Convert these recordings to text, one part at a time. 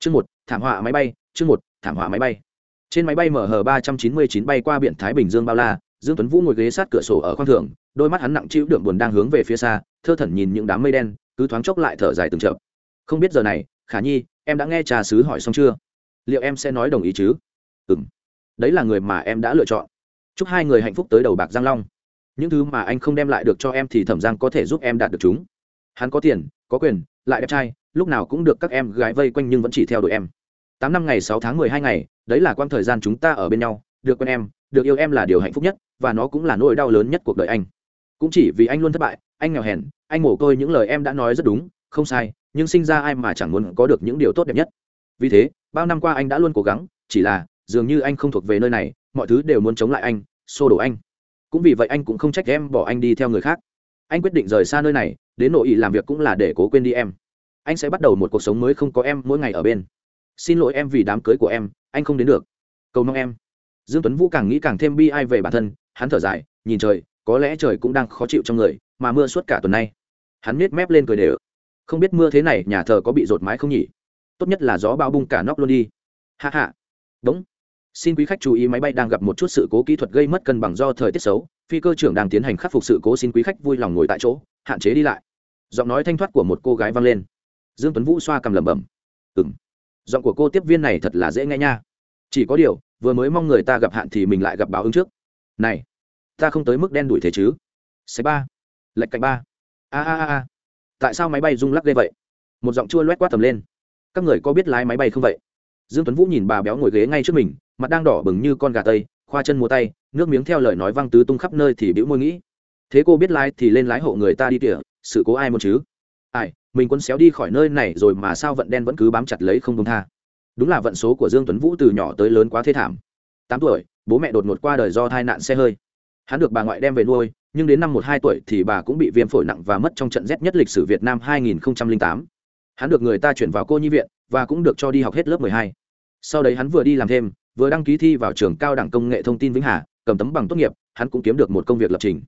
chương một, thảm họa máy bay, chương một, thảm họa máy bay. Trên máy bay mh ba trăm chín mươi chín bay qua biển thái bình dương bao la, dương tuấn vũ ngồi ghế sát cửa sổ ở khoang thượng, đôi mắt hắn nặng chịu đựng buồn đang hướng về phía xa, thơ thẩn nhìn những đám mây đen, cứ thoáng chốc lại thở dài từng chợp không biết giờ này, khả nhi, em đã nghe trà sứ hỏi xong chưa? Liệu em sẽ nói đồng ý chứ? Ừm. Đấy là người mà em đã lựa chọn. Chúc hai người hạnh phúc tới đầu bạc giang long. Những thứ mà anh không đem lại được cho em thì thẩm giang có thể giúp em đạt được chúng. Hắn có tiền, có quyền, lại đẹp trai lúc nào cũng được các em gái vây quanh nhưng vẫn chỉ theo đuổi em. Tám năm ngày, sáu tháng mười hai ngày, đấy là quãng thời gian chúng ta ở bên nhau, được quen em, được yêu em là điều hạnh phúc nhất và nó cũng là nỗi đau lớn nhất cuộc đời anh. Cũng chỉ vì anh luôn thất bại, anh nghèo hèn, anh mồ côi những lời em đã nói rất đúng, không sai, nhưng sinh ra ai mà chẳng muốn có được những điều tốt đẹp nhất. Vì thế, bao năm qua anh đã luôn cố gắng, chỉ là dường như anh không thuộc về nơi này, mọi thứ đều muốn chống lại anh, xô đổ anh. Cũng vì vậy anh cũng không trách em bỏ anh đi theo người khác. Anh quyết định rời xa nơi này, đến nội ý làm việc cũng là để cố quên đi em anh sẽ bắt đầu một cuộc sống mới không có em mỗi ngày ở bên. Xin lỗi em vì đám cưới của em, anh không đến được. Cầu mong em. Dương tuấn vũ càng nghĩ càng thêm bi ai về bản thân, hắn thở dài, nhìn trời, có lẽ trời cũng đang khó chịu trong người, mà mưa suốt cả tuần nay. Hắn nết mép lên cười đều. Không biết mưa thế này, nhà thờ có bị rột mái không nhỉ? Tốt nhất là gió bao bung cả nóc luôn đi. Hạ hạ đúng. Xin quý khách chú ý máy bay đang gặp một chút sự cố kỹ thuật gây mất cân bằng do thời tiết xấu. Phi cơ trưởng đang tiến hành khắc phục sự cố, xin quý khách vui lòng ngồi tại chỗ, hạn chế đi lại. Giọng nói thanh thoát của một cô gái vang lên dương tuấn vũ xoa cầm lẩm bẩm. Ừm. Giọng của cô tiếp viên này thật là dễ nghe nha. Chỉ có điều, vừa mới mong người ta gặp hạn thì mình lại gặp báo ứng trước. Này, ta không tới mức đen đuổi thế chứ. Xe ba. Lệch cạnh ba. A a a tại sao máy bay rung lắc ghê vậy? Một giọng chua loét quát tầm lên. Các người có biết lái máy bay không vậy? Dương tuấn vũ nhìn bà béo ngồi ghế ngay trước mình, mặt đang đỏ bừng như con gà tây, khoa chân mua tay, nước miếng theo lời nói văng tứ tung khắp nơi thì bĩu môi nghĩ. Thế cô biết lái thì lên lái hộ người ta đi kìa, sự cố ai muốn chứ? Ai mình quân xéo đi khỏi nơi này rồi mà sao vận đen vẫn cứ bám chặt lấy không công tha. Đúng là vận số của dương tuấn vũ từ nhỏ tới lớn quá thê thảm. Tám tuổi, bố mẹ đột ngột qua đời do tai nạn xe hơi. Hắn được bà ngoại đem về nuôi, nhưng đến năm một hai tuổi thì bà cũng bị viêm phổi nặng và mất trong trận rét nhất lịch sử việt nam 2008. hắn được người ta chuyển vào cô nhi viện và cũng được cho đi học hết lớp 12. sau đấy hắn vừa đi làm thêm, vừa đăng ký thi vào trường cao đẳng công nghệ thông tin vĩnh hà, cầm tấm bằng tốt nghiệp, hắn cũng kiếm được một công việc lập trình.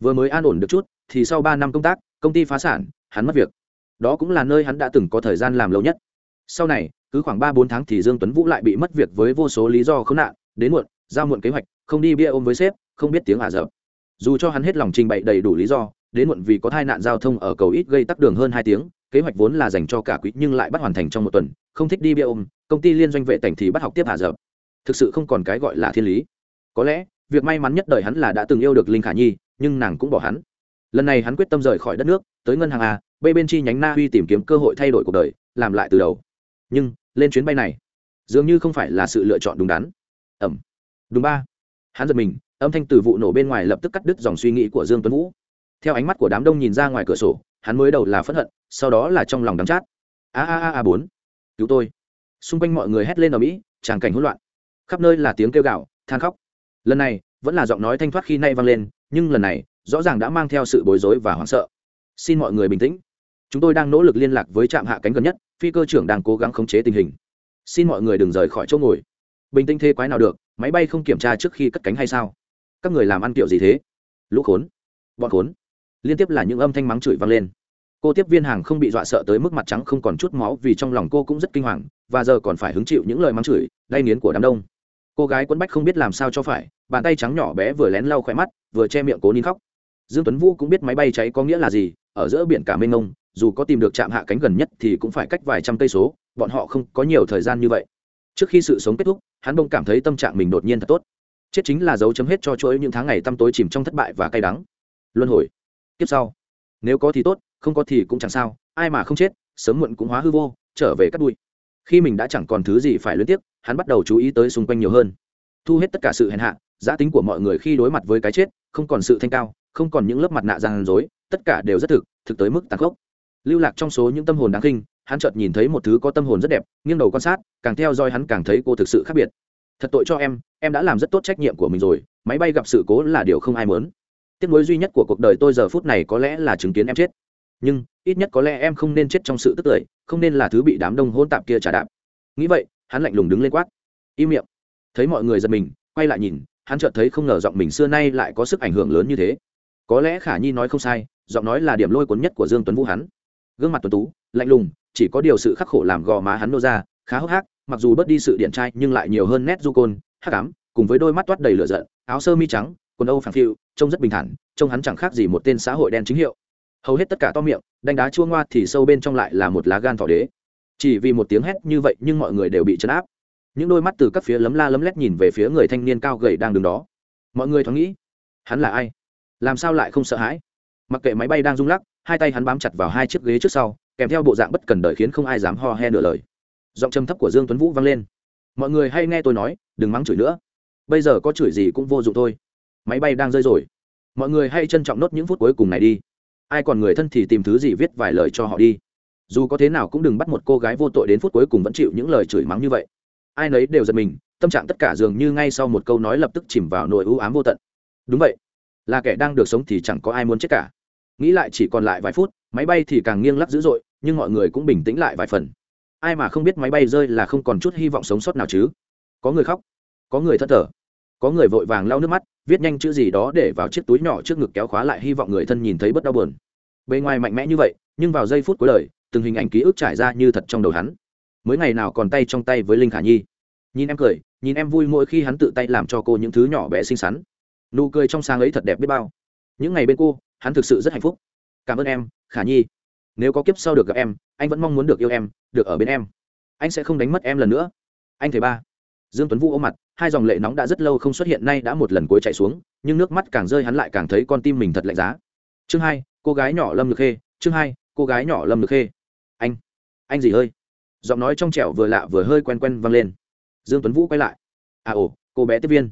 Vừa mới an ổn được chút, thì sau ba năm công tác, công ty phá sản, hắn mất việc đó cũng là nơi hắn đã từng có thời gian làm lâu nhất. Sau này, cứ khoảng ba bốn tháng thì dương tuấn vũ lại bị mất việc với vô số lý do khốn nạn, đến muộn, giao muộn kế hoạch, không đi bia ôm với sếp, không biết tiếng ả rập. Dù cho hắn hết lòng trình bày đầy đủ lý do, đến muộn vì có tai nạn giao thông ở cầu ít gây tắc đường hơn hai tiếng, kế hoạch vốn là dành cho cả quý nhưng lại bắt hoàn thành trong một tuần, không thích đi bia ôm, công ty liên doanh vệ tỉnh thì bắt học tiếp ả rập. Thực sự không còn cái gọi là thiên lý. Có lẽ, việc may mắn nhất đời hắn là đã từng yêu được linh khả nhi, nhưng nàng cũng bỏ hắn. Lần này hắn quyết tâm rời khỏi đất nước, tới ngân hàng a Bay bên chi nhánh na uy tìm kiếm cơ hội thay đổi cuộc đời làm lại từ đầu. Nhưng lên chuyến bay này dường như không phải là sự lựa chọn đúng đắn. Ẩm. Đúng ba. Hắn giật mình âm thanh từ vụ nổ bên ngoài lập tức cắt đứt dòng suy nghĩ của dương tuấn vũ. Theo ánh mắt của đám đông nhìn ra ngoài cửa sổ hắn mới đầu là phẫn hận sau đó là trong lòng đắm chát. A a a a bốn. Cứu tôi. Xung quanh mọi người hét lên ở mỹ tràng cảnh hỗn loạn. Khắp nơi là tiếng kêu gào, than khóc. Lần này vẫn là giọng nói thanh thoát khi nay vang lên nhưng lần này rõ ràng đã mang theo sự bối rối và hoảng sợ. Xin mọi người bình tĩnh chúng tôi đang nỗ lực liên lạc với trạm hạ cánh gần nhất, phi cơ trưởng đang cố gắng khống chế tình hình. Xin mọi người đừng rời khỏi chỗ ngồi. Bình tĩnh thế quái nào được, máy bay không kiểm tra trước khi cất cánh hay sao? Các người làm ăn kiểu gì thế? Lũ khốn. Bọn khốn. Liên tiếp là những âm thanh mắng chửi vang lên. Cô tiếp viên hàng không bị dọa sợ tới mức mặt trắng không còn chút máu vì trong lòng cô cũng rất kinh hoàng, và giờ còn phải hứng chịu những lời mắng chửi đay nghiến của đám đông. Cô gái quấn bách không biết làm sao cho phải, bàn tay trắng nhỏ bé vừa lén lau khỏe mắt, vừa che miệng cố nín khóc. Dương tuấn vũ cũng biết máy bay cháy có nghĩa là gì, ở giữa biển cả mênh mông dù có tìm được trạm hạ cánh gần nhất thì cũng phải cách vài trăm cây số, bọn họ không có nhiều thời gian như vậy. Trước khi sự sống kết thúc, hắn bông cảm thấy tâm trạng mình đột nhiên thật tốt. Chết chính là dấu chấm hết cho chuỗi những tháng ngày tăm tối chìm trong thất bại và cay đắng. Luân hồi. Tiếp sau. Nếu có thì tốt, không có thì cũng chẳng sao, ai mà không chết, sớm muộn cũng hóa hư vô, trở về cắt đuôi khi mình đã chẳng còn thứ gì phải liên tiếp hắn bắt đầu chú ý tới xung quanh nhiều hơn. Thu hết tất cả sự hèn hạ, giá tính của mọi người khi đối mặt với cái chết, không còn sự thanh cao, không còn những lớp mặt nạ gian dối, tất cả đều rất thực thực tới mức tàn khốc lưu lạc trong số những tâm hồn đáng kinh, hắn chợt nhìn thấy một thứ có tâm hồn rất đẹp, nghiêng đầu quan sát, càng theo dõi hắn càng thấy cô thực sự khác biệt. Thật tội cho em em đã làm rất tốt trách nhiệm của mình rồi, máy bay gặp sự cố là điều không ai muốn. Tiếc nuối duy nhất của cuộc đời tôi giờ phút này có lẽ là chứng kiến em chết. Nhưng, ít nhất có lẽ em không nên chết trong sự tức tưởi, không nên là thứ bị đám đông hôn tạp kia trả đạp. Nghĩ vậy, hắn lạnh lùng đứng lên quát. Im miệng. Thấy mọi người giật mình, quay lại nhìn, hắn chợt thấy không ngờ giọng mình xưa nay lại có sức ảnh hưởng lớn như thế. Có lẽ khả nhi nói không sai, giọng nói là điểm lôi cuốn nhất của dương tuấn vũ hắn gương mặt tuấn tú, lạnh lùng, chỉ có điều sự khắc khổ làm gò má hắn nô ra, khá hốc hác, mặc dù bớt đi sự điện trai, nhưng lại nhiều hơn nét du côn, hắc ám, cùng với đôi mắt toát đầy lửa giận, áo sơ mi trắng, quần âu phẳng phiu, trông rất bình thản, trông hắn chẳng khác gì một tên xã hội đen chính hiệu. Hầu hết tất cả to miệng, đánh đá chua ngoa thì sâu bên trong lại là một lá gan thỏ đế. Chỉ vì một tiếng hét như vậy nhưng mọi người đều bị chấn áp. Những đôi mắt từ các phía lấm la lấm lét nhìn về phía người thanh niên cao gầy đang đứng đó. Mọi người thoáng nghĩ, hắn là ai? Làm sao lại không sợ hãi? Mặc kệ máy bay đang rung lắc hai tay hắn bám chặt vào hai chiếc ghế trước sau, kèm theo bộ dạng bất cần đời khiến không ai dám ho he nửa lời. Giọng trầm thấp của dương tuấn vũ vang lên. Mọi người hay nghe tôi nói, đừng mắng chửi nữa. Bây giờ có chửi gì cũng vô dụng thôi. Máy bay đang rơi rồi. Mọi người hay trân trọng nốt những phút cuối cùng này đi. Ai còn người thân thì tìm thứ gì viết vài lời cho họ đi. Dù có thế nào cũng đừng bắt một cô gái vô tội đến phút cuối cùng vẫn chịu những lời chửi mắng như vậy. Ai nấy đều giật mình, tâm trạng tất cả dường như ngay sau một câu nói lập tức chìm vào nỗi ưu ám vô tận. Đúng vậy. Là kẻ đang được sống thì chẳng có ai muốn chết cả nghĩ lại chỉ còn lại vài phút, máy bay thì càng nghiêng lắc dữ dội, nhưng mọi người cũng bình tĩnh lại vài phần. Ai mà không biết máy bay rơi là không còn chút hy vọng sống sót nào chứ? Có người khóc, có người thất thở có người vội vàng lau nước mắt, viết nhanh chữ gì đó để vào chiếc túi nhỏ trước ngực kéo khóa lại hy vọng người thân nhìn thấy bất đau buồn. Bề ngoài mạnh mẽ như vậy, nhưng vào giây phút cuối đời, từng hình ảnh ký ức trải ra như thật trong đầu hắn. Mới ngày nào còn tay trong tay với linh khả nhi. Nhìn em cười, nhìn em vui mỗi khi hắn tự tay làm cho cô những thứ nhỏ bé xinh xắn. Nụ cười trong sáng ấy thật đẹp biết bao những ngày bên cô, hắn thực sự rất hạnh phúc. Cảm ơn em, khả nhi. Nếu có kiếp sau được gặp em, anh vẫn mong muốn được yêu em, được ở bên em. Anh sẽ không đánh mất em lần nữa. Anh thầy ba. Dương tuấn vũ ôm mặt, hai dòng lệ nóng đã rất lâu không xuất hiện, nay đã một lần cuối chạy xuống, nhưng nước mắt càng rơi hắn lại càng thấy con tim mình thật lạnh giá. Chương hai, cô gái nhỏ lâm lực khê, chương hai, cô gái nhỏ lâm lực khê. Anh anh gì ơi giọng nói trong trẻo vừa lạ vừa hơi quen quen vang lên. Dương tuấn vũ quay lại. À ồ, cô bé tiếp viên.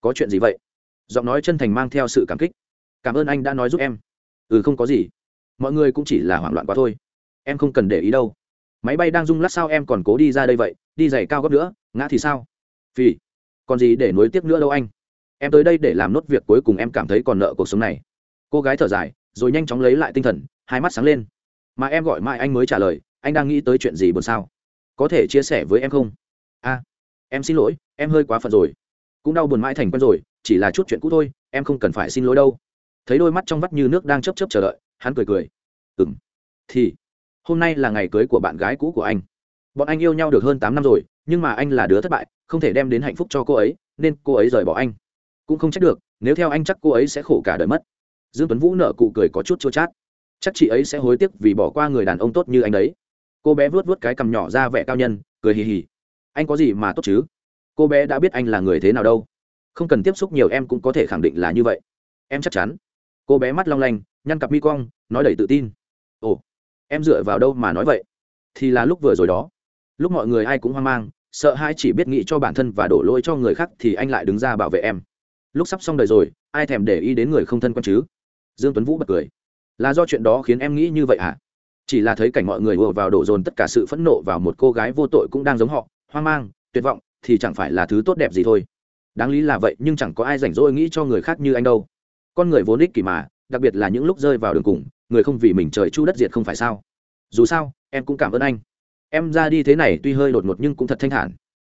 Có chuyện gì vậy? Giọng nói chân thành mang theo sự cảm kích cảm ơn anh đã nói giúp em. Ừ không có gì. Mọi người cũng chỉ là hoảng loạn quá thôi. Em không cần để ý đâu. Máy bay đang rung lát sao em còn cố đi ra đây vậy? Đi giày cao gấp nữa, ngã thì sao? Vì còn gì để nối tiếc nữa đâu anh? Em tới đây để làm nốt việc cuối cùng em cảm thấy còn nợ cuộc sống này. Cô gái thở dài, rồi nhanh chóng lấy lại tinh thần, hai mắt sáng lên. Mà em gọi mãi anh mới trả lời, anh đang nghĩ tới chuyện gì buồn sao? Có thể chia sẻ với em không? A, em xin lỗi, em hơi quá phận rồi. Cũng đau buồn mãi thành quen rồi, chỉ là chút chuyện cũ thôi, em không cần phải xin lỗi đâu thấy đôi mắt trong vắt như nước đang chấp chấp chờ đợi, hắn cười cười. Ừ m thì, hôm nay là ngày cưới của bạn gái cũ của anh. Bọn anh yêu nhau được hơn tám năm rồi, nhưng mà anh là đứa thất bại, không thể đem đến hạnh phúc cho cô ấy, nên cô ấy rời bỏ anh. Cũng không trách được, nếu theo anh chắc cô ấy sẽ khổ cả đời mất. Dương tuấn vũ nợ cụ cười có chút chua chát. Chắc chị ấy sẽ hối tiếc vì bỏ qua người đàn ông tốt như anh đấy. Cô bé vuốt vuốt cái cằm nhỏ ra vẻ cao nhân, cười hì hì. Anh có gì mà tốt chứ? Cô bé đã biết anh là người thế nào đâu. Không cần tiếp xúc nhiều em cũng có thể khẳng định là như vậy. Em chắc chắn cô bé mắt long lanh, nhăn cặp mi cong, nói đầy tự tin. Ồ, em dựa vào đâu mà nói vậy? Thì là lúc vừa rồi đó. Lúc mọi người ai cũng hoang mang, sợ hai chỉ biết nghĩ cho bản thân và đổ lỗi cho người khác thì anh lại đứng ra bảo vệ em. Lúc sắp xong đời rồi, ai thèm để ý đến người không thân quen chứ? Dương tuấn vũ bật cười. Là do chuyện đó khiến em nghĩ như vậy à? chỉ là thấy cảnh mọi người ùa vào đổ dồn tất cả sự phẫn nộ vào một cô gái vô tội cũng đang giống họ, hoang mang, tuyệt vọng, thì chẳng phải là thứ tốt đẹp gì thôi. Đáng lý là vậy, nhưng chẳng có ai rảnh rỗi nghĩ cho người khác như anh đâu con người vốn ích kỷ mà, đặc biệt là những lúc rơi vào đường cùng, người không vì mình trời chu đất diệt không phải sao? Dù sao, em cũng cảm ơn anh. Em ra đi thế này tuy hơi đột ngột nhưng cũng thật thanh thản.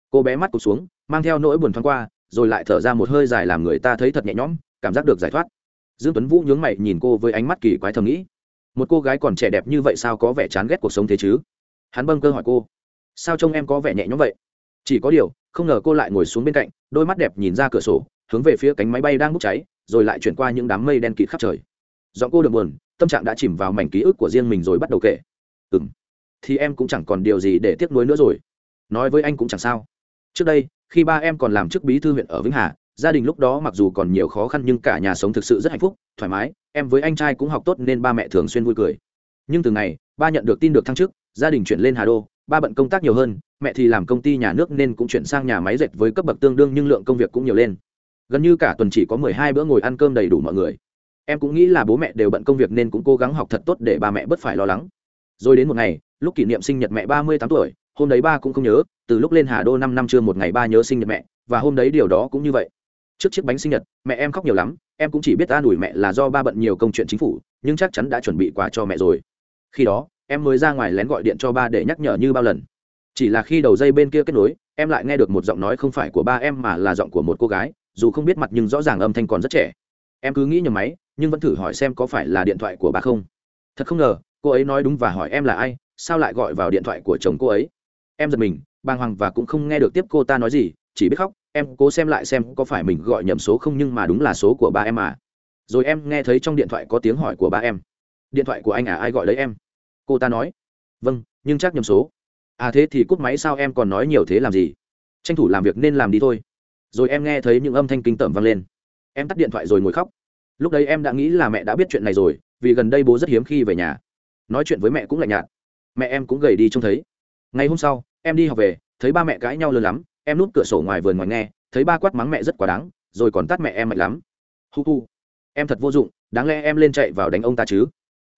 Cô bé mắt cụt xuống, mang theo nỗi buồn thoáng qua, rồi lại thở ra một hơi dài làm người ta thấy thật nhẹ nhõm, cảm giác được giải thoát. Dương tuấn vũ nhướng mày nhìn cô với ánh mắt kỳ quái thầm nghĩ. Một cô gái còn trẻ đẹp như vậy sao có vẻ chán ghét cuộc sống thế chứ? Hắn bâng cơ hỏi cô. Sao trông em có vẻ nhẹ nhõm vậy? Chỉ có điều, không ngờ cô lại ngồi xuống bên cạnh, đôi mắt đẹp nhìn ra cửa sổ, hướng về phía cánh máy bay đang bốc cháy rồi lại chuyển qua những đám mây đen kịt khắp trời. Giọng cô được buồn, tâm trạng đã chìm vào mảnh ký ức của riêng mình rồi bắt đầu kể. Ừm, thì em cũng chẳng còn điều gì để tiếc nuối nữa rồi. Nói với anh cũng chẳng sao. Trước đây, khi ba em còn làm chức bí thư huyện ở vĩnh hà, gia đình lúc đó mặc dù còn nhiều khó khăn nhưng cả nhà sống thực sự rất hạnh phúc, thoải mái. Em với anh trai cũng học tốt nên ba mẹ thường xuyên vui cười. Nhưng từ ngày ba nhận được tin được thăng chức, gia đình chuyển lên hà đô, ba bận công tác nhiều hơn, mẹ thì làm công ty nhà nước nên cũng chuyển sang nhà máy dệt với cấp bậc tương đương nhưng lượng công việc cũng nhiều lên gần như cả tuần chỉ có mười hai bữa ngồi ăn cơm đầy đủ mọi người. Em cũng nghĩ là bố mẹ đều bận công việc nên cũng cố gắng học thật tốt để ba mẹ bớt phải lo lắng. Rồi đến một ngày, lúc kỷ niệm sinh nhật mẹ ba mươi tám tuổi, hôm đấy ba cũng không nhớ, từ lúc lên hà đô năm năm trưa một ngày ba nhớ sinh nhật mẹ, và hôm đấy điều đó cũng như vậy. Trước chiếc bánh sinh nhật, mẹ em khóc nhiều lắm, em cũng chỉ biết an ủi mẹ là do ba bận nhiều công chuyện chính phủ, nhưng chắc chắn đã chuẩn bị quà cho mẹ rồi. Khi đó, em mới ra ngoài lén gọi điện cho ba để nhắc nhở như bao lần. Chỉ là khi đầu dây bên kia kết nối, em lại nghe được một giọng nói không phải của ba em mà là giọng của một cô gái dù không biết mặt nhưng rõ ràng âm thanh còn rất trẻ. Em cứ nghĩ nhầm máy, nhưng vẫn thử hỏi xem có phải là điện thoại của bà không. Thật không ngờ, cô ấy nói đúng và hỏi em là ai, sao lại gọi vào điện thoại của chồng cô ấy. Em giật mình, bàng hoàng và cũng không nghe được tiếp cô ta nói gì, chỉ biết khóc, em cố xem lại xem có phải mình gọi nhầm số không nhưng mà đúng là số của ba em à. Rồi em nghe thấy trong điện thoại có tiếng hỏi của ba em. Điện thoại của anh à ai gọi đấy em? Cô ta nói. Vâng nhưng chắc nhầm số. À thế thì cúp máy sao em còn nói nhiều thế làm gì? Tranh thủ làm việc nên làm đi thôi rồi em nghe thấy những âm thanh kinh tởm vang lên. Em tắt điện thoại rồi ngồi khóc. Lúc đấy em đã nghĩ là mẹ đã biết chuyện này rồi, vì gần đây bố rất hiếm khi về nhà. Nói chuyện với mẹ cũng lạnh nhạt. Mẹ em cũng gầy đi trông thấy. Ngày hôm sau, em đi học về, thấy ba mẹ cãi nhau lớn lắm, em núp cửa sổ ngoài vườn ngoài nghe, thấy ba quát mắng mẹ rất quá đáng, rồi còn tắt mẹ em mạnh lắm. Hu hu, em thật vô dụng, đáng lẽ em lên chạy vào đánh ông ta chứ.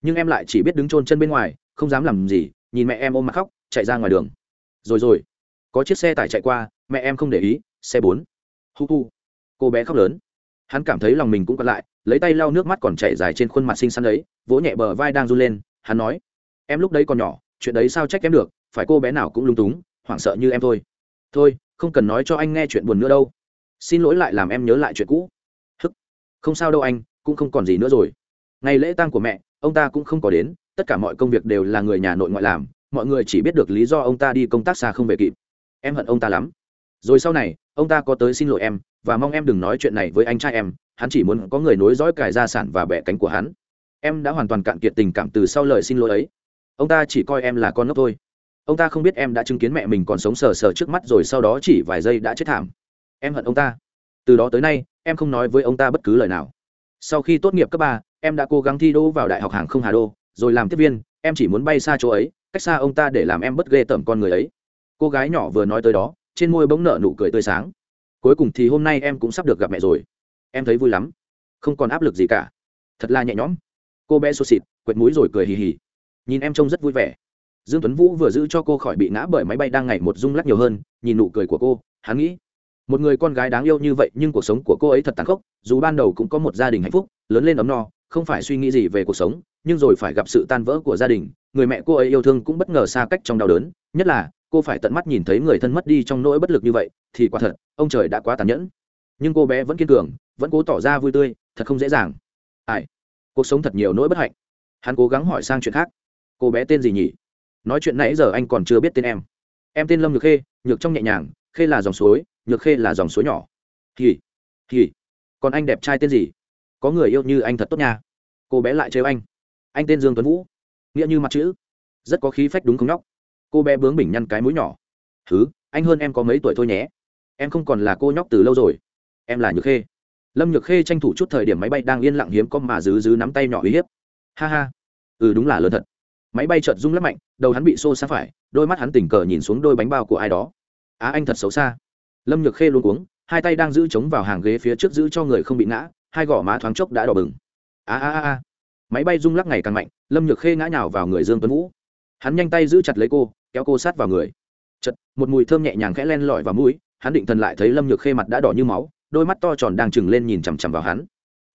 Nhưng em lại chỉ biết đứng chôn chân bên ngoài, không dám làm gì, nhìn mẹ em ôm mặt khóc, chạy ra ngoài đường. Rồi rồi, có chiếc xe tải chạy qua, mẹ em không để ý, xe bốn hu hu. Cô bé khóc lớn. Hắn cảm thấy lòng mình cũng còn lại, lấy tay lau nước mắt còn chảy dài trên khuôn mặt xinh xắn ấy, vỗ nhẹ bờ vai đang run lên. Hắn nói, em lúc đấy còn nhỏ, chuyện đấy sao trách em được, phải cô bé nào cũng lung túng, hoảng sợ như em thôi. Thôi, không cần nói cho anh nghe chuyện buồn nữa đâu. Xin lỗi lại làm em nhớ lại chuyện cũ. Hức. Không sao đâu anh, cũng không còn gì nữa rồi. Ngày lễ tang của mẹ, ông ta cũng không có đến, tất cả mọi công việc đều là người nhà nội ngoại làm, mọi người chỉ biết được lý do ông ta đi công tác xa không về kịp. Em hận ông ta lắm rồi sau này, ông ta có tới xin lỗi em, và mong em đừng nói chuyện này với anh trai em, hắn chỉ muốn có người nối dõi cài gia sản và bẻ cánh của hắn. Em đã hoàn toàn cạn kiệt tình cảm từ sau lời xin lỗi ấy. Ông ta chỉ coi em là con ngốc thôi. Ông ta không biết em đã chứng kiến mẹ mình còn sống sờ sờ trước mắt rồi sau đó chỉ vài giây đã chết thảm. Em hận ông ta. Từ đó tới nay, em không nói với ông ta bất cứ lời nào. Sau khi tốt nghiệp cấp ba, em đã cố gắng thi đỗ vào đại học hàng không hà đô, rồi làm tiếp viên, em chỉ muốn bay xa chỗ ấy, cách xa ông ta để làm em bất ghê tởm con người ấy. Cô gái nhỏ vừa nói tới đó trên môi bỗng nở nụ cười tươi sáng. Cuối cùng thì hôm nay em cũng sắp được gặp mẹ rồi. Em thấy vui lắm. Không còn áp lực gì cả. Thật là nhẹ nhõm. Cô bé xô xịt quệt mũi rồi cười hì hì. Nhìn em trông rất vui vẻ. Dương tuấn vũ vừa giữ cho cô khỏi bị ngã bởi máy bay đang ngày một rung lắc nhiều hơn, nhìn nụ cười của cô, hắn nghĩ, một người con gái đáng yêu như vậy nhưng cuộc sống của cô ấy thật tàn khốc, dù ban đầu cũng có một gia đình hạnh phúc, lớn lên ấm no, không phải suy nghĩ gì về cuộc sống, nhưng rồi phải gặp sự tan vỡ của gia đình, người mẹ cô ấy yêu thương cũng bất ngờ xa cách trong đau đớn, nhất là cô phải tận mắt nhìn thấy người thân mất đi trong nỗi bất lực như vậy thì quả thật ông trời đã quá tàn nhẫn. Nhưng cô bé vẫn kiên cường vẫn cố tỏ ra vui tươi thật không dễ dàng. Ai? Cuộc sống thật nhiều nỗi bất hạnh. Hắn cố gắng hỏi sang chuyện khác. Cô bé tên gì nhỉ? Nói chuyện nãy giờ anh còn chưa biết tên em. Em tên lâm nhược khê nhược trong nhẹ nhàng khê là dòng suối nhược khê là dòng suối nhỏ. Thì, thì, còn anh đẹp trai tên gì? Có người yêu như anh thật tốt nha. Cô bé lại trêu anh. Anh tên dương tuấn vũ. Nghĩa như mặt chữ. Rất có khí phách đúng không nhóc? Cô bé bướng bỉnh nhăn cái mũi nhỏ. Thứ anh hơn em có mấy tuổi thôi nhé? Em không còn là cô nhóc từ lâu rồi. Em là nhược khê. Lâm nhược khê tranh thủ chút thời điểm máy bay đang yên lặng hiếm có mà dứ dứ nắm tay nhỏ uy hiếp. Ha ha ừ đúng là lớn thật. Máy bay chợt rung lắc mạnh, đầu hắn bị xô xa phải, đôi mắt hắn tình cờ nhìn xuống đôi bánh bao của ai đó. Á, anh thật xấu xa. Lâm nhược khê luôn cuống, hai tay đang giữ chống vào hàng ghế phía trước giữ cho người không bị ngã, hai gò má thoáng chốc đã đỏ bừng. A a a máy bay rung lắc ngày càng mạnh, lâm nhược khê ngã nhào vào người dương tuấn vũ. Hắn nhanh tay giữ chặt lấy cô kéo cô sát vào người. Chật một mùi thơm nhẹ nhàng khẽ len lỏi vào mũi, hắn định thần lại thấy lâm nhược khê mặt đã đỏ như máu, đôi mắt to tròn đang trừng lên nhìn chằm chằm vào hắn.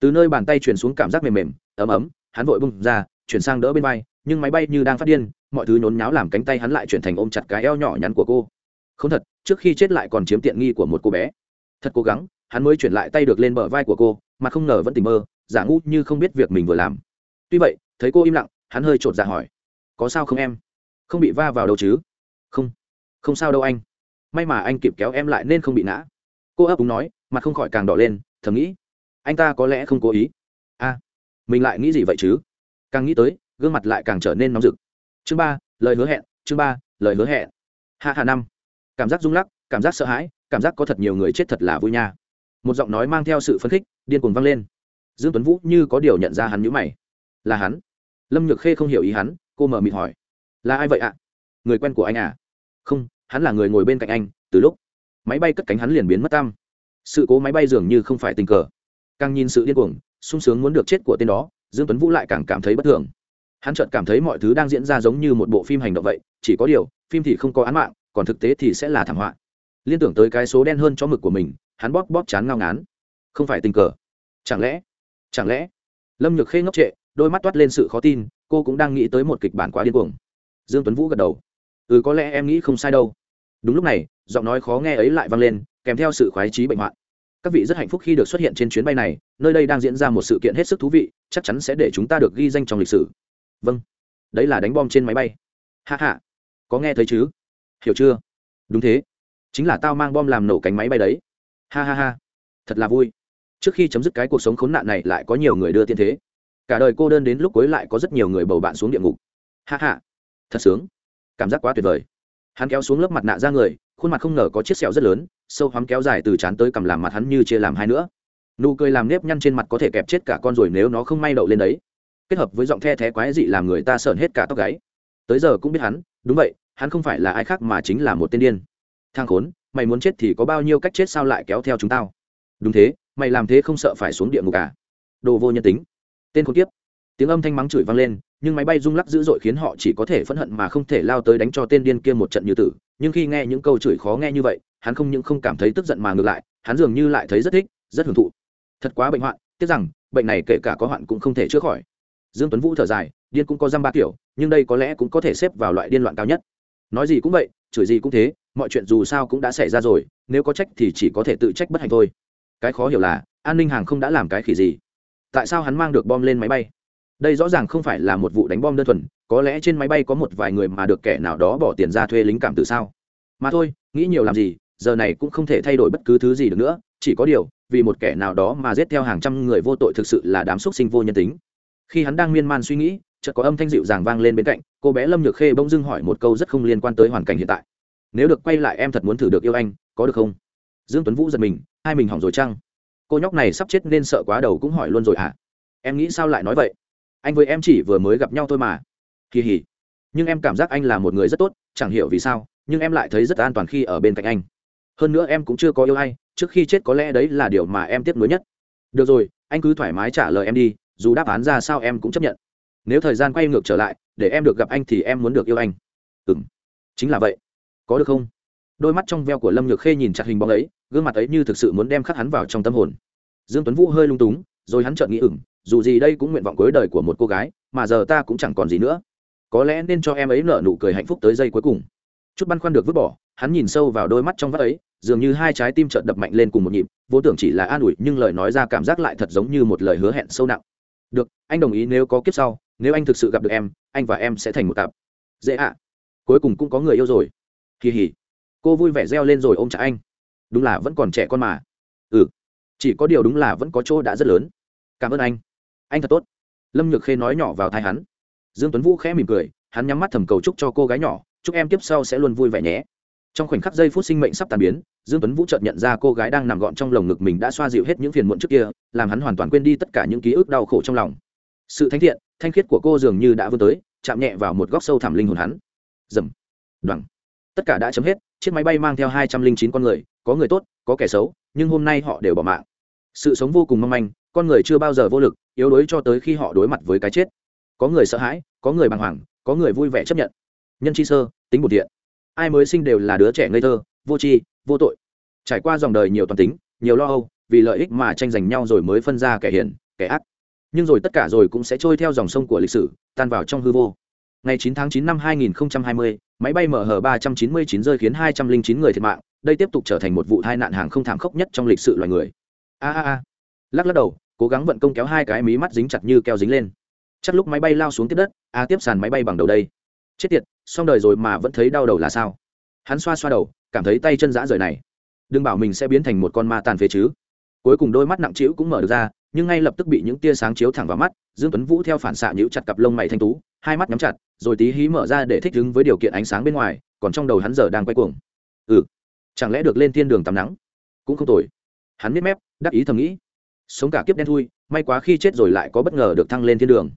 Từ nơi bàn tay chuyển xuống cảm giác mềm mềm, ấm ấm, hắn vội bung ra, chuyển sang đỡ bên vai, nhưng máy bay như đang phát điên, mọi thứ nhốn nháo làm cánh tay hắn lại chuyển thành ôm chặt cái eo nhỏ nhắn của cô. Không thật, trước khi chết lại còn chiếm tiện nghi của một cô bé. Thật cố gắng, hắn mới chuyển lại tay được lên bờ vai của cô, mà không ngờ vẫn tỉnh mơ, giả ngu như không biết việc mình vừa làm. Tuy vậy, thấy cô im lặng, hắn hơi chột dạ hỏi, có sao không em? Không bị va vào đâu chứ? Không. Không sao đâu anh. May mà anh kịp kéo em lại nên không bị ngã. Cô ấp úng nói, mặt không khỏi càng đỏ lên, thầm nghĩ, anh ta có lẽ không cố ý. A mình lại nghĩ gì vậy chứ? Càng nghĩ tới, gương mặt lại càng trở nên nóng rực. Chương ba, lời hứa hẹn, chương ba, lời hứa hẹn. Hạ hạ năm. Cảm giác rung lắc, cảm giác sợ hãi, cảm giác có thật nhiều người chết thật là vui nha. Một giọng nói mang theo sự phấn khích, điên cuồng vang lên. Dương tuấn vũ như có điều nhận ra hắn nhữ mày. Là hắn? Lâm nhược khê không hiểu ý hắn, cô mở mịt hỏi là ai vậy ạ? Người quen của anh à? Không, hắn là người ngồi bên cạnh anh, từ lúc máy bay cất cánh hắn liền biến mất tăm. Sự cố máy bay dường như không phải tình cờ. Càng nhìn sự điên cuồng, sung sướng muốn được chết của tên đó, dương tuấn vũ lại càng cảm thấy bất thường. Hắn chợt cảm thấy mọi thứ đang diễn ra giống như một bộ phim hành động vậy, chỉ có điều, phim thì không có án mạng, còn thực tế thì sẽ là thảm họa. Liên tưởng tới cái số đen hơn cho mực của mình, hắn bóp bóp chán ngao ngán. Không phải tình cờ. Chẳng lẽ chẳng lẽ? Lâm nhược khê ngốc trệ, đôi mắt toát lên sự khó tin, cô cũng đang nghĩ tới một kịch bản quá điên cuồng dương tuấn vũ gật đầu. Ừ có lẽ em nghĩ không sai đâu. Đúng lúc này, giọng nói khó nghe ấy lại vang lên, kèm theo sự khoái trí bệnh hoạn. Các vị rất hạnh phúc khi được xuất hiện trên chuyến bay này, nơi đây đang diễn ra một sự kiện hết sức thú vị, chắc chắn sẽ để chúng ta được ghi danh trong lịch sử. Vâng. Đấy là đánh bom trên máy bay. Hạ hạ có nghe thấy chứ? Hiểu chưa? Đúng thế. Chính là tao mang bom làm nổ cánh máy bay đấy. Ha ha ha. Thật là vui. Trước khi chấm dứt cái cuộc sống khốn nạn này lại có nhiều người đưa tiên thế. Cả đời cô đơn đến lúc cuối lại có rất nhiều người bầu bạn xuống địa ngục. Ha ha thật sướng. Cảm giác quá tuyệt vời. Hắn kéo xuống lớp mặt nạ ra người, khuôn mặt không ngờ có chiếc sẹo rất lớn, sâu hắm kéo dài từ trán tới cầm làm mặt hắn như chia làm hai nữa. Nụ cười làm nếp nhăn trên mặt có thể kẹp chết cả con rồi nếu nó không may đậu lên đấy. Kết hợp với giọng the thé quái dị làm người ta sợn hết cả tóc gáy. Tới giờ cũng biết hắn, đúng vậy, hắn không phải là ai khác mà chính là một tên điên. Thang khốn, mày muốn chết thì có bao nhiêu cách chết sao lại kéo theo chúng tao? Đúng thế, mày làm thế không sợ phải xuống địa ngục cả đồ vô nhân tính. Tên khốn kiếp. Tiếng âm thanh mắng chửi vang lên nhưng máy bay rung lắc dữ dội khiến họ chỉ có thể phẫn hận mà không thể lao tới đánh cho tên điên kia một trận như tử. Nhưng khi nghe những câu chửi khó nghe như vậy, hắn không những không cảm thấy tức giận mà ngược lại, hắn dường như lại thấy rất thích, rất hưởng thụ. Thật quá bệnh hoạn, tiếc rằng, bệnh này kể cả có hoạn cũng không thể chữa khỏi. Dương tuấn vũ thở dài, điên cũng có răm ba kiểu, nhưng đây có lẽ cũng có thể xếp vào loại điên loạn cao nhất. Nói gì cũng vậy, chửi gì cũng thế, mọi chuyện dù sao cũng đã xảy ra rồi, nếu có trách thì chỉ có thể tự trách bất hạnh thôi. Cái khó hiểu là, an ninh hàng không đã làm cái khỉ gì? Tại sao hắn mang được bom lên máy bay? Đây rõ ràng không phải là một vụ đánh bom đơn thuần, có lẽ trên máy bay có một vài người mà được kẻ nào đó bỏ tiền ra thuê lính cảm từ sao? Mà thôi, nghĩ nhiều làm gì, giờ này cũng không thể thay đổi bất cứ thứ gì được nữa, chỉ có điều, vì một kẻ nào đó mà giết theo hàng trăm người vô tội thực sự là đám xúc sinh vô nhân tính. Khi hắn đang miên man suy nghĩ, chợt có âm thanh dịu dàng vang lên bên cạnh, cô bé lâm nhược khê bỗng dưng hỏi một câu rất không liên quan tới hoàn cảnh hiện tại. Nếu được quay lại em thật muốn thử được yêu anh, có được không? Dương tuấn vũ giật mình, hai mình hỏng rồi chăng? Cô nhóc này sắp chết nên sợ quá đầu cũng hỏi luôn rồi hả? À? em nghĩ sao lại nói vậy? Anh với em chỉ vừa mới gặp nhau thôi mà. Kỳ hỉ. Nhưng em cảm giác anh là một người rất tốt, chẳng hiểu vì sao, nhưng em lại thấy rất an toàn khi ở bên cạnh anh. Hơn nữa em cũng chưa có yêu ai, trước khi chết có lẽ đấy là điều mà em tiếc nuối nhất. Được rồi, anh cứ thoải mái trả lời em đi, dù đáp án ra sao em cũng chấp nhận. Nếu thời gian quay ngược trở lại, để em được gặp anh thì em muốn được yêu anh. Ừ m chính là vậy. Có được không? Đôi mắt trong veo của lâm nhược khê nhìn chặt hình bóng ấy, gương mặt ấy như thực sự muốn đem khắc hắn vào trong tâm hồn. Dương tuấn vũ hơi lung túng, rồi hắn chợt nghĩ ửng dù gì đây cũng nguyện vọng cuối đời của một cô gái, mà giờ ta cũng chẳng còn gì nữa. Có lẽ nên cho em ấy nở nụ cười hạnh phúc tới giây cuối cùng. Chút băn khoăn được vứt bỏ, hắn nhìn sâu vào đôi mắt trong vắt ấy, dường như hai trái tim chợt đập mạnh lên cùng một nhịp, vô tưởng chỉ là an ủi, nhưng lời nói ra cảm giác lại thật giống như một lời hứa hẹn sâu nặng. Được, anh đồng ý nếu có kiếp sau, nếu anh thực sự gặp được em, anh và em sẽ thành một cặp. Dễ ạ. Cuối cùng cũng có người yêu rồi. Kỳ hỉ. Cô vui vẻ reo lên rồi ôm chặt anh. Đúng là vẫn còn trẻ con mà. Ừ chỉ có điều đúng là vẫn có chỗ đã rất lớn. Cảm ơn anh anh thật tốt. Lâm nhược khê nói nhỏ vào thai hắn. Dương tuấn vũ khẽ mỉm cười, hắn nhắm mắt thầm cầu chúc cho cô gái nhỏ, chúc em tiếp sau sẽ luôn vui vẻ nhé. Trong khoảnh khắc giây phút sinh mệnh sắp tàn biến, dương tuấn vũ chợt nhận ra cô gái đang nằm gọn trong lồng ngực mình đã xoa dịu hết những phiền muộn trước kia, làm hắn hoàn toàn quên đi tất cả những ký ức đau khổ trong lòng. Sự thánh thiện, thanh khiết của cô dường như đã vươn tới, chạm nhẹ vào một góc sâu thẳm linh hồn hắn. Dầm, đoằng. Tất cả đã chấm hết, chiếc máy bay mang theo hai trăm linh chín con người, có người tốt, có kẻ xấu, nhưng hôm nay họ đều bỏ mạng. Sự sống vô cùng mong manh con người chưa bao giờ vô lực yếu đuối cho tới khi họ đối mặt với cái chết. Có người sợ hãi có người bàng hoàng có người vui vẻ chấp nhận. Nhân chi sơ tính bột thiện. Ai mới sinh đều là đứa trẻ ngây thơ vô tri vô tội. Trải qua dòng đời nhiều toàn tính nhiều lo âu vì lợi ích mà tranh giành nhau rồi mới phân ra kẻ hiền kẻ ác. Nhưng rồi tất cả rồi cũng sẽ trôi theo dòng sông của lịch sử tan vào trong hư vô. Ngày 9 tháng 9 năm 2020, máy bay MH399 rơi khiến 209 người thiệt mạng đây tiếp tục trở thành một vụ tai nạn hàng không thảm khốc nhất trong lịch sử loài người. A a a lắc lắc đầu, cố gắng vận công kéo hai cái mí mắt dính chặt như keo dính lên. Chắc lúc máy bay lao xuống tiếp đất, a tiếp sàn máy bay bằng đầu đây. Chết tiệt, xong đời rồi mà vẫn thấy đau đầu là sao? Hắn xoa xoa đầu, cảm thấy tay chân dã rời này. Đừng bảo mình sẽ biến thành một con ma tàn phế chứ. Cuối cùng đôi mắt nặng trĩu cũng mở được ra, nhưng ngay lập tức bị những tia sáng chiếu thẳng vào mắt, dương tuấn vũ theo phản xạ nhíu chặt cặp lông mày thanh tú, hai mắt nhắm chặt, rồi tí hí mở ra để thích ứng với điều kiện ánh sáng bên ngoài, còn trong đầu hắn giờ đang quay cuồng. Ừ chẳng lẽ được lên thiên đường tắm nắng? Cũng không tồi. Hắn biết mép, đắc ý thầm nghĩ sống cả kiếp đen thui, may quá khi chết rồi lại có bất ngờ được thăng lên thiên đường.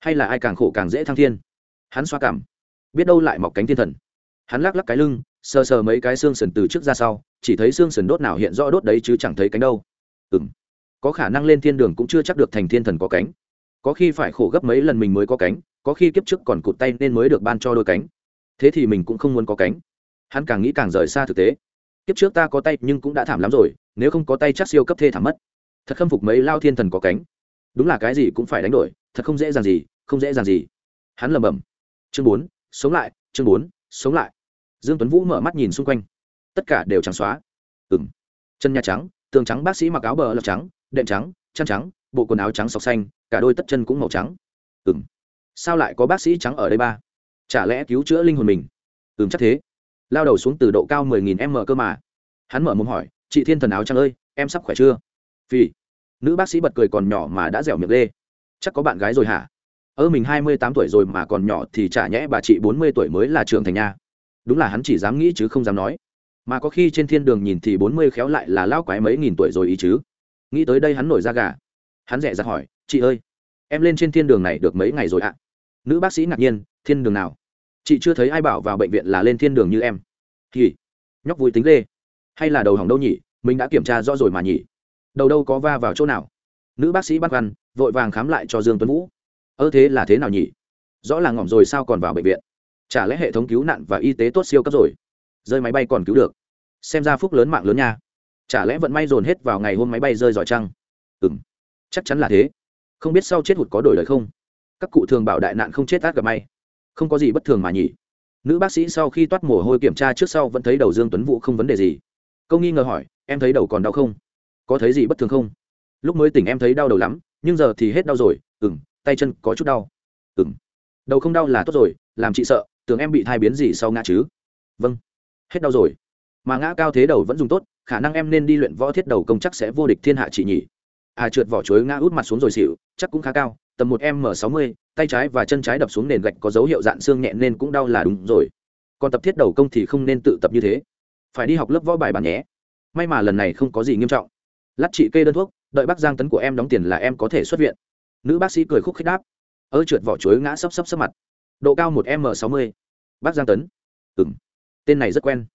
Hay là ai càng khổ càng dễ thăng thiên? Hắn xoa cảm. Biết đâu lại mọc cánh thiên thần. Hắn lắc lắc cái lưng, sờ sờ mấy cái xương sườn từ trước ra sau, chỉ thấy xương sườn đốt nào hiện rõ đốt đấy chứ chẳng thấy cánh đâu. Ừ m có khả năng lên thiên đường cũng chưa chắc được thành thiên thần có cánh. Có khi phải khổ gấp mấy lần mình mới có cánh, có khi kiếp trước còn cụt tay nên mới được ban cho đôi cánh. Thế thì mình cũng không muốn có cánh. Hắn càng nghĩ càng rời xa thực tế. Kiếp trước ta có tay nhưng cũng đã thảm lắm rồi, nếu không có tay chắc siêu cấp thê thảm mất thật khâm phục mấy lao thiên thần có cánh. Đúng là cái gì cũng phải đánh đổi, thật không dễ dàng gì, không dễ dàng gì. Hắn lầm bầm chương bốn, sống lại, chương bốn, sống lại. Dương tuấn vũ mở mắt nhìn xung quanh. Tất cả đều trắng xóa. Ừng chân nhà trắng, tường trắng bác sĩ mặc áo bờ lọc trắng, đệm trắng, chăn trắng, bộ quần áo trắng sọc xanh, cả đôi tất chân cũng màu trắng. Ừng sao lại có bác sĩ trắng ở đây ba? Chả lẽ cứu chữa linh hồn mình? Ừm, chắc thế. Lao đầu xuống từ độ cao mười nghìn m cơ mà. Hắn mở mồm hỏi, chị thiên thần áo trắng ơi, em sắp khỏe chưa? Phi nữ bác sĩ bật cười còn nhỏ mà đã dẻo miệng lê chắc có bạn gái rồi hả? Ơ, mình hai mươi tám tuổi rồi mà còn nhỏ thì chả nhẽ bà chị bốn mươi tuổi mới là trưởng thành nha. Đúng là hắn chỉ dám nghĩ chứ không dám nói. Mà có khi trên thiên đường nhìn thì bốn mươi khéo lại là lao quái mấy nghìn tuổi rồi ý chứ. Nghĩ tới đây hắn nổi ra gà. Hắn rẻ ra hỏi, chị ơi, em lên trên thiên đường này được mấy ngày rồi ạ? Nữ bác sĩ ngạc nhiên, thiên đường nào? Chị chưa thấy ai bảo vào bệnh viện là lên thiên đường như em. Thì nhóc vui tính lê hay là đầu hỏng đâu nhỉ? Mình đã kiểm tra rõ rồi mà nhỉ đầu đâu có va vào chỗ nào. Nữ bác sĩ bắt văn, vội vàng khám lại cho dương tuấn vũ. Ơ thế là thế nào nhỉ? Rõ là ngỏm rồi sao còn vào bệnh viện? Chả lẽ hệ thống cứu nạn và y tế tốt siêu cấp rồi? Rơi máy bay còn cứu được. Xem ra phúc lớn mạng lớn nha. Chả lẽ vận may dồn hết vào ngày hôm máy bay rơi giỏi trăng ừ m chắc chắn là thế. Không biết sau chết hụt có đổi lời không? Các cụ thường bảo đại nạn không chết át gặp may. Không có gì bất thường mà nhỉ? Nữ bác sĩ sau khi toát mồ hôi kiểm tra trước sau vẫn thấy đầu dương tuấn vũ không vấn đề gì. Câu nghi ngờ hỏi, em thấy đầu còn đau không? Có thấy gì bất thường không? Lúc mới tỉnh em thấy đau đầu lắm, nhưng giờ thì hết đau rồi ừng tay chân có chút đau. Ừng đầu không đau là tốt rồi, làm chị sợ, tưởng em bị thai biến gì sau ngã chứ? Vâng. Hết đau rồi. Mà ngã cao thế đầu vẫn dùng tốt, khả năng em nên đi luyện võ thiết đầu công chắc sẽ vô địch thiên hạ chị nhỉ. À trượt vỏ chuối ngã út mặt xuống rồi xịu chắc cũng khá cao, tầm một m sáu mươi, tay trái và chân trái đập xuống nền gạch có dấu hiệu dạn xương nhẹ nên cũng đau là đúng rồi. Còn tập thiết đầu công thì không nên tự tập như thế. Phải đi học lớp võ bài bản nhé. May mà lần này không có gì nghiêm trọng lát chị kê đơn thuốc, đợi bác giang tấn của em đóng tiền là em có thể xuất viện. Nữ bác sĩ cười khúc khích đáp. Ơ, trượt vỏ chuối ngã sấp sấp sấp mặt. Độ cao một m sáu mươi. Bác giang tấn. Ừ m tên này rất quen.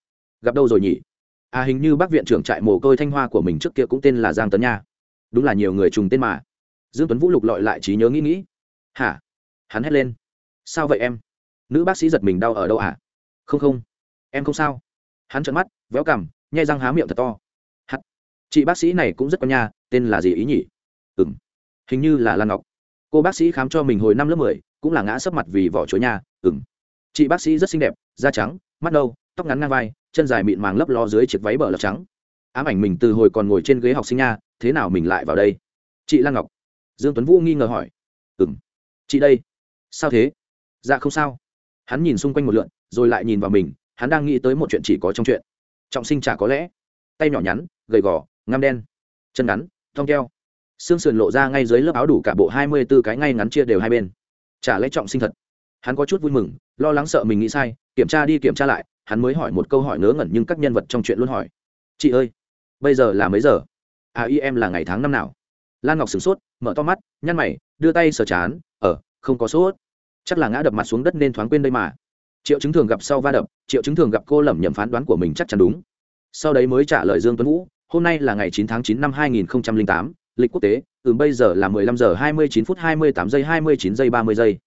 Gặp đâu rồi nhỉ? À hình như bác viện trưởng trại mồ côi thanh hoa của mình trước kia cũng tên là giang tấn nha. Đúng là nhiều người trùng tên mà. Dương tuấn vũ lục lọi lại trí nhớ nghĩ nghĩ. Hả? Hắn hét lên. Sao vậy em? Nữ bác sĩ giật mình đau ở đâu hả? Không không. Em không sao. Hắn trợn mắt, véo cằm, nhai răng há miệng thật to chị bác sĩ này cũng rất có nha, tên là gì ý nhỉ? Ừ m hình như là lan ngọc. Cô bác sĩ khám cho mình hồi năm lớp mười, cũng là ngã sấp mặt vì vỏ chuối nha ừ m chị bác sĩ rất xinh đẹp, da trắng, mắt nâu, tóc ngắn ngang vai, chân dài mịn màng lấp lo dưới chiếc váy bờ lọc trắng. Ám ảnh mình từ hồi còn ngồi trên ghế học sinh nha, thế nào mình lại vào đây? Chị lan ngọc. Dương tuấn vũ nghi ngờ hỏi. Ừ m chị đây. Sao thế? Dạ không sao. Hắn nhìn xung quanh một lượn, rồi lại nhìn vào mình, hắn đang nghĩ tới một chuyện chỉ có trong chuyện. Trọng sinh chả có lẽ. Tay nhỏ nhắn, gầy gò ngăm đen, chân ngắn, thong keo. Xương sườn lộ ra ngay dưới lớp áo đủ cả bộ hai mươi b ố cái ngay ngắn chia đều hai bên. Chả lẽ trọng sinh thật? Hắn có chút vui mừng, lo lắng sợ mình nghĩ sai, kiểm tra đi kiểm tra lại, hắn mới hỏi một câu hỏi ngớ ngẩn nhưng các nhân vật trong chuyện luôn hỏi. Chị ơi, bây giờ là mấy giờ? À y em là ngày tháng năm nào? Lan ngọc sửng sốt, mở to mắt, nhăn mày, đưa tay sờ chán ở không có sốt. Chắc là ngã đập mặt xuống đất nên thoáng quên đây mà. Triệu chứng thường gặp sau va đập, triệu chứng thường gặp cô lẩm nhẩm phán đoán của mình chắc chắn đúng. Sau đấy mới trả lời dương tuấn vũ hôm nay là ngày 9 tháng 9 năm 2008, lịch quốc tế từ bây giờ là 15 giờ 29 phút 28 giây 29 giây 30 giây.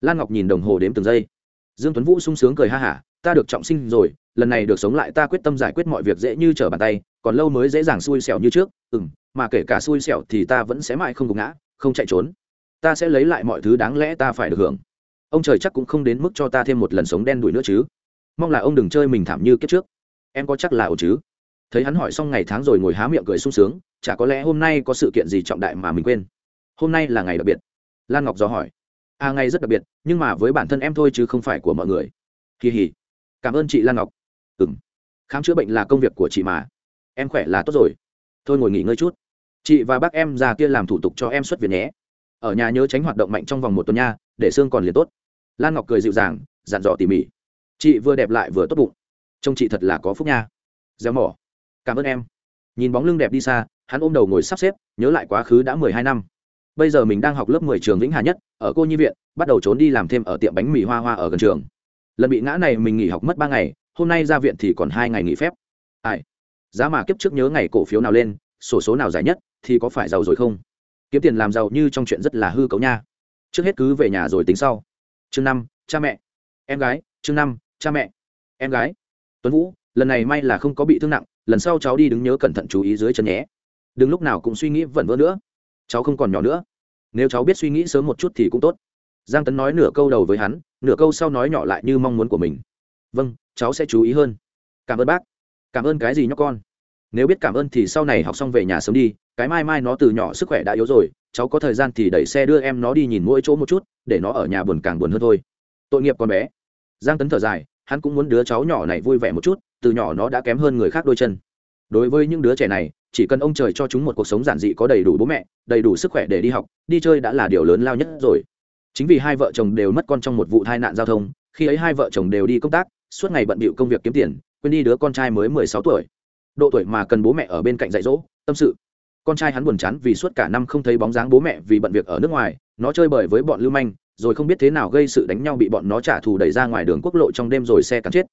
Lan ngọc nhìn đồng hồ đếm từng giây. Dương tuấn vũ sung sướng cười ha hả ta được trọng sinh rồi lần này được sống lại ta quyết tâm giải quyết mọi việc dễ như trở bàn tay còn lâu mới dễ dàng xui xẻo như trước ừm mà kể cả xui xẻo thì ta vẫn sẽ mãi không gục ngã không chạy trốn. Ta sẽ lấy lại mọi thứ đáng lẽ ta phải được hưởng. Ông trời chắc cũng không đến mức cho ta thêm một lần sống đen đuổi nữa chứ. Mong là ông đừng chơi mình thảm như kiếp trước. Em có chắc là ổn chứ? Thấy hắn hỏi xong ngày tháng rồi ngồi há miệng cười sung sướng, chả có lẽ hôm nay có sự kiện gì trọng đại mà mình quên. Hôm nay là ngày đặc biệt. Lan ngọc dò hỏi. À ngày rất đặc biệt, nhưng mà với bản thân em thôi chứ không phải của mọi người. Kỳ hỉ cảm ơn chị lan ngọc. Ừ m khám chữa bệnh là công việc của chị mà. Em khỏe là tốt rồi. Thôi ngồi nghỉ ngơi chút. Chị và bác em già kia làm thủ tục cho em xuất viện nhé. Ở nhà nhớ tránh hoạt động mạnh trong vòng một tuần nha, để xương còn liền tốt. Lan ngọc cười dịu dàng, dặn dò tỉ mỉ. Chị vừa đẹp lại vừa tốt bụng. Trông chị thật là có phúc nha. Gieo mỏ cảm ơn em. Nhìn bóng lưng đẹp đi xa, hắn ôm đầu ngồi sắp xếp, nhớ lại quá khứ đã mười hai năm. Bây giờ mình đang học lớp mười trường vĩnh hà nhất, ở cô nhi viện, bắt đầu trốn đi làm thêm ở tiệm bánh mì hoa hoa ở gần trường. Lần bị ngã này mình nghỉ học mất ba ngày, hôm nay ra viện thì còn hai ngày nghỉ phép. Ai? Giá mà kiếp trước nhớ ngày cổ phiếu nào lên, sổ số nào dài nhất, thì có phải giàu rồi không? Kiếm tiền làm giàu như trong chuyện rất là hư cấu nha. Trước hết cứ về nhà rồi tính sau. Chương năm, cha mẹ. Em gái, chương năm, cha mẹ. Em gái. Tuấn vũ, lần này may là không có bị thương nặng lần sau cháu đi đứng nhớ cẩn thận chú ý dưới chân nhé. Đừng lúc nào cũng suy nghĩ vẩn vỡ nữa. Cháu không còn nhỏ nữa. Nếu cháu biết suy nghĩ sớm một chút thì cũng tốt. Giang tấn nói nửa câu đầu với hắn, nửa câu sau nói nhỏ lại như mong muốn của mình. Vâng cháu sẽ chú ý hơn. Cảm ơn bác. Cảm ơn cái gì nhóc con? Nếu biết cảm ơn thì sau này học xong về nhà sớm đi, cái mai mai nó từ nhỏ sức khỏe đã yếu rồi, cháu có thời gian thì đẩy xe đưa em nó đi nhìn mỗi chỗ một chút, để nó ở nhà buồn càng buồn hơn thôi. Tội nghiệp con bé. Giang tấn thở dài, hắn cũng muốn đứa cháu nhỏ này vui vẻ một chút từ nhỏ nó đã kém hơn người khác đôi chân. Đối với những đứa trẻ này, chỉ cần ông trời cho chúng một cuộc sống giản dị có đầy đủ bố mẹ, đầy đủ sức khỏe để đi học, đi chơi đã là điều lớn lao nhất rồi. Chính vì hai vợ chồng đều mất con trong một vụ tai nạn giao thông, khi ấy hai vợ chồng đều đi công tác, suốt ngày bận bịu công việc kiếm tiền, quên đi đứa con trai mới mười sáu tuổi. Độ tuổi mà cần bố mẹ ở bên cạnh dạy dỗ, tâm sự. Con trai hắn buồn chán vì suốt cả năm không thấy bóng dáng bố mẹ vì bận việc ở nước ngoài, nó chơi bời với bọn lưu manh, rồi không biết thế nào gây sự đánh nhau bị bọn nó trả thù đẩy ra ngoài đường quốc lộ trong đêm rồi xe cắn chết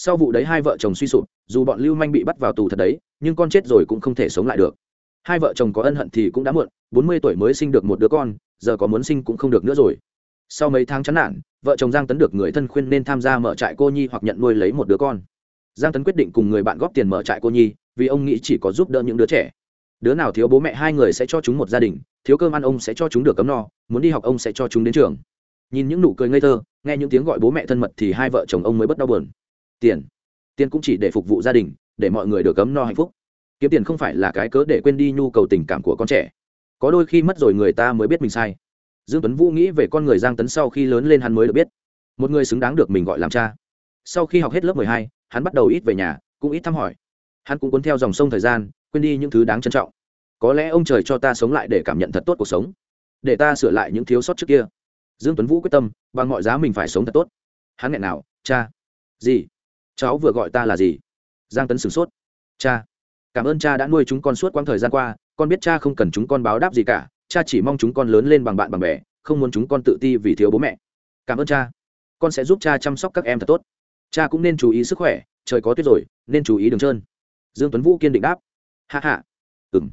sau vụ đấy hai vợ chồng suy sụp, dù bọn lưu manh bị bắt vào tù thật đấy, nhưng con chết rồi cũng không thể sống lại được. Hai vợ chồng có ân hận thì cũng đã muộn, bốn mươi tuổi mới sinh được một đứa con, giờ có muốn sinh cũng không được nữa rồi. Sau mấy tháng chán nản, vợ chồng giang tấn được người thân khuyên nên tham gia mở trại cô nhi hoặc nhận nuôi lấy một đứa con. Giang tấn quyết định cùng người bạn góp tiền mở trại cô nhi, vì ông nghĩ chỉ có giúp đỡ những đứa trẻ. Đứa nào thiếu bố mẹ hai người sẽ cho chúng một gia đình, thiếu cơm ăn ông sẽ cho chúng được cấm no, muốn đi học ông sẽ cho chúng đến trường. Nhìn những nụ cười ngây thơ, nghe những tiếng gọi bố mẹ thân mật thì hai vợ chồng ông mới bất đau buồn tiền. Tiền cũng chỉ để phục vụ gia đình để mọi người được cấm no hạnh phúc. Kiếm tiền không phải là cái cớ để quên đi nhu cầu tình cảm của con trẻ. Có đôi khi mất rồi người ta mới biết mình sai. Dương tuấn vũ nghĩ về con người giang tấn sau khi lớn lên hắn mới được biết. Một người xứng đáng được mình gọi làm cha. Sau khi học hết lớp 12, hắn bắt đầu ít về nhà cũng ít thăm hỏi. Hắn cũng cuốn theo dòng sông thời gian quên đi những thứ đáng trân trọng. Có lẽ ông trời cho ta sống lại để cảm nhận thật tốt cuộc sống. Để ta sửa lại những thiếu sót trước kia. Dương tuấn vũ quyết tâm bằng mọi giá mình phải sống thật tốt. Hắn nghẹn nào cha. Gì? Cháu vừa gọi ta là gì? Giang tấn sửng sốt. Cha, cảm ơn cha đã nuôi chúng con suốt quãng thời gian qua, con biết cha không cần chúng con báo đáp gì cả, cha chỉ mong chúng con lớn lên bằng bạn bằng bè, không muốn chúng con tự ti vì thiếu bố mẹ. Cảm ơn cha. Con sẽ giúp cha chăm sóc các em thật tốt. Cha cũng nên chú ý sức khỏe, trời có tuyết rồi, nên chú ý đường trơn. Dương tuấn vũ kiên định đáp. Hạ hạ ừng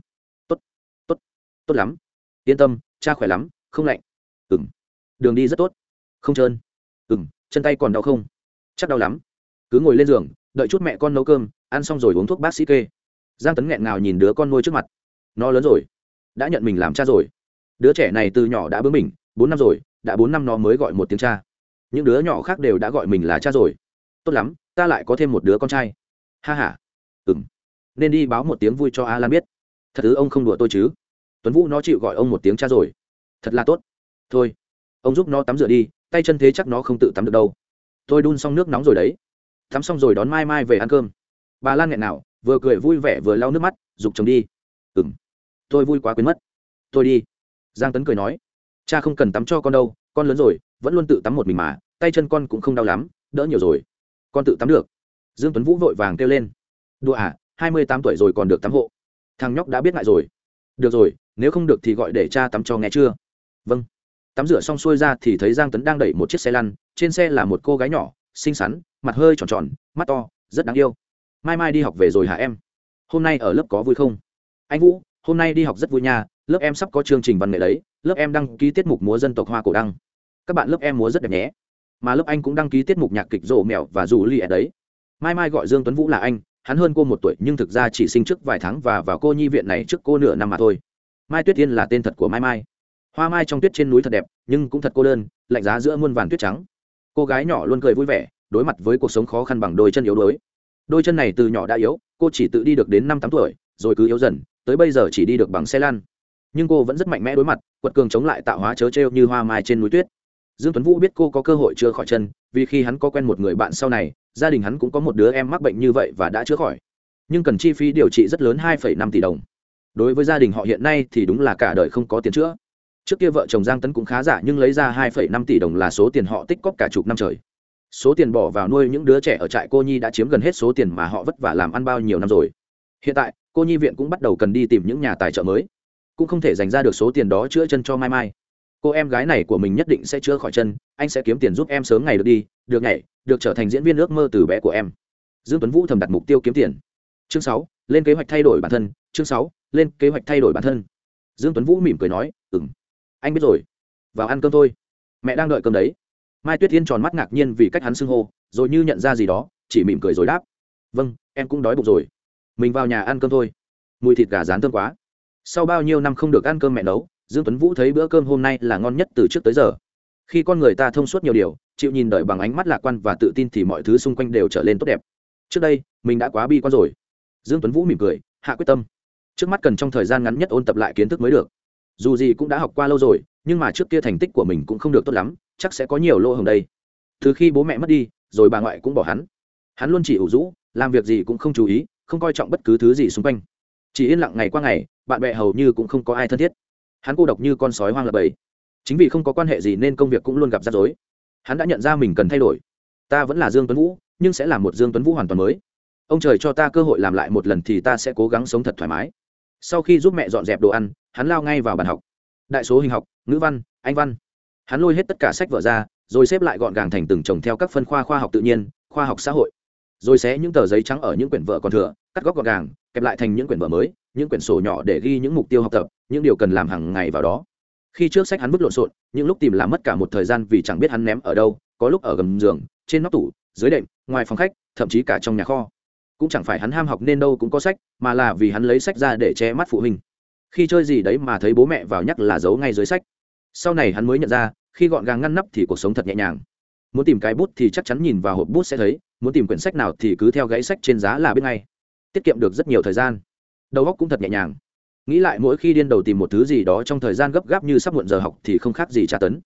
tốt. Tốt. Tốt lắm. Yên tâm, cha khỏe lắm, không lạnh. Ừng đường đi rất tốt. Không trơn. Ừng chân tay còn đau không? Chắc đau lắm cứ ngồi lên giường, đợi chút mẹ con nấu cơm, ăn xong rồi uống thuốc bác sĩ kê. Giang tấn nghẹn ngào nhìn đứa con nuôi trước mặt. Nó lớn rồi. Đã nhận mình làm cha rồi. Đứa trẻ này từ nhỏ đã bướng mình bốn năm rồi, đã bốn năm nó mới gọi một tiếng cha. Những đứa nhỏ khác đều đã gọi mình là cha rồi. Tốt lắm, ta lại có thêm một đứa con trai. Ha h a ừng nên đi báo một tiếng vui cho a lan biết. Thật thứ ông không đùa tôi chứ? Tuấn vũ nó chịu gọi ông một tiếng cha rồi. Thật là tốt. Thôi. Ông giúp nó tắm rửa đi, tay chân thế chắc nó không tự tắm được đâu. Tôi đun xong nước nóng rồi đấy tắm xong rồi đón mai mai về ăn cơm. Bà lan nghẹn nào, vừa cười vui vẻ vừa lau nước mắt giục chồng đi. Ừng tôi vui quá quên mất. Tôi đi. Giang tấn cười nói. Cha không cần tắm cho con đâu, con lớn rồi, vẫn luôn tự tắm một mình mà, tay chân con cũng không đau lắm, đỡ nhiều rồi. Con tự tắm được. Dương tuấn vũ vội vàng kêu lên. Đùa à hai mươi tám tuổi rồi còn được tắm hộ. Thằng nhóc đã biết ngại rồi. Được rồi, nếu không được thì gọi để cha tắm cho nghe chưa? Vâng. Tắm rửa xong xuôi ra thì thấy giang tấn đang đẩy một chiếc xe lăn, trên xe là một cô gái nhỏ, xinh xắn mặt hơi tròn tròn, mắt to, rất đáng yêu. Mai mai đi học về rồi hả em? Hôm nay ở lớp có vui không? Anh vũ, hôm nay đi học rất vui nha, lớp em sắp có chương trình văn nghệ đấy, lớp em đăng ký tiết mục múa dân tộc hoa cổ đăng. Các bạn lớp em múa rất đẹp nhé. Mà lớp anh cũng đăng ký tiết mục nhạc kịch rổ mèo và dù li đấy. Mai mai gọi dương tuấn vũ là anh, hắn hơn cô một tuổi nhưng thực ra chỉ sinh trước vài tháng và vào cô nhi viện này trước cô nửa năm mà thôi. Mai tuyết tiên là tên thật của mai mai. Hoa mai trong tuyết trên núi thật đẹp, nhưng cũng thật cô đơn, lạnh giá giữa muôn vàn tuyết trắng. Cô gái nhỏ luôn cười vui vẻ đối mặt với cuộc sống khó khăn bằng đôi chân yếu đuối. Đôi chân này từ nhỏ đã yếu cô chỉ tự đi được đến năm tám tuổi rồi cứ yếu dần tới bây giờ chỉ đi được bằng xe lăn. Nhưng cô vẫn rất mạnh mẽ đối mặt quật cường chống lại tạo hóa chớ trêu như hoa mai trên núi tuyết. Dương tuấn vũ biết cô có cơ hội chữa khỏi chân vì khi hắn có quen một người bạn sau này gia đình hắn cũng có một đứa em mắc bệnh như vậy và đã chữa khỏi. Nhưng cần chi phí điều trị rất lớn 2,5 tỷ đồng. Đối với gia đình họ hiện nay thì đúng là cả đời không có tiền chữa. Trước kia vợ chồng giang tấn cũng khá giả nhưng lấy ra 2,5 tỷ đồng là số tiền họ tích cóp cả chục năm trời số tiền bỏ vào nuôi những đứa trẻ ở trại cô nhi đã chiếm gần hết số tiền mà họ vất vả làm ăn bao nhiêu năm rồi. Hiện tại cô nhi viện cũng bắt đầu cần đi tìm những nhà tài trợ mới. Cũng không thể dành ra được số tiền đó chữa chân cho mai mai. Cô em gái này của mình nhất định sẽ chữa khỏi chân anh sẽ kiếm tiền giúp em sớm ngày được đi được nhảy được trở thành diễn viên ước mơ từ bé của em. Dương tuấn vũ thầm đặt mục tiêu kiếm tiền. Chương sáu lên kế hoạch thay đổi bản thân. Chương sáu lên kế hoạch thay đổi bản thân. Dương tuấn vũ mỉm cười nói ừm, anh biết rồi. Vào ăn cơm thôi. Mẹ đang đợi cơm đấy mai tuyết yên tròn mắt ngạc nhiên vì cách hắn xưng hô, rồi như nhận ra gì đó, chỉ mỉm cười rồi đáp. Vâng em cũng đói bụng rồi. Mình vào nhà ăn cơm thôi. Mùi thịt gà rán thơm quá. Sau bao nhiêu năm không được ăn cơm mẹ nấu, dương tuấn vũ thấy bữa cơm hôm nay là ngon nhất từ trước tới giờ. Khi con người ta thông suốt nhiều điều, chịu nhìn đời bằng ánh mắt lạc quan và tự tin thì mọi thứ xung quanh đều trở lên tốt đẹp. Trước đây, mình đã quá bi quan rồi. Dương tuấn vũ mỉm cười, hạ quyết tâm. Trước mắt cần trong thời gian ngắn nhất ôn tập lại kiến thức mới được. Dù gì cũng đã học qua lâu rồi, nhưng mà trước kia thành tích của mình cũng không được tốt lắm chắc sẽ có nhiều lỗ hồng đây. Từ khi bố mẹ mất đi, rồi bà ngoại cũng bỏ hắn. Hắn luôn chỉ ủ rũ, làm việc gì cũng không chú ý, không coi trọng bất cứ thứ gì xung quanh. Chỉ yên lặng ngày qua ngày, bạn bè hầu như cũng không có ai thân thiết. Hắn cô độc như con sói hoang lập bầy. Chính vì không có quan hệ gì nên công việc cũng luôn gặp rắc rối. Hắn đã nhận ra mình cần thay đổi. Ta vẫn là dương tuấn vũ, nhưng sẽ là một dương tuấn vũ hoàn toàn mới. Ông trời cho ta cơ hội làm lại một lần thì ta sẽ cố gắng sống thật thoải mái. Sau khi giúp mẹ dọn dẹp đồ ăn, hắn lao ngay vào bàn học. Đại số hình học, ngữ văn, anh văn hắn lôi hết tất cả sách vở ra, rồi xếp lại gọn gàng thành từng chồng theo các phân khoa khoa học tự nhiên, khoa học xã hội. Rồi xé những tờ giấy trắng ở những quyển vở còn thừa, cắt góc gọn gàng, kẹp lại thành những quyển vở mới, những quyển sổ nhỏ để ghi những mục tiêu học tập, những điều cần làm hàng ngày vào đó. Khi trước sách hắn vứt lộn xộn, những lúc tìm làm mất cả một thời gian vì chẳng biết hắn ném ở đâu, có lúc ở gầm giường, trên nóc tủ, dưới đệm, ngoài phòng khách, thậm chí cả trong nhà kho. Cũng chẳng phải hắn ham học nên đâu cũng có sách, mà là vì hắn lấy sách ra để che mắt phụ huynh. Khi chơi gì đấy mà thấy bố mẹ vào nhắc là giấu ngay dưới sách sau này hắn mới nhận ra, khi gọn gàng ngăn nắp thì cuộc sống thật nhẹ nhàng. Muốn tìm cái bút thì chắc chắn nhìn vào hộp bút sẽ thấy, muốn tìm quyển sách nào thì cứ theo gãy sách trên giá là biết ngay. Tiết kiệm được rất nhiều thời gian. Đầu óc cũng thật nhẹ nhàng. Nghĩ lại mỗi khi điên đầu tìm một thứ gì đó trong thời gian gấp gáp như sắp muộn giờ học thì không khác gì tra tấn.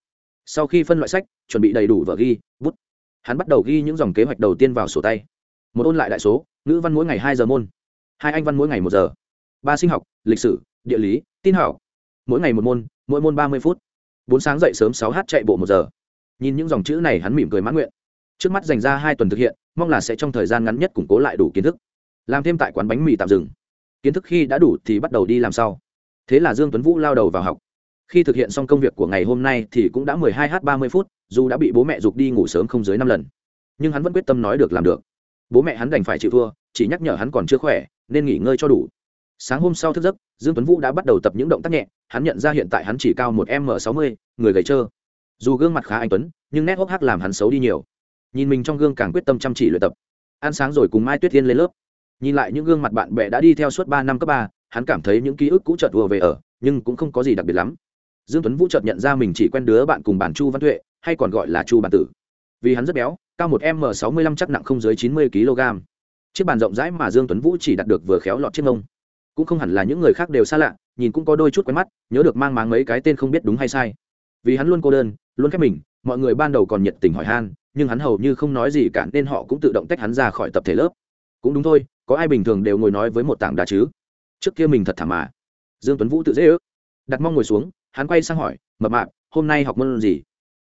Sau khi phân loại sách, chuẩn bị đầy đủ vở ghi, bút, hắn bắt đầu ghi những dòng kế hoạch đầu tiên vào sổ tay. Một ôn lại đại số, ngữ văn mỗi ngày hai giờ môn, hai anh văn mỗi ngày một giờ. Ba sinh học, lịch sử, địa lý, tin học. Mỗi ngày một môn, mỗi môn ba mươi phút bốn sáng dậy sớm sáu h chạy bộ một giờ. Nhìn những dòng chữ này hắn mỉm cười mãn nguyện. Trước mắt dành ra hai tuần thực hiện, mong là sẽ trong thời gian ngắn nhất củng cố lại đủ kiến thức. Làm thêm tại quán bánh mì tạm dừng. Kiến thức khi đã đủ thì bắt đầu đi làm sau. Thế là dương tuấn vũ lao đầu vào học. Khi thực hiện xong công việc của ngày hôm nay thì cũng đã 12 h 30 phút, dù đã bị bố mẹ giục đi ngủ sớm không dưới năm lần. Nhưng hắn vẫn quyết tâm nói được làm được. Bố mẹ hắn đành phải chịu thua, chỉ nhắc nhở hắn còn chưa khỏe, nên nghỉ ngơi cho đủ sáng hôm sau thức giấc, dương tuấn vũ đã bắt đầu tập những động tác nhẹ, hắn nhận ra hiện tại hắn chỉ cao một m 60 người gầy trơ. Dù gương mặt khá anh tuấn, nhưng nét hốc hác làm hắn xấu đi nhiều. Nhìn mình trong gương càng quyết tâm chăm chỉ luyện tập. Ăn sáng rồi cùng mai tuyết thiên lên lớp. Nhìn lại những gương mặt bạn bè đã đi theo suốt ba năm cấp ba, hắn cảm thấy những ký ức cũ chợt ùa về ở, nhưng cũng không có gì đặc biệt lắm. Dương tuấn vũ chợt nhận ra mình chỉ quen đứa bạn cùng bản chu văn tuệ, hay còn gọi là chu bản tử. Vì hắn rất béo, cao một m sáu mươi lăm chắc nặng không dưới chín mươi kg chiếc bàn rộng rãi mà dương tuấn vũ chỉ đặt được vừa khéo lọt chiếc mông cũng không hẳn là những người khác đều xa lạ, nhìn cũng có đôi chút quen mắt, nhớ được mang máng mấy cái tên không biết đúng hay sai. Vì hắn luôn cô đơn, luôn khép mình, mọi người ban đầu còn nhiệt tình hỏi han, nhưng hắn hầu như không nói gì cả, nên họ cũng tự động tách hắn ra khỏi tập thể lớp. Cũng đúng thôi, có ai bình thường đều ngồi nói với một tảng đá chứ? Trước kia mình thật thảm mà. Dương tuấn vũ tự dễ ước. Đặt mong ngồi xuống, hắn quay sang hỏi, mập mạp, hôm nay học môn gì?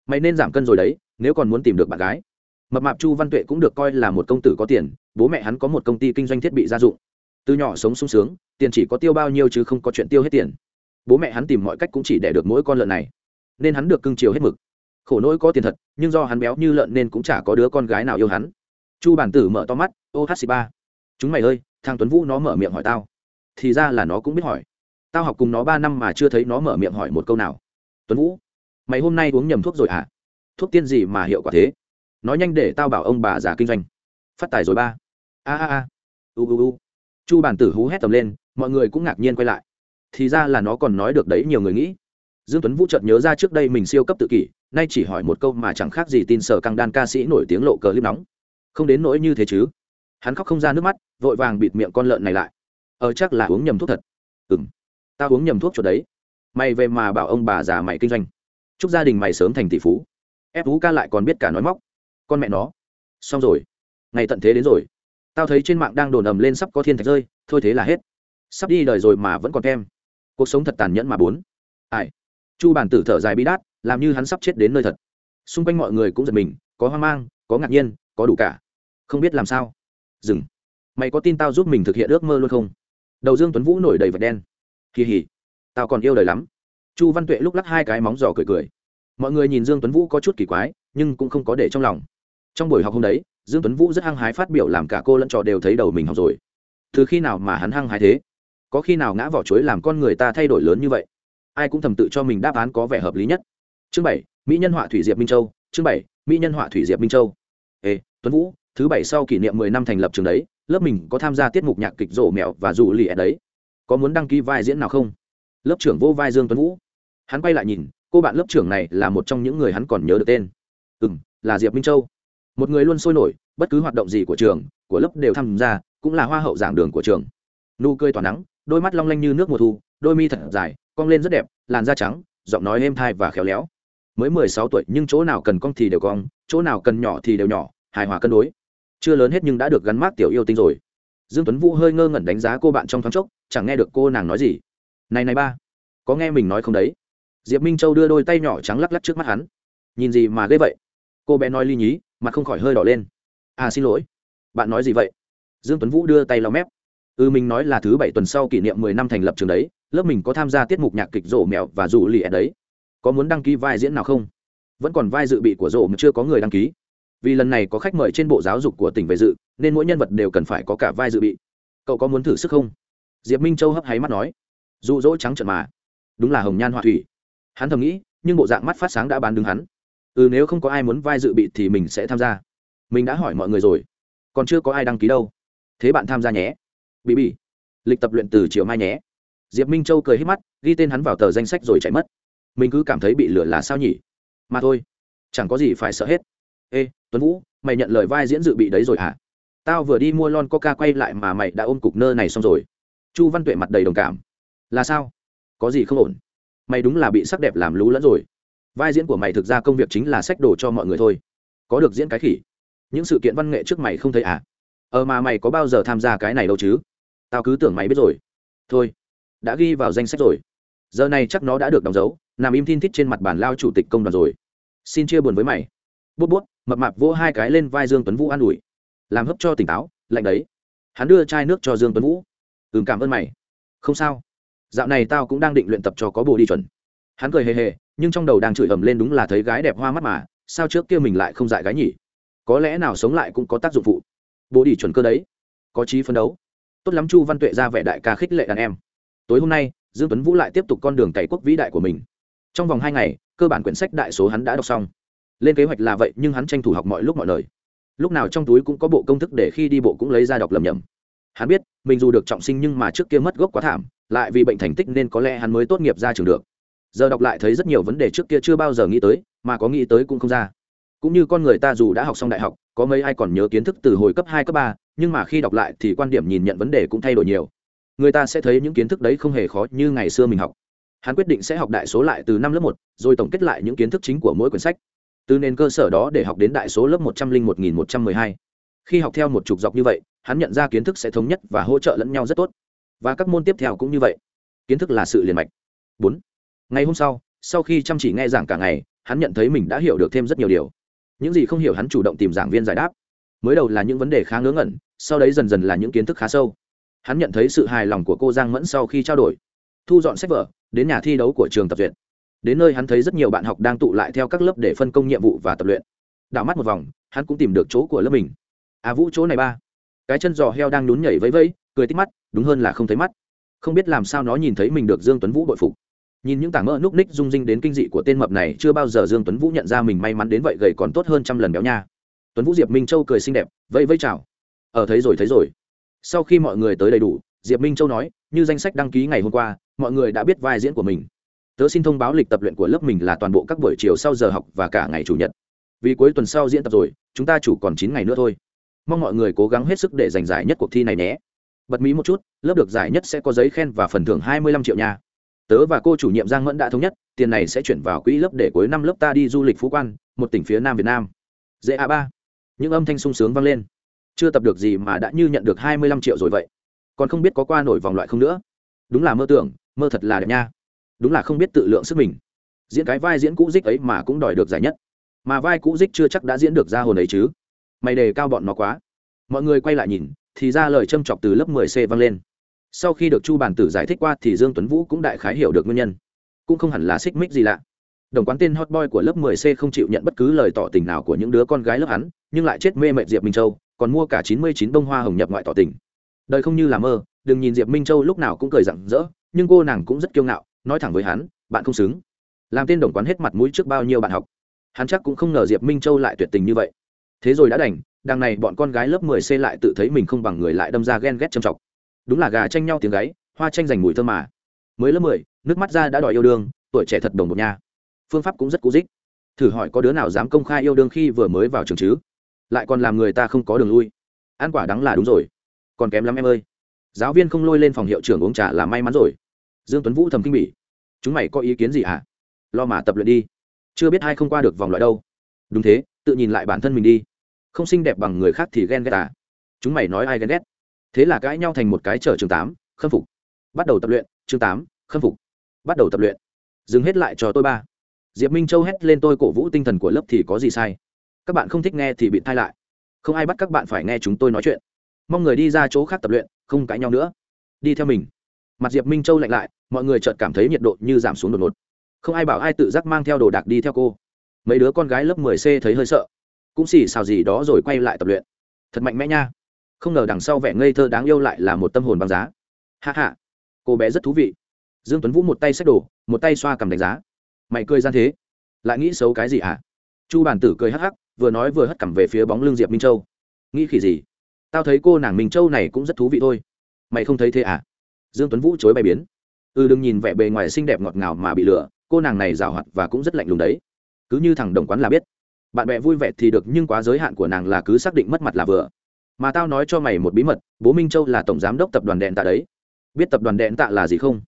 Mày nên giảm cân rồi đấy, nếu còn muốn tìm được bạn gái. Mập mạp chu văn tuệ cũng được coi là một công tử có tiền, bố mẹ hắn có một công ty kinh doanh thiết bị gia dụng. Từ nhỏ sống sung sướng tiền chỉ có tiêu bao nhiêu chứ không có chuyện tiêu hết tiền. Bố mẹ hắn tìm mọi cách cũng chỉ để được mỗi con lợn này. Nên hắn được cưng chiều hết mực. Khổ nỗi có tiền thật, nhưng do hắn béo như lợn nên cũng chả có đứa con gái nào yêu hắn. Chu bản tử mở to mắt, ô hát ba. Chúng mày ơi, thằng tuấn vũ nó mở miệng hỏi tao. Thì ra là nó cũng biết hỏi. Tao học cùng nó ba năm mà chưa thấy nó mở miệng hỏi một câu nào. Tuấn vũ, mày hôm nay uống nhầm thuốc rồi à thuốc tiên gì mà hiệu quả thế? Nói nhanh để tao bảo ông bà già kinh doanh. Phát tài rồi ba. A a a. U u u. Chu bản tử hú hét tầm lên mọi người cũng ngạc nhiên quay lại. Thì ra là nó còn nói được đấy, nhiều người nghĩ. Dương tuấn vũ chợt nhớ ra trước đây mình siêu cấp tự kỷ, nay chỉ hỏi một câu mà chẳng khác gì tin sở căng đan ca sĩ nổi tiếng lộ cờ clip nóng. Không đến nỗi như thế chứ. Hắn khóc không ra nước mắt, vội vàng bịt miệng con lợn này lại. Ờ chắc là uống nhầm thuốc thật. Ừ m tao uống nhầm thuốc chuột đấy. Mày về mà bảo ông bà già mày kinh doanh. Chúc gia đình mày sớm thành tỷ phú. Ép vũ ca lại còn biết cả nói móc. Con mẹ nó. Xong rồi. Ngày tận thế đến rồi. Tao thấy trên mạng đang đồn ầm lên sắp có thiên thạch rơi, thôi thế là hết sắp đi đời rồi mà vẫn còn kem. Cuộc sống thật tàn nhẫn mà bốn. Ai? Chu bản tử thở dài bi đát, làm như hắn sắp chết đến nơi thật. Xung quanh mọi người cũng giật mình, có hoang mang, có ngạc nhiên, có đủ cả. Không biết làm sao. Dừng. Mày có tin tao giúp mình thực hiện ước mơ luôn không? Đầu dương tuấn vũ nổi đầy vật đen. Kỳ hỉ tao còn yêu đời lắm. Chu văn tuệ lúc lắc hai cái móng giò cười cười. Mọi người nhìn dương tuấn vũ có chút kỳ quái, nhưng cũng không có để trong lòng. Trong buổi học hôm đấy, dương tuấn vũ rất hăng hái phát biểu làm cả cô lẫn trò đều thấy đầu mình học rồi. Từ khi nào mà hắn hăng hái thế? Có khi nào ngã vỏ chuối làm con người ta thay đổi lớn như vậy? Ai cũng thầm tự cho mình đáp án có vẻ hợp lý nhất. Chương bảy, mỹ nhân họa thủy diệp minh châu. Chương bảy, mỹ nhân họa thủy diệp minh châu. Ê, tuấn vũ, thứ bảy sau kỷ niệm mười năm thành lập trường đấy, lớp mình có tham gia tiết mục nhạc kịch rổ mẹo và dù lì đấy. Có muốn đăng ký vai diễn nào không? Lớp trưởng vô vai dương tuấn vũ. Hắn quay lại nhìn, cô bạn lớp trưởng này là một trong những người hắn còn nhớ được tên. Ừ m là diệp minh châu. Một người luôn sôi nổi, bất cứ hoạt động gì của trường, của lớp đều tham gia, cũng là hoa hậu giảng đường của trường. Nụ cười tỏa nắng đôi mắt long lanh như nước mùa thu, đôi mi thật dài, cong lên rất đẹp, làn da trắng, giọng nói êm thai và khéo léo. Mới mười sáu tuổi, nhưng chỗ nào cần cong thì đều cong, chỗ nào cần nhỏ thì đều nhỏ, hài hòa cân đối. Chưa lớn hết nhưng đã được gắn mát tiểu yêu tinh rồi. Dương tuấn vũ hơi ngơ ngẩn đánh giá cô bạn trong thoáng chốc, chẳng nghe được cô nàng nói gì. Này này ba, có nghe mình nói không đấy? Diệp minh châu đưa đôi tay nhỏ trắng lắc lắc trước mắt hắn. Nhìn gì mà ghê vậy? Cô bé nói ly nhí, mặt không khỏi hơi đỏ lên. À xin lỗi. Bạn nói gì vậy? Dương tuấn vũ đưa tay lau mép ừ mình nói là thứ bảy tuần sau kỷ niệm mười năm thành lập trường đấy, lớp mình có tham gia tiết mục nhạc kịch rổ mèo và rủ lì đấy. Có muốn đăng ký vai diễn nào không? Vẫn còn vai dự bị của rổ mà chưa có người đăng ký. Vì lần này có khách mời trên bộ giáo dục của tỉnh về dự, nên mỗi nhân vật đều cần phải có cả vai dự bị. Cậu có muốn thử sức không? Diệp minh châu hấp háy mắt nói. Dụ dỗ trắng trận mà. Đúng là hồng nhan họa thủy. Hắn thầm nghĩ, nhưng bộ dạng mắt phát sáng đã bán đứng hắn. Ừ nếu không có ai muốn vai dự bị thì mình sẽ tham gia. Mình đã hỏi mọi người rồi. Còn chưa có ai đăng ký đâu. Thế bạn tham gia nhé bị bị lịch tập luyện từ chiều mai nhé. Diệp minh châu cười hết mắt, ghi tên hắn vào tờ danh sách rồi chạy mất. Mình cứ cảm thấy bị lửa là sao nhỉ? Mà thôi, chẳng có gì phải sợ hết. Ê, tuấn vũ, mày nhận lời vai diễn dự bị đấy rồi hả? Tao vừa đi mua lon coca quay lại mà mày đã ôm cục nơ này xong rồi. Chu văn tuệ mặt đầy đồng cảm. Là sao? Có gì không ổn? Mày đúng là bị sắc đẹp làm lú lẫn rồi. Vai diễn của mày thực ra công việc chính là sách đồ cho mọi người thôi. Có được diễn cái khỉ. Những sự kiện văn nghệ trước mày không thấy à? Ờ mà mày có bao giờ tham gia cái này đâu chứ? Tao cứ tưởng mày biết rồi. Thôi, đã ghi vào danh sách rồi. Giờ này chắc nó đã được đóng dấu, nằm im tin thít trên mặt bản lao chủ tịch công đoàn rồi. Xin chia buồn với mày. Bút bút, mập mạp vỗ hai cái lên vai dương tuấn vũ an ủi. Làm hấp cho tỉnh táo, lạnh đấy. Hắn đưa chai nước cho dương tuấn vũ. Ừm, cảm ơn mày. Không sao. Dạo này tao cũng đang định luyện tập cho có bồ đi chuẩn. Hắn cười hề hề, nhưng trong đầu đang chửi ầm lên đúng là thấy gái đẹp hoa mắt mà, sao trước kia mình lại không dại gái nhỉ? Có lẽ nào sống lại cũng có tác dụng phụ. Bồ đi chuẩn cơ đấy. Có trí phấn đấu tốt lắm chu văn tuệ ra vẻ đại ca khích lệ đàn em tối hôm nay dương tuấn vũ lại tiếp tục con đường cày quốc vĩ đại của mình trong vòng hai ngày cơ bản quyển sách đại số hắn đã đọc xong lên kế hoạch là vậy nhưng hắn tranh thủ học mọi lúc mọi lời lúc nào trong túi cũng có bộ công thức để khi đi bộ cũng lấy ra đọc lầm nhầm hắn biết mình dù được trọng sinh nhưng mà trước kia mất gốc quá thảm lại vì bệnh thành tích nên có lẽ hắn mới tốt nghiệp ra trường được giờ đọc lại thấy rất nhiều vấn đề trước kia chưa bao giờ nghĩ tới mà có nghĩ tới cũng không ra cũng như con người ta dù đã học xong đại học, có mấy ai còn nhớ kiến thức từ hồi cấp hai, cấp ba, nhưng mà khi đọc lại thì quan điểm nhìn nhận vấn đề cũng thay đổi nhiều. Người ta sẽ thấy những kiến thức đấy không hề khó như ngày xưa mình học. Hắn quyết định sẽ học đại số lại từ năm lớp một, rồi tổng kết lại những kiến thức chính của mỗi quyển sách. Từ nền cơ sở đó để học đến đại số lớp một trăm linh một nghìn một trăm mười hai. Khi học theo một trục dọc như vậy, hắn nhận ra kiến thức sẽ thống nhất và hỗ trợ lẫn nhau rất tốt. Và các môn tiếp theo cũng như vậy. Kiến thức là sự liền mạch. Bốn. Ngày hôm sau sau khi chăm chỉ nghe giảng cả ngày, hắn nhận thấy mình đã hiểu được thêm rất nhiều điều những gì không hiểu hắn chủ động tìm giảng viên giải đáp. Mới đầu là những vấn đề khá ngớ ngẩn, sau đấy dần dần là những kiến thức khá sâu. Hắn nhận thấy sự hài lòng của cô giang mẫn sau khi trao đổi, thu dọn sách vở, đến nhà thi đấu của trường tập duyệt. Đến nơi hắn thấy rất nhiều bạn học đang tụ lại theo các lớp để phân công nhiệm vụ và tập luyện. Đảo mắt một vòng, hắn cũng tìm được chỗ của lớp mình. À vũ, chỗ này ba. Cái chân giò heo đang nhún nhảy vẫy vẫy, cười tích mắt, đúng hơn là không thấy mắt. Không biết làm sao nó nhìn thấy mình được dương tuấn vũ bội phục nhìn những tảng mỡ núc ních rung rinh đến kinh dị của tên mập này, chưa bao giờ dương tuấn vũ nhận ra mình may mắn đến vậy gầy còn tốt hơn trăm lần béo nha. Tuấn vũ diệp minh châu cười xinh đẹp, vẫy vẫy chào. Ở thấy rồi thấy rồi. Sau khi mọi người tới đầy đủ, diệp minh châu nói, như danh sách đăng ký ngày hôm qua, mọi người đã biết vai diễn của mình. Tớ xin thông báo lịch tập luyện của lớp mình là toàn bộ các buổi chiều sau giờ học và cả ngày chủ nhật. Vì cuối tuần sau diễn tập rồi, chúng ta chủ còn chín ngày nữa thôi. Mong mọi người cố gắng hết sức để giành giải nhất cuộc thi này nhé. Bật mí một chút, lớp được giải nhất sẽ có giấy khen và phần thưởng hai mươi lăm triệu nha tớ và cô chủ nhiệm giang mẫn đã thống nhất, tiền này sẽ chuyển vào quỹ lớp để cuối năm lớp ta đi du lịch phú quan, một tỉnh phía nam việt nam. Dễ a ba. Những âm thanh sung sướng vang lên. Chưa tập được gì mà đã như nhận được hai mươi lăm triệu rồi vậy. Còn không biết có qua nổi vòng loại không nữa. Đúng là mơ tưởng, mơ thật là đẹp nha. Đúng là không biết tự lượng sức mình. Diễn cái vai diễn cũ dích ấy mà cũng đòi được giải nhất. Mà vai cũ dích chưa chắc đã diễn được ra hồn ấy chứ. Mày đề cao bọn nó quá. Mọi người quay lại nhìn, thì ra lời châm chọc từ lớp 10 c vang lên sau khi được chu bản tử giải thích qua thì dương tuấn vũ cũng đại khái hiểu được nguyên nhân. Cũng không hẳn là xích mích gì lạ. Đồng quán tên hot boy của lớp 10 c không chịu nhận bất cứ lời tỏ tình nào của những đứa con gái lớp hắn, nhưng lại chết mê mệt diệp minh châu, còn mua cả 99 bông hoa hồng nhập ngoại tỏ tình. Đời không như là mơ, đừng nhìn diệp minh châu lúc nào cũng cười rặng rỡ, nhưng cô nàng cũng rất kiêu ngạo, nói thẳng với hắn, bạn không xứng. Làm tên đồng quán hết mặt mũi trước bao nhiêu bạn học. Hắn chắc cũng không ngờ diệp minh châu lại tuyệt tình như vậy. Thế rồi đã đành, đằng này bọn con gái lớp 10 c lại tự thấy mình không bằng người lại đâm ra ghen ghét trầm trọng đúng là gà tranh nhau tiếng gáy hoa tranh giành mùi thơm mà. Mới lớp 10, nước mắt ra đã đòi yêu đương tuổi trẻ thật đồng một nhà. Phương pháp cũng rất cũ dích. Thử hỏi có đứa nào dám công khai yêu đương khi vừa mới vào trường chứ? Lại còn làm người ta không có đường lui. Ăn quả đắng là đúng rồi. Còn kém lắm em ơi. Giáo viên không lôi lên phòng hiệu trưởng uống trà là may mắn rồi. Dương tuấn vũ thầm kinh bỉ. Chúng mày có ý kiến gì hả? Lo mà tập luyện đi. Chưa biết ai không qua được vòng loại đâu. Đúng thế tự nhìn lại bản thân mình đi. Không xinh đẹp bằng người khác thì ghen ghét à? Chúng mày nói ai ghen ghét? Thế là cãi nhau thành một cái chờ chương tám, khâm phục. Bắt đầu tập luyện, chương tám, khâm phục. Bắt đầu tập luyện. Dừng hết lại cho tôi ba. Diệp minh châu hét lên tôi cổ vũ tinh thần của lớp thì có gì sai? Các bạn không thích nghe thì bị thay lại. Không ai bắt các bạn phải nghe chúng tôi nói chuyện. Mong người đi ra chỗ khác tập luyện, không cãi nhau nữa. Đi theo mình. Mặt diệp minh châu lạnh lại, mọi người chợt cảm thấy nhiệt độ như giảm xuống đột ngột. Không ai bảo ai tự giác mang theo đồ đạc đi theo cô. Mấy đứa con gái lớp 10 c thấy hơi sợ. Cũng xì xào gì đó rồi quay lại tập luyện. Thật mạnh mẽ nha không ngờ đằng sau vẻ ngây thơ đáng yêu lại là một tâm hồn băng giá. Hạ hạ cô bé rất thú vị. Dương tuấn vũ một tay xách đổ một tay xoa cầm đánh giá. Mày cười gian thế, lại nghĩ xấu cái gì hả? Chu bản tử cười hắc hắc, vừa nói vừa hất cằm về phía bóng lưng diệp minh châu. Nghĩ khỉ gì? Tao thấy cô nàng minh châu này cũng rất thú vị thôi. Mày không thấy thế à? Dương tuấn vũ chối bay biến. Ừ đừng nhìn vẻ bề ngoài xinh đẹp ngọt ngào mà bị lừa, cô nàng này rào hoạt và cũng rất lạnh lùng đấy. Cứ như thằng đồng quán là biết. Bạn bè vui vẻ thì được, nhưng quá giới hạn của nàng là cứ xác định mất mặt là vừa mà tao nói cho mày một bí mật, bố minh châu là tổng giám đốc tập đoàn đèn tạ đấy. Biết tập đoàn đèn tạ là gì không?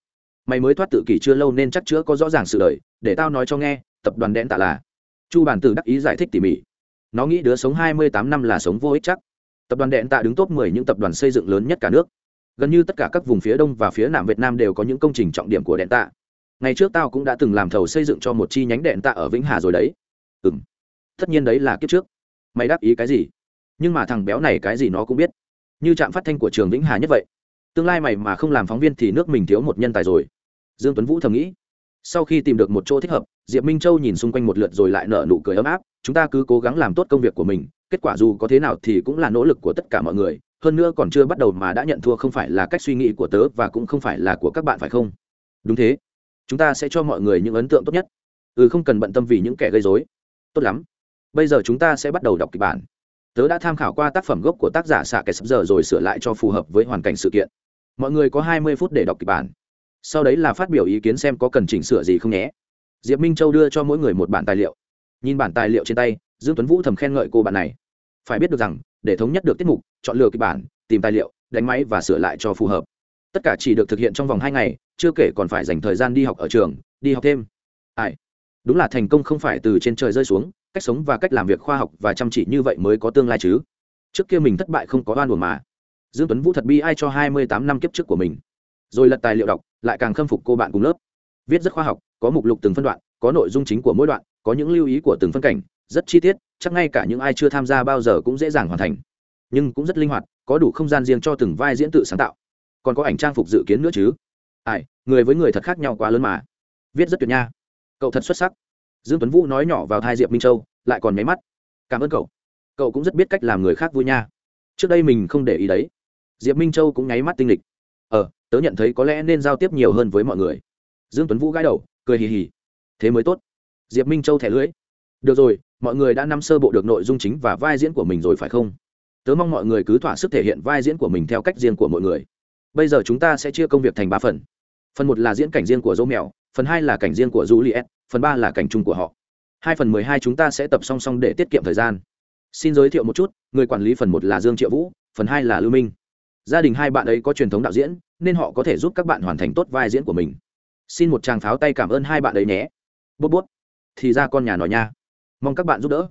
Mày mới thoát tự kỷ chưa lâu nên chắc chữa có rõ ràng sự đời, để tao nói cho nghe, tập đoàn đèn tạ là. Chu bản tử đắc ý giải thích tỉ mỉ. Nó nghĩ đứa sống hai mươi tám năm là sống vô ích chắc. Tập đoàn đèn tạ đứng top mười những tập đoàn xây dựng lớn nhất cả nước. Gần như tất cả các vùng phía đông và phía nam việt nam đều có những công trình trọng điểm của đèn tạ. Ngày trước tao cũng đã từng làm thầu xây dựng cho một chi nhánh đèn tạ ở vĩnh hà rồi đấy. Ừ m tất nhiên đấy là kiếp trước. Mày đáp ý cái gì? Nhưng mà thằng béo này cái gì nó cũng biết. Như trạm phát thanh của trường vĩnh hà nhất vậy. Tương lai mày mà không làm phóng viên thì nước mình thiếu một nhân tài rồi. Dương tuấn vũ thầm nghĩ. Sau khi tìm được một chỗ thích hợp, diệp minh châu nhìn xung quanh một lượt rồi lại nở nụ cười ấm áp. Chúng ta cứ cố gắng làm tốt công việc của mình, kết quả dù có thế nào thì cũng là nỗ lực của tất cả mọi người. Hơn nữa còn chưa bắt đầu mà đã nhận thua không phải là cách suy nghĩ của tớ và cũng không phải là của các bạn phải không? Đúng thế. Chúng ta sẽ cho mọi người những ấn tượng tốt nhất. Ừ không cần bận tâm vì những kẻ gây dối tốt lắm. Bây giờ chúng ta sẽ bắt đầu đọc kịch bản tớ đã tham khảo qua tác phẩm gốc của tác giả xạ kẻ sắp giờ rồi sửa lại cho phù hợp với hoàn cảnh sự kiện. Mọi người có hai mươi phút để đọc kịch bản. Sau đấy là phát biểu ý kiến xem có cần chỉnh sửa gì không nhé. Diệp minh châu đưa cho mỗi người một bản tài liệu. Nhìn bản tài liệu trên tay, dương tuấn vũ thầm khen ngợi cô bạn này. Phải biết được rằng, để thống nhất được tiết mục, chọn lựa kịch bản, tìm tài liệu, đánh máy và sửa lại cho phù hợp. Tất cả chỉ được thực hiện trong vòng hai ngày, chưa kể còn phải dành thời gian đi học ở trường, đi học thêm. Ai? Đúng là thành công không phải từ trên trời rơi xuống cách sống và cách làm việc khoa học và chăm chỉ như vậy mới có tương lai chứ? Trước kia mình thất bại không có oan buồn mà. Dương tuấn vũ thật bi ai cho hai mươi tám năm kiếp trước của mình. Rồi lật tài liệu đọc, lại càng khâm phục cô bạn cùng lớp. Viết rất khoa học, có mục lục từng phân đoạn, có nội dung chính của mỗi đoạn, có những lưu ý của từng phân cảnh, rất chi tiết, chắc ngay cả những ai chưa tham gia bao giờ cũng dễ dàng hoàn thành. Nhưng cũng rất linh hoạt, có đủ không gian riêng cho từng vai diễn tự sáng tạo. Còn có ảnh trang phục dự kiến nữa chứ? Ai, người với người thật khác nhau quá lớn mà. Viết rất tuyệt nha. Cậu thật xuất sắc dương tuấn vũ nói nhỏ vào thai diệp minh châu, lại còn nháy mắt. Cảm ơn cậu. Cậu cũng rất biết cách làm người khác vui nha. Trước đây mình không để ý đấy. Diệp minh châu cũng nháy mắt tinh lịch ờ tớ nhận thấy có lẽ nên giao tiếp nhiều hơn với mọi người. Dương tuấn vũ gãi đầu, cười hì hì. Thế mới tốt. Diệp minh châu thẻ lưới được rồi, mọi người đã nắm sơ bộ được nội dung chính và vai diễn của mình rồi phải không? Tớ mong mọi người cứ thỏa sức thể hiện vai diễn của mình theo cách riêng của mọi người. Bây giờ chúng ta sẽ chia công việc thành ba phần. Phần một là diễn cảnh riêng của dỗ mèo phần hai là cảnh riêng của juliet, phần ba là cảnh chung của họ. Hai phần mười hai chúng ta sẽ tập song song để tiết kiệm thời gian. Xin giới thiệu một chút, người quản lý phần một là dương triệu vũ, phần hai là lưu minh. Gia đình hai bạn ấy có truyền thống đạo diễn, nên họ có thể giúp các bạn hoàn thành tốt vai diễn của mình. Xin một tràng pháo tay cảm ơn hai bạn ấy nhé. Bút bút thì ra con nhà nói nha. Mong các bạn giúp đỡ.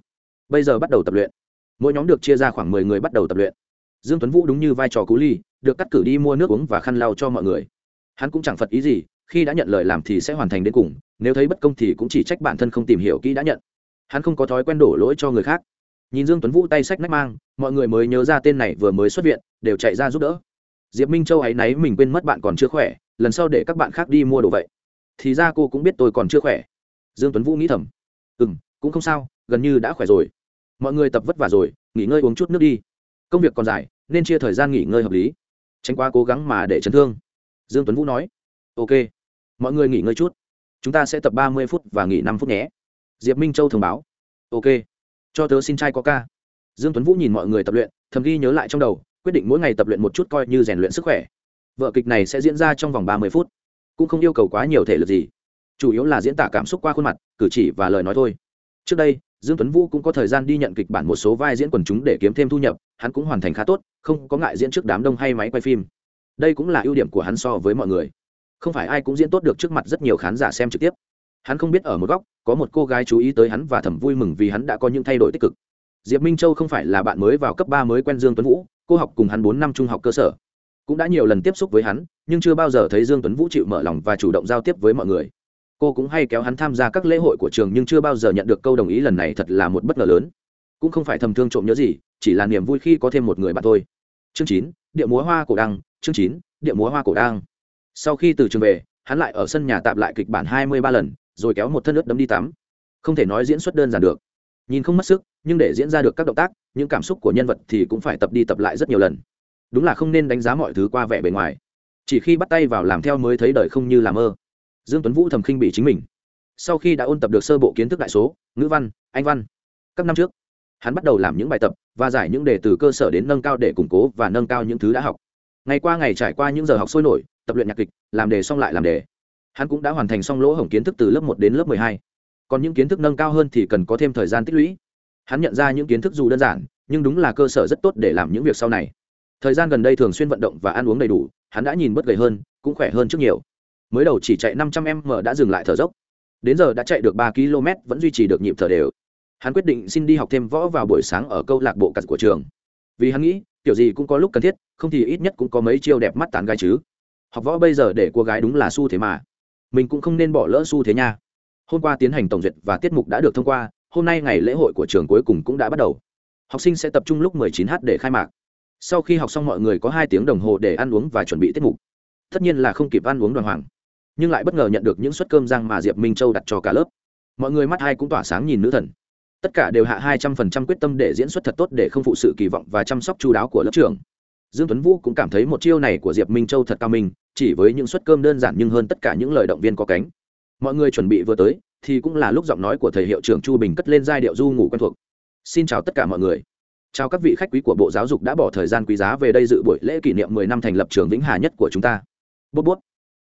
Bây giờ bắt đầu tập luyện. Mỗi nhóm được chia ra khoảng mười người bắt đầu tập luyện. Dương tuấn vũ đúng như vai trò cú ly, được cắt cử đi mua nước uống và khăn lau cho mọi người. Hắn cũng chẳng phật ý gì khi đã nhận lời làm thì sẽ hoàn thành đến cùng, nếu thấy bất công thì cũng chỉ trách bản thân không tìm hiểu kỹ đã nhận. Hắn không có thói quen đổ lỗi cho người khác. Nhìn dương tuấn vũ tay sách nách mang, mọi người mới nhớ ra tên này vừa mới xuất viện, đều chạy ra giúp đỡ. Diệp minh châu ấy náy mình quên mất bạn còn chưa khỏe, lần sau để các bạn khác đi mua đồ vậy. Thì ra cô cũng biết tôi còn chưa khỏe. Dương tuấn vũ nghĩ thầm. Ừ m cũng không sao, gần như đã khỏe rồi. Mọi người tập vất vả rồi, nghỉ ngơi uống chút nước đi. Công việc còn dài, nên chia thời gian nghỉ ngơi hợp lý. Tránh quá cố gắng mà để chấn thương. Dương tuấn vũ nói. Ok mọi người nghỉ ngơi chút. Chúng ta sẽ tập ba mươi phút và nghỉ năm phút nhé. Diệp minh châu thông báo. Ok, cho tớ xin trai có ca dương tuấn vũ nhìn mọi người tập luyện, thầm ghi nhớ lại trong đầu, quyết định mỗi ngày tập luyện một chút coi như rèn luyện sức khỏe. Vợ kịch này sẽ diễn ra trong vòng ba mươi phút, cũng không yêu cầu quá nhiều thể lực gì, chủ yếu là diễn tả cảm xúc qua khuôn mặt, cử chỉ và lời nói thôi. Trước đây, dương tuấn vũ cũng có thời gian đi nhận kịch bản một số vai diễn quần chúng để kiếm thêm thu nhập, hắn cũng hoàn thành khá tốt, không có ngại diễn trước đám đông hay máy quay phim. Đây cũng là ưu điểm của hắn so với mọi người không phải ai cũng diễn tốt được trước mặt rất nhiều khán giả xem trực tiếp. Hắn không biết ở một góc, có một cô gái chú ý tới hắn và thầm vui mừng vì hắn đã có những thay đổi tích cực. Diệp minh châu không phải là bạn mới vào cấp ba mới quen dương tuấn vũ, cô học cùng hắn bốn năm trung học cơ sở. Cũng đã nhiều lần tiếp xúc với hắn, nhưng chưa bao giờ thấy dương tuấn vũ chịu mở lòng và chủ động giao tiếp với mọi người. Cô cũng hay kéo hắn tham gia các lễ hội của trường nhưng chưa bao giờ nhận được câu đồng ý lần này thật là một bất ngờ lớn. Cũng không phải thầm thương trộm nhớ gì, chỉ là niềm vui khi có thêm một người bạn thôi. Chương chín địa múa hoa cổ đăng, chương chín địa múa hoa cổ đăng sau khi từ trường về, hắn lại ở sân nhà tạm lại kịch bản hai mươi ba lần, rồi kéo một thân ướt đấm đi tắm. Không thể nói diễn xuất đơn giản được. Nhìn không mất sức, nhưng để diễn ra được các động tác, những cảm xúc của nhân vật thì cũng phải tập đi tập lại rất nhiều lần. Đúng là không nên đánh giá mọi thứ qua vẻ bề ngoài. Chỉ khi bắt tay vào làm theo mới thấy đời không như làm mơ. Dương tuấn vũ thầm khinh bị chính mình. Sau khi đã ôn tập được sơ bộ kiến thức đại số, ngữ văn, anh văn, các năm trước, hắn bắt đầu làm những bài tập và giải những đề từ cơ sở đến nâng cao để củng cố và nâng cao những thứ đã học. Ngày qua ngày trải qua những giờ học sôi nổi tập luyện nhạc kịch, làm đề xong lại làm đề. Hắn cũng đã hoàn thành xong lỗ hổng kiến thức từ lớp một đến lớp mười hai. Còn những kiến thức nâng cao hơn thì cần có thêm thời gian tích lũy. Hắn nhận ra những kiến thức dù đơn giản, nhưng đúng là cơ sở rất tốt để làm những việc sau này. Thời gian gần đây thường xuyên vận động và ăn uống đầy đủ, hắn đã nhìn bớt gầy hơn, cũng khỏe hơn trước nhiều. Mới đầu chỉ chạy năm trăm m đã dừng lại thở dốc. Đến giờ đã chạy được ba km, vẫn duy trì được nhịp thở đều. Hắn quyết định xin đi học thêm võ vào buổi sáng ở câu lạc bộ cặt của trường. Vì hắn nghĩ, kiểu gì cũng có lúc cần thiết, không thì ít nhất cũng có mấy chiêu đẹp mắt tán gái chứ học võ bây giờ để cô gái đúng là xu thế mà. Mình cũng không nên bỏ lỡ xu thế nha. Hôm qua tiến hành tổng duyệt và tiết mục đã được thông qua, hôm nay ngày lễ hội của trường cuối cùng cũng đã bắt đầu. Học sinh sẽ tập trung lúc 19 h để khai mạc. Sau khi học xong mọi người có hai tiếng đồng hồ để ăn uống và chuẩn bị tiết mục. Tất nhiên là không kịp ăn uống đoàn hoàng. Nhưng lại bất ngờ nhận được những suất cơm rang mà diệp minh châu đặt cho cả lớp. Mọi người mắt hai cũng tỏa sáng nhìn nữ thần. Tất cả đều hạ hai trăm phần trăm quyết tâm để diễn xuất thật tốt để không phụ sự kỳ vọng và chăm sóc chú đáo của lớp trưởng dương tuấn vũ cũng cảm thấy một chiêu này của diệp minh châu thật cao minh, chỉ với những suất cơm đơn giản nhưng hơn tất cả những lời động viên có cánh. Mọi người chuẩn bị vừa tới, thì cũng là lúc giọng nói của thầy hiệu trưởng chu bình cất lên giai điệu du ngủ quen thuộc. Xin chào tất cả mọi người. Chào các vị khách quý của bộ giáo dục đã bỏ thời gian quý giá về đây dự buổi lễ kỷ niệm 10 năm thành lập trường vĩnh hà nhất của chúng ta. Bút bút.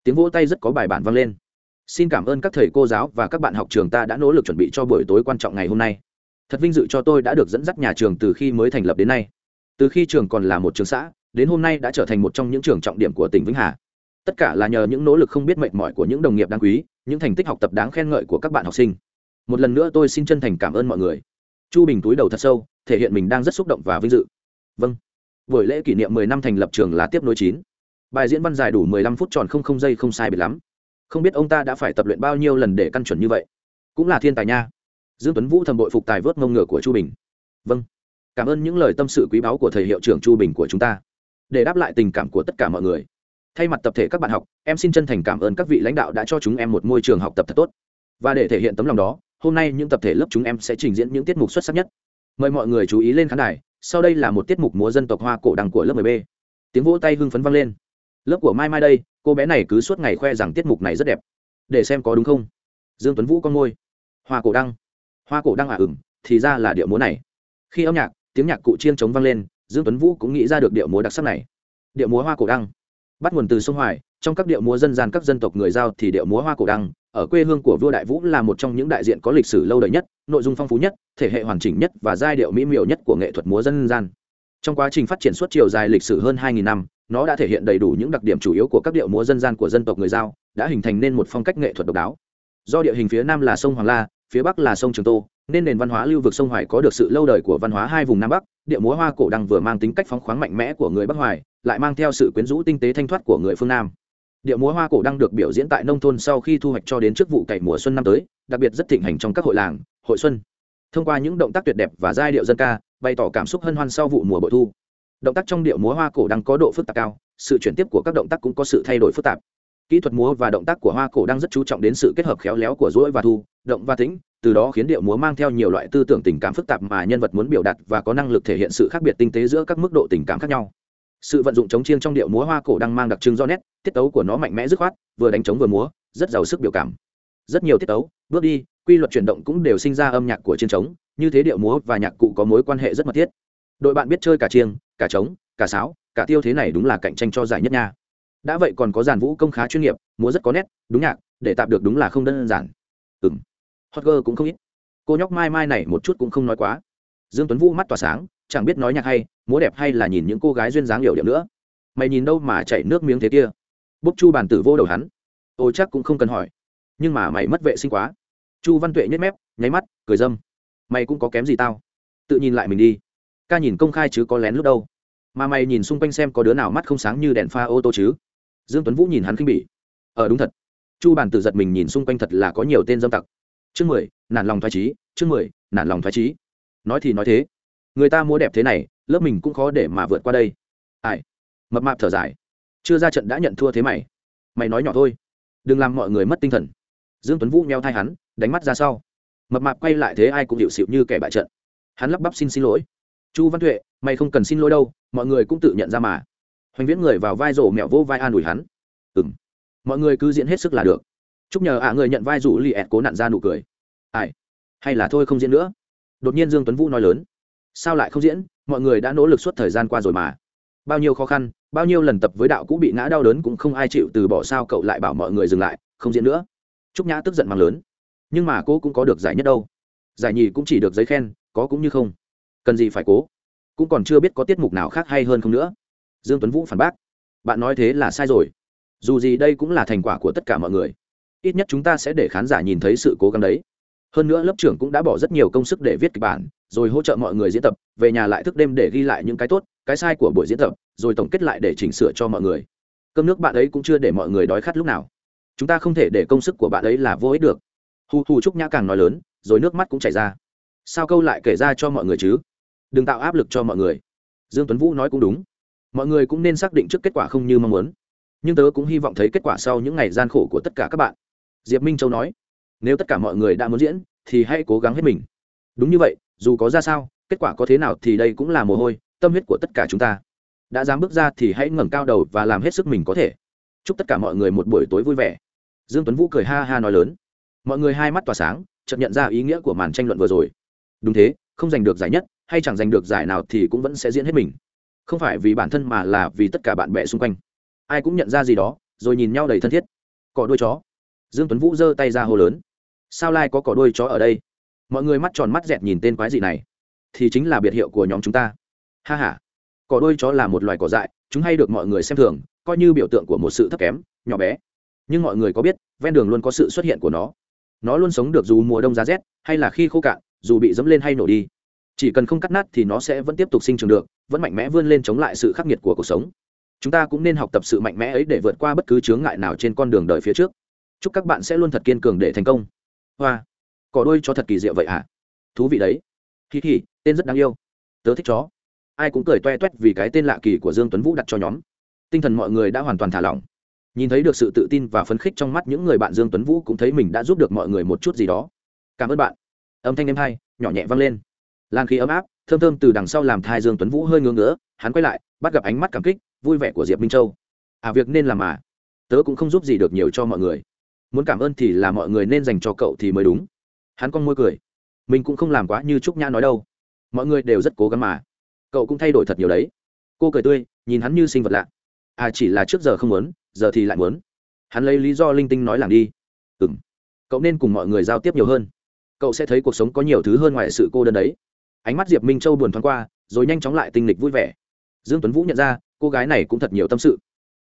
Tiếng vỗ tay rất có bài bản vang lên. Xin cảm ơn các thầy cô giáo và các bạn học trường ta đã nỗ lực chuẩn bị cho buổi tối quan trọng ngày hôm nay. Thật vinh dự cho tôi đã được dẫn dắt nhà trường từ khi mới thành lập đến nay. Từ khi trường còn là một trường xã đến hôm nay đã trở thành một trong những trường trọng điểm của tỉnh vĩnh hà. Tất cả là nhờ những nỗ lực không biết mệt mỏi của những đồng nghiệp đáng quý, những thành tích học tập đáng khen ngợi của các bạn học sinh. Một lần nữa tôi xin chân thành cảm ơn mọi người. Chu bình túi đầu thật sâu, thể hiện mình đang rất xúc động và vinh dự. Vâng. Buổi lễ kỷ niệm 10 năm thành lập trường là tiếp nối chín. Bài diễn văn dài đủ 15 phút tròn không không giây không sai biệt lắm. Không biết ông ta đã phải tập luyện bao nhiêu lần để căn chuẩn như vậy? Cũng là thiên tài nha. Dương tuấn vũ thầm bội phục tài vớt ngông ngựa của chu bình. Vâng. Cảm ơn những lời tâm sự quý báu của thầy hiệu trưởng chu bình của chúng ta để đáp lại tình cảm của tất cả mọi người. Thay mặt tập thể các bạn học, em xin chân thành cảm ơn các vị lãnh đạo đã cho chúng em một môi trường học tập thật tốt. Và để thể hiện tấm lòng đó, hôm nay những tập thể lớp chúng em sẽ trình diễn những tiết mục xuất sắc nhất. Mời mọi người chú ý lên khán đài, sau đây là một tiết mục múa dân tộc hoa cổ đằng của lớp 10 b. Tiếng vỗ tay hưng phấn vang lên. Lớp của mai mai đây, cô bé này cứ suốt ngày khoe rằng tiết mục này rất đẹp. Để xem có đúng không. Dương tuấn vũ con môi. hoa cổ đăng. Hoa cổ đăng à ửng thì ra là điệu múa này. Khi âm nhạc, tiếng nhạc cụ chiêng trống vang lên dương tuấn vũ cũng nghĩ ra được điệu múa đặc sắc này. Điệu múa hoa cổ đăng. Bắt nguồn từ sông hoài, trong các điệu múa dân gian các dân tộc người giao thì điệu múa hoa cổ đăng, ở quê hương của vua đại vũ là một trong những đại diện có lịch sử lâu đời nhất, nội dung phong phú nhất, thể hệ hoàn chỉnh nhất và giai điệu mỹ miều nhất của nghệ thuật múa dân gian. Trong quá trình phát triển suốt chiều dài lịch sử hơn 2.000 năm, nó đã thể hiện đầy đủ những đặc điểm chủ yếu của các điệu múa dân gian của dân tộc người giao, đã hình thành nên một phong cách nghệ thuật độc đáo. Do địa hình phía nam là sông hoàng la, phía bắc là sông trường tô, nên nền văn hóa lưu vực sông hoài có được sự lâu đời của văn hóa hai vùng nam bắc điệu múa hoa cổ đăng vừa mang tính cách phóng khoáng mạnh mẽ của người bắc hoài, lại mang theo sự quyến rũ tinh tế thanh thoát của người phương nam. Điệu múa hoa cổ đang được biểu diễn tại nông thôn sau khi thu hoạch cho đến trước vụ cày mùa xuân năm tới, đặc biệt rất thịnh hành trong các hội làng, hội xuân. Thông qua những động tác tuyệt đẹp và giai điệu dân ca, bày tỏ cảm xúc hân hoan sau vụ mùa bội thu. Động tác trong điệu múa hoa cổ đang có độ phức tạp cao, sự chuyển tiếp của các động tác cũng có sự thay đổi phức tạp. Kỹ thuật múa và động tác của hoa cổ đang rất chú trọng đến sự kết hợp khéo léo của duỗi và thu, động và tĩnh từ đó khiến điệu múa mang theo nhiều loại tư tưởng tình cảm phức tạp mà nhân vật muốn biểu đạt và có năng lực thể hiện sự khác biệt tinh tế giữa các mức độ tình cảm khác nhau. Sự vận dụng chống chiêng trong điệu múa hoa cổ đang mang đặc trưng do nét, tiết tấu của nó mạnh mẽ dứt khoát, vừa đánh trống vừa múa, rất giàu sức biểu cảm. Rất nhiều tiết tấu, bước đi, quy luật chuyển động cũng đều sinh ra âm nhạc của chiêng trống, như thế điệu múa và nhạc cụ có mối quan hệ rất mật thiết. Đội bạn biết chơi cả chiêng, cả trống, cả sáo, cả tiêu thế này đúng là cạnh tranh cho giải nhất nha. Đã vậy còn có giàn vũ công khá chuyên nghiệp, múa rất có nét, đúng nhạc, để tạp được đúng là không đơn giản. Ừng hot girl cũng không ít. Cô nhóc mai mai này một chút cũng không nói quá. Dương tuấn vũ mắt tỏa sáng, chẳng biết nói nhạc hay, múa đẹp hay là nhìn những cô gái duyên dáng hiểu điểm nữa. Mày nhìn đâu mà chảy nước miếng thế kia. Bốc chu bàn tử vô đầu hắn. Ôi chắc cũng không cần hỏi. Nhưng mà mày mất vệ sinh quá. Chu văn tuệ nhếch mép, nháy mắt, cười dâm. Mày cũng có kém gì tao? Tự nhìn lại mình đi. Ca nhìn công khai chứ có lén lúc đâu. Mà mày nhìn xung quanh xem có đứa nào mắt không sáng như đèn pha ô tô chứ. Dương tuấn vũ nhìn hắn khinh bỉ. Ờ đúng thật. Chu bàn tử giật mình nhìn xung quanh thật là có nhiều tên dâm tặc chương mười, nản lòng thoái trí chương mười, nản lòng thoái trí nói thì nói thế. Người ta mua đẹp thế này, lớp mình cũng khó để mà vượt qua đây. Ai? Mập mạp thở dài. Chưa ra trận đã nhận thua thế mày. Mày nói nhỏ thôi. Đừng làm mọi người mất tinh thần. Dương tuấn vũ nheo thai hắn, đánh mắt ra sau. Mập mạp quay lại thế ai cũng hiệu xịu như kẻ bại trận. Hắn lắp bắp xin xin lỗi. Chu văn tuệ, mày không cần xin lỗi đâu, mọi người cũng tự nhận ra mà. Hoành viễn người vào vai rổ mẹo vô vai an ủi hắn. Ừng mọi người cứ diễn hết sức là được chúc nhờ ạ người nhận vai rủ li ẹt cố nặn ra nụ cười. Ai? Hay là thôi không diễn nữa? Đột nhiên dương tuấn vũ nói lớn. Sao lại không diễn? Mọi người đã nỗ lực suốt thời gian qua rồi mà. Bao nhiêu khó khăn, bao nhiêu lần tập với đạo cũ bị ngã đau đớn cũng không ai chịu từ bỏ sao cậu lại bảo mọi người dừng lại, không diễn nữa. Trúc nhã tức giận mang lớn. Nhưng mà cô cũng có được giải nhất đâu. Giải nhì cũng chỉ được giấy khen, có cũng như không. Cần gì phải cố? Cũng còn chưa biết có tiết mục nào khác hay hơn không nữa. Dương tuấn vũ phản bác. Bạn nói thế là sai rồi. Dù gì đây cũng là thành quả của tất cả mọi người ít nhất chúng ta sẽ để khán giả nhìn thấy sự cố gắng đấy. Hơn nữa lớp trưởng cũng đã bỏ rất nhiều công sức để viết kịch bản, rồi hỗ trợ mọi người diễn tập, về nhà lại thức đêm để ghi lại những cái tốt, cái sai của buổi diễn tập, rồi tổng kết lại để chỉnh sửa cho mọi người. Cơm nước bạn ấy cũng chưa để mọi người đói khát lúc nào. Chúng ta không thể để công sức của bạn ấy là vô ích được. Hù hù trúc nhã càng nói lớn, rồi nước mắt cũng chảy ra. Sao câu lại kể ra cho mọi người chứ? Đừng tạo áp lực cho mọi người. Dương tuấn vũ nói cũng đúng. Mọi người cũng nên xác định trước kết quả không như mong muốn. Nhưng tớ cũng hy vọng thấy kết quả sau những ngày gian khổ của tất cả các bạn diệp minh châu nói, nếu tất cả mọi người đã muốn diễn, thì hãy cố gắng hết mình. Đúng như vậy, dù có ra sao, kết quả có thế nào thì đây cũng là mồ hôi, tâm huyết của tất cả chúng ta. Đã dám bước ra thì hãy ngẩng cao đầu và làm hết sức mình có thể. Chúc tất cả mọi người một buổi tối vui vẻ. Dương tuấn vũ cười ha ha nói lớn. Mọi người hai mắt tỏa sáng, chợt nhận ra ý nghĩa của màn tranh luận vừa rồi. Đúng thế, không giành được giải nhất, hay chẳng giành được giải nào thì cũng vẫn sẽ diễn hết mình. Không phải vì bản thân mà là vì tất cả bạn bè xung quanh. Ai cũng nhận ra gì đó, rồi nhìn nhau đầy thân thiết. Cỏ đuôi chó dương tuấn vũ giơ tay ra hô lớn. Sao lai có cỏ đuôi chó ở đây? Mọi người mắt tròn mắt dẹt nhìn tên quái dị này. Thì chính là biệt hiệu của nhóm chúng ta. Ha ha. Cỏ đuôi chó là một loài cỏ dại, chúng hay được mọi người xem thường, coi như biểu tượng của một sự thấp kém, nhỏ bé. Nhưng mọi người có biết, ven đường luôn có sự xuất hiện của nó. Nó luôn sống được dù mùa đông giá rét, hay là khi khô cạn, dù bị dẫm lên hay nổ đi. Chỉ cần không cắt nát thì nó sẽ vẫn tiếp tục sinh trưởng được, vẫn mạnh mẽ vươn lên chống lại sự khắc nghiệt của cuộc sống. Chúng ta cũng nên học tập sự mạnh mẽ ấy để vượt qua bất cứ chướng ngại nào trên con đường đời phía trước chúc các bạn sẽ luôn thật kiên cường để thành công. Hoa, cỏ đôi cho thật kỳ diệu vậy à? thú vị đấy. Kỳ kỳ tên rất đáng yêu. Tớ thích chó. Ai cũng cười toe toét vì cái tên lạ kỳ của dương tuấn vũ đặt cho nhóm. Tinh thần mọi người đã hoàn toàn thả lỏng. Nhìn thấy được sự tự tin và phấn khích trong mắt những người bạn dương tuấn vũ cũng thấy mình đã giúp được mọi người một chút gì đó. Cảm ơn bạn. Âm thanh em hay, nhỏ nhẹ vang lên. Lan khí ấm áp, thơm thơm từ đằng sau làm thai dương tuấn vũ hơi ngứa ngứa, hắn quay lại, bắt gặp ánh mắt cảm kích, vui vẻ của diệp minh châu. À việc nên làm mà. Tớ cũng không giúp gì được nhiều cho mọi người muốn cảm ơn thì là mọi người nên dành cho cậu thì mới đúng. Hắn con môi cười. Mình cũng không làm quá như trúc nhã nói đâu. Mọi người đều rất cố gắng mà. Cậu cũng thay đổi thật nhiều đấy. Cô cười tươi, nhìn hắn như sinh vật lạ. À chỉ là trước giờ không muốn, giờ thì lại muốn. Hắn lấy lý do linh tinh nói làm đi. Ừ m cậu nên cùng mọi người giao tiếp nhiều hơn. Cậu sẽ thấy cuộc sống có nhiều thứ hơn ngoài sự cô đơn đấy. Ánh mắt diệp minh châu buồn thoáng qua, rồi nhanh chóng lại tinh lịch vui vẻ. Dương tuấn vũ nhận ra, cô gái này cũng thật nhiều tâm sự.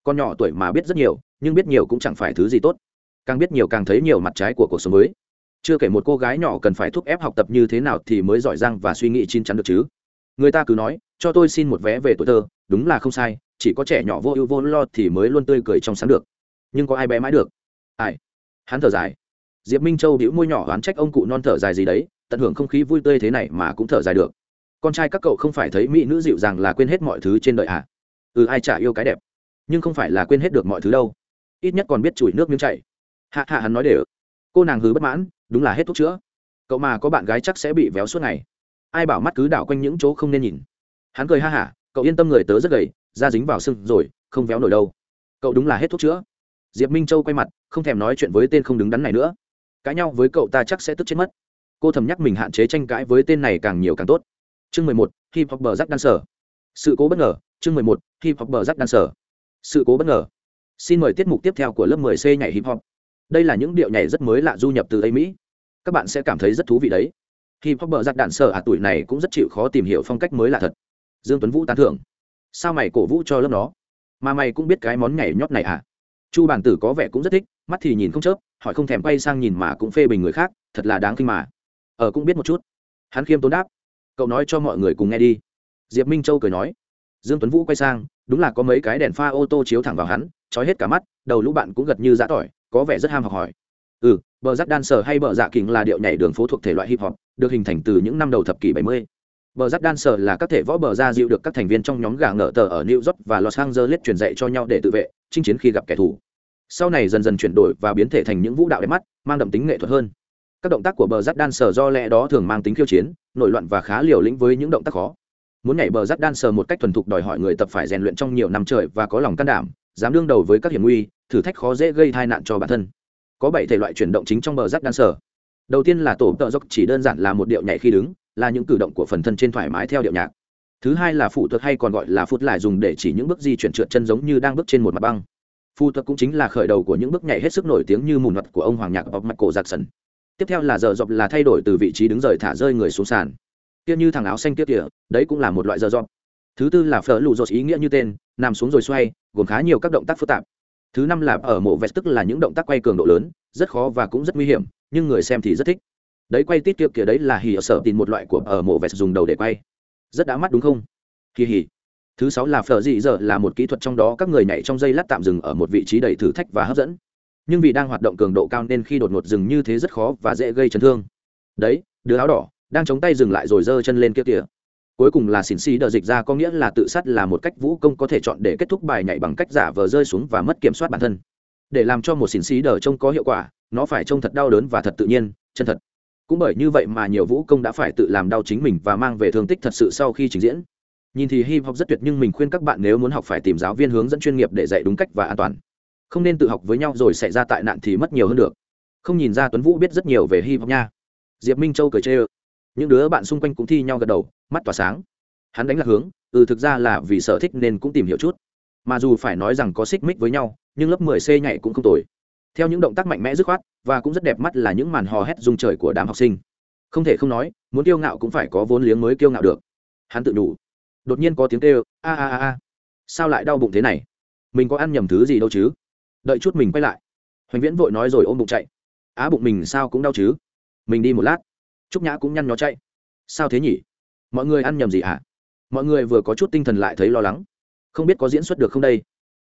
Con nhỏ tuổi mà biết rất nhiều, nhưng biết nhiều cũng chẳng phải thứ gì tốt càng biết nhiều càng thấy nhiều mặt trái của cuộc sống mới. Chưa kể một cô gái nhỏ cần phải thúc ép học tập như thế nào thì mới giỏi giang và suy nghĩ chín chắn được chứ. Người ta cứ nói, cho tôi xin một vé về tuổi thơ. Đúng là không sai, chỉ có trẻ nhỏ vô ưu vô lo thì mới luôn tươi cười trong sáng được. Nhưng có ai bé mãi được? Ai? Hắn thở dài. Diệp minh châu đĩu môi nhỏ oán trách ông cụ non thở dài gì đấy, tận hưởng không khí vui tươi thế này mà cũng thở dài được. Con trai các cậu không phải thấy mỹ nữ dịu dàng là quên hết mọi thứ trên đời à? Ừ ai chả yêu cái đẹp, nhưng không phải là quên hết được mọi thứ đâu. Ít nhất còn biết chùi nước miếng chảy hạ hạ hắn nói để cô nàng hứ bất mãn, đúng là hết thuốc chữa. Cậu mà có bạn gái chắc sẽ bị véo suốt ngày. Ai bảo mắt cứ đảo quanh những chỗ không nên nhìn. Hắn cười ha hả, cậu yên tâm người tớ rất gầy, da dính vào sưng rồi, không véo nổi đâu. Cậu đúng là hết thuốc chữa. Diệp minh châu quay mặt, không thèm nói chuyện với tên không đứng đắn này nữa. Cãi nhau với cậu ta chắc sẽ tức chết mất. Cô thầm nhắc mình hạn chế tranh cãi với tên này càng nhiều càng tốt. Chương mười một, hip hop bờ rắc đan sở sự cố bất ngờ, chương mười một, hip hop bờ rắc đan sở sự cố bất ngờ. Xin mời tiết mục tiếp theo của lớp 10 c nhảy hip hop đây là những điệu nhảy rất mới lạ du nhập từ tây mỹ. Các bạn sẽ cảm thấy rất thú vị đấy. Hip hop bờ rắc đạn sở à tuổi này cũng rất chịu khó tìm hiểu phong cách mới lạ thật. Dương tuấn vũ tán thưởng. Sao mày cổ vũ cho lớp nó? Mà mày cũng biết cái món nhảy nhót này à? Chu bản tử có vẻ cũng rất thích, mắt thì nhìn không chớp, hỏi không thèm quay sang nhìn mà cũng phê bình người khác, thật là đáng kinh mà. Ở cũng biết một chút. Hắn khiêm tốn đáp. Cậu nói cho mọi người cùng nghe đi. Diệp minh châu cười nói. Dương tuấn vũ quay sang, đúng là có mấy cái đèn pha ô tô chiếu thẳng vào hắn, trói hết cả mắt, đầu lũ bạn cũng gật như giã tỏi có vẻ rất ham học hỏi. Ừ bờ rắc đan sở hay bờ dạ kình là điệu nhảy đường phố thuộc thể loại hip hop, được hình thành từ những năm đầu thập kỷ 70. bờ rắc đan sở là các thể võ bờ ra dịu được các thành viên trong nhóm gà ngỡ tờ ở new york và los angeles truyền dạy cho nhau để tự vệ, chinh chiến khi gặp kẻ thù. Sau này dần dần chuyển đổi và biến thể thành những vũ đạo đẹp mắt, mang đậm tính nghệ thuật hơn. Các động tác của bờ rắc đan sở do lẽ đó thường mang tính khiêu chiến, nổi loạn và khá liều lĩnh với những động tác khó. Muốn nhảy bờ rắc đan sở một cách thuần thục đòi hỏi người tập phải rèn luyện trong nhiều năm trời và có lòng can đảm, dám đương đầu với các hiểm nguy thử thách khó dễ gây tai nạn cho bản thân. Có bảy thể loại chuyển động chính trong bờ rắc đan sở. đầu tiên là tổ tợ dốc, chỉ đơn giản là một điệu nhảy khi đứng, là những cử động của phần thân trên thoải mái theo điệu nhạc. Thứ hai là phụ thuật hay còn gọi là phút lại dùng để chỉ những bước di chuyển trượt chân giống như đang bước trên một mặt băng. Phụ thuật cũng chính là khởi đầu của những bước nhảy hết sức nổi tiếng như mùn mặt của ông hoàng nhạc bọc mặt cổ giặc sần tiếp theo là giờ dọc là thay đổi từ vị trí đứng rời thả rơi người xuống sàn. Kia như thằng áo xanh tiếp kìa, đấy cũng là một loại giờ dọc. Thứ tư là phở lụ dột ý nghĩa như tên, nằm xuống rồi xoay, gồm khá nhiều các động tác phức tạp thứ năm là ở mộ vest tức là những động tác quay cường độ lớn, rất khó và cũng rất nguy hiểm, nhưng người xem thì rất thích. Đấy, quay tít kia đấy là hì ở sở tìm một loại của ở mộ vest dùng đầu để quay. Rất đã mắt đúng không? Kỳ hì. Thứ sáu là phở dị giờ là một kỹ thuật trong đó các người nhảy trong dây lát tạm dừng ở một vị trí đầy thử thách và hấp dẫn. Nhưng vì đang hoạt động cường độ cao nên khi đột ngột dừng như thế rất khó và dễ gây chấn thương. Đấy, đứa áo đỏ đang chống tay dừng lại rồi giơ chân lên kia kìa cuối cùng là xỉn xì đờ dịch ra có nghĩa là tự sát là một cách vũ công có thể chọn để kết thúc bài nhảy bằng cách giả vờ rơi xuống và mất kiểm soát bản thân. Để làm cho một xỉn xì đờ trông có hiệu quả, nó phải trông thật đau đớn và thật tự nhiên, chân thật. Cũng bởi như vậy mà nhiều vũ công đã phải tự làm đau chính mình và mang về thương tích thật sự sau khi trình diễn. Nhìn thì hip hop rất tuyệt nhưng mình khuyên các bạn nếu muốn học phải tìm giáo viên hướng dẫn chuyên nghiệp để dạy đúng cách và an toàn. Không nên tự học với nhau rồi xảy ra tai nạn thì mất nhiều hơn được. Không nhìn ra tuấn vũ biết rất nhiều về hip hop nha. Diệp minh châu cười chê ơ những đứa bạn xung quanh cũng thi nhau gật đầu, mắt tỏa sáng. Hắn đánh lạc hướng ừ thực ra là vì sở thích nên cũng tìm hiểu chút. Mà dù phải nói rằng có xích mích với nhau, nhưng lớp 10 c nhảy cũng không tồi. Theo những động tác mạnh mẽ dứt khoát, và cũng rất đẹp mắt là những màn hò hét rung trời của đám học sinh. Không thể không nói, muốn kiêu ngạo cũng phải có vốn liếng mới kiêu ngạo được. Hắn tự đủ. Đột nhiên có tiếng kêu, a a a a. Sao lại đau bụng thế này? Mình có ăn nhầm thứ gì đâu chứ? Đợi chút mình quay lại. Hoành viễn vội nói rồi ôm bụng chạy. Á bụng mình sao cũng đau chứ? Mình đi một lát trúc nhã cũng nhăn nhó chạy. Sao thế nhỉ? Mọi người ăn nhầm gì ạ à? mọi người vừa có chút tinh thần lại thấy lo lắng. Không biết có diễn xuất được không đây?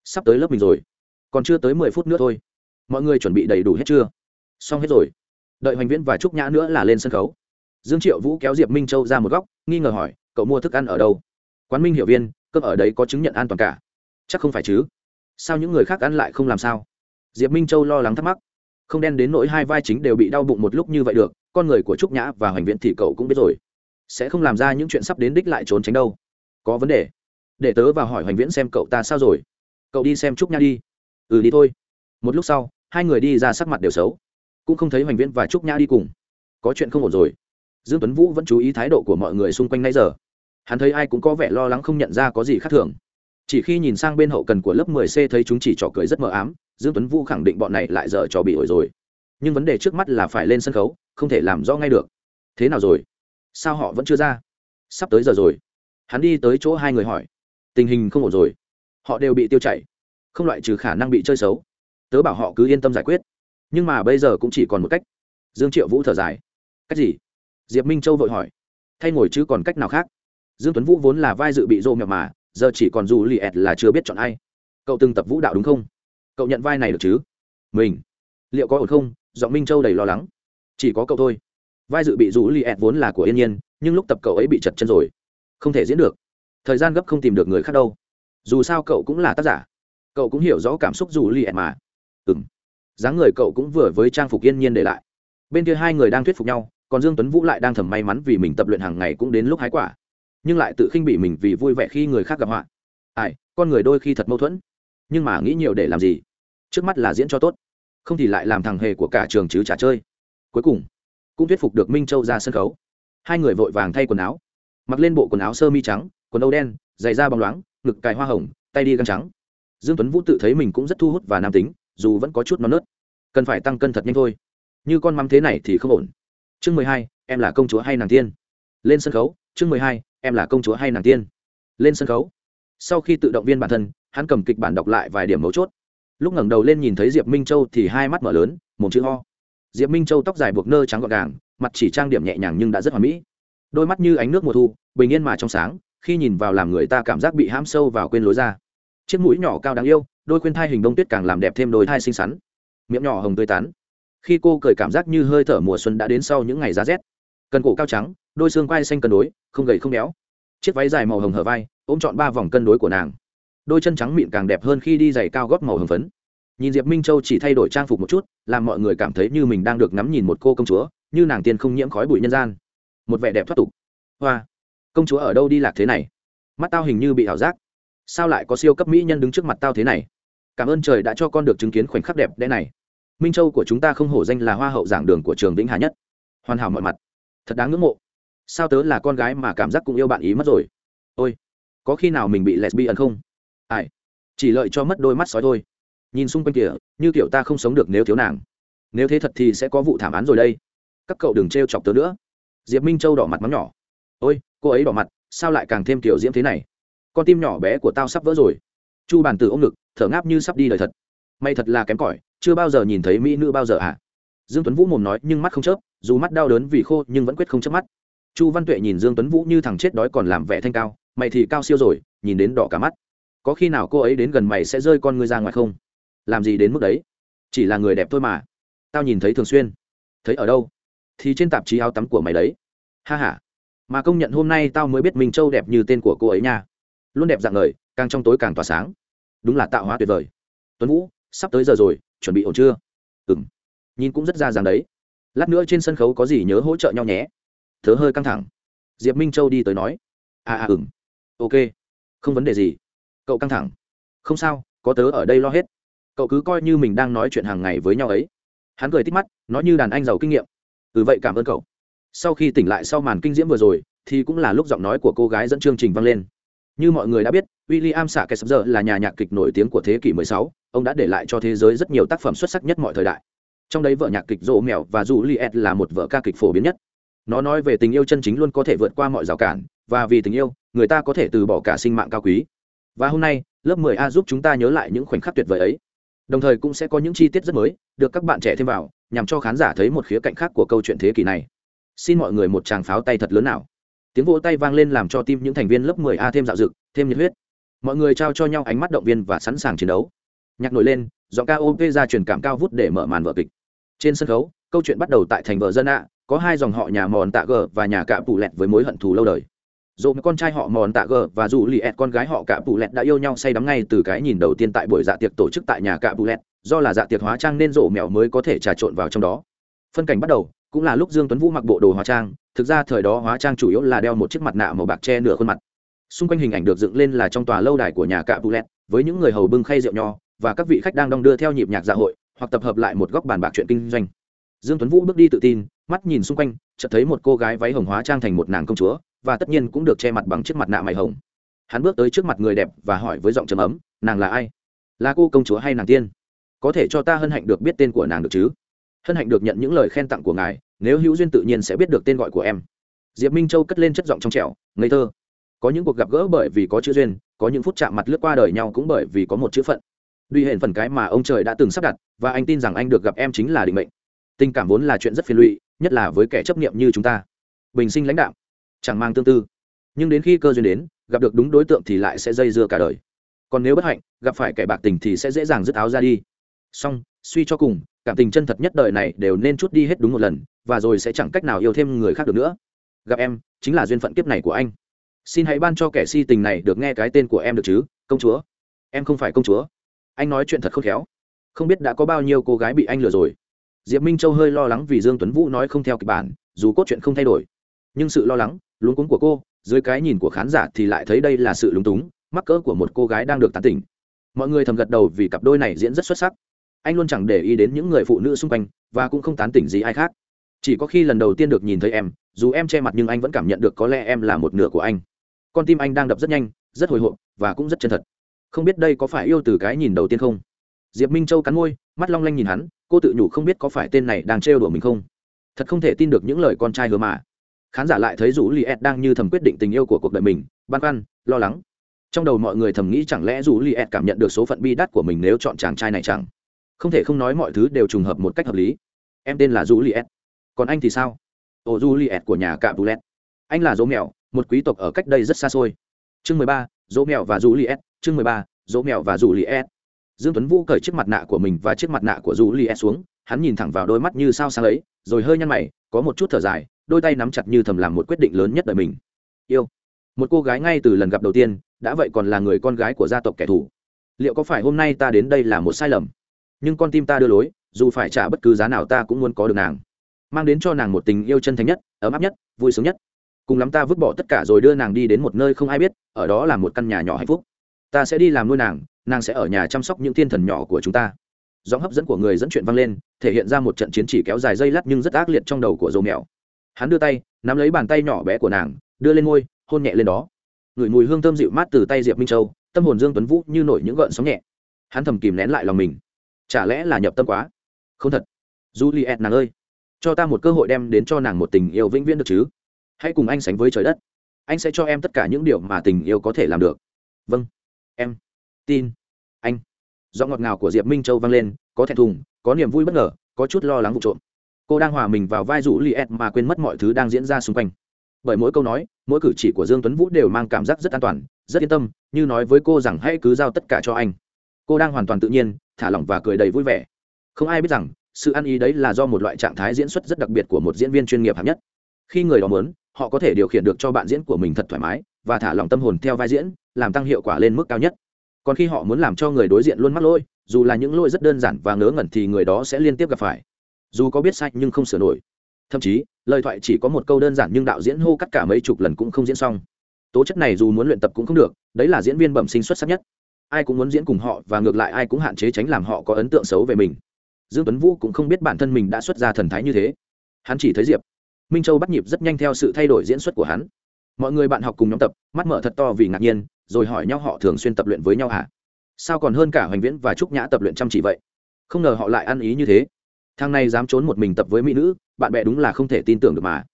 Sắp tới lớp mình rồi. Còn chưa tới mười phút nữa thôi. Mọi người chuẩn bị đầy đủ hết chưa? Xong hết rồi. Đợi hoành viễn và trúc nhã nữa là lên sân khấu. Dương triệu vũ kéo diệp minh châu ra một góc, nghi ngờ hỏi, cậu mua thức ăn ở đâu? Quán minh hiệu viên, cơm ở đấy có chứng nhận an toàn cả. Chắc không phải chứ. Sao những người khác ăn lại không làm sao? Diệp minh châu lo lắng thắc mắc. Không đen đến nỗi hai vai chính đều bị đau bụng một lúc như vậy được con người của trúc nhã và hoành viễn thì cậu cũng biết rồi. Sẽ không làm ra những chuyện sắp đến đích lại trốn tránh đâu. Có vấn đề. Để tớ vào hỏi hoành viễn xem cậu ta sao rồi. Cậu đi xem trúc nhã đi. Ừ đi thôi. Một lúc sau, hai người đi ra sắc mặt đều xấu. Cũng không thấy hoành viễn và trúc nhã đi cùng. Có chuyện không ổn rồi. Dương tuấn vũ vẫn chú ý thái độ của mọi người xung quanh nãy giờ. Hắn thấy ai cũng có vẻ lo lắng không nhận ra có gì khác thường. Chỉ khi nhìn sang bên hậu cần của lớp 10C thấy chúng chỉ trò cười rất mờ ám, dương tuấn vũ khẳng định bọn này lại dở trò bị ổi rồi nhưng vấn đề trước mắt là phải lên sân khấu, không thể làm rõ ngay được. Thế nào rồi? Sao họ vẫn chưa ra? Sắp tới giờ rồi. Hắn đi tới chỗ hai người hỏi. Tình hình không ổn rồi. Họ đều bị tiêu chảy. Không loại trừ khả năng bị chơi xấu. Tớ bảo họ cứ yên tâm giải quyết. Nhưng mà bây giờ cũng chỉ còn một cách. Dương triệu vũ thở dài. Cách gì? Diệp minh châu vội hỏi. Thay ngồi chứ còn cách nào khác? Dương tuấn vũ vốn là vai dự bị rô mẹo mà, giờ chỉ còn dù lì ẹt là chưa biết chọn ai. Cậu từng tập vũ đạo đúng không? Cậu nhận vai này được chứ? Mình. Liệu có ổn không? Giọng minh châu đầy lo lắng chỉ có cậu thôi vai dự bị rủ li ẹt vốn là của yên nhiên nhưng lúc tập cậu ấy bị chật chân rồi không thể diễn được thời gian gấp không tìm được người khác đâu dù sao cậu cũng là tác giả cậu cũng hiểu rõ cảm xúc rủ li ẹt mà ừ m dáng người cậu cũng vừa với trang phục yên nhiên để lại bên kia hai người đang thuyết phục nhau còn dương tuấn vũ lại đang thầm may mắn vì mình tập luyện hàng ngày cũng đến lúc hái quả nhưng lại tự khinh bị mình vì vui vẻ khi người khác gặp họa ai con người đôi khi thật mâu thuẫn nhưng mà nghĩ nhiều để làm gì trước mắt là diễn cho tốt không thì lại làm thằng hề của cả trường chứ trả chơi. Cuối cùng, cũng thuyết phục được minh châu ra sân khấu. Hai người vội vàng thay quần áo. Mặc lên bộ quần áo sơ mi trắng, quần âu đen, giày da bóng loáng, ngực cài hoa hồng, tay đi găng trắng. Dương tuấn vũ tự thấy mình cũng rất thu hút và nam tính, dù vẫn có chút non nớt. Cần phải tăng cân thật nhanh thôi. Như con mắm thế này thì không ổn. Chương mười hai, em là công chúa hay nàng tiên? Lên sân khấu, chương mười hai, em là công chúa hay nàng tiên? Lên sân khấu. Sau khi tự động viên bản thân, hắn cầm kịch bản đọc lại vài điểm mấu chốt lúc ngẩng đầu lên nhìn thấy diệp minh châu thì hai mắt mở lớn, mồm chữ ho diệp minh châu tóc dài buộc nơ trắng gọn gàng, mặt chỉ trang điểm nhẹ nhàng nhưng đã rất hoàn mỹ. Đôi mắt như ánh nước mùa thu, bình yên mà trong sáng, khi nhìn vào làm người ta cảm giác bị hãm sâu vào quên lối ra. Chiếc mũi nhỏ cao đáng yêu, đôi khuyên thai hình đông tuyết càng làm đẹp thêm đôi thai xinh xắn. Miệng nhỏ hồng tươi tán. Khi cô cười cảm giác như hơi thở mùa xuân đã đến sau những ngày giá rét. Cần cổ cao trắng, đôi xương quai xanh cân đối, không gầy không béo. Chiếc váy dài màu hồng hở vai, ôm trọn ba vòng cân đối của nàng đôi chân trắng mịn càng đẹp hơn khi đi giày cao gót màu hồng phấn. Nhìn diệp minh châu chỉ thay đổi trang phục một chút, làm mọi người cảm thấy như mình đang được ngắm nhìn một cô công chúa, như nàng tiên không nhiễm khói bụi nhân gian. Một vẻ đẹp thoát tục. Hoa, công chúa ở đâu đi lạc thế này? Mắt tao hình như bị ảo giác. Sao lại có siêu cấp mỹ nhân đứng trước mặt tao thế này? Cảm ơn trời đã cho con được chứng kiến khoảnh khắc đẹp đẽ này. Minh châu của chúng ta không hổ danh là hoa hậu giảng đường của trường vĩnh hà nhất. Hoàn hảo mọi mặt. Thật đáng ngưỡng mộ. Sao tớ là con gái mà cảm giác cũng yêu bạn ý mất rồi? Ôi, có khi nào mình bị lesbian không? Ai? Chỉ lợi cho mất đôi mắt sói thôi. Nhìn xung quanh kìa, như kiểu ta không sống được nếu thiếu nàng. Nếu thế thật thì sẽ có vụ thảm án rồi đây. Các cậu đừng t chọc tớ nữa. Diệp minh châu đỏ mặt mắng nhỏ. Ôi, cô ấy đỏ mặt, sao lại càng thêm kiểu diễm thế này? Con tim nhỏ bé của tao sắp vỡ rồi. Chu bàn từ ôm ngực, thở ngáp như sắp đi đời thật. May thật là kém cỏi, chưa bao giờ nhìn thấy mỹ nữ bao giờ à dương tuấn vũ mồm nói, nhưng mắt không chớp, dù mắt đau đớn vì khô, nhưng vẫn quyết không chớp mắt. Chu văn tuệ nhìn dương tuấn vũ như thằng chết đói còn làm vẻ thanh cao, mày thì cao siêu rồi, nhìn đến đỏ cả mắt có khi nào cô ấy đến gần mày sẽ rơi con ngươi ra ngoài không? Làm gì đến mức đấy? Chỉ là người đẹp thôi mà. Tao nhìn thấy thường xuyên. Thấy ở đâu? Thì trên tạp chí áo tắm của mày đấy. Ha h a mà công nhận hôm nay tao mới biết minh châu đẹp như tên của cô ấy nha. Luôn đẹp dạng lời càng trong tối càng tỏa sáng. Đúng là tạo hóa tuyệt vời. Tuấn vũ, sắp tới giờ rồi, chuẩn bị ổn chưa? Ừ m nhìn cũng rất ra dáng đấy. Lát nữa trên sân khấu có gì nhớ hỗ trợ nhau nhé. Thớ hơi căng thẳng. Diệp minh châu đi tới nói. À à ừng ok. Không vấn đề gì cậu căng thẳng. Không sao có tớ ở đây lo hết. Cậu cứ coi như mình đang nói chuyện hàng ngày với nhau ấy. Hắn cười tít mắt nói như đàn anh giàu kinh nghiệm. Ừ vậy cảm ơn cậu. Sau khi tỉnh lại sau màn kinh diễm vừa rồi thì cũng là lúc giọng nói của cô gái dẫn chương trình vang lên. Như mọi người đã biết William xạ Kẻ giờ là nhà nhạc kịch nổi tiếng của thế kỷ 16, ông đã để lại cho thế giới rất nhiều tác phẩm xuất sắc nhất mọi thời đại. Trong đấy vợ nhạc kịch Rỗ Mèo và Juliet là một vợ ca kịch phổ biến nhất. Nó nói về tình yêu chân chính luôn có thể vượt qua mọi rào cản, và vì tình yêu, người ta có thể từ bỏ cả sinh mạng cao quý. Và hôm nay, lớp 10A giúp chúng ta nhớ lại những khoảnh khắc tuyệt vời ấy. Đồng thời cũng sẽ có những chi tiết rất mới, được các bạn trẻ thêm vào, nhằm cho khán giả thấy một khía cạnh khác của câu chuyện thế kỷ này. Xin mọi người một tràng pháo tay thật lớn nào. Tiếng vỗ tay vang lên làm cho tim những thành viên lớp 10 a thêm dạo dực thêm nhiệt huyết. Mọi người trao cho nhau ánh mắt động viên và sẵn sàng chiến đấu. Nhạc nổi lên giọng ca op ra truyền cảm cao vút để mở màn vở kịch. Trên sân khấu câu chuyện bắt đầu tại thành vợ dân ạ có hai dòng họ nhà mòn tạ gờ và nhà cạ phụ lẹt với mối hận thù lâu đời dù con trai họ mòn tạ gờ và dù lì ẹt con gái họ cạ bù lẹt đã yêu nhau say đắm ngay từ cái nhìn đầu tiên tại buổi dạ tiệc tổ chức tại nhà cạ bù lẹt, do là dạ tiệc hóa trang nên rổ mèo mới có thể trà trộn vào trong đó. Phân cảnh bắt đầu, cũng là lúc dương tuấn vũ mặc bộ đồ hóa trang, thực ra thời đó hóa trang chủ yếu là đeo một chiếc mặt nạ màu bạc che nửa khuôn mặt. Xung quanh hình ảnh được dựng lên là trong tòa lâu đài của nhà cạ lẹt, với những người hầu bưng khay rượu nho và các vị khách đang đong đưa theo nhịp nhạc dạ hội, hoặc tập hợp lại một góc bàn bạc chuyện kinh doanh. Dương tuấn vũ bước đi tự tin, mắt nhìn xung quanh, chợt thấy một cô gái váy hồng hóa trang thành một nàng công chúa và tất nhiên cũng được che mặt bằng chiếc mặt nạ mày hồng. Hắn bước tới trước mặt người đẹp và hỏi với giọng trầm ấm, nàng là ai? Là cô công chúa hay nàng tiên? Có thể cho ta hân hạnh được biết tên của nàng được chứ? Hân hạnh được nhận những lời khen tặng của ngài, nếu hữu duyên tự nhiên sẽ biết được tên gọi của em. Diệp minh châu cất lên chất giọng trong trẻo, ngây thơ. Có những cuộc gặp gỡ bởi vì có chữ duyên, có những phút chạm mặt lướt qua đời nhau cũng bởi vì có một chữ phận. Duy hển phần cái mà ông trời đã từng sắp đặt, và anh tin rằng anh được gặp em chính là định mệnh. Tình cảm vốn là chuyện rất phiền lụy, nhất là với kẻ chấp niệm như chúng ta. Bình sinh lãnh đạo chẳng mang tương tư. Nhưng đến khi cơ duyên đến, gặp được đúng đối tượng thì lại sẽ dây dưa cả đời. Còn nếu bất hạnh, gặp phải kẻ bạc tình thì sẽ dễ dàng dứt áo ra đi. Song suy cho cùng, cảm tình chân thật nhất đời này đều nên chút đi hết đúng một lần, và rồi sẽ chẳng cách nào yêu thêm người khác được nữa. Gặp em, chính là duyên phận kiếp này của anh. Xin hãy ban cho kẻ si tình này được nghe cái tên của em được chứ, công chúa. Em không phải công chúa. Anh nói chuyện thật khôn khéo. Không biết đã có bao nhiêu cô gái bị anh lừa rồi. Diệp minh châu hơi lo lắng vì dương tuấn vũ nói không theo kịch bản, dù cốt truyện không thay đổi. Nhưng sự lo lắng luống cuống của cô, dưới cái nhìn của khán giả thì lại thấy đây là sự lúng túng, mắc cỡ của một cô gái đang được tán tỉnh. Mọi người thầm gật đầu vì cặp đôi này diễn rất xuất sắc. Anh luôn chẳng để ý đến những người phụ nữ xung quanh, và cũng không tán tỉnh gì ai khác. Chỉ có khi lần đầu tiên được nhìn thấy em, dù em che mặt nhưng anh vẫn cảm nhận được có lẽ em là một nửa của anh. Con tim anh đang đập rất nhanh, rất hồi hộp, và cũng rất chân thật. Không biết đây có phải yêu từ cái nhìn đầu tiên không? Diệp minh châu cắn môi, mắt long lanh nhìn hắn, cô tự nhủ không biết có phải tên này đang trêu đùa mình không? Thật không thể tin được những lời con trai hứa mà khán giả lại thấy rủ li ed đang như thầm quyết định tình yêu của cuộc đời mình, băn khoăn, lo lắng. Trong đầu mọi người thầm nghĩ chẳng lẽ rủ li ed cảm nhận được số phận bi đắt của mình nếu chọn chàng trai này chẳng? Không thể không nói mọi thứ đều trùng hợp một cách hợp lý. Em tên là rủ li ed còn anh thì sao? Ồ juliet của nhà cạ bù lét. Anh là dỗ mèo, một quý tộc ở cách đây rất xa xôi. Chương mười ba, dỗ mèo và rủ li ed chương mười ba, dỗ mèo và rủ li ed dương tuấn vũ cởi chiếc mặt nạ của mình và chiếc mặt nạ của rủ li ed xuống. Hắn nhìn thẳng vào đôi mắt như sao sáng ấy, rồi hơi nhăn mày, có một chút thở dài đôi tay nắm chặt như thầm làm một quyết định lớn nhất đời mình. Yêu. Một cô gái ngay từ lần gặp đầu tiên, đã vậy còn là người con gái của gia tộc kẻ thù. Liệu có phải hôm nay ta đến đây là một sai lầm? Nhưng con tim ta đưa lối, dù phải trả bất cứ giá nào ta cũng muốn có được nàng. Mang đến cho nàng một tình yêu chân thành nhất, ấm áp nhất, vui sướng nhất. Cùng lắm ta vứt bỏ tất cả rồi đưa nàng đi đến một nơi không ai biết, ở đó là một căn nhà nhỏ hạnh phúc. Ta sẽ đi làm nuôi nàng nàng sẽ ở nhà chăm sóc những thiên thần nhỏ của chúng ta. Giọng hấp dẫn của người dẫn chuyện vang lên, thể hiện ra một trận chiến chỉ kéo dài dây lát nhưng rất ác liệt trong đầu của dầu mèo hắn đưa tay, nắm lấy bàn tay nhỏ bé của nàng, đưa lên môi, hôn nhẹ lên đó. Ngửi mùi hương thơm dịu mát từ tay diệp minh châu, tâm hồn dương tuấn vũ như nổi những gợn sóng nhẹ. Hắn thầm kìm nén lại lòng mình. Chả lẽ là nhập tâm quá? Không thật. Juliet nàng ơi, cho ta một cơ hội đem đến cho nàng một tình yêu vĩnh viễn được chứ? Hãy cùng anh sánh với trời đất. Anh sẽ cho em tất cả những điều mà tình yêu có thể làm được. Vâng. Em. Tin. Anh. Do ngọt ngào của diệp minh châu vang lên, có thẹn thùng, có niềm vui bất ngờ, có chút lo lắng vụ trộm cô đang hòa mình vào vai rủ li ed mà quên mất mọi thứ đang diễn ra xung quanh. Bởi mỗi câu nói, mỗi cử chỉ của dương tuấn vũ đều mang cảm giác rất an toàn, rất yên tâm, như nói với cô rằng hãy cứ giao tất cả cho anh. Cô đang hoàn toàn tự nhiên, thả lỏng và cười đầy vui vẻ. Không ai biết rằng, sự ăn ý đấy là do một loại trạng thái diễn xuất rất đặc biệt của một diễn viên chuyên nghiệp hạng nhất. Khi người đó muốn, họ có thể điều khiển được cho bạn diễn của mình thật thoải mái và thả lỏng tâm hồn theo vai diễn, làm tăng hiệu quả lên mức cao nhất. Còn khi họ muốn làm cho người đối diện luôn mắc lỗi, dù là những lỗi rất đơn giản và ngớ ngẩn thì người đó sẽ liên tiếp gặp phải dù có biết sai nhưng không sửa nổi. Thậm chí, lời thoại chỉ có một câu đơn giản nhưng đạo diễn hô cắt cả mấy chục lần cũng không diễn xong. Tố chất này dù muốn luyện tập cũng không được, đấy là diễn viên bẩm sinh xuất sắc nhất. Ai cũng muốn diễn cùng họ và ngược lại ai cũng hạn chế tránh làm họ có ấn tượng xấu về mình. Dương tuấn vũ cũng không biết bản thân mình đã xuất ra thần thái như thế. Hắn chỉ thấy diệp. Minh châu bắt nhịp rất nhanh theo sự thay đổi diễn xuất của hắn. Mọi người bạn học cùng nhóm tập, mắt mở thật to vì ngạc nhiên, rồi hỏi nhau họ thường xuyên tập luyện với nhau hả? Sao còn hơn cả hoành viễn và trúc nhã tập luyện chăm chỉ vậy? Không ngờ họ lại ăn ý như thế thằng này dám trốn một mình tập với mỹ nữ, bạn bè đúng là không thể tin tưởng được mà.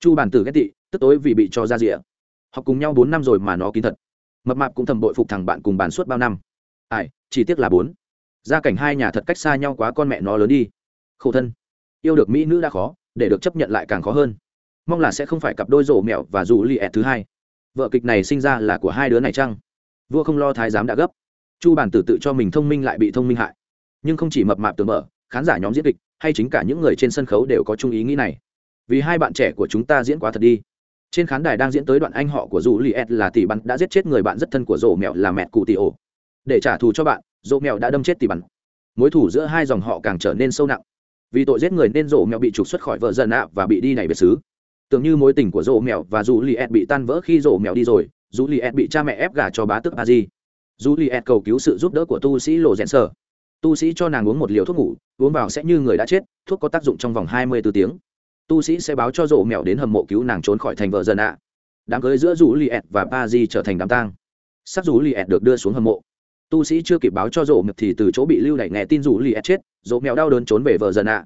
Chu bản tử ghét tị, tức tối vì bị cho ra rịa học cùng nhau bốn năm rồi mà nó kín thật. Mập mạp cũng thầm bội phục thằng bạn cùng bàn suốt bao năm. Ai, chỉ tiếc là bốn. Gia cảnh hai nhà thật cách xa nhau quá con mẹ nó lớn đi. Khổ thân. Yêu được mỹ nữ đã khó, để được chấp nhận lại càng khó hơn. Mong là sẽ không phải cặp đôi rổ mẹo và dù li ẹt thứ hai. Vợ kịch này sinh ra là của hai đứa này chăng? Vua không lo thái giám đã gấp. Chu bản tử tự cho mình thông minh lại bị thông minh hại. Nhưng không chỉ mập mạp tưởng mở, khán giả nhóm diễn kịch hay chính cả những người trên sân khấu đều có chung ý nghĩ này? Vì hai bạn trẻ của chúng ta diễn quá thật đi. Trên khán đài đang diễn tới đoạn anh họ của dù li ed là tỷ bắn đã giết chết người bạn rất thân của rổ mẹo là mẹ cụ tỷ ổ. Để trả thù cho bạn rổ mẹo đã đâm chết tỷ bắn. Mối thủ giữa hai dòng họ càng trở nên sâu nặng. Vì tội giết người nên rổ mẹo bị trục xuất khỏi vợ dần ạ và bị đi này biệt xứ. Tưởng như mối tình của rổ mèo và dù li ed bị tan vỡ khi rổ mèo đi rồi dù li ed bị cha mẹ ép gả cho bá tức a di. Dù li ed cầu cứu sự giúp đỡ của tu sĩ lộ rẽn sở tu sĩ cho nàng uống một liều thuốc ngủ, uống vào sẽ như người đã chết, thuốc có tác dụng trong vòng hai mươi bốn tiếng. Tu sĩ sẽ báo cho rộ mèo đến hầm mộ cứu nàng trốn khỏi thành vợ dần ạ. Đám cưới giữa rủ liệt và ba di trở thành đám tang. Sắc rủ liệt được đưa xuống hầm mộ. Tu sĩ chưa kịp báo cho rộ mèo thì từ chỗ bị lưu đẩy nghe tin rủ liệt chết, rộ mèo đau đớn trốn về vợ dần ạ.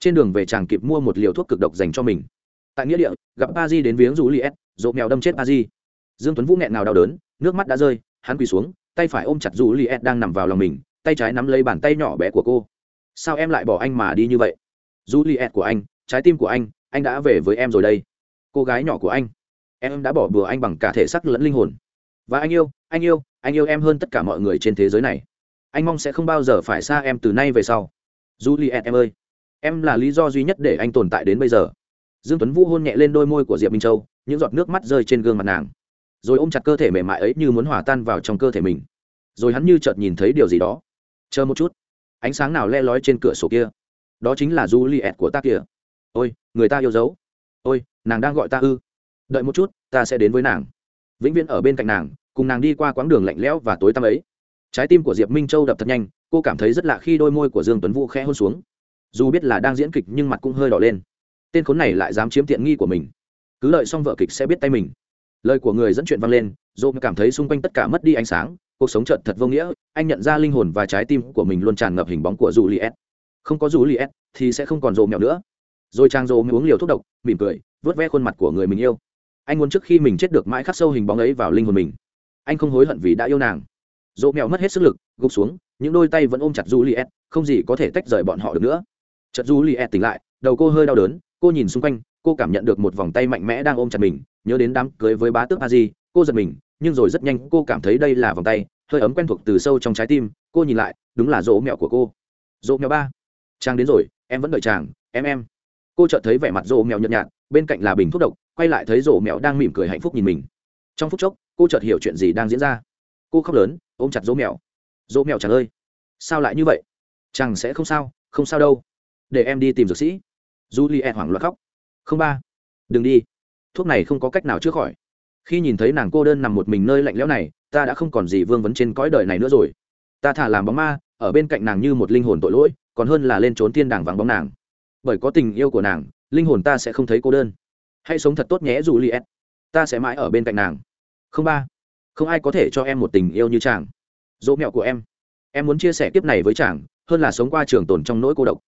Trên đường về chàng kịp mua một liều thuốc cực độc dành cho mình. Tại nghĩa địa, gặp ba di đến viếng rủ liệt rộ mèo đâm chết ba di. Dương tuấn vũ nghẹn nào đau đớn, nước mắt đã rơi, hắn quỳ xuống, tay phải ôm chặt rủ liệt đang nằm vào lòng mình tay trái nắm lấy bàn tay nhỏ bé của cô. Sao em lại bỏ anh mà đi như vậy? Rú li s của anh, trái tim của anh anh đã về với em rồi đây. Cô gái nhỏ của anh, em đã bỏ bừa anh bằng cả thể xác lẫn linh hồn. Và anh yêu anh yêu anh yêu em hơn tất cả mọi người trên thế giới này. Anh mong sẽ không bao giờ phải xa em từ nay về sau. Juliet em ơi, em là lý do duy nhất để anh tồn tại đến bây giờ. Dương tuấn vũ hôn nhẹ lên đôi môi của diệp minh châu, những giọt nước mắt rơi trên gương mặt nàng. Rồi ôm chặt cơ thể mềm mại ấy như muốn hòa tan vào trong cơ thể mình. Rồi hắn như chợt nhìn thấy điều gì đó chờ một chút. Ánh sáng nào le lói trên cửa sổ kia? Đó chính là juliet của ta kìa. Ôi, người ta yêu dấu. Ôi, nàng đang gọi ta ư. Đợi một chút, ta sẽ đến với nàng. Vĩnh viễn ở bên cạnh nàng, cùng nàng đi qua quãng đường lạnh lẽo và tối tăm ấy. Trái tim của diệp minh châu đập thật nhanh, cô cảm thấy rất lạ khi đôi môi của dương tuấn vũ khẽ hôn xuống. Dù biết là đang diễn kịch nhưng mặt cũng hơi đỏ lên. Tên khốn này lại dám chiếm tiện nghi của mình. Cứ lợi xong vợ kịch sẽ biết tay mình. Lời của người dẫn chuyện vang lên dô cảm thấy xung quanh tất cả mất đi ánh sáng cuộc sống chợt thật vô nghĩa, anh nhận ra linh hồn và trái tim của mình luôn tràn ngập hình bóng của dù không có dù thì sẽ không còn rồ mèo nữa. Rồi trang rồ uống liều thuốc độc, mỉm cười vớt ve khuôn mặt của người mình yêu. Anh muốn trước khi mình chết được mãi khắc sâu hình bóng ấy vào linh hồn mình. Anh không hối hận vì đã yêu nàng. Rộ mèo mất hết sức lực, gục xuống, những đôi tay vẫn ôm chặt juliet, không gì có thể tách rời bọn họ được nữa. Chợt juliet tỉnh lại, đầu cô hơi đau đớn, cô nhìn xung quanh, cô cảm nhận được một vòng tay mạnh mẽ đang ôm chặt mình, nhớ đến đám cưới với bá tước a di cô giật mình nhưng rồi rất nhanh cô cảm thấy đây là vòng tay, hơi ấm quen thuộc từ sâu trong trái tim, cô nhìn lại, đúng là rỗ mẹo của cô. Rỗ mẹo ba. Chàng đến rồi, em vẫn đợi chàng, em em. Cô chợt thấy vẻ mặt rỗ mẹo nhợt nhạt, bên cạnh là bình thuốc độc, quay lại thấy rỗ mẹo đang mỉm cười hạnh phúc nhìn mình. Trong phút chốc, cô chợt hiểu chuyện gì đang diễn ra. Cô khóc lớn, ôm chặt rỗ mẹo. Rỗ mẹo chàng ơi, sao lại như vậy? Chàng sẽ không sao không sao đâu. Để em đi tìm dược sĩ. Juliet hoảng loạn khóc. Không ba, đừng đi. Thuốc này không có cách nào chữa khỏi khi nhìn thấy nàng cô đơn nằm một mình nơi lạnh lẽo này, ta đã không còn gì vương vấn trên cõi đời này nữa rồi. Ta thả làm bóng ma, ở bên cạnh nàng như một linh hồn tội lỗi, còn hơn là lên trốn thiên đàng vắng bóng nàng. Bởi có tình yêu của nàng, linh hồn ta sẽ không thấy cô đơn. Hãy sống thật tốt nhé dù liet ta sẽ mãi ở bên cạnh nàng. Không ba. Không ai có thể cho em một tình yêu như chàng. Dỗ mẹo của em. Em muốn chia sẻ kiếp này với chàng, hơn là sống qua trường tồn trong nỗi cô độc.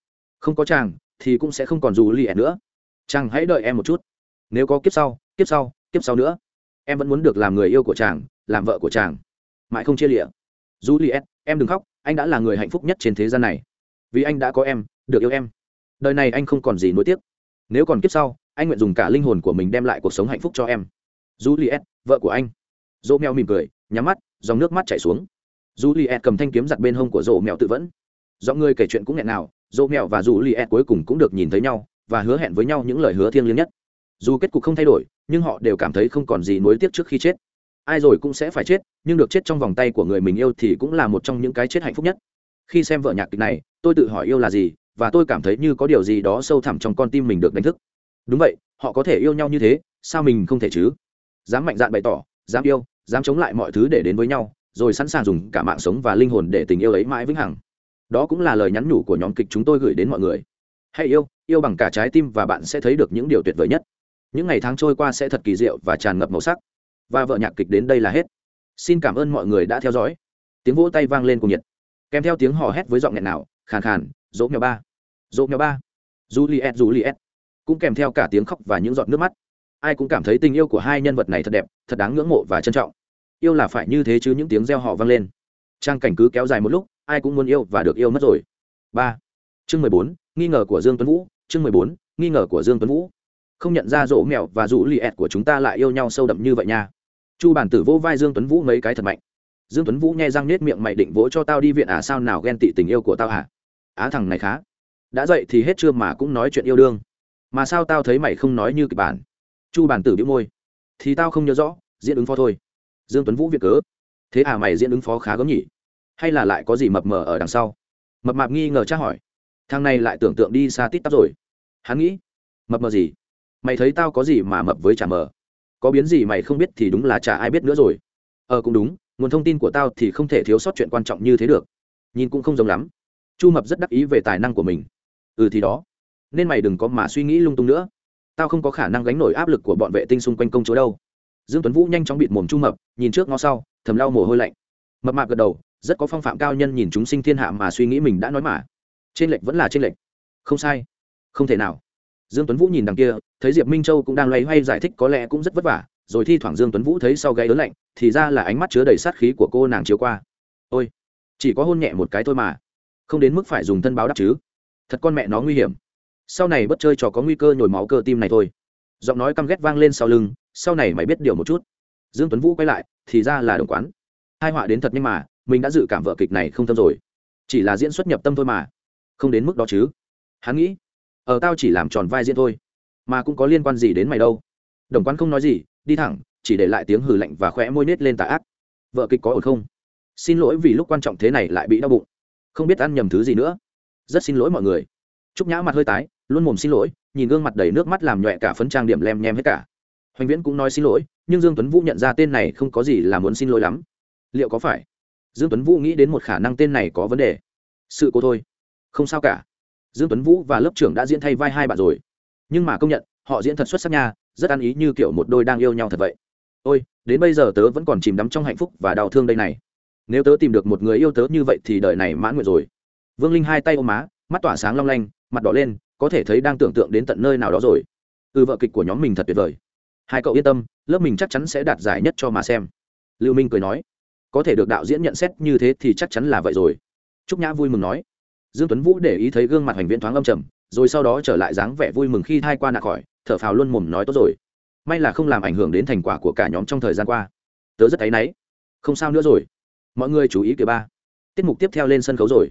Không có chàng, thì cũng sẽ không còn dù liet nữa. Chàng hãy đợi em một chút. Nếu có kiếp sau kiếp sau kiếp sau nữa em vẫn muốn được làm người yêu của chàng, làm vợ của chàng. Mãi không chia lịa juliet, em đừng khóc, anh đã là người hạnh phúc nhất trên thế gian này. Vì anh đã có em, được yêu em. Đời này anh không còn gì nối tiếc. Nếu còn kiếp sau, anh nguyện dùng cả linh hồn của mình đem lại cuộc sống hạnh phúc cho em. Juliet, vợ của anh. Dỗ mèo mỉm cười, nhắm mắt, dòng nước mắt chảy xuống. Juliet cầm thanh kiếm giặt bên hông của dỗ mèo tự vẫn. Do người kể chuyện cũng nghẹn nào, dỗ mèo và juliet cuối cùng cũng được nhìn thấy nhau và hứa hẹn với nhau những lời hứa thiêng liêng nhất. Dù kết cục không thay đổi nhưng họ đều cảm thấy không còn gì nuối tiếc trước khi chết. Ai rồi cũng sẽ phải chết, nhưng được chết trong vòng tay của người mình yêu thì cũng là một trong những cái chết hạnh phúc nhất. Khi xem vợ nhạc kịch này, tôi tự hỏi yêu là gì, và tôi cảm thấy như có điều gì đó sâu thẳm trong con tim mình được đánh thức. Đúng vậy, họ có thể yêu nhau như thế, sao mình không thể chứ? Dám mạnh dạn bày tỏ, dám yêu, dám chống lại mọi thứ để đến với nhau, rồi sẵn sàng dùng cả mạng sống và linh hồn để tình yêu ấy mãi vĩnh hằng. Đó cũng là lời nhắn nhủ của nhóm kịch chúng tôi gửi đến mọi người. Hãy yêu yêu bằng cả trái tim và bạn sẽ thấy được những điều tuyệt vời nhất những ngày tháng trôi qua sẽ thật kỳ diệu và tràn ngập màu sắc. Và vợ nhạc kịch đến đây là hết. Xin cảm ơn mọi người đã theo dõi. Tiếng vỗ tay vang lên cùng nhiệt. Kèm theo tiếng hò hét với giọng nghẹn nào, khàn khàn, dỗ nhỏ ba. Dỗ nhỏ ba. Juliet juliet. Cũng kèm theo cả tiếng khóc và những giọt nước mắt. Ai cũng cảm thấy tình yêu của hai nhân vật này thật đẹp, thật đáng ngưỡng mộ và trân trọng. Yêu là phải như thế chứ những tiếng reo họ vang lên. Trang cảnh cứ kéo dài một lúc, ai cũng muốn yêu và được yêu mất rồi. Ba. Chương mười bốn, nghi ngờ của dương tuấn vũ. Chương mười bốn, nghi ngờ của dương tuấn vũ không nhận ra rỗ mèo và rũ li ẹt của chúng ta lại yêu nhau sâu đậm như vậy nha. Chu bản tử vỗ vai dương tuấn vũ mấy cái thật mạnh. Dương tuấn vũ nghe răng nết miệng mày định vỗ cho tao đi viện à sao nào ghen tị tình yêu của tao hả? Á thằng này khá. Đã dậy thì hết chưa mà cũng nói chuyện yêu đương. Mà sao tao thấy mày không nói như kịch bản? Chu bản tử biếu môi. Thì tao không nhớ rõ, diễn ứng phó thôi. Dương tuấn vũ việc cớ. Thế à mày diễn ứng phó khá gớm nhỉ? Hay là lại có gì mập mờ ở đằng sau? Mập mạp nghi ngờ tra hỏi. Thằng này lại tưởng tượng đi xa tít tắp rồi. Hắn nghĩ, mập mờ gì? Mày thấy tao có gì mà mập với chả mờ? Có biến gì mày không biết thì đúng là chả ai biết nữa rồi. Ờ cũng đúng, nguồn thông tin của tao thì không thể thiếu sót chuyện quan trọng như thế được. Nhìn cũng không giống lắm. Chu mập rất đắc ý về tài năng của mình. Ừ thì đó. Nên mày đừng có mà suy nghĩ lung tung nữa. Tao không có khả năng gánh nổi áp lực của bọn vệ tinh xung quanh công chúa đâu. Dương tuấn vũ nhanh chóng bịt mồm chu mập, nhìn trước ngó sau, thầm lau mồ hôi lạnh. Mập mạp gật đầu, rất có phong phạm cao nhân nhìn chúng sinh thiên hạ mà suy nghĩ mình đã nói mà. Trên lệch vẫn là trên lệch. Không sai. Không thể nào dương tuấn vũ nhìn đằng kia, thấy diệp minh châu cũng đang loay hoay giải thích có lẽ cũng rất vất vả, rồi thi thoảng dương tuấn vũ thấy sau gáy ớn lạnh, thì ra là ánh mắt chứa đầy sát khí của cô nàng chiếu qua. Ôi, chỉ có hôn nhẹ một cái thôi mà, không đến mức phải dùng thân báo đáp chứ. Thật con mẹ nó nguy hiểm. Sau này bất chơi trò có nguy cơ nhồi máu cơ tim này thôi. Giọng nói căm ghét vang lên sau lưng, sau này mày biết điều một chút. Dương tuấn vũ quay lại, thì ra là đồng quán. Hai họa đến thật nhưng mà, mình đã dự cảm vợ kịch này không tâm rồi. Chỉ là diễn xuất nhập tâm thôi mà. Không đến mức đó chứ. Hắn nghĩ ở tao chỉ làm tròn vai diễn thôi, mà cũng có liên quan gì đến mày đâu. Đồng quan không nói gì, đi thẳng, chỉ để lại tiếng hừ lạnh và khóe môi nết lên tà ác. Vợ kịch có ổn không? Xin lỗi vì lúc quan trọng thế này lại bị đau bụng. Không biết ăn nhầm thứ gì nữa. Rất xin lỗi mọi người. Trúc nhã mặt hơi tái, luôn mồm xin lỗi, nhìn gương mặt đầy nước mắt làm nhọe cả phấn trang điểm lem nhem hết cả. Hoành viễn cũng nói xin lỗi, nhưng dương tuấn vũ nhận ra tên này không có gì là muốn xin lỗi lắm. Liệu có phải? Dương tuấn vũ nghĩ đến một khả năng tên này có vấn đề. Sự cố thôi. Không sao cả dương tuấn vũ và lớp trưởng đã diễn thay vai hai bạn rồi. Nhưng mà công nhận, họ diễn thật xuất sắc nha, rất ăn ý như kiểu một đôi đang yêu nhau thật vậy. Ôi, đến bây giờ tớ vẫn còn chìm đắm trong hạnh phúc và đau thương đây này. Nếu tớ tìm được một người yêu tớ như vậy thì đời này mãn nguyện rồi. Vương linh hai tay ôm má, mắt tỏa sáng long lanh, mặt đỏ lên, có thể thấy đang tưởng tượng đến tận nơi nào đó rồi. Từ vợ kịch của nhóm mình thật tuyệt vời. Hai cậu yên tâm, lớp mình chắc chắn sẽ đạt giải nhất cho mà xem. Lưu minh cười nói, có thể được đạo diễn nhận xét như thế thì chắc chắn là vậy rồi. Trúc nhã vui mừng nói dương tuấn vũ để ý thấy gương mặt hoành viễn thoáng âm trầm, rồi sau đó trở lại dáng vẻ vui mừng khi thai qua nạ khỏi, thở phào luôn mồm nói tốt rồi. May là không làm ảnh hưởng đến thành quả của cả nhóm trong thời gian qua. Tớ rất áy náy. Không sao nữa rồi. Mọi người chú ý kìa ba. Tiết mục tiếp theo lên sân khấu rồi.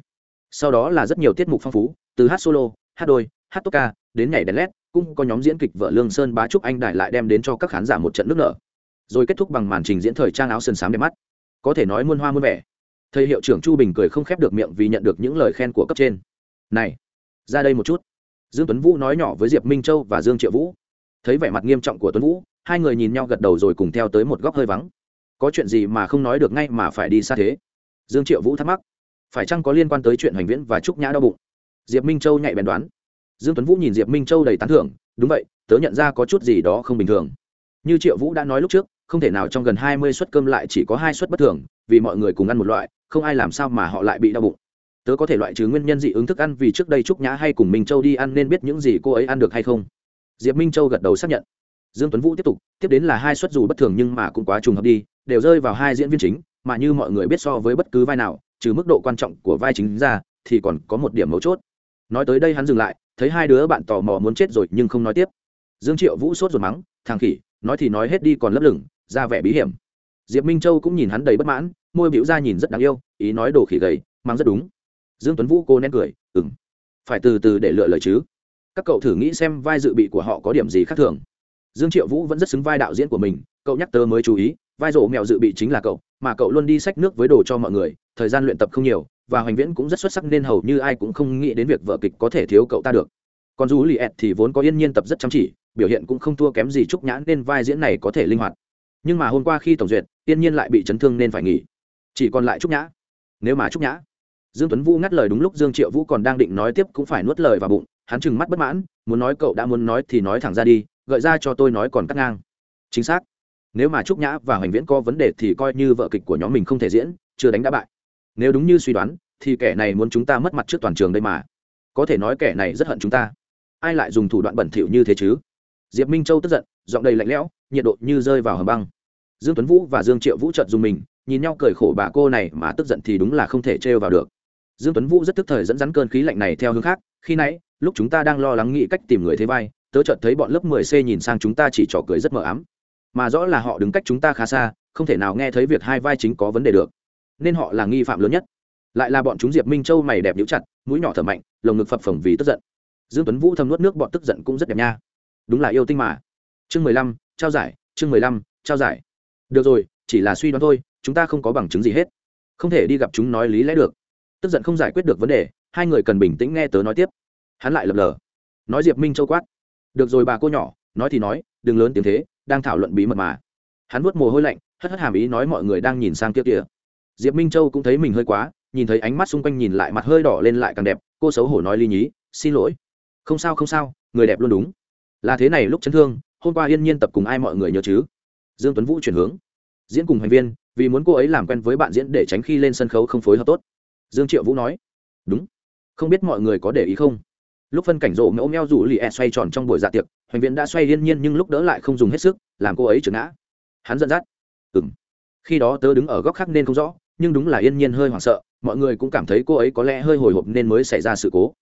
Sau đó là rất nhiều tiết mục phong phú, từ hát solo, hát đôi, hát tốt ca đến nhảy đèn led cũng có nhóm diễn kịch vợ lương sơn bá trúc anh đại lại đem đến cho các khán giả một trận nước nở. Rồi kết thúc bằng màn trình diễn thời trang áo sườn xám đẹp mắt. Có thể nói muôn hoa muôn vẻ thầy hiệu trưởng chu bình cười không khép được miệng vì nhận được những lời khen của cấp trên. Này, ra đây một chút. Dương tuấn vũ nói nhỏ với diệp minh châu và dương triệu vũ. Thấy vẻ mặt nghiêm trọng của tuấn vũ, hai người nhìn nhau gật đầu rồi cùng theo tới một góc hơi vắng. Có chuyện gì mà không nói được ngay mà phải đi xa thế? Dương triệu vũ thắc mắc. Phải chăng có liên quan tới chuyện hoành viễn và trúc nhã đau bụng? Diệp minh châu nhạy bén đoán. Dương tuấn vũ nhìn diệp minh châu đầy tán thưởng. Đúng vậy, tớ nhận ra có chút gì đó không bình thường. Như triệu vũ đã nói lúc trước, không thể nào trong gần hai mươi suất cơm lại chỉ có hai suất bất thường, vì mọi người cùng ăn một loại không ai làm sao mà họ lại bị đau bụng. Tớ có thể loại trừ nguyên nhân dị ứng thức ăn vì trước đây trúc nhã hay cùng minh châu đi ăn nên biết những gì cô ấy ăn được hay không. Diệp minh châu gật đầu xác nhận. Dương tuấn vũ tiếp tục, tiếp đến là hai suất dù bất thường nhưng mà cũng quá trùng hợp đi, đều rơi vào hai diễn viên chính, mà như mọi người biết so với bất cứ vai nào, trừ mức độ quan trọng của vai chính ra, thì còn có một điểm mấu chốt. Nói tới đây hắn dừng lại, thấy hai đứa bạn tò mò muốn chết rồi nhưng không nói tiếp. Dương triệu vũ sốt ruột mắng, thằng khỉ, nói thì nói hết đi còn lấp lửng, ra vẻ bí hiểm diệp minh châu cũng nhìn hắn đầy bất mãn, môi biểu ra nhìn rất đáng yêu, ý nói đồ khỉ gầy, mang rất đúng. Dương tuấn vũ cô nén cười ừng phải từ từ để lựa lời chứ. Các cậu thử nghĩ xem vai dự bị của họ có điểm gì khác thường. Dương triệu vũ vẫn rất xứng vai đạo diễn của mình, cậu nhắc tớ mới chú ý, vai rổ mèo dự bị chính là cậu, mà cậu luôn đi sách nước với đồ cho mọi người, thời gian luyện tập không nhiều, và hoành viễn cũng rất xuất sắc nên hầu như ai cũng không nghĩ đến việc vở kịch có thể thiếu cậu ta được. Còn dù lì ẹt thì vốn có yên nhiên tập rất chăm chỉ, biểu hiện cũng không thua kém gì trúc nhãn nên vai diễn này có thể linh hoạt. Nhưng mà hôm qua khi tổng duyệt Tiên nhiên lại bị chấn thương nên phải nghỉ. Chỉ còn lại trúc nhã. Nếu mà trúc nhã, dương tuấn vũ ngắt lời đúng lúc dương triệu vũ còn đang định nói tiếp cũng phải nuốt lời vào bụng, hắn chừng mắt bất mãn, muốn nói cậu đã muốn nói thì nói thẳng ra đi, gợi ra cho tôi nói còn cắt ngang. Chính xác. Nếu mà trúc nhã và hoành viễn có vấn đề thì coi như vợ kịch của nhóm mình không thể diễn, chưa đánh đã bại. Nếu đúng như suy đoán, thì kẻ này muốn chúng ta mất mặt trước toàn trường đây mà. Có thể nói kẻ này rất hận chúng ta. Ai lại dùng thủ đoạn bẩn thỉu như thế chứ? Diệp minh châu tức giận, giọng đầy lạnh lẽo, nhiệt độ như rơi vào hầm băng dương tuấn vũ và dương triệu vũ trợt dùng mình, nhìn nhau cười khổ bà cô này mà tức giận thì đúng là không thể trêu vào được. Dương tuấn vũ rất tức thời dẫn dắt cơn khí lạnh này theo hướng khác, khi nãy, lúc chúng ta đang lo lắng nghĩ cách tìm người thế vai, tớ chợt thấy bọn lớp 10 c nhìn sang chúng ta chỉ trò cười rất mờ ám. Mà rõ là họ đứng cách chúng ta khá xa, không thể nào nghe thấy việc hai vai chính có vấn đề được. Nên họ là nghi phạm lớn nhất. Lại là bọn chúng diệp minh châu mày đẹp nhũ chặt, mũi nhỏ thở mạnh, lồng ngực phập phồng vì tức giận. Dương tuấn vũ thầm nuốt nước, bọn tức giận cũng rất đẹp nha. Đúng là yêu tinh mà. Chương mười lăm, trao giải, chương mười lăm, trao giải được rồi, chỉ là suy đoán thôi, chúng ta không có bằng chứng gì hết. Không thể đi gặp chúng nói lý lẽ được. Tức giận không giải quyết được vấn đề, hai người cần bình tĩnh nghe tớ nói tiếp. Hắn lại lập lờ. Nói diệp minh châu quát. Được rồi bà cô nhỏ, nói thì nói, đừng lớn tiếng thế, đang thảo luận bí mật mà. Hắn vuốt mồ hôi lạnh, hất hất hàm ý nói mọi người đang nhìn sang kia kìa. Diệp minh châu cũng thấy mình hơi quá, nhìn thấy ánh mắt xung quanh nhìn lại mặt hơi đỏ lên lại càng đẹp, cô xấu hổ nói ly nhí, xin lỗi. Không sao không sao, người đẹp luôn đúng. Là thế này lúc chấn thương, hôm qua yên nhiên tập cùng ai mọi người nhớ chứ? Dương tuấn vũ chuyển hướng. Diễn cùng hành viên, vì muốn cô ấy làm quen với bạn diễn để tránh khi lên sân khấu không phối hợp tốt. Dương triệu vũ nói, đúng. Không biết mọi người có để ý không? Lúc phân cảnh rộ mẫu meo rủ lì e xoay tròn trong buổi dạ tiệc hoành viện đã xoay liên nhiên nhưng lúc đỡ lại không dùng hết sức, làm cô ấy trượt ngã. Hắn dẫn dắt ừng khi đó tớ đứng ở góc khác nên không rõ, nhưng đúng là yên nhiên hơi hoảng sợ, mọi người cũng cảm thấy cô ấy có lẽ hơi hồi hộp nên mới xảy ra sự cố.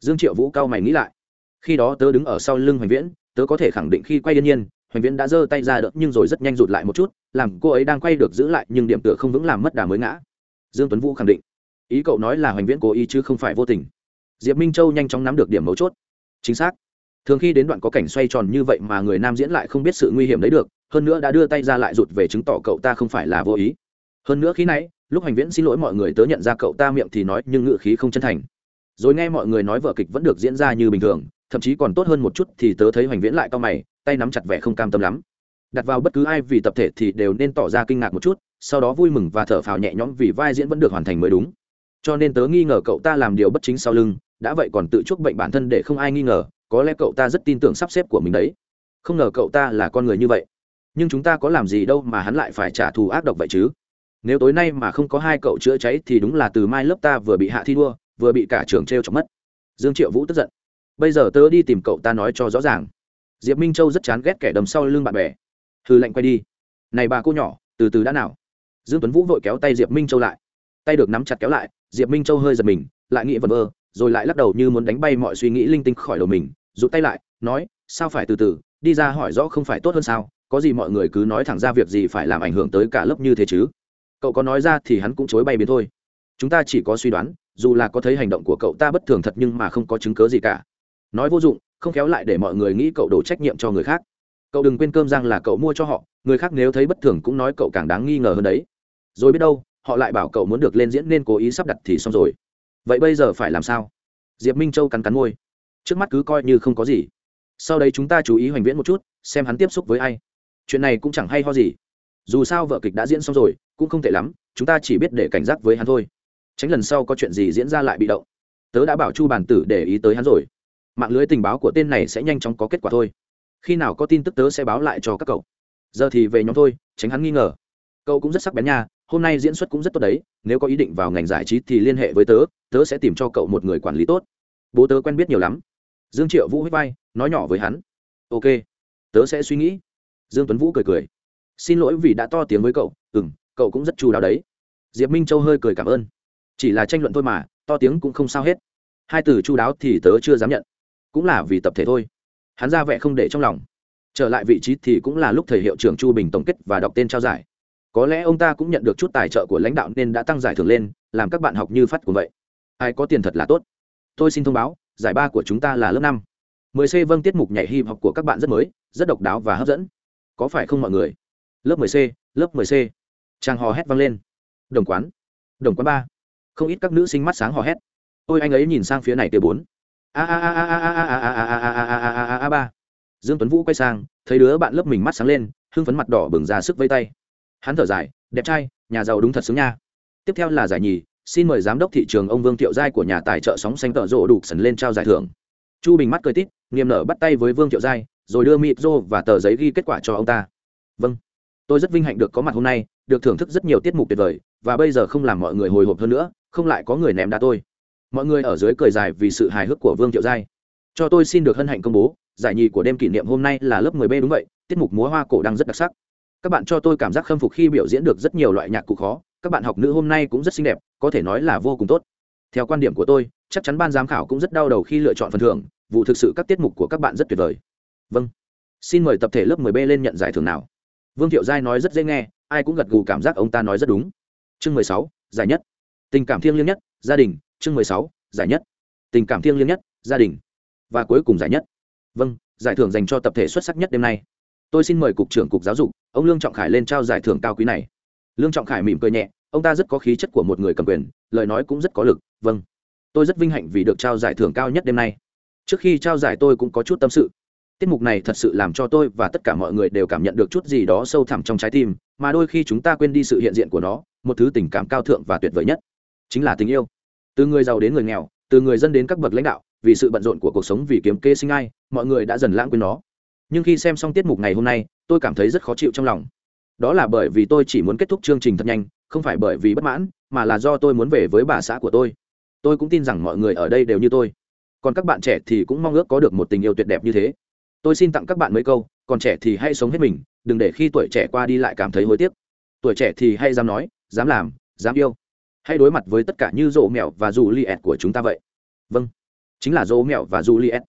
Dương triệu vũ cao mày nghĩ lại, khi đó tớ đứng ở sau lưng hoành viễn, tớ có thể khẳng định khi quay yên nhiên hoành viễn đã giơ tay ra đỡ, nhưng rồi rất nhanh rụt lại một chút, làm cô ấy đang quay được giữ lại, nhưng điểm tựa không vững làm mất đà mới ngã. Dương tuấn vũ khẳng định. Ý cậu nói là hoành viễn cố ý chứ không phải vô tình. Diệp minh châu nhanh chóng nắm được điểm mấu chốt. Chính xác. Thường khi đến đoạn có cảnh xoay tròn như vậy mà người nam diễn lại không biết sự nguy hiểm đấy được, hơn nữa đã đưa tay ra lại rụt về chứng tỏ cậu ta không phải là vô ý. Hơn nữa khi nãy, lúc Hoành viễn xin lỗi mọi người tớ nhận ra cậu ta miệng thì nói, nhưng ngự khí không chân thành. Rồi nghe mọi người nói vở kịch vẫn được diễn ra như bình thường, thậm chí còn tốt hơn một chút thì tớ thấy hoành viễn lại cao mày tay nắm chặt vẻ không cam tâm lắm. Đặt vào bất cứ ai vì tập thể thì đều nên tỏ ra kinh ngạc một chút, sau đó vui mừng và thở phào nhẹ nhõm vì vai diễn vẫn được hoàn thành mới đúng. Cho nên tớ nghi ngờ cậu ta làm điều bất chính sau lưng, đã vậy còn tự chuốc bệnh bản thân để không ai nghi ngờ, có lẽ cậu ta rất tin tưởng sắp xếp của mình đấy. Không ngờ cậu ta là con người như vậy. Nhưng chúng ta có làm gì đâu mà hắn lại phải trả thù ác độc vậy chứ? Nếu tối nay mà không có hai cậu chữa cháy thì đúng là từ mai lớp ta vừa bị hạ thi đua, vừa bị cả trường t r e o chọc mất. Dương triệu vũ tức giận. Bây giờ tớ đi tìm cậu ta nói cho rõ ràng diệp minh châu rất chán ghét kẻ đầm sau lưng bạn bè. Hư lệnh quay đi. Này bà cô nhỏ, từ từ đã nào. Dương tuấn vũ vội kéo tay diệp minh châu lại. Tay được nắm chặt kéo lại, diệp minh châu hơi giật mình, lại nghĩ vật vơ, rồi lại lắc đầu như muốn đánh bay mọi suy nghĩ linh tinh khỏi đầu mình, rụt tay lại, nói, sao phải từ từ, đi ra hỏi rõ không phải tốt hơn sao, có gì mọi người cứ nói thẳng ra việc gì phải làm ảnh hưởng tới cả lớp như thế chứ? Cậu có nói ra thì hắn cũng chối bay biến thôi. Chúng ta chỉ có suy đoán, dù là có thấy hành động của cậu ta bất thường thật nhưng mà không có chứng cớ gì cả. Nói vô dụng không khéo lại để mọi người nghĩ cậu đổ trách nhiệm cho người khác. Cậu đừng quên cơm giang là cậu mua cho họ, người khác nếu thấy bất thường cũng nói cậu càng đáng nghi ngờ hơn đấy. Rồi biết đâu, họ lại bảo cậu muốn được lên diễn nên cố ý sắp đặt thì xong rồi. Vậy bây giờ phải làm sao? Diệp minh châu cắn cắn môi. Trước mắt cứ coi như không có gì. Sau đấy chúng ta chú ý hoành viễn một chút, xem hắn tiếp xúc với ai. Chuyện này cũng chẳng hay ho gì. Dù sao vợ kịch đã diễn xong rồi, cũng không tệ lắm, chúng ta chỉ biết để cảnh giác với hắn thôi. Tránh lần sau có chuyện gì diễn ra lại bị động. Tớ đã bảo chu bản tử để ý tới hắn rồi mạng lưới tình báo của tên này sẽ nhanh chóng có kết quả thôi. Khi nào có tin tức tớ sẽ báo lại cho các cậu. Giờ thì về nhóm thôi, tránh hắn nghi ngờ. Cậu cũng rất sắc bén nha, hôm nay diễn xuất cũng rất tốt đấy, nếu có ý định vào ngành giải trí thì liên hệ với tớ tớ sẽ tìm cho cậu một người quản lý tốt. Bố tớ quen biết nhiều lắm. Dương triệu vũ hít vai, nói nhỏ với hắn. Ok, tớ sẽ suy nghĩ. Dương tuấn vũ cười cười. Xin lỗi vì đã to tiếng với cậu ừ m cậu cũng rất chú đáo đấy. Diệp minh châu hơi cười cảm ơn. Chỉ là tranh luận thôi mà, to tiếng cũng không sao hết. Hai từ chú đáo thì tớ chưa dám nhận cũng là vì tập thể thôi. Hắn ra vẻ không để trong lòng. Trở lại vị trí thì cũng là lúc thầy hiệu trưởng chu bình tổng kết và đọc tên trao giải. Có lẽ ông ta cũng nhận được chút tài trợ của lãnh đạo nên đã tăng giải thưởng lên, làm các bạn học như phát cùng vậy. Ai có tiền thật là tốt. Tôi xin thông báo, giải ba của chúng ta là lớp năm. Mười c vâng tiết mục nhảy hip học của các bạn rất mới, rất độc đáo và hấp dẫn. Có phải không mọi người? Lớp mười c, lớp mười c. Trang hò hét vang lên. Đồng quán. Đồng quán ba. Không ít các nữ sinh mắt sáng hò hét. Ôi anh ấy nhìn sang phía này từ bốn a a a a a a a a a a a a a a a ba dương tuấn vũ quay sang thấy đứa bạn lớp mình mắt sáng lên hưng phấn mặt đỏ bừng ra sức vây tay hắn thở dài đẹp trai nhà giàu đúng thật xứng nha tiếp theo là giải nhì xin mời giám đốc thị trường ông vương thiệu giai của nhà tài trợ sóng xanh tợ rộ đủ sần lên trao giải thưởng chu bình mắt cười tít niềm nở bắt tay với vương thiệu giai rồi đưa mịp rô và tờ giấy ghi kết quả cho ông ta vâng tôi rất vinh hạnh được có mặt hôm nay được thưởng thức rất nhiều tiết mục tuyệt vời và bây giờ không làm mọi người hồi hộp hơn nữa không lại có người ném đá tôi mọi người ở dưới cười dài vì sự hài hước của vương thiệu giai. Cho tôi xin được hân hạnh công bố giải nhì của đêm kỷ niệm hôm nay là lớp 10 b đúng vậy tiết mục múa hoa cổ đang rất đặc sắc. Các bạn cho tôi cảm giác khâm phục khi biểu diễn được rất nhiều loại nhạc cụ khó các bạn học nữ hôm nay cũng rất xinh đẹp có thể nói là vô cùng tốt. Theo quan điểm của tôi chắc chắn ban giám khảo cũng rất đau đầu khi lựa chọn phần thưởng vụ thực sự các tiết mục của các bạn rất tuyệt vời. Vâng. Xin mời tập thể lớp 10 b lên nhận giải thưởng nào. Vương thiệu giai nói rất dễ nghe ai cũng gật gù cảm giác ông ta nói rất đúng. Chương 16, giải nhất. Tình cảm thiêng liêng nhất gia đình chương 16, giải nhất. Tình cảm thiêng liêng nhất gia đình. Và cuối cùng giải nhất. Vâng giải thưởng dành cho tập thể xuất sắc nhất đêm nay. Tôi xin mời cục trưởng cục giáo dục ông lương trọng khải lên trao giải thưởng cao quý này. Lương trọng khải mỉm cười nhẹ ông ta rất có khí chất của một người cầm quyền lời nói cũng rất có lực vâng. Tôi rất vinh hạnh vì được trao giải thưởng cao nhất đêm nay. Trước khi trao giải tôi cũng có chút tâm sự. Tiết mục này thật sự làm cho tôi và tất cả mọi người đều cảm nhận được chút gì đó sâu thẳm trong trái tim mà đôi khi chúng ta quên đi sự hiện diện của nó một thứ tình cảm cao thượng và tuyệt vời nhất chính là tình yêu từ người giàu đến người nghèo, từ người dân đến các bậc lãnh đạo, vì sự bận rộn của cuộc sống vì kiếm kê sinh ai, mọi người đã dần lãng quên nó. Nhưng khi xem xong tiết mục ngày hôm nay, tôi cảm thấy rất khó chịu trong lòng. Đó là bởi vì tôi chỉ muốn kết thúc chương trình thật nhanh, không phải bởi vì bất mãn, mà là do tôi muốn về với bà xã của tôi. Tôi cũng tin rằng mọi người ở đây đều như tôi. Còn các bạn trẻ thì cũng mong ước có được một tình yêu tuyệt đẹp như thế. Tôi xin tặng các bạn mấy câu, còn trẻ thì hãy sống hết mình, đừng để khi tuổi trẻ qua đi lại cảm thấy hối tiếc. Tuổi trẻ thì hay dám nói, dám làm, dám yêu hãy đối mặt với tất cả như rộ mẹo và dù li ẹt của chúng ta vậy? Vâng chính là rộ mẹo và dù li ẹt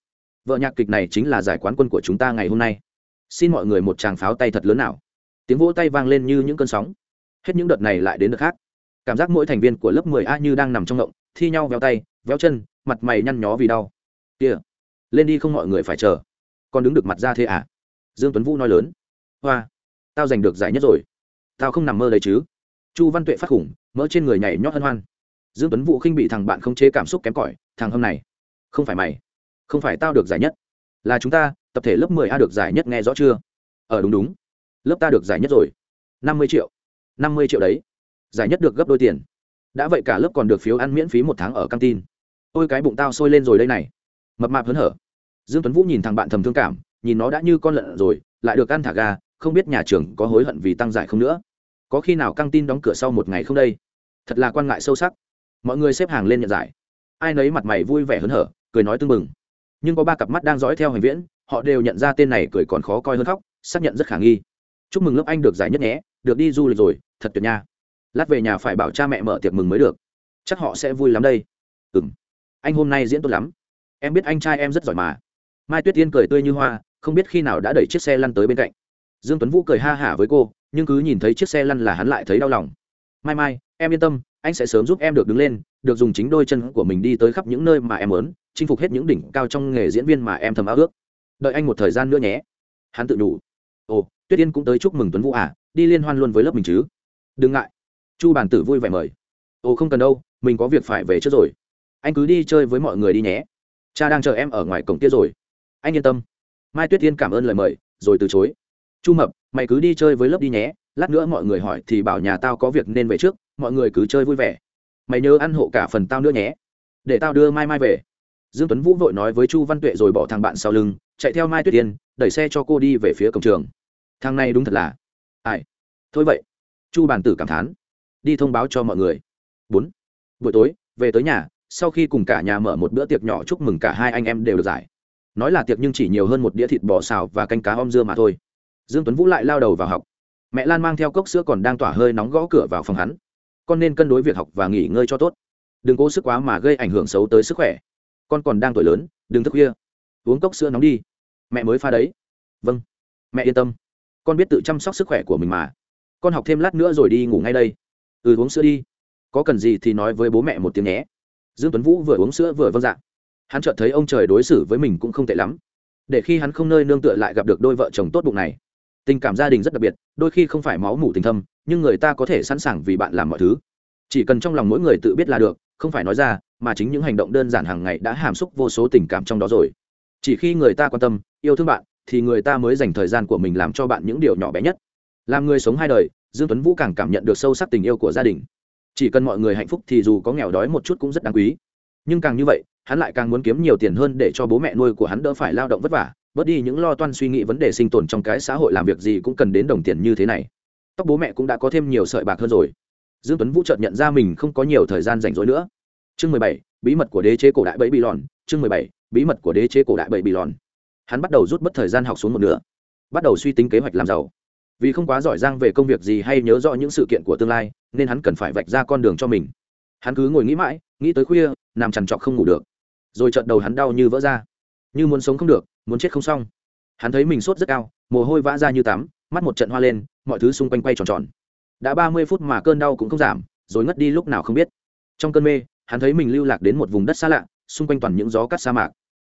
vợ nhạc kịch này chính là giải quán quân của chúng ta ngày hôm nay. Xin mọi người một tràng pháo tay thật lớn nào. Tiếng vỗ tay vang lên như những cơn sóng. Hết những đợt này lại đến đợt khác. Cảm giác mỗi thành viên của lớp 10 a như đang nằm trong ngộng, thi nhau véo tay, véo chân, mặt mày nhăn nhó vì đau. Kia lên đi không mọi người phải chờ. Còn đứng được mặt ra thế à? Dương tuấn vũ nói lớn. Hoa, tao giành được giải nhất rồi. Tao không nằm mơ đấy chứ chu văn tuệ phát khủng mỡ trên người nhảy nhót hân hoan. Dương tuấn vũ khinh bị thằng bạn không chế cảm xúc kém cỏi thằng hôm này không phải mày không phải tao được giải nhất là chúng ta tập thể lớp 10 a được giải nhất nghe rõ chưa? Ở ờ, đúng đúng. Lớp ta được giải nhất rồi. Năm mươi triệu. Năm mươi triệu đấy. Giải nhất được gấp đôi tiền. Đã vậy cả lớp còn được phiếu ăn miễn phí một tháng ở căng tin. Ôi cái bụng tao sôi lên rồi đây này. Mập mạp hớn hở. Dương tuấn vũ nhìn thằng bạn thầm thương cảm nhìn nó đã như con lợn rồi lại được ăn thả ga không biết nhà trường có hối hận vì tăng giải không nữa có khi nào căng tin đóng cửa sau một ngày không đây? Thật là quan ngại sâu sắc. Mọi người xếp hàng lên nhận giải. Ai nấy mặt mày vui vẻ hớn hở, cười nói tưng bừng. Nhưng có ba cặp mắt đang dõi theo hành viễn, họ đều nhận ra tên này cười còn khó coi hơn khóc, xác nhận rất khả nghi. Chúc mừng lớp anh được giải nhất nhé, được đi du lịch rồi, thật tuyệt nha. Lát về nhà phải bảo cha mẹ mở tiệc mừng mới được. Chắc họ sẽ vui lắm đây. Ừ m anh hôm nay diễn tốt lắm. Em biết anh trai em rất giỏi mà. Mai tuyết tiên cười tươi như hoa, không biết khi nào đã đẩy chiếc xe lăn tới bên cạnh. Dương tuấn vũ cười ha hả với cô nhưng cứ nhìn thấy chiếc xe lăn là hắn lại thấy đau lòng. Mai mai, em yên tâm, anh sẽ sớm giúp em được đứng lên, được dùng chính đôi chân của mình đi tới khắp những nơi mà em muốn, chinh phục hết những đỉnh cao trong nghề diễn viên mà em thầm ao ước. Đợi anh một thời gian nữa nhé. Hắn tự đủ ồ, tuyết yên cũng tới chúc mừng tuấn vũ à đi liên hoan luôn với lớp mình chứ? Đừng ngại. Chu bản tử vui vẻ mời. Ồ, không cần đâu, mình có việc phải về trước rồi. Anh cứ đi chơi với mọi người đi nhé. Cha đang chờ em ở ngoài cổng kia rồi. Anh yên tâm. Mai tuyết yên cảm ơn lời mời, rồi từ chối. Chu mập mày cứ đi chơi với lớp đi nhé, lát nữa mọi người hỏi thì bảo nhà tao có việc nên về trước, mọi người cứ chơi vui vẻ. Mày nhớ ăn hộ cả phần tao nữa nhé. Để tao đưa mai mai về. Dương tuấn vũ vội nói với chu văn tuệ rồi bỏ thằng bạn sau lưng, chạy theo mai tuyết yên, đẩy xe cho cô đi về phía cổng trường. Thằng này đúng thật là ai? Thôi vậy. Chu bản tử cảm thán. Đi thông báo cho mọi người. Bốn. Buổi tối, về tới nhà, sau khi cùng cả nhà mở một bữa tiệc nhỏ chúc mừng cả hai anh em đều được giải. Nói là tiệc nhưng chỉ nhiều hơn một đĩa thịt bò xào và canh cá om dưa mà thôi dương tuấn vũ lại lao đầu vào học. Mẹ lan mang theo cốc sữa còn đang tỏa hơi nóng gõ cửa vào phòng hắn. Con nên cân đối việc học và nghỉ ngơi cho tốt. Đừng cố sức quá mà gây ảnh hưởng xấu tới sức khỏe. Con còn đang tuổi lớn, đừng thức khuya. Uống cốc sữa nóng đi. Mẹ mới pha đấy. Vâng. Mẹ yên tâm. Con biết tự chăm sóc sức khỏe của mình mà. Con học thêm lát nữa rồi đi ngủ ngay đây. Ừ uống sữa đi. Có cần gì thì nói với bố mẹ một tiếng nhé. Dương tuấn vũ vừa uống sữa vừa vâng dạ. Hắn chợt thấy ông trời đối xử với mình cũng không tệ lắm. Để khi hắn không nơi nương tựa lại gặp được đôi vợ chồng tốt bụng này tình cảm gia đình rất đặc biệt, đôi khi không phải máu mủ tình thâm, nhưng người ta có thể sẵn sàng vì bạn làm mọi thứ. Chỉ cần trong lòng mỗi người tự biết là được, không phải nói ra, mà chính những hành động đơn giản hàng ngày đã hàm xúc vô số tình cảm trong đó rồi. Chỉ khi người ta quan tâm, yêu thương bạn, thì người ta mới dành thời gian của mình làm cho bạn những điều nhỏ bé nhất. Làm người sống hai đời, dương tuấn vũ càng cảm nhận được sâu sắc tình yêu của gia đình. Chỉ cần mọi người hạnh phúc thì dù có nghèo đói một chút cũng rất đáng quý. Nhưng càng như vậy, hắn lại càng muốn kiếm nhiều tiền hơn để cho bố mẹ nuôi của hắn đỡ phải lao động vất vả bớt đi những lo toan suy nghĩ vấn đề sinh tồn trong cái xã hội làm việc gì cũng cần đến đồng tiền như thế này. Tóc bố mẹ cũng đã có thêm nhiều sợi bạc hơn rồi. Dương tuấn vũ chợt nhận ra mình không có nhiều thời gian rảnh rỗi nữa. Chương mười bảy, bí mật của đế chế cổ đại bẫy bị lòn chương mười bảy, bí mật của đế chế cổ đại bẫy bị lòn hắn bắt đầu rút bớt thời gian học xuống một nửa, bắt đầu suy tính kế hoạch làm giàu. Vì không quá giỏi giang về công việc gì hay nhớ rõ những sự kiện của tương lai, nên hắn cần phải vạch ra con đường cho mình. Hắn cứ ngồi nghĩ mãi, nghĩ tới khuya, nằm trằn trọc không ngủ được. Rồi chợt đầu hắn đau như vỡ ra như muốn sống không được, muốn chết không xong. Hắn thấy mình sốt rất cao, mồ hôi vã ra như tắm, mắt một trận hoa lên, mọi thứ xung quanh quay tròn tròn. Đã ba mươi phút mà cơn đau cũng không giảm, rồi ngất đi lúc nào không biết. Trong cơn mê, hắn thấy mình lưu lạc đến một vùng đất xa lạ, xung quanh toàn những gió cắt sa mạc.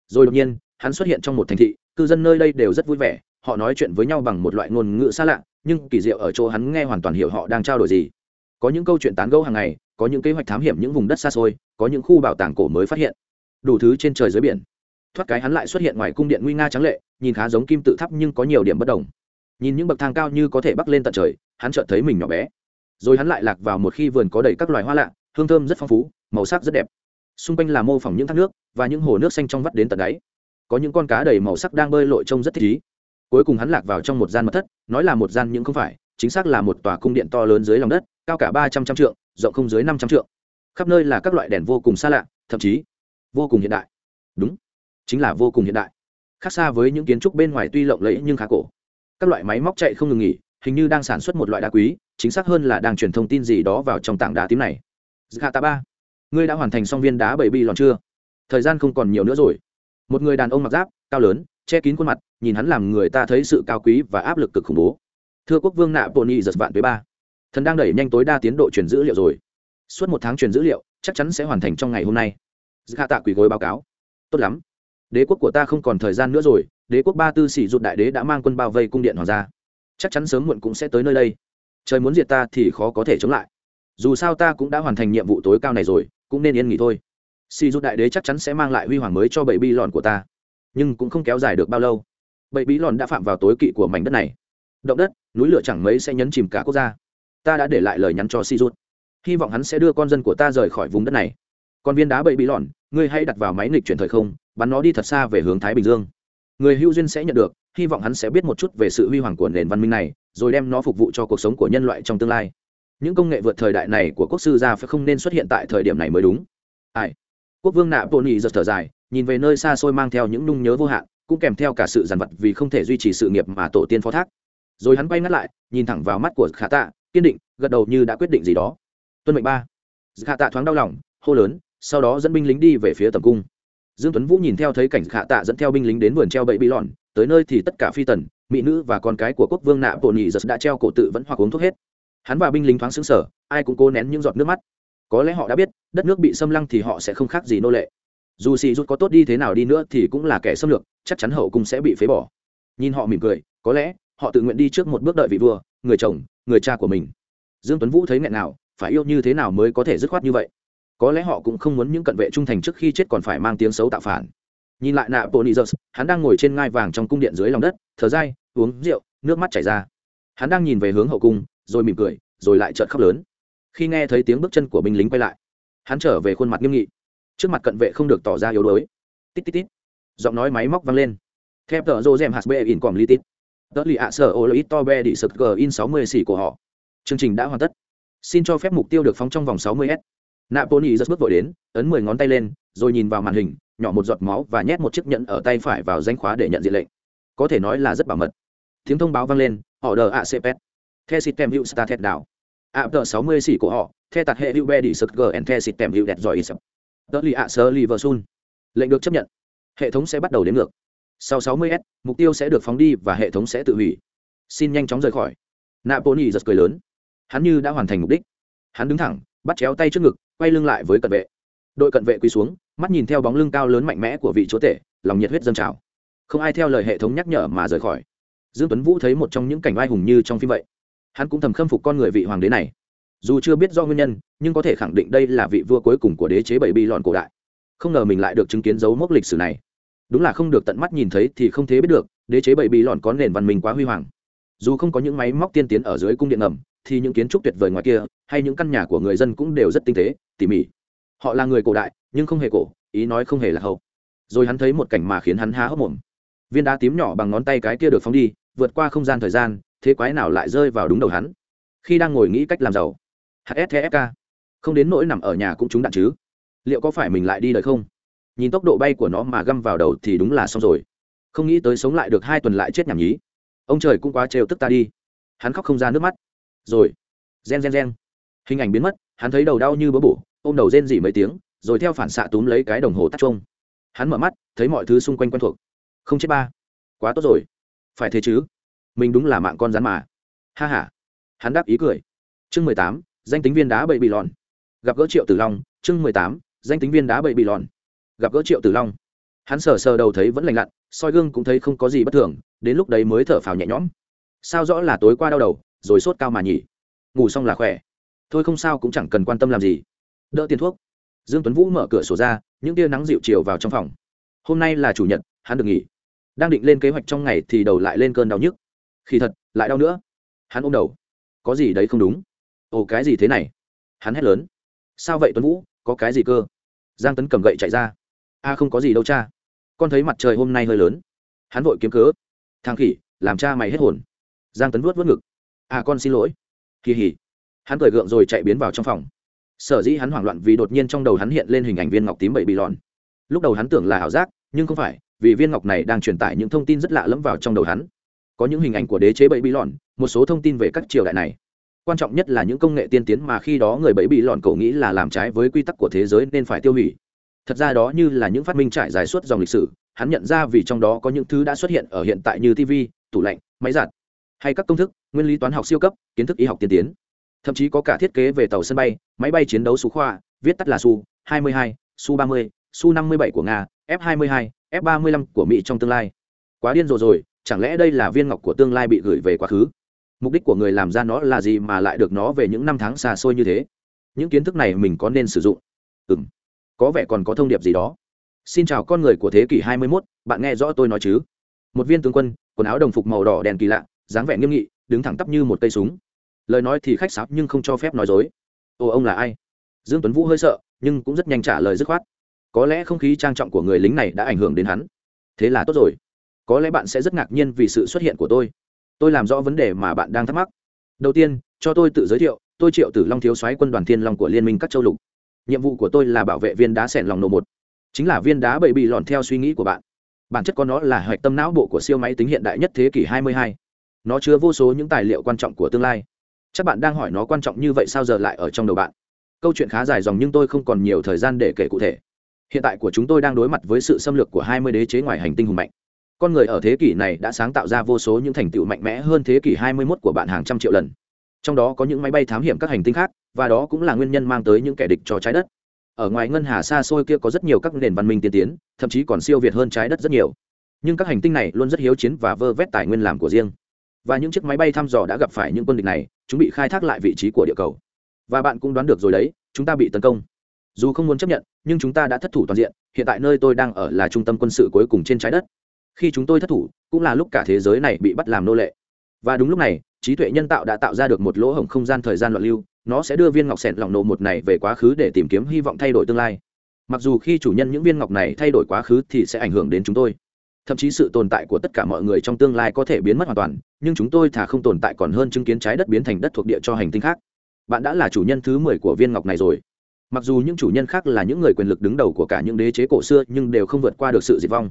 Rồi đột nhiên, hắn xuất hiện trong một thành thị, cư dân nơi đây đều rất vui vẻ, họ nói chuyện với nhau bằng một loại ngôn ngữ xa lạ, nhưng kỳ diệu ở chỗ hắn nghe hoàn toàn hiểu họ đang trao đổi gì. Có những câu chuyện tán gẫu hàng ngày, có những kế hoạch thám hiểm những vùng đất xa xôi, có những khu bảo tàng cổ mới phát hiện. Đủ thứ trên trời dưới biển thoát cái hắn lại xuất hiện ngoài cung điện nguy nga trắng lệ, nhìn khá giống kim tự tháp nhưng có nhiều điểm bất đồng. Nhìn những bậc thang cao như có thể bắc lên tận trời, hắn chợt thấy mình nhỏ bé. Rồi hắn lại lạc vào một khi vườn có đầy các loài hoa lạ, hương thơm rất phong phú, màu sắc rất đẹp. Xung quanh là mô phỏng những thác nước và những hồ nước xanh trong vắt đến tận đáy. Có những con cá đầy màu sắc đang bơi lội trông rất thích ý. Cuối cùng hắn lạc vào trong một gian mật thất, nói là một gian nhưng không phải, chính xác là một tòa cung điện to lớn dưới lòng đất, cao cả ba trăm trăm trượng, rộng không dưới năm trăm trượng. Khắp nơi là các loại đèn vô cùng xa lạ, thậm chí vô cùng hiện đại. Đúng chính là vô cùng hiện đại. Khác xa với những kiến trúc bên ngoài tuy lộng lẫy nhưng khá cổ. Các loại máy móc chạy không ngừng nghỉ, hình như đang sản xuất một loại đá quý, chính xác hơn là đang truyền thông tin gì đó vào trong tảng đá tím này. Dạ ba ngươi đã hoàn thành xong viên đá bảy bi lòn chưa? Thời gian không còn nhiều nữa rồi. Một người đàn ông mặc giáp, cao lớn, che kín khuôn mặt, nhìn hắn làm người ta thấy sự cao quý và áp lực cực khủng bố. Thưa quốc vương nạ pony giật vạn với ba. Thần đang đẩy nhanh tối đa tiến độ truyền dữ liệu rồi. Suốt một tháng truyền dữ liệu, chắc chắn sẽ hoàn thành trong ngày hôm nay. Dự hạ tạ quỳ gối báo cáo. Tốt lắm đế quốc của ta không còn thời gian nữa rồi, đế quốc ba tư sĩ rụt đại đế đã mang quân bao vây cung điện hoàng gia. Chắc chắn sớm muộn cũng sẽ tới nơi đây. Trời muốn diệt ta thì khó có thể chống lại. Dù sao ta cũng đã hoàn thành nhiệm vụ tối cao này rồi, cũng nên yên nghỉ thôi. Sĩ rụt đại đế chắc chắn sẽ mang lại huy hoàng mới cho bảy bi lòn của ta. Nhưng cũng không kéo dài được bao lâu. Bảy bí lòn đã phạm vào tối kỵ của mảnh đất này. Động đất, núi lửa chẳng mấy sẽ nhấn chìm cả quốc gia. Ta đã để lại lời nhắn cho si rụt hy vọng hắn sẽ đưa con dân của ta rời khỏi vùng đất này. Còn viên đá bảy bí lòn ngươi hãy đặt vào máy nghịch chuyển thời không, bắn nó đi thật xa về hướng thái bình dương. Người hữu duyên sẽ nhận được, hy vọng hắn sẽ biết một chút về sự huy hoàng của nền văn minh này, rồi đem nó phục vụ cho cuộc sống của nhân loại trong tương lai. Những công nghệ vượt thời đại này của quốc sư gia phải không nên xuất hiện tại thời điểm này mới đúng. Ai? Quốc vương nạ bồn nhị giật thở dài, nhìn về nơi xa xôi mang theo những nung nhớ vô hạn, cũng kèm theo cả sự giàn vật vì không thể duy trì sự nghiệp mà tổ tiên phó thác. Rồi hắn quay ngắt lại, nhìn thẳng vào mắt của khả tạ, kiên định, gật đầu như đã quyết định gì đó. Tuân mệnh ba. Khả tạ thoáng đau lòng, hô lớn sau đó dẫn binh lính đi về phía tầm cung. Dương tuấn vũ nhìn theo thấy cảnh khả tạ dẫn theo binh lính đến vườn treo bậy bị lòn tới nơi thì tất cả phi tần, mỹ nữ và con cái của quốc vương nạ bộ nhị giật đã treo cổ tự vẫn hoặc uống thuốc hết. Hắn và binh lính thoáng xứng sở ai cũng cố nén những giọt nước mắt. Có lẽ họ đã biết, đất nước bị xâm lăng thì họ sẽ không khác gì nô lệ. Dù xì rút có tốt đi thế nào đi nữa thì cũng là kẻ xâm lược, chắc chắn hậu cung sẽ bị phế bỏ. Nhìn họ mỉm cười, có lẽ, họ tự nguyện đi trước một bước đợi vị vua, người chồng, người cha của mình. Dương tuấn vũ thấy nghẹn nào phải yêu như thế nào mới có thể dứt khoát như vậy? Có lẽ họ cũng không muốn những cận vệ trung thành trước khi chết còn phải mang tiếng xấu tạo phản. Nhìn lại nạ bonizers hắn đang ngồi trên ngai vàng trong cung điện dưới lòng đất, thở dai uống rượu, nước mắt chảy ra. Hắn đang nhìn về hướng hậu cung, rồi mỉm cười, rồi lại trợn khóc lớn. Khi nghe thấy tiếng bước chân của binh lính quay lại, hắn trở về khuôn mặt nghiêm nghị. Trước mặt cận vệ không được tỏ ra yếu đuối. Tít tít tít. Giọng nói máy móc vang lên. Theo tờ rô rèm hạt bê in còm li tít. Tớ lì ạ sở ô lợi to be đi sực g in sáu mươi xỉ của họ. Chương trình đã hoàn tất. Xin cho phép mục tiêu được phóng trong vòng sáu mươi s napoli rất bước vội đến, ấn mười ngón tay lên, rồi nhìn vào màn hình, nhỏ một giọt máu và nhét một chiếc nhẫn ở tay phải vào danh khóa để nhận diện lệnh. Có thể nói là rất bảo mật. Tiếng thông báo vang lên, họ đờ acpet the system hữu star đảo. Ạ tờ sáu mươi xỉ của họ, the tạt hệ hữu be đi sực g and the system hữu đẹp giỏi isập tớ lì ạ sơ liverpool lệnh được chấp nhận. Hệ thống sẽ bắt đầu đến ngược. Sau 60 s, mục tiêu sẽ được phóng đi và hệ thống sẽ tự hủy. Xin nhanh chóng rời khỏi. Napoli giật cười lớn. Hắn như đã hoàn thành mục đích. Hắn đứng thẳng, bắt chéo tay trước ngực quay lưng lại với cận vệ. Đội cận vệ quỳ xuống, mắt nhìn theo bóng lưng cao lớn mạnh mẽ của vị chúa tể, lòng nhiệt huyết dâng trào. Không ai theo lời hệ thống nhắc nhở mà rời khỏi. Dương tuấn vũ thấy một trong những cảnh oai hùng như trong phim vậy. Hắn cũng thầm khâm phục con người vị hoàng đế này. Dù chưa biết do nguyên nhân, nhưng có thể khẳng định đây là vị vua cuối cùng của đế chế bảy bi lòn cổ đại. Không ngờ mình lại được chứng kiến dấu mốc lịch sử này. Đúng là không được tận mắt nhìn thấy thì không thể biết được, đế chế bảy bi lòn có nền văn minh quá huy hoàng dù không có những máy móc tiên tiến ở dưới cung điện ngầm, thì những kiến trúc tuyệt vời ngoài kia, hay những căn nhà của người dân cũng đều rất tinh tế, tỉ mỉ. Họ là người cổ đại, nhưng không hề cổ, ý nói không hề là hậu. Rồi hắn thấy một cảnh mà khiến hắn há hốc mồm. Viên đá tím nhỏ bằng ngón tay cái kia được phóng đi, vượt qua không gian thời gian, thế quái nào lại rơi vào đúng đầu hắn? Khi đang ngồi nghĩ cách làm giàu. Hsfk không đến nỗi nằm ở nhà cũng trúng đạn chứ. Liệu có phải mình lại đi đời không? Nhìn tốc độ bay của nó mà găm vào đầu thì đúng là xong rồi. Không nghĩ tới sống lại được hai tuần lại chết nhảm nhí ông trời cũng quá trêu tức ta đi. Hắn khóc không ra nước mắt. Rồi. Gen gen gen. Hình ảnh biến mất, hắn thấy đầu đau như bỡ bổ, ôm đầu rên dỉ mấy tiếng, rồi theo phản xạ túm lấy cái đồng hồ tắt trông hắn mở mắt, thấy mọi thứ xung quanh quen thuộc. Không chết ba. Quá tốt rồi. Phải thế chứ? Mình đúng là mạng con rắn mà. Ha h a hắn đáp ý cười. Chương mười tám, danh tính viên đá bậy bị lòn gặp gỡ triệu tử long. Chương mười tám, danh tính viên đá bậy bị lòn gặp gỡ triệu tử long hắn sờ sờ đầu thấy vẫn lành lặn, soi gương cũng thấy không có gì bất thường, đến lúc đấy mới thở phào nhẹ nhõm. Sao rõ là tối qua đau đầu, rồi sốt cao mà nhỉ? Ngủ xong là khỏe. Thôi không sao cũng chẳng cần quan tâm làm gì. Đỡ tiền thuốc. Dương tuấn vũ mở cửa sổ ra, những tia nắng dịu chiều vào trong phòng. Hôm nay là chủ nhật, hắn được nghỉ. Đang định lên kế hoạch trong ngày thì đầu lại lên cơn đau nhức. Khi thật, lại đau nữa. Hắn ôm đầu. Có gì đấy không đúng? Ồ, cái gì thế này? Hắn hét lớn. Sao vậy tuấn vũ? Có cái gì cơ? Giang tấn cầm gậy chạy ra a không có gì đâu cha. Con thấy mặt trời hôm nay hơi lớn. Hắn vội kiếm cớ. Thang khỉ, làm cha mày hết hồn. Giang tấn vuốt vớt ngực. À con xin lỗi. Kỳ hỉ. Hắn cười gượng rồi chạy biến vào trong phòng. Sở dĩ hắn hoảng loạn vì đột nhiên trong đầu hắn hiện lên hình ảnh viên ngọc tím bảy bị lòn lúc đầu hắn tưởng là ảo giác, nhưng không phải, vì viên ngọc này đang truyền tải những thông tin rất lạ lẫm vào trong đầu hắn. Có những hình ảnh của đế chế bảy bị lòn một số thông tin về các triều đại này. Quan trọng nhất là những công nghệ tiên tiến mà khi đó người bảy bị lòn cậu nghĩ là làm trái với quy tắc của thế giới nên phải tiêu hủy thật ra đó như là những phát minh trải dài suốt dòng lịch sử hắn nhận ra vì trong đó có những thứ đã xuất hiện ở hiện tại như tv tủ lạnh máy giặt hay các công thức nguyên lý toán học siêu cấp kiến thức y học tiên tiến. Thậm chí có cả thiết kế về tàu sân bay máy bay chiến đấu số khoa viết tắt là su 22, su 30, su 57 của nga f 22, f 35 của mỹ trong tương lai. Quá điên rồ rồi chẳng lẽ đây là viên ngọc của tương lai bị gửi về quá khứ? Mục đích của người làm ra nó là gì mà lại được nó về những năm tháng xa xôi như thế? Những kiến thức này mình có nên sử dụng? Ừ m có vẻ còn có thông điệp gì đó. Xin chào con người của thế kỷ 21, bạn nghe rõ tôi nói chứ? Một viên tướng quân quần áo đồng phục màu đỏ đèn kỳ lạ dáng vẻ nghiêm nghị đứng thẳng tắp như một cây súng. Lời nói thì khách sáo nhưng không cho phép nói dối. Ồ ông là ai? Dương tuấn vũ hơi sợ nhưng cũng rất nhanh trả lời dứt khoát. Có lẽ không khí trang trọng của người lính này đã ảnh hưởng đến hắn. Thế là tốt rồi. Có lẽ bạn sẽ rất ngạc nhiên vì sự xuất hiện của tôi. Tôi làm rõ vấn đề mà bạn đang thắc mắc. Đầu tiên cho tôi tự giới thiệu tôi triệu tử long thiếu soái quân đoàn thiên long của liên minh các châu lục nhiệm vụ của tôi là bảo vệ viên đá sẻn lòng nổ một. Chính là viên đá bậy bị lòn theo suy nghĩ của bạn. Bản chất con nó là hạch tâm não bộ của siêu máy tính hiện đại nhất thế kỷ 22. nó chứa vô số những tài liệu quan trọng của tương lai. Chắc bạn đang hỏi nó quan trọng như vậy sao giờ lại ở trong đầu bạn? Câu chuyện khá dài dòng nhưng tôi không còn nhiều thời gian để kể cụ thể. Hiện tại của chúng tôi đang đối mặt với sự xâm lược của 20 đế chế ngoài hành tinh hùng mạnh. Con người ở thế kỷ này đã sáng tạo ra vô số những thành tựu mạnh mẽ hơn thế kỷ 21 của bạn hàng trăm triệu lần trong đó có những máy bay thám hiểm các hành tinh khác, và đó cũng là nguyên nhân mang tới những kẻ địch cho trái đất. Ở ngoài ngân hà xa xôi kia có rất nhiều các nền văn minh tiên tiến, thậm chí còn siêu việt hơn trái đất rất nhiều. Nhưng các hành tinh này luôn rất hiếu chiến và vơ vét tài nguyên làm của riêng. Và những chiếc máy bay thăm dò đã gặp phải những quân địch này, chúng bị khai thác lại vị trí của địa cầu. Và bạn cũng đoán được rồi đấy, chúng ta bị tấn công. Dù không muốn chấp nhận, nhưng chúng ta đã thất thủ toàn diện, hiện tại nơi tôi đang ở là trung tâm quân sự cuối cùng trên trái đất. Khi chúng tôi thất thủ, cũng là lúc cả thế giới này bị bắt làm nô lệ. Và đúng lúc này trí tuệ nhân tạo đã tạo ra được một lỗ hổng không gian thời gian loạn lưu, nó sẽ đưa viên ngọc sẹn lỏng nổ một này về quá khứ để tìm kiếm hy vọng thay đổi tương lai. Mặc dù khi chủ nhân những viên ngọc này thay đổi quá khứ thì sẽ ảnh hưởng đến chúng tôi. Thậm chí sự tồn tại của tất cả mọi người trong tương lai có thể biến mất hoàn toàn, nhưng chúng tôi thà không tồn tại còn hơn chứng kiến trái đất biến thành đất thuộc địa cho hành tinh khác. Bạn đã là chủ nhân thứ mười của viên ngọc này rồi. Mặc dù những chủ nhân khác là những người quyền lực đứng đầu của cả những đế chế cổ xưa nhưng đều không vượt qua được sự diệt vong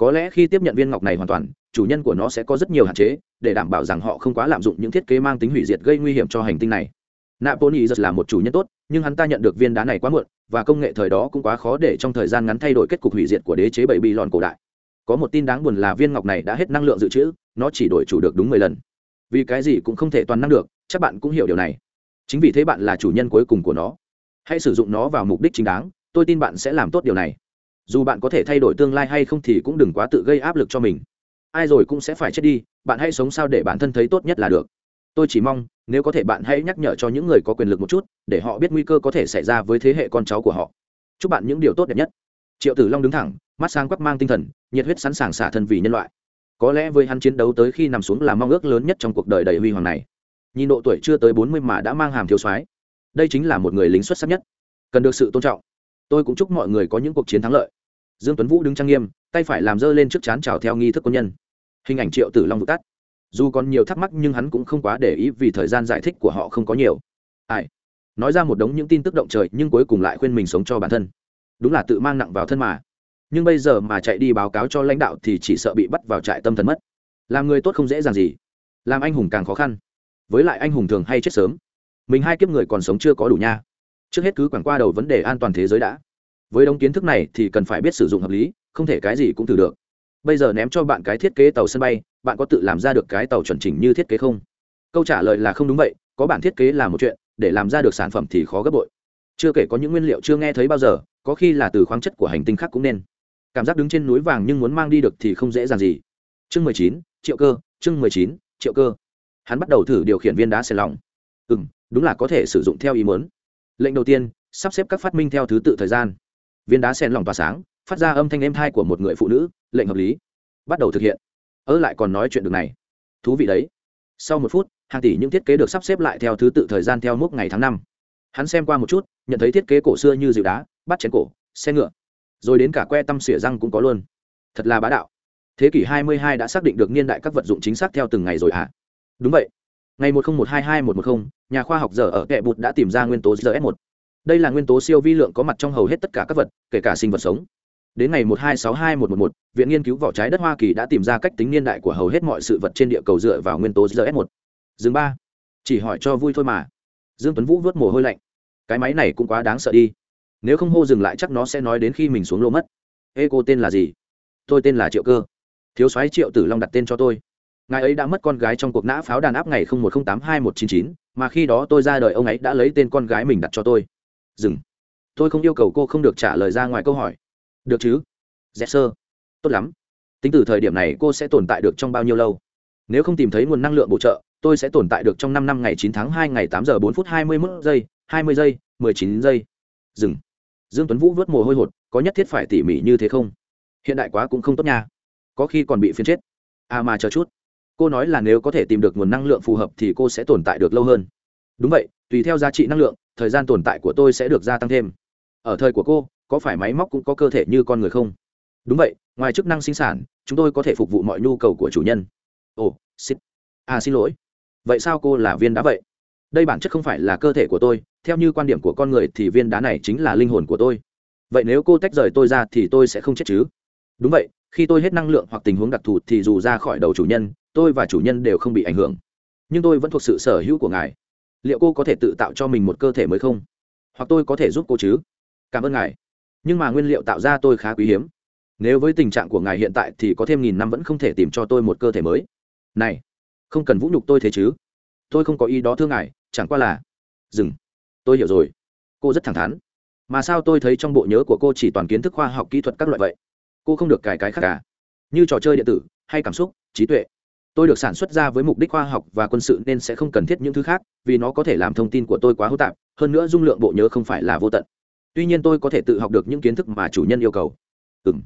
có lẽ khi tiếp nhận viên ngọc này hoàn toàn, chủ nhân của nó sẽ có rất nhiều hạn chế, để đảm bảo rằng họ không quá lạm dụng những thiết kế mang tính hủy diệt gây nguy hiểm cho hành tinh này. Napoli rất là một chủ nhân tốt, nhưng hắn ta nhận được viên đá này quá muộn, và công nghệ thời đó cũng quá khó để trong thời gian ngắn thay đổi kết cục hủy diệt của đế chế bảy bi lòn cổ đại. Có một tin đáng buồn là viên ngọc này đã hết năng lượng dự trữ, nó chỉ đổi chủ được đúng mười lần. Vì cái gì cũng không thể toàn năng được, chắc bạn cũng hiểu điều này. Chính vì thế bạn là chủ nhân cuối cùng của nó. Hãy sử dụng nó vào mục đích chính đáng, tôi tin bạn sẽ làm tốt điều này dù bạn có thể thay đổi tương lai hay không thì cũng đừng quá tự gây áp lực cho mình. Ai rồi cũng sẽ phải chết đi, bạn hãy sống sao để bản thân thấy tốt nhất là được. Tôi chỉ mong, nếu có thể bạn hãy nhắc nhở cho những người có quyền lực một chút, để họ biết nguy cơ có thể xảy ra với thế hệ con cháu của họ. Chúc bạn những điều tốt đẹp nhất. Triệu tử long đứng thẳng, mắt sang quắc mang tinh thần, nhiệt huyết sẵn sàng xả thân vì nhân loại. Có lẽ với hắn chiến đấu tới khi nằm xuống là mong ước lớn nhất trong cuộc đời đầy huy hoàng này. Nhìn độ tuổi chưa tới bốn mươi mà đã mang hàm thiếu soái. Đây chính là một người lính xuất sắc nhất. Cần được sự tôn trọng. Tôi cũng chúc mọi người có những cuộc chiến thắng lợi dương tuấn vũ đứng trang nghiêm, tay phải làm dơ lên trước chán chào theo nghi thức quân nhân. Hình ảnh triệu tử long vụ tắt. Dù còn nhiều thắc mắc nhưng hắn cũng không quá để ý vì thời gian giải thích của họ không có nhiều. Ai? Nói ra một đống những tin tức động trời nhưng cuối cùng lại khuyên mình sống cho bản thân. Đúng là tự mang nặng vào thân mà. Nhưng bây giờ mà chạy đi báo cáo cho lãnh đạo thì chỉ sợ bị bắt vào trại tâm thần mất. Làm người tốt không dễ dàng gì. Làm anh hùng càng khó khăn. Với lại anh hùng thường hay chết sớm. Mình hai kiếp người còn sống chưa có đủ nha. Trước hết cứ quẳng qua đầu vấn đề an toàn thế giới đã với đống kiến thức này thì cần phải biết sử dụng hợp lý, không thể cái gì cũng thử được. Bây giờ ném cho bạn cái thiết kế tàu sân bay, bạn có tự làm ra được cái tàu chuẩn chỉnh như thiết kế không? Câu trả lời là không đúng vậy, có bản thiết kế là một chuyện, để làm ra được sản phẩm thì khó gấp bội. Chưa kể có những nguyên liệu chưa nghe thấy bao giờ, có khi là từ khoáng chất của hành tinh khác cũng nên. Cảm giác đứng trên núi vàng nhưng muốn mang đi được thì không dễ dàng gì. Chương mười chín, triệu cơ, chương mười chín, triệu cơ. Hắn bắt đầu thử điều khiển viên đá xẻ lỏng. Ừ đúng là có thể sử dụng theo ý muốn. Lệnh đầu tiên, sắp xếp các phát minh theo thứ tự thời gian viên đá sen lòng tỏa sáng phát ra âm thanh êm thai của một người phụ nữ lệnh hợp lý. Bắt đầu thực hiện. Ớ lại còn nói chuyện được này. Thú vị đấy. Sau một phút hàng tỷ những thiết kế được sắp xếp lại theo thứ tự thời gian theo mốc ngày tháng năm. Hắn xem qua một chút nhận thấy thiết kế cổ xưa như dịu đá bắt chén cổ xe ngựa. Rồi đến cả que tăm xỉa răng cũng có luôn. Thật là bá đạo. Thế kỷ 22 đã xác định được niên đại các vật dụng chính xác theo từng ngày rồi hả? Đúng vậy. Ngày 10122110, nhà khoa học giờ ở kệ bụt đã tìm ra nguyên tố rs 1 đây là nguyên tố siêu vi lượng có mặt trong hầu hết tất cả các vật kể cả sinh vật sống. Đến ngày 1262111, viện nghiên cứu vỏ trái đất hoa kỳ đã tìm ra cách tính niên đại của hầu hết mọi sự vật trên địa cầu dựa vào nguyên tố rs 1 Dương ba. Chỉ hỏi cho vui thôi mà. Dương tuấn vũ vớt mồ hôi lạnh. Cái máy này cũng quá đáng sợ đi. Nếu không hô dừng lại chắc nó sẽ nói đến khi mình xuống lô mất. Ê cô tên là gì? Tôi tên là triệu cơ. Thiếu soái triệu tử long đặt tên cho tôi. Ngài ấy đã mất con gái trong cuộc nã pháo đàn áp ngày một không tám hai một chín chín mà khi đó tôi ra đời ông ấy đã lấy tên con gái mình đặt cho tôi dừng. Tôi không yêu cầu cô không được trả lời ra ngoài câu hỏi. Được chứ? Dạ, Dẹp sơ tốt lắm. Tính từ thời điểm này cô sẽ tồn tại được trong bao nhiêu lâu? Nếu không tìm thấy nguồn năng lượng bổ trợ, tôi sẽ tồn tại được trong năm năm, ngày chín tháng hai, ngày tám giờ bốn phút hai mươi mốt giây, hai mươi giây, mười chín giây. Dừng. Dương tuấn vũ vớt mồ hôi hột, có nhất thiết phải tỉ mỉ như thế không? Hiện đại quá cũng không tốt nha. Có khi còn bị phiên chết. À mà chờ chút. Cô nói là nếu có thể tìm được nguồn năng lượng phù hợp thì cô sẽ tồn tại được lâu hơn. Đúng vậy, tùy theo giá trị năng lượng thời gian tồn tại của tôi sẽ được gia tăng thêm. Ở thời của cô, có phải máy móc cũng có cơ thể như con người không? Đúng vậy, ngoài chức năng sinh sản, chúng tôi có thể phục vụ mọi nhu cầu của chủ nhân. Ồ, xin. À xin lỗi. Vậy sao cô là viên đá vậy? Đây bản chất không phải là cơ thể của tôi, theo như quan điểm của con người thì viên đá này chính là linh hồn của tôi. Vậy nếu cô tách rời tôi ra thì tôi sẽ không chết chứ? Đúng vậy, khi tôi hết năng lượng hoặc tình huống đặc thù thì dù ra khỏi đầu chủ nhân, tôi và chủ nhân đều không bị ảnh hưởng. Nhưng tôi vẫn thuộc sự sở hữu của ngài liệu cô có thể tự tạo cho mình một cơ thể mới không? Hoặc tôi có thể giúp cô chứ? Cảm ơn ngài. Nhưng mà nguyên liệu tạo ra tôi khá quý hiếm. Nếu với tình trạng của ngài hiện tại thì có thêm nghìn năm vẫn không thể tìm cho tôi một cơ thể mới. Này, không cần vũ nhục tôi thế chứ? Tôi không có ý đó thương ngài, chẳng qua là dừng. Tôi hiểu rồi. Cô rất thẳng thắn. Mà sao tôi thấy trong bộ nhớ của cô chỉ toàn kiến thức khoa học kỹ thuật các loại vậy? Cô không được cài cái khác cả. Như trò chơi điện tử, hay cảm xúc, trí tuệ tôi được sản xuất ra với mục đích khoa học và quân sự nên sẽ không cần thiết những thứ khác, vì nó có thể làm thông tin của tôi quá hô tạp, hơn nữa dung lượng bộ nhớ không phải là vô tận. Tuy nhiên tôi có thể tự học được những kiến thức mà chủ nhân yêu cầu. Ừ m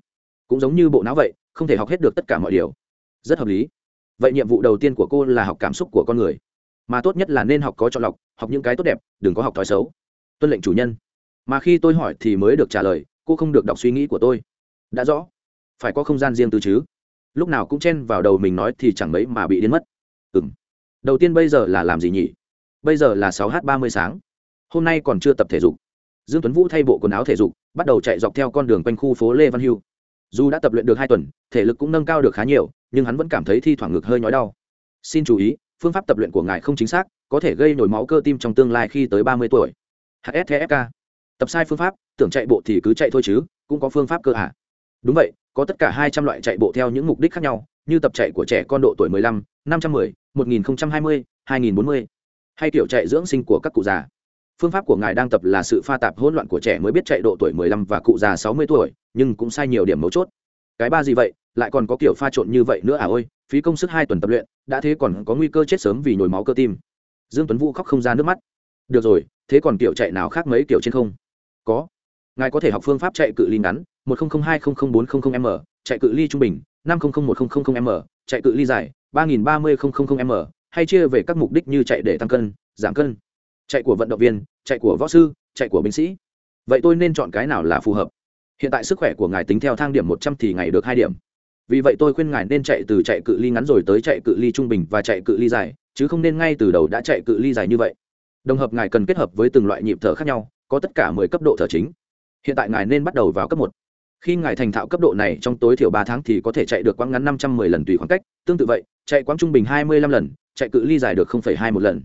cũng giống như bộ não vậy, không thể học hết được tất cả mọi điều. Rất hợp lý. Vậy nhiệm vụ đầu tiên của cô là học cảm xúc của con người. Mà tốt nhất là nên học có chọn lọc, học những cái tốt đẹp, đừng có học thói xấu. Tuân lệnh chủ nhân. Mà khi tôi hỏi thì mới được trả lời, cô không được đọc suy nghĩ của tôi. Đã rõ. Phải có không gian riêng tư chứ lúc nào cũng chen vào đầu mình nói thì chẳng mấy mà bị điên mất. Ừ m đầu tiên bây giờ là làm gì nhỉ? Bây giờ là sáu h ba mươi sáng. Hôm nay còn chưa tập thể dục. Dương tuấn vũ thay bộ quần áo thể dục, bắt đầu chạy dọc theo con đường quanh khu phố lê văn hưu. Dù đã tập luyện được hai tuần, thể lực cũng nâng cao được khá nhiều, nhưng hắn vẫn cảm thấy thi thoảng ngực hơi nhói đau. Xin chú ý, phương pháp tập luyện của ngài không chính xác, có thể gây nổi máu cơ tim trong tương lai khi tới ba mươi tuổi. Hsfk tập sai phương pháp, tưởng chạy bộ thì cứ chạy thôi chứ, cũng có phương pháp cơ à? đúng vậy có tất cả hai trăm loại chạy bộ theo những mục đích khác nhau như tập chạy của trẻ con độ tuổi 15, 510, 1020, 2040, hay kiểu chạy dưỡng sinh của các cụ già. Phương pháp của ngài đang tập là sự pha tạp hỗn loạn của trẻ mới biết chạy độ tuổi 15 và cụ già 60 tuổi, nhưng cũng sai nhiều điểm mấu chốt. Cái ba gì vậy, lại còn có kiểu pha trộn như vậy nữa à ôi, phí công sức hai tuần tập luyện, đã thế còn có nguy cơ chết sớm vì nhồi máu cơ tim. Dương Tuấn Vũ khóc không ra nước mắt. Được rồi, thế còn kiểu chạy nào khác mấy kiểu trên không? Có. Ngài có thể học phương pháp chạy cự ly ngắn, 1002000400 m, chạy cự ly trung bình 500100 m, chạy cự ly dài 3030 m, hay chia về các mục đích như chạy để tăng cân, giảm cân. Chạy của vận động viên, chạy của võ sư, chạy của binh sĩ. Vậy tôi nên chọn cái nào là phù hợp? Hiện tại sức khỏe của ngài tính theo thang điểm một trăm thì ngày được hai điểm. Vì vậy tôi khuyên ngài nên chạy từ chạy cự ly ngắn rồi tới chạy cự ly trung bình và chạy cự ly dài, chứ không nên ngay từ đầu đã chạy cự ly dài như vậy. Đồng hợp ngài cần kết hợp với từng loại nhịp thở khác nhau, có tất cả mười cấp độ thở chính. Hiện tại ngài nên bắt đầu vào cấp một khi ngài thành thạo cấp độ này trong tối thiểu ba tháng thì có thể chạy được quãng ngắn năm trăm mười lần tùy khoảng cách. Tương tự vậy, chạy quãng trung bình hai mươi lăm lần, chạy cự ly dài được không phẩy hai một lần.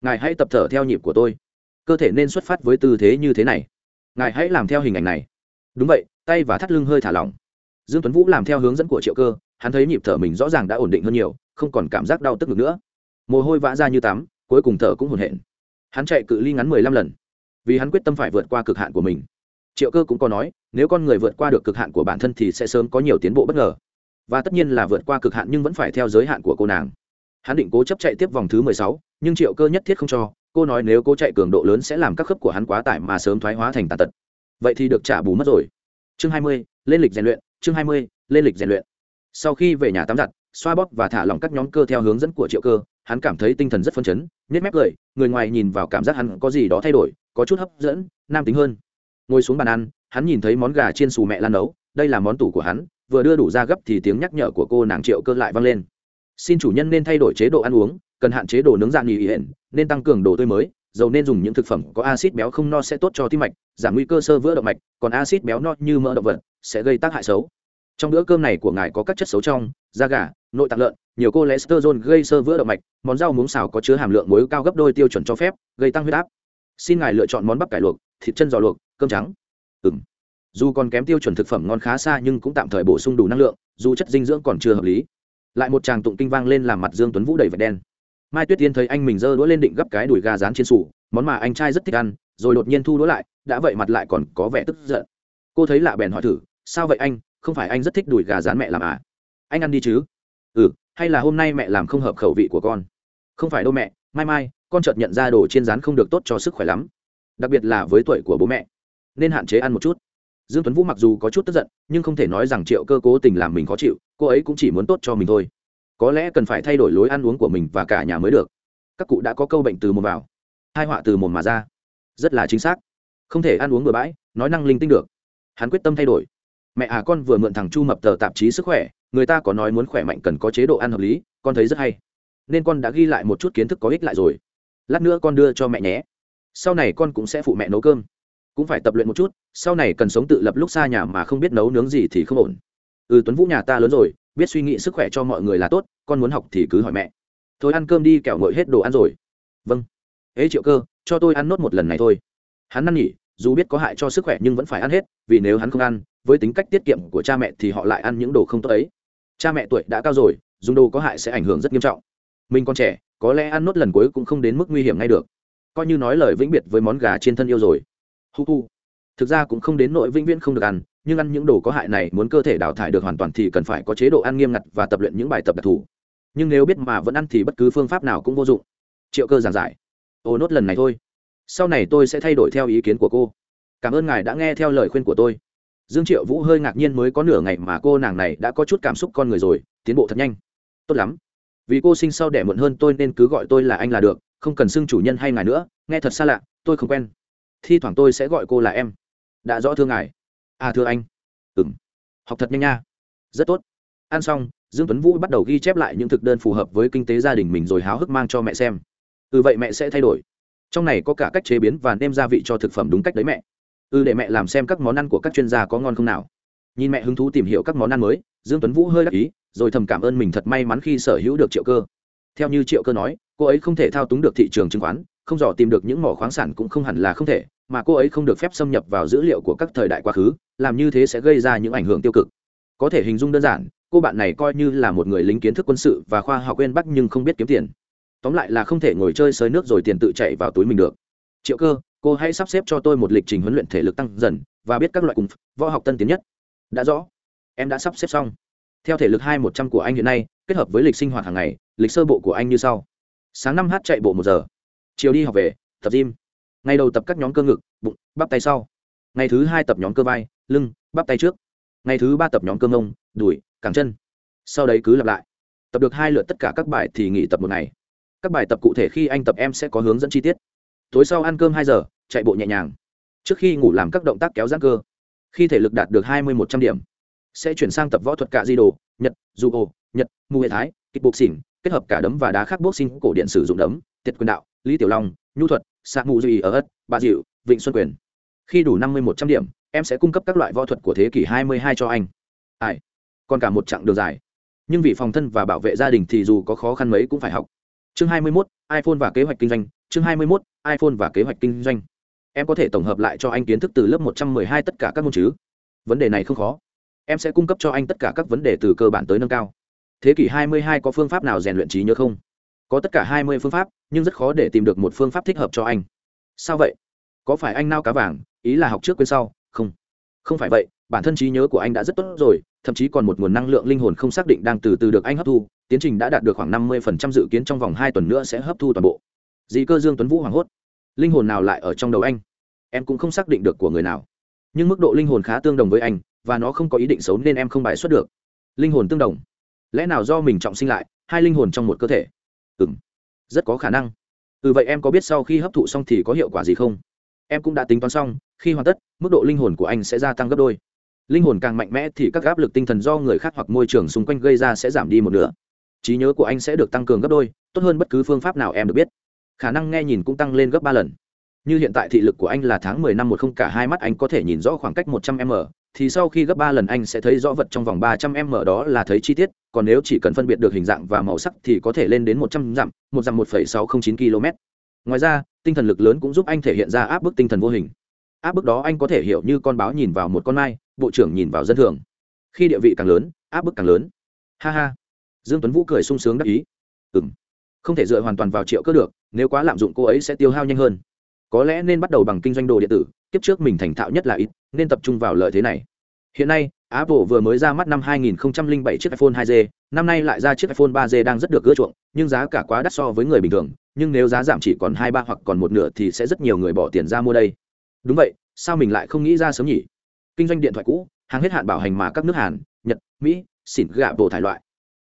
Ngài hãy tập thở theo nhịp của tôi. Cơ thể nên xuất phát với tư thế như thế này. Ngài hãy làm theo hình ảnh này. Đúng vậy, tay và thắt lưng hơi thả lỏng. Dương tuấn vũ làm theo hướng dẫn của triệu cơ, hắn thấy nhịp thở mình rõ ràng đã ổn định hơn nhiều, không còn cảm giác đau tức ngực nữa. Mồ hôi vã ra như tắm, cuối cùng thở cũng hồn hển. Hắn chạy cự ly ngắn mười lăm lần, vì hắn quyết tâm phải vượt qua cực hạn của mình triệu cơ cũng có nói, nếu con người vượt qua được cực hạn của bản thân thì sẽ sớm có nhiều tiến bộ bất ngờ. Và tất nhiên là vượt qua cực hạn nhưng vẫn phải theo giới hạn của cô nàng. Hắn định cố chấp chạy tiếp vòng thứ mười sáu, nhưng triệu cơ nhất thiết không cho. Cô nói nếu cô chạy cường độ lớn sẽ làm các khớp của hắn quá tải mà sớm thoái hóa thành tàn tật. Vậy thì được trả bù mất rồi. Chương hai mươi, lên lịch rèn luyện, chương hai mươi, lên lịch rèn luyện. Sau khi về nhà tắm giặt, xoa bóp và thả lỏng các nhóm cơ theo hướng dẫn của triệu cơ, hắn cảm thấy tinh thần rất phấn chấn nết mép cười, người ngoài nhìn vào cảm giác hắn có gì đó thay đổi, có chút hấp dẫn, nam tính hơn ngồi xuống bàn ăn, hắn nhìn thấy món gà chiên xù mẹ lan nấu, đây là món tủ của hắn, vừa đưa đủ ra gấp thì tiếng nhắc nhở của cô nàng triệu cơ lại vang lên. Xin chủ nhân nên thay đổi chế độ ăn uống, cần hạn chế đồ nướng dạng nghỉ hiện nên tăng cường đồ tươi mới, dầu nên dùng những thực phẩm có acid béo không no sẽ tốt cho tim mạch, giảm nguy cơ sơ vữa động mạch, còn acid béo no như mỡ động vật sẽ gây tác hại xấu. Trong bữa cơm này của ngài có các chất xấu trong, da gà, nội tạng lợn, nhiều cholesterol gây sơ vữa động mạch, món rau muống xào có chứa hàm lượng muối cao gấp đôi tiêu chuẩn cho phép, gây tăng huyết áp. Xin ngài lựa chọn món bắp cải luộc, thịt chân giò luộc cơm trắng. Ừng dù còn kém tiêu chuẩn thực phẩm ngon khá xa nhưng cũng tạm thời bổ sung đủ năng lượng, dù chất dinh dưỡng còn chưa hợp lý. Lại một tràng tụng kinh vang lên làm mặt dương tuấn vũ đầy vệt đen. Mai tuyết tiên thấy anh mình giơ đũa lên định gấp cái đùi gà rán trên sủ, món mà anh trai rất thích ăn, rồi đột nhiên thu đũa lại, đã vậy mặt lại còn có vẻ tức giận. Cô thấy lạ bèn hỏi thử, sao vậy anh? Không phải anh rất thích đùi gà rán mẹ làm à? Anh ăn đi chứ? Ừ hay là hôm nay mẹ làm không hợp khẩu vị của con? Không phải đâu mẹ, mai mai, con chợt nhận ra đồ chiên rán không được tốt cho sức khỏe lắm, đặc biệt là với tuổi của bố mẹ nên hạn chế ăn một chút. Dương tuấn vũ mặc dù có chút tức giận, nhưng không thể nói rằng triệu cơ cố tình làm mình khó chịu, cô ấy cũng chỉ muốn tốt cho mình thôi. Có lẽ cần phải thay đổi lối ăn uống của mình và cả nhà mới được. Các cụ đã có câu bệnh từ mồm vào, hai họa từ mồm mà ra. Rất là chính xác. Không thể ăn uống bừa bãi, nói năng linh tinh được. Hắn quyết tâm thay đổi. Mẹ à con vừa mượn thằng chu mập tờ tạp chí sức khỏe, người ta có nói muốn khỏe mạnh cần có chế độ ăn hợp lý, con thấy rất hay. Nên con đã ghi lại một chút kiến thức có ích lại rồi. Lát nữa con đưa cho mẹ nhé. Sau này con cũng sẽ phụ mẹ nấu cơm cũng phải tập luyện một chút, sau này cần sống tự lập lúc xa nhà mà không biết nấu nướng gì thì không ổn. Ừ tuấn vũ nhà ta lớn rồi, biết suy nghĩ sức khỏe cho mọi người là tốt, con muốn học thì cứ hỏi mẹ. Thôi ăn cơm đi kẹo ngồi hết đồ ăn rồi. Vâng. Ế triệu cơ, cho tôi ăn nốt một lần này thôi. Hắn năn nhỉ dù biết có hại cho sức khỏe nhưng vẫn phải ăn hết, vì nếu hắn không ăn, với tính cách tiết kiệm của cha mẹ thì họ lại ăn những đồ không tốt ấy. Cha mẹ tuổi đã cao rồi, dùng đồ có hại sẽ ảnh hưởng rất nghiêm trọng. Mình còn trẻ, có lẽ ăn nốt lần cuối cũng không đến mức nguy hiểm ngay được. Coi như nói lời vĩnh biệt với món gà trên thân yêu rồi hu hu. Thực ra cũng không đến nội vĩnh viễn không được ăn, nhưng ăn những đồ có hại này muốn cơ thể đào thải được hoàn toàn thì cần phải có chế độ ăn nghiêm ngặt và tập luyện những bài tập đặc thù. Nhưng nếu biết mà vẫn ăn thì bất cứ phương pháp nào cũng vô dụng. Triệu cơ giảng giải. Ô, nốt lần này thôi. Sau này tôi sẽ thay đổi theo ý kiến của cô. Cảm ơn ngài đã nghe theo lời khuyên của tôi. Dương triệu vũ hơi ngạc nhiên mới có nửa ngày mà cô nàng này đã có chút cảm xúc con người rồi, tiến bộ thật nhanh. Tốt lắm. Vì cô sinh sau đẻ muộn hơn tôi nên cứ gọi tôi là anh là được, không cần xưng chủ nhân hay ngài nữa, nghe thật xa lạ, tôi không quen thi thoảng tôi sẽ gọi cô là em. Đã rõ thưa ngài. À thưa anh. Ừ m học thật nhanh nha. Rất tốt. Ăn xong, dương tuấn vũ bắt đầu ghi chép lại những thực đơn phù hợp với kinh tế gia đình mình rồi háo hức mang cho mẹ xem. Ừ vậy mẹ sẽ thay đổi. Trong này có cả cách chế biến và nêm gia vị cho thực phẩm đúng cách đấy mẹ. Ừ để mẹ làm xem các món ăn của các chuyên gia có ngon không nào. Nhìn mẹ hứng thú tìm hiểu các món ăn mới, dương tuấn vũ hơi đắc ý, rồi thầm cảm ơn mình thật may mắn khi sở hữu được triệu cơ. Theo như triệu cơ nói, cô ấy không thể thao túng được thị trường chứng khoán không dò tìm được những mỏ khoáng sản cũng không hẳn là không thể, mà cô ấy không được phép xâm nhập vào dữ liệu của các thời đại quá khứ, làm như thế sẽ gây ra những ảnh hưởng tiêu cực. Có thể hình dung đơn giản, cô bạn này coi như là một người lính kiến thức quân sự và khoa học quên bắc nhưng không biết kiếm tiền. Tóm lại là không thể ngồi chơi sới nước rồi tiền tự chạy vào túi mình được. Triệu cơ, cô hãy sắp xếp cho tôi một lịch trình huấn luyện thể lực tăng dần, và biết các loại cùng võ học tân tiến nhất. Đã rõ. Em đã sắp xếp xong. Theo thể lực hai một trăm của anh hiện nay, kết hợp với lịch sinh hoạt hàng ngày, lịch sơ bộ của anh như sau. Sáng năm h chạy bộ một giờ chiều đi học về, tập gym. Ngày đầu tập các nhóm cơ ngực, bụng, bắp tay sau. Ngày thứ hai tập nhóm cơ vai, lưng, bắp tay trước. Ngày thứ ba tập nhóm cơ ngông, đùi, cẳng chân. Sau đấy cứ lặp lại. Tập được hai lượt tất cả các bài thì nghỉ tập một ngày. Các bài tập cụ thể khi anh tập em sẽ có hướng dẫn chi tiết. Tối sau ăn cơm hai giờ, chạy bộ nhẹ nhàng. Trước khi ngủ làm các động tác kéo giãn cơ. Khi thể lực đạt được hai mươi một trăm điểm, sẽ chuyển sang tập võ thuật cạ di đồ, nhật dù ô nhật mù hệ thái kịch buộc xỉn kết hợp cả đấm và đá khác boxing, cổ điện sử dụng đấm tiệt quyền đạo lý tiểu long nhu thuật sạc mù duy ở ất bà dịu vịnh xuân quyền. Khi đủ năm mươi một trăm điểm em sẽ cung cấp các loại võ thuật của thế kỷ hai mươi hai cho anh. Ai? Còn cả một chặng đường dài. Nhưng vì phòng thân và bảo vệ gia đình thì dù có khó khăn mấy cũng phải học. Chương hai mươi 21, iphone và kế hoạch kinh doanh. Chương hai mươi 21, iphone và kế hoạch kinh doanh. Em có thể tổng hợp lại cho anh kiến thức từ lớp một trăm mười hai tất cả các môn chứ? Vấn đề này không khó. Em sẽ cung cấp cho anh tất cả các vấn đề từ cơ bản tới nâng cao. Thế kỷ 22 có phương pháp nào rèn luyện trí nhớ không? Có tất cả 20 phương pháp, nhưng rất khó để tìm được một phương pháp thích hợp cho anh. Sao vậy? Có phải anh nao cá vàng, ý là học trước quên sau? Không. Không phải vậy, bản thân trí nhớ của anh đã rất tốt rồi, thậm chí còn một nguồn năng lượng linh hồn không xác định đang từ từ được anh hấp thu, tiến trình đã đạt được khoảng 50% dự kiến trong vòng hai tuần nữa sẽ hấp thu toàn bộ. Dì cơ dương tuấn vũ hoảng hốt. Linh hồn nào lại ở trong đầu anh? Em cũng không xác định được của người nào. Nhưng mức độ linh hồn khá tương đồng với anh, và nó không có ý định xấu nên em không bài xuất được. Linh hồn tương đồng. Lẽ nào do mình trọng sinh lại, hai linh hồn trong một cơ thể? Ừ rất có khả năng. Ừ vậy em có biết sau khi hấp thụ xong thì có hiệu quả gì không? Em cũng đã tính toán xong, khi hoàn tất, mức độ linh hồn của anh sẽ gia tăng gấp đôi. Linh hồn càng mạnh mẽ thì các áp lực tinh thần do người khác hoặc môi trường xung quanh gây ra sẽ giảm đi một nửa. Trí nhớ của anh sẽ được tăng cường gấp đôi, tốt hơn bất cứ phương pháp nào em được biết. Khả năng nghe nhìn cũng tăng lên gấp ba lần như hiện tại thị lực của anh là tháng mười năm một không cả hai mắt anh có thể nhìn rõ khoảng cách một trăm m thì sau khi gấp ba lần anh sẽ thấy rõ vật trong vòng ba trăm m đó là thấy chi tiết còn nếu chỉ cần phân biệt được hình dạng và màu sắc thì có thể lên đến một trăm dặm một dặm một phẩy sáu không chín km ngoài ra tinh thần lực lớn cũng giúp anh thể hiện ra áp bức tinh thần vô hình. Áp bức đó anh có thể hiểu như con báo nhìn vào một con mai bộ trưởng nhìn vào dân thường. Khi địa vị càng lớn áp bức càng lớn. Ha ha. Dương tuấn vũ cười sung sướng đắc ý. Ừm, không thể dựa hoàn toàn vào triệu cơ được nếu quá lạm dụng cô ấy sẽ tiêu hao nhanh hơn có lẽ nên bắt đầu bằng kinh doanh đồ điện tử, kiếp trước mình thành thạo nhất là ít, nên tập trung vào lợi thế này. Hiện nay, apple vừa mới ra mắt năm 2007 chiếc iphone 2G năm nay lại ra chiếc iphone 3G đang rất được ưa chuộng, nhưng giá cả quá đắt so với người bình thường, nhưng nếu giá giảm chỉ còn hai ba hoặc còn một nửa thì sẽ rất nhiều người bỏ tiền ra mua đây. Đúng vậy, sao mình lại không nghĩ ra sớm nhỉ? Kinh doanh điện thoại cũ, hàng hết hạn bảo hành mà các nước hàn, nhật, mỹ, xỉn gạ bộ thải loại.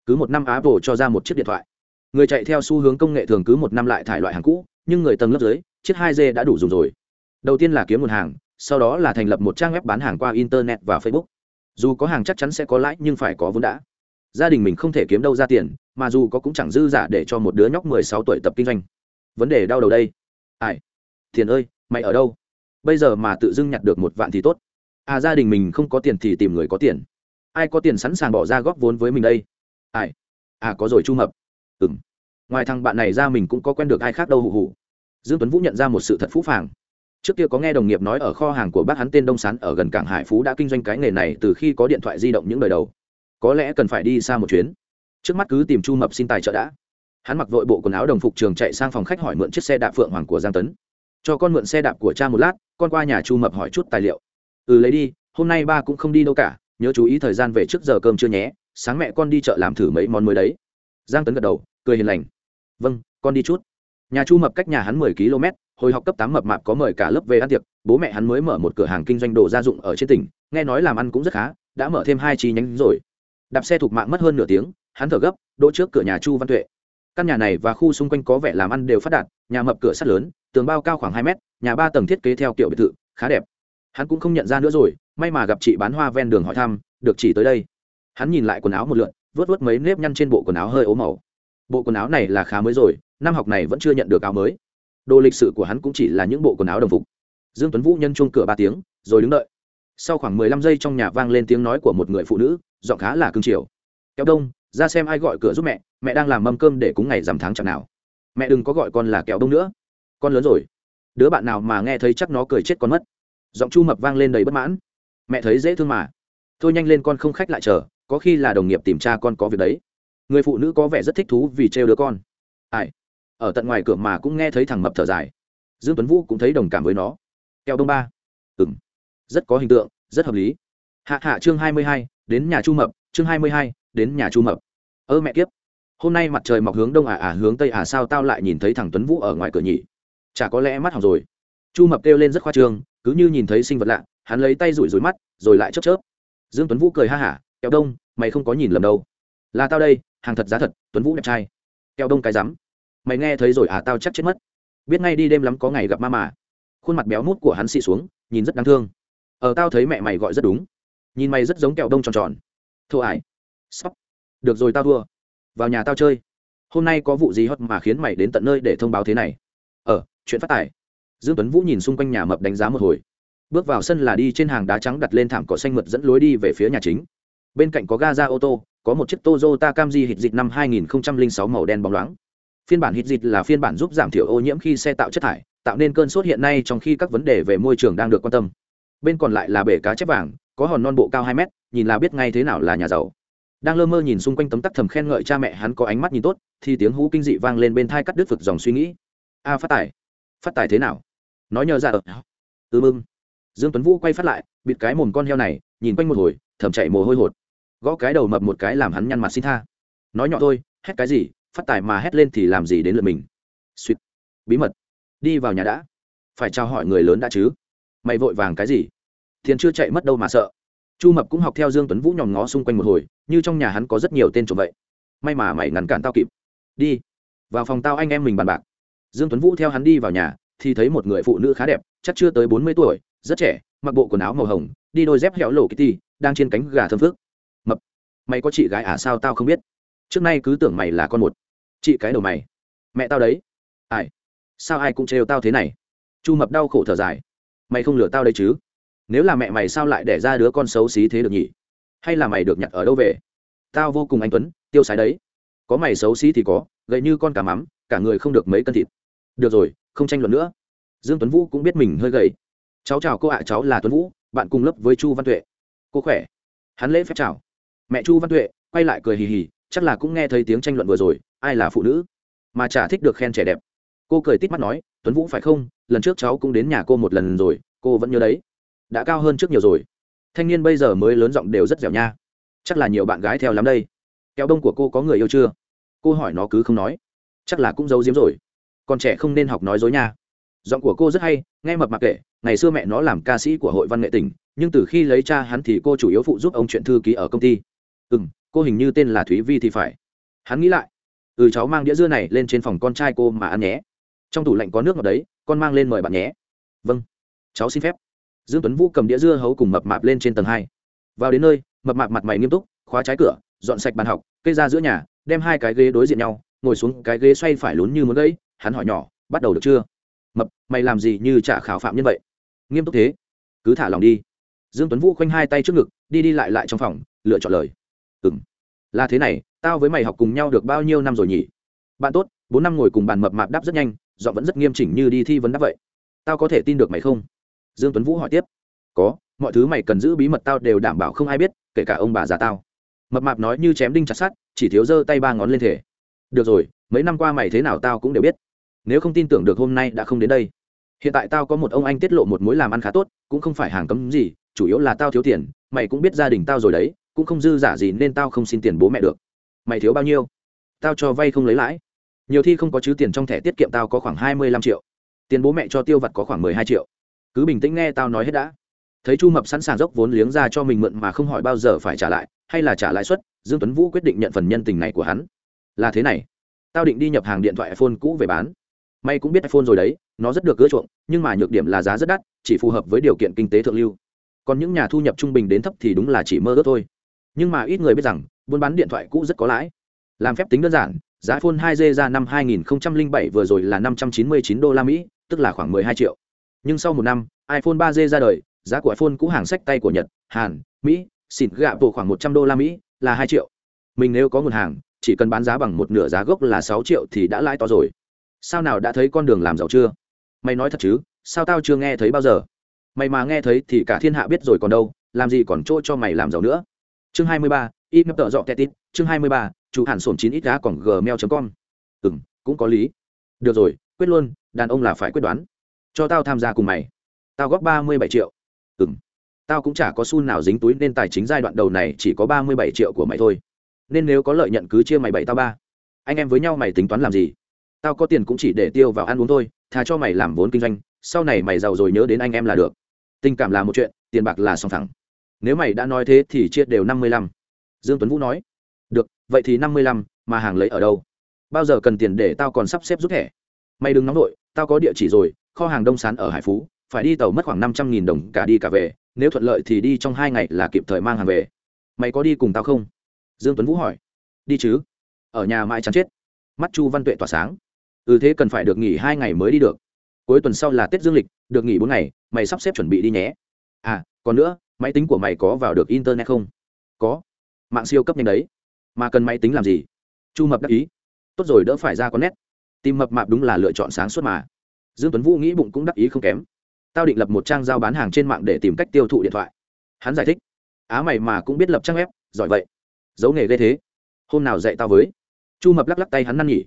Cứ một năm apple cho ra một chiếc điện thoại. Người chạy theo xu hướng công nghệ thường cứ một năm lại thải loại hàng cũ nhưng người tầng lớp dưới, chiếc hai d đã đủ dùng rồi. Đầu tiên là kiếm nguồn hàng, sau đó là thành lập một trang web bán hàng qua internet và facebook. Dù có hàng chắc chắn sẽ có lãi, nhưng phải có vốn đã. Gia đình mình không thể kiếm đâu ra tiền, mà dù có cũng chẳng dư giả để cho một đứa nhóc mười sáu tuổi tập kinh doanh. Vấn đề đau đầu đây. Ai? Tiền ơi, mày ở đâu? Bây giờ mà tự dưng nhặt được một vạn thì tốt. À gia đình mình không có tiền thì tìm người có tiền. Ai có tiền sẵn sàng bỏ ra góp vốn với mình đây? Ai? À có rồi, chu mập. Ừ m ngoài thằng bạn này ra mình cũng có quen được ai khác đâu hụ hụ dương tuấn vũ nhận ra một sự thật phũ phàng. Trước kia có nghe đồng nghiệp nói ở kho hàng của bác hắn tên đông sán ở gần cảng hải phú đã kinh doanh cái nghề này từ khi có điện thoại di động những đời đầu. Có lẽ cần phải đi xa một chuyến. Trước mắt cứ tìm chu mập xin tài trợ đã. Hắn mặc vội bộ quần áo đồng phục trường chạy sang phòng khách hỏi mượn chiếc xe đạp phượng hoàng của giang tấn. Cho con mượn xe đạp của cha một lát, con qua nhà chu mập hỏi chút tài liệu. Ừ lấy đi, hôm nay ba cũng không đi đâu cả, nhớ chú ý thời gian về trước giờ cơm chưa nhé, sáng mẹ con đi chợ làm thử mấy món mới đấy. Giang tấn gật đầu, cười hiền lành vâng con đi chút. Nhà chu mập cách nhà hắn mười km, hồi học cấp tám mập mạp có mời cả lớp về ăn tiệc, bố mẹ hắn mới mở một cửa hàng kinh doanh đồ gia dụng ở trên tỉnh, nghe nói làm ăn cũng rất khá, đã mở thêm hai chi nhánh rồi. Đạp xe thuộc mạng mất hơn nửa tiếng, hắn thở gấp, đỗ trước cửa nhà chu văn tuệ. Căn nhà này và khu xung quanh có vẻ làm ăn đều phát đạt, nhà mập cửa sắt lớn, tường bao cao khoảng hai mét, nhà ba tầng thiết kế theo kiểu biệt thự, khá đẹp. Hắn cũng không nhận ra nữa rồi, may mà gặp chị bán hoa ven đường hỏi thăm, được chỉ tới đây. Hắn nhìn lại quần áo một lượn vớt vớt mấy nếp nhăn trên bộ quần áo hơi ố màu bộ quần áo này là khá mới rồi, năm học này vẫn chưa nhận được áo mới. Đồ lịch sự của hắn cũng chỉ là những bộ quần áo đồng phục. Dương tuấn vũ nhân chuông cửa ba tiếng, rồi đứng đợi. Sau khoảng mười lăm giây trong nhà vang lên tiếng nói của một người phụ nữ, giọng khá là cương triều kéo đông, ra xem ai gọi cửa giúp mẹ mẹ đang làm mâm cơm để cúng ngày rằm tháng chẳng nào. Mẹ đừng có gọi con là kéo đông nữa. Con lớn rồi. Đứa bạn nào mà nghe thấy chắc nó cười chết con mất. Giọng chu mập vang lên đầy bất mãn. Mẹ thấy dễ thương mà. Thôi nhanh lên con không khách lại chờ, có khi là đồng nghiệp tìm cha con có việc đấy người phụ nữ có vẻ rất thích thú vì trêu đứa con. Ai? Ở tận ngoài cửa mà cũng nghe thấy thằng mập thở dài. Dương tuấn vũ cũng thấy đồng cảm với nó. Keo đông ba. Ừm, rất có hình tượng rất hợp lý. Hạ hạ chương hai mươi hai đến nhà chu mập chương hai mươi hai đến nhà chu mập. Ơ mẹ kiếp. Hôm nay mặt trời mọc hướng đông à à hướng tây à sao tao lại nhìn thấy thằng tuấn vũ ở ngoài cửa nhỉ? Chả có lẽ mắt hỏng rồi. Chu mập kêu lên rất khoa trương cứ như nhìn thấy sinh vật lạ hắn lấy tay rủi rủi mắt rồi lại chớp chớp. Dương tuấn vũ cười ha hả kẹo đông mày không có nhìn lầm đâu. Là tao đây hàng thật giá thật, tuấn vũ đẹp trai. Kẹo đông cái rắm. Mày nghe thấy rồi à tao chắc chết mất. Biết ngay đi đêm lắm có ngày gặp ma mà. Khuôn mặt béo mút của hắn xị xuống, nhìn rất đáng thương. Ở tao thấy mẹ mày gọi rất đúng. Nhìn mày rất giống kẹo đông tròn tròn. Thua ải sóc được rồi, tao thua. Vào nhà tao chơi. Hôm nay có vụ gì hot mà khiến mày đến tận nơi để thông báo thế này? Ờ chuyện phát tài dương tuấn vũ nhìn xung quanh nhà mập đánh giá một hồi. Bước vào sân là đi trên hàng đá trắng đặt lên thảm cỏ xanh mượt dẫn lối đi về phía nhà chính. Bên cạnh có ga ra ô tô có một chiếc Toyota Camry hít dịch năm 2006 màu đen bóng loáng. Phiên bản hít dịch là phiên bản giúp giảm thiểu ô nhiễm khi xe tạo chất thải, tạo nên cơn sốt hiện nay trong khi các vấn đề về môi trường đang được quan tâm. Bên còn lại là bể cá chép vàng, có hòn non bộ cao hai mét, nhìn là biết ngay thế nào là nhà giàu. Đang lơ mơ nhìn xung quanh tấm tắc thầm khen ngợi cha mẹ hắn có ánh mắt nhìn tốt, thì tiếng hú kinh dị vang lên bên tai cắt đứt vực dòng suy nghĩ. A, phát tài. Phát tài thế nào? Nói nhờ ra ở. Ừm ừm. dương tuấn vũ quay phát lại, bịt cái mồm con heo này, nhìn quanh một hồi, thầm chạy mồ hôi hột gõ cái đầu mập một cái làm hắn nhăn mặt xin tha. Nói nhỏ thôi, hét cái gì, phát tài mà hét lên thì làm gì đến lượt mình. Suýt bí mật. Đi vào nhà đã. Phải trao hỏi người lớn đã chứ? Mày vội vàng cái gì? Thiền chưa chạy mất đâu mà sợ. Chu mập cũng học theo dương tuấn vũ nhòm ngó xung quanh một hồi, như trong nhà hắn có rất nhiều tên trộm vậy. May mà mày ngăn cản tao kịp. Đi. Vào phòng tao anh em mình bàn bạc. Dương tuấn vũ theo hắn đi vào nhà, thì thấy một người phụ nữ khá đẹp, chắc chưa tới bốn mươi tuổi, rất trẻ, mặc bộ quần áo màu hồng, đi đôi dép hẻo lộ kitty, đang trên cánh gà thơm phước mày có chị gái à sao tao không biết? Trước nay cứ tưởng mày là con một. Chị cái đầu mày. Mẹ tao đấy. Ai? Sao ai cũng trêu tao thế này? Chu mập đau khổ thở dài. Mày không lừa tao đấy chứ? Nếu là mẹ mày sao lại đẻ ra đứa con xấu xí thế được nhỉ? Hay là mày được nhặt ở đâu về? Tao vô cùng anh tuấn, tiêu sái đấy. Có mày xấu xí thì có, gậy như con cá mắm, cả người không được mấy cân thịt. Được rồi, không tranh luận nữa. Dương tuấn vũ cũng biết mình hơi gầy. Cháu chào cô ạ, cháu là tuấn vũ, bạn cùng lớp với chu văn tuệ. Cô khỏe. Hắn lễ phép chào mẹ chu văn tuệ quay lại cười hì hì, chắc là cũng nghe thấy tiếng tranh luận vừa rồi, ai là phụ nữ mà chả thích được khen trẻ đẹp. Cô cười tít mắt nói, tuấn vũ phải không? Lần trước cháu cũng đến nhà cô một lần rồi, cô vẫn nhớ đấy. Đã cao hơn trước nhiều rồi. Thanh niên bây giờ mới lớn giọng đều rất dẻo nha. Chắc là nhiều bạn gái theo lắm đây. Kéo đông của cô có người yêu chưa? Cô hỏi nó cứ không nói. Chắc là cũng giấu giếm rồi. Còn trẻ không nên học nói dối nha. Giọng của cô rất hay, nghe mập mặc kệ ngày xưa mẹ nó làm ca sĩ của hội văn nghệ tỉnh, nhưng từ khi lấy cha hắn thì cô chủ yếu phụ giúp ông chuyện thư ký ở công ty ừ m cô hình như tên là thúy vi thì phải. Hắn nghĩ lại. Ừ cháu mang đĩa dưa này lên trên phòng con trai cô mà ăn nhé. Trong tủ lạnh có nước ngọt đấy, con mang lên mời bạn nhé. Vâng cháu xin phép. Dương tuấn vũ cầm đĩa dưa hấu cùng mập mạp lên trên tầng hai. Vào đến nơi, mập mạp mặt mày nghiêm túc, khóa trái cửa, dọn sạch bàn học cây ra giữa nhà, đem hai cái ghế đối diện nhau, ngồi xuống, cái ghế xoay phải lún như muốn gãy. Hắn hỏi nhỏ, bắt đầu được chưa? Mập, mày làm gì như trả khảo phạm nhân vậy? Nghiêm túc thế. Cứ thả lòng đi. Dương tuấn vũ khoanh hai tay trước ngực, đi đi lại lại trong phòng, lựa chọn lời ừng là thế này, tao với mày học cùng nhau được bao nhiêu năm rồi nhỉ? Bạn tốt, bốn năm ngồi cùng bàn mập mạp đáp rất nhanh dọn vẫn rất nghiêm chỉnh như đi thi vấn đáp vậy. Tao có thể tin được mày không? Dương tuấn vũ hỏi tiếp. Có, mọi thứ mày cần giữ bí mật tao đều đảm bảo không ai biết, kể cả ông bà già tao. Mập mạp nói như chém đinh chặt sắt, chỉ thiếu giơ tay ba ngón lên thể. Được rồi, mấy năm qua mày thế nào tao cũng đều biết. Nếu không tin tưởng được hôm nay đã không đến đây. Hiện tại tao có một ông anh tiết lộ một mối làm ăn khá tốt, cũng không phải hàng cấm gì, chủ yếu là tao thiếu tiền, mày cũng biết gia đình tao rồi đấy cũng không dư giả gì nên tao không xin tiền bố mẹ được. Mày thiếu bao nhiêu? Tao cho vay không lấy lãi. Nhiều thi không có chứ tiền trong thẻ tiết kiệm tao có khoảng hai mươi lăm triệu. Tiền bố mẹ cho tiêu vặt có khoảng mười hai triệu. Cứ bình tĩnh nghe tao nói hết đã. Thấy chu mập sẵn sàng dốc vốn liếng ra cho mình mượn mà không hỏi bao giờ phải trả lại, hay là trả lãi suất, dương tuấn vũ quyết định nhận phần nhân tình này của hắn. Là thế này. Tao định đi nhập hàng điện thoại iphone cũ về bán. May cũng biết iphone rồi đấy, nó rất được ưa chuộng, nhưng mà nhược điểm là giá rất đắt, chỉ phù hợp với điều kiện kinh tế thượng lưu. Còn những nhà thu nhập trung bình đến thấp thì đúng là chỉ mơ ước thôi nhưng mà ít người biết rằng buôn bán điện thoại cũ rất có lãi làm phép tính đơn giản giá iphone 2G ra năm 2007 vừa rồi là 599 đô la Mỹ, tức là khoảng 12 triệu. Nhưng sau một năm, iPhone 3G ra đời, giá của iPhone cũ hàng sách tay của Nhật, Hàn, Mỹ, xịn gạ bộ khoảng 100 đô la Mỹ, là 2 triệu. Mình nếu có nguồn hàng, chỉ cần bán giá bằng một nửa giá gốc là 6 triệu thì đã lãi to rồi. Sao nào đã thấy con đường làm giàu chưa? Mày nói thật chứ, sao tao chưa nghe thấy bao giờ? Mày mà nghe thấy thì cả thiên hạ biết rồi còn đâu, làm gì còn chỗ cho mày làm giàu nữa. Chương 23, im tợ dọ tetit, chương 23, chủ hẳn sổn chín ít đá còn gmail com. Ừ cũng có lý. Được rồi quyết luôn đàn ông là phải quyết đoán. Cho tao tham gia cùng mày. Tao góp ba mươi bảy triệu. Ừ m tao cũng chả có xu nào dính túi nên tài chính giai đoạn đầu này chỉ có ba mươi bảy triệu của mày thôi. Nên nếu có lợi nhận cứ chia mày bảy tao ba. Anh em với nhau mày tính toán làm gì? Tao có tiền cũng chỉ để tiêu vào ăn uống thôi thà cho mày làm vốn kinh doanh. Sau này mày giàu rồi nhớ đến anh em là được. Tình cảm là một chuyện tiền bạc là song thẳng nếu mày đã nói thế thì chia đều năm mươi lăm. Dương tuấn vũ nói, được, vậy thì năm mươi lăm, mà hàng lấy ở đâu? Bao giờ cần tiền để tao còn sắp xếp rút thẻ? Mày đừng nóng vội, tao có địa chỉ rồi, kho hàng đông sán ở hải phú, phải đi tàu mất khoảng năm trăm nghìn đồng cả đi cả về, nếu thuận lợi thì đi trong hai ngày là kịp thời mang hàng về. Mày có đi cùng tao không? Dương tuấn vũ hỏi. Đi chứ. Ở nhà mãi chán chết. Mắt chu văn tuệ tỏa sáng. Ừ thế cần phải được nghỉ hai ngày mới đi được. Cuối tuần sau là tết dương lịch, được nghỉ bốn ngày, mày sắp xếp chuẩn bị đi nhé. À còn nữa máy tính của mày có vào được internet không? Có. Mạng siêu cấp nhanh đấy. Mà cần máy tính làm gì? Chu mập đắc ý. Tốt rồi, đỡ phải ra con nét. Tìm mập mạp đúng là lựa chọn sáng suốt mà. Dương tuấn vũ nghĩ bụng cũng đắc ý không kém. Tao định lập một trang giao bán hàng trên mạng để tìm cách tiêu thụ điện thoại. Hắn giải thích. Á mày mà cũng biết lập trang web, giỏi vậy. Giấu nghề ghê thế. Hôm nào dạy tao với. Chu mập lắc lắc tay hắn năn nhỉ.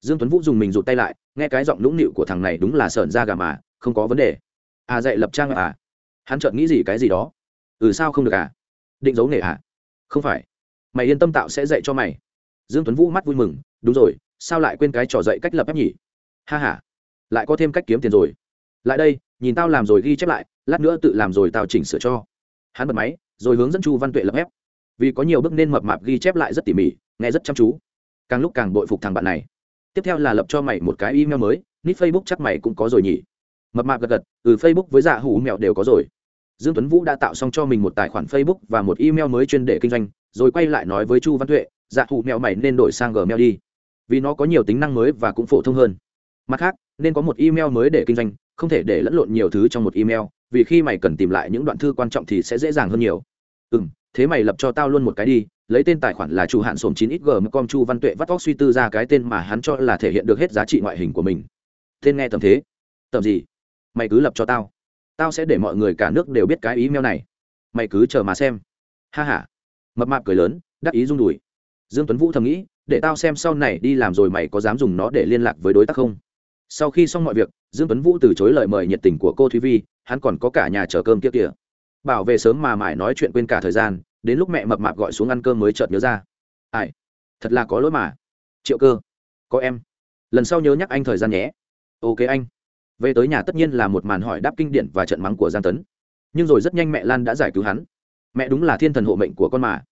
Dương tuấn vũ dùng mình rụt tay lại, nghe cái giọng nũng nịu của thằng này đúng là sợn ra gà mà, không có vấn đề. À dạy lập trang à? Hắn chợt nghĩ gì cái gì đó ừ sao không được à? Định giấu nghề à? Không phải. Mày yên tâm tạo sẽ dạy cho mày. Dương tuấn vũ mắt vui mừng, đúng rồi, sao lại quên cái trò dạy cách lập ép nhỉ? Ha ha. Lại có thêm cách kiếm tiền rồi. Lại đây, nhìn tao làm rồi ghi chép lại, lát nữa tự làm rồi tao chỉnh sửa cho. Hắn bật máy, rồi hướng dẫn chu văn tuệ lập ép. Vì có nhiều bước nên mập mạp ghi chép lại rất tỉ mỉ, nghe rất chăm chú. Càng lúc càng bội phục thằng bạn này. Tiếp theo là lập cho mày một cái email mới, nít facebook chắc mày cũng có rồi nhỉ? Mập mạp gật gật ừ facebook với dạ hủ mèo đều có rồi dương tuấn vũ đã tạo xong cho mình một tài khoản facebook và một email mới chuyên để kinh doanh, rồi quay lại nói với chu văn tuệ dạ thụ mèo mày nên đổi sang gmail đi, vì nó có nhiều tính năng mới và cũng phổ thông hơn. Mặt khác, nên có một email mới để kinh doanh, không thể để lẫn lộn nhiều thứ trong một email, vì khi mày cần tìm lại những đoạn thư quan trọng thì sẽ dễ dàng hơn nhiều. Ừ m thế mày lập cho tao luôn một cái đi, lấy tên tài khoản là chủ hạn sổm chín X g com chu văn tuệ vắt vóc suy tư ra cái tên mà hắn cho là thể hiện được hết giá trị ngoại hình của mình. Tên nghe tầm thế. Tầm gì? Mày cứ lập cho tao tao sẽ để mọi người cả nước đều biết cái email này. Mày cứ chờ mà xem. Ha h a mập mạp cười lớn, đắc ý rung đùi. Dương tuấn vũ thầm nghĩ, để tao xem sau này đi làm rồi mày có dám dùng nó để liên lạc với đối tác không? Sau khi xong mọi việc, dương tuấn vũ từ chối lời mời nhiệt tình của cô thúy vi, hắn còn có cả nhà chở cơm kia kìa. Bảo về sớm mà mãi nói chuyện quên cả thời gian, đến lúc mẹ mập mạp gọi xuống ăn cơm mới chợt nhớ ra. Ai? Thật là có lỗi mà. Triệu cơ. Có em. Lần sau nhớ nhắc anh thời gian nhé. Ok anh về tới nhà tất nhiên là một màn hỏi đáp kinh điển và trận mắng của giang tấn. Nhưng rồi rất nhanh mẹ lan đã giải cứu hắn. Mẹ đúng là thiên thần hộ mệnh của con mà.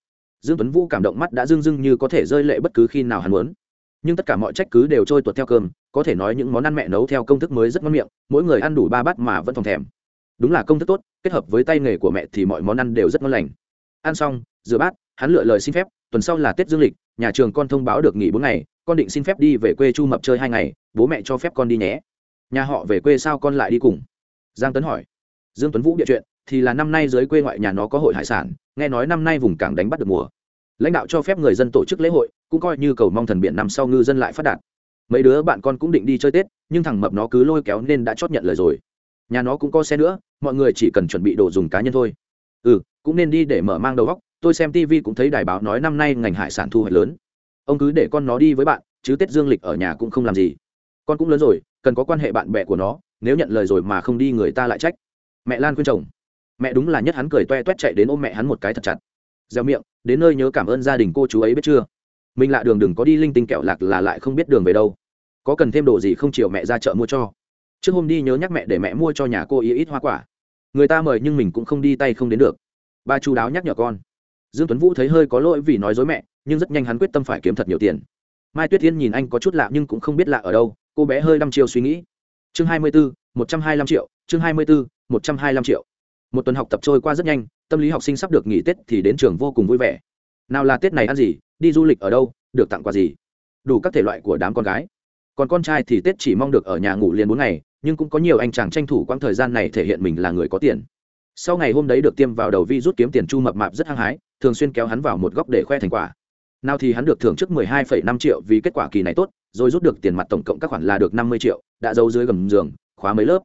Dương tuấn vũ cảm động mắt đã rưng rưng như có thể rơi lệ bất cứ khi nào hắn muốn. Nhưng tất cả mọi trách cứ đều trôi tuột theo cơm, có thể nói những món ăn mẹ nấu theo công thức mới rất ngon miệng, mỗi người ăn đủ ba bát mà vẫn phòng thèm. Đúng là công thức tốt, kết hợp với tay nghề của mẹ thì mọi món ăn đều rất ngon lành. Ăn xong, rửa bát, hắn lựa lời xin phép, tuần sau là tết dương lịch, nhà trường con thông báo được nghỉ bốn ngày, con định xin phép đi về quê chu mập chơi hai ngày, bố mẹ cho phép con đi nhé nhà họ về quê sao con lại đi cùng? Giang tấn hỏi. Dương tuấn vũ địa chuyện, thì là năm nay dưới quê ngoại nhà nó có hội hải sản, nghe nói năm nay vùng cảng đánh bắt được mùa. Lãnh đạo cho phép người dân tổ chức lễ hội, cũng coi như cầu mong thần biển năm sau ngư dân lại phát đạt. Mấy đứa bạn con cũng định đi chơi tết, nhưng thằng mập nó cứ lôi kéo nên đã chót nhận lời rồi. Nhà nó cũng có xe nữa, mọi người chỉ cần chuẩn bị đồ dùng cá nhân thôi. Ừ cũng nên đi để mở mang đầu góc tôi xem tv cũng thấy đài báo nói năm nay ngành hải sản thu hoạch lớn. Ông cứ để con nó đi với bạn, chứ tết dương lịch ở nhà cũng không làm gì con cũng lớn rồi, cần có quan hệ bạn bè của nó, nếu nhận lời rồi mà không đi người ta lại trách. Mẹ lan khuyên chồng. Mẹ đúng là nhất hắn cười toe toét chạy đến ôm mẹ hắn một cái thật chặt. Gieo miệng, đến nơi nhớ cảm ơn gia đình cô chú ấy biết chưa? Mình lạ đường đừng có đi linh tinh kẹo lạc là lại không biết đường về đâu. Có cần thêm đồ gì không chiều mẹ ra chợ mua cho. Trước hôm đi nhớ nhắc mẹ để mẹ mua cho nhà cô ý ít hoa quả. Người ta mời nhưng mình cũng không đi tay không đến được. Ba chú đáo nhắc nhở con. Dương tuấn vũ thấy hơi có lỗi vì nói dối mẹ, nhưng rất nhanh hắn quyết tâm phải kiếm thật nhiều tiền. Mai tuyết thiên nhìn anh có chút lạ nhưng cũng không biết lạ ở đâu cô bé hơi đăm chiêu suy nghĩ. Chương hai mươi bốn một trăm hai mươi lăm triệu, chương hai mươi bốn một trăm hai mươi lăm triệu. Một tuần học tập trôi qua rất nhanh, tâm lý học sinh sắp được nghỉ tết thì đến trường vô cùng vui vẻ. Nào là tết này ăn gì, đi du lịch ở đâu, được tặng quà gì? Đủ các thể loại của đám con gái. Còn con trai thì tết chỉ mong được ở nhà ngủ liền bốn ngày, nhưng cũng có nhiều anh chàng tranh thủ quãng thời gian này thể hiện mình là người có tiền. Sau ngày hôm đấy được tiêm vào đầu vi rút kiếm tiền chu mập mạp rất hăng hái, thường xuyên kéo hắn vào một góc để khoe thành quả nào thì hắn được thưởng trước 12,5 triệu vì kết quả kỳ này tốt rồi rút được tiền mặt tổng cộng các khoản là được 50 triệu đã giấu dưới gầm giường khóa mấy lớp.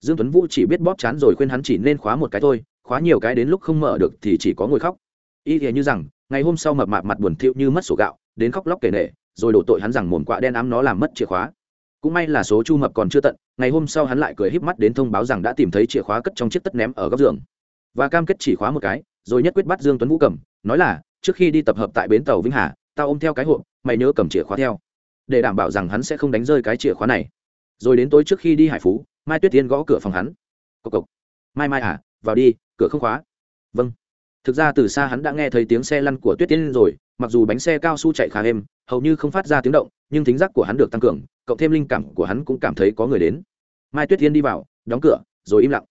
Dương tuấn vũ chỉ biết bóp chán rồi khuyên hắn chỉ nên khóa một cái thôi khóa nhiều cái đến lúc không mở được thì chỉ có ngồi khóc. Y thì như rằng ngày hôm sau mập mạp mặt buồn thiu như mất sổ gạo đến khóc lóc kể nể rồi đổ tội hắn rằng mồm quạ đen ám nó làm mất chìa khóa. Cũng may là số chu mập còn chưa tận ngày hôm sau hắn lại cười híp mắt đến thông báo rằng đã tìm thấy chìa khóa cất trong chiếc tất ném ở góc giường. Và cam kết chỉ khóa một cái rồi nhất quyết bắt dương tuấn vũ cầm nói là trước khi đi tập hợp tại bến tàu vĩnh hà, tao ôm theo cái hộp, mày nhớ cầm chìa khóa theo. Để đảm bảo rằng hắn sẽ không đánh rơi cái chìa khóa này. Rồi đến tối trước khi đi hải phú, mai tuyết tiên gõ cửa phòng hắn. Cộc cộc. Mai mai à vào đi, cửa không khóa. Vâng. Thực ra từ xa hắn đã nghe thấy tiếng xe lăn của tuyết tiên rồi, mặc dù bánh xe cao su chạy khá êm, hầu như không phát ra tiếng động, nhưng thính giác của hắn được tăng cường, cộng thêm linh cảm của hắn cũng cảm thấy có người đến. Mai tuyết tiên đi vào, đóng cửa, rồi im lặng.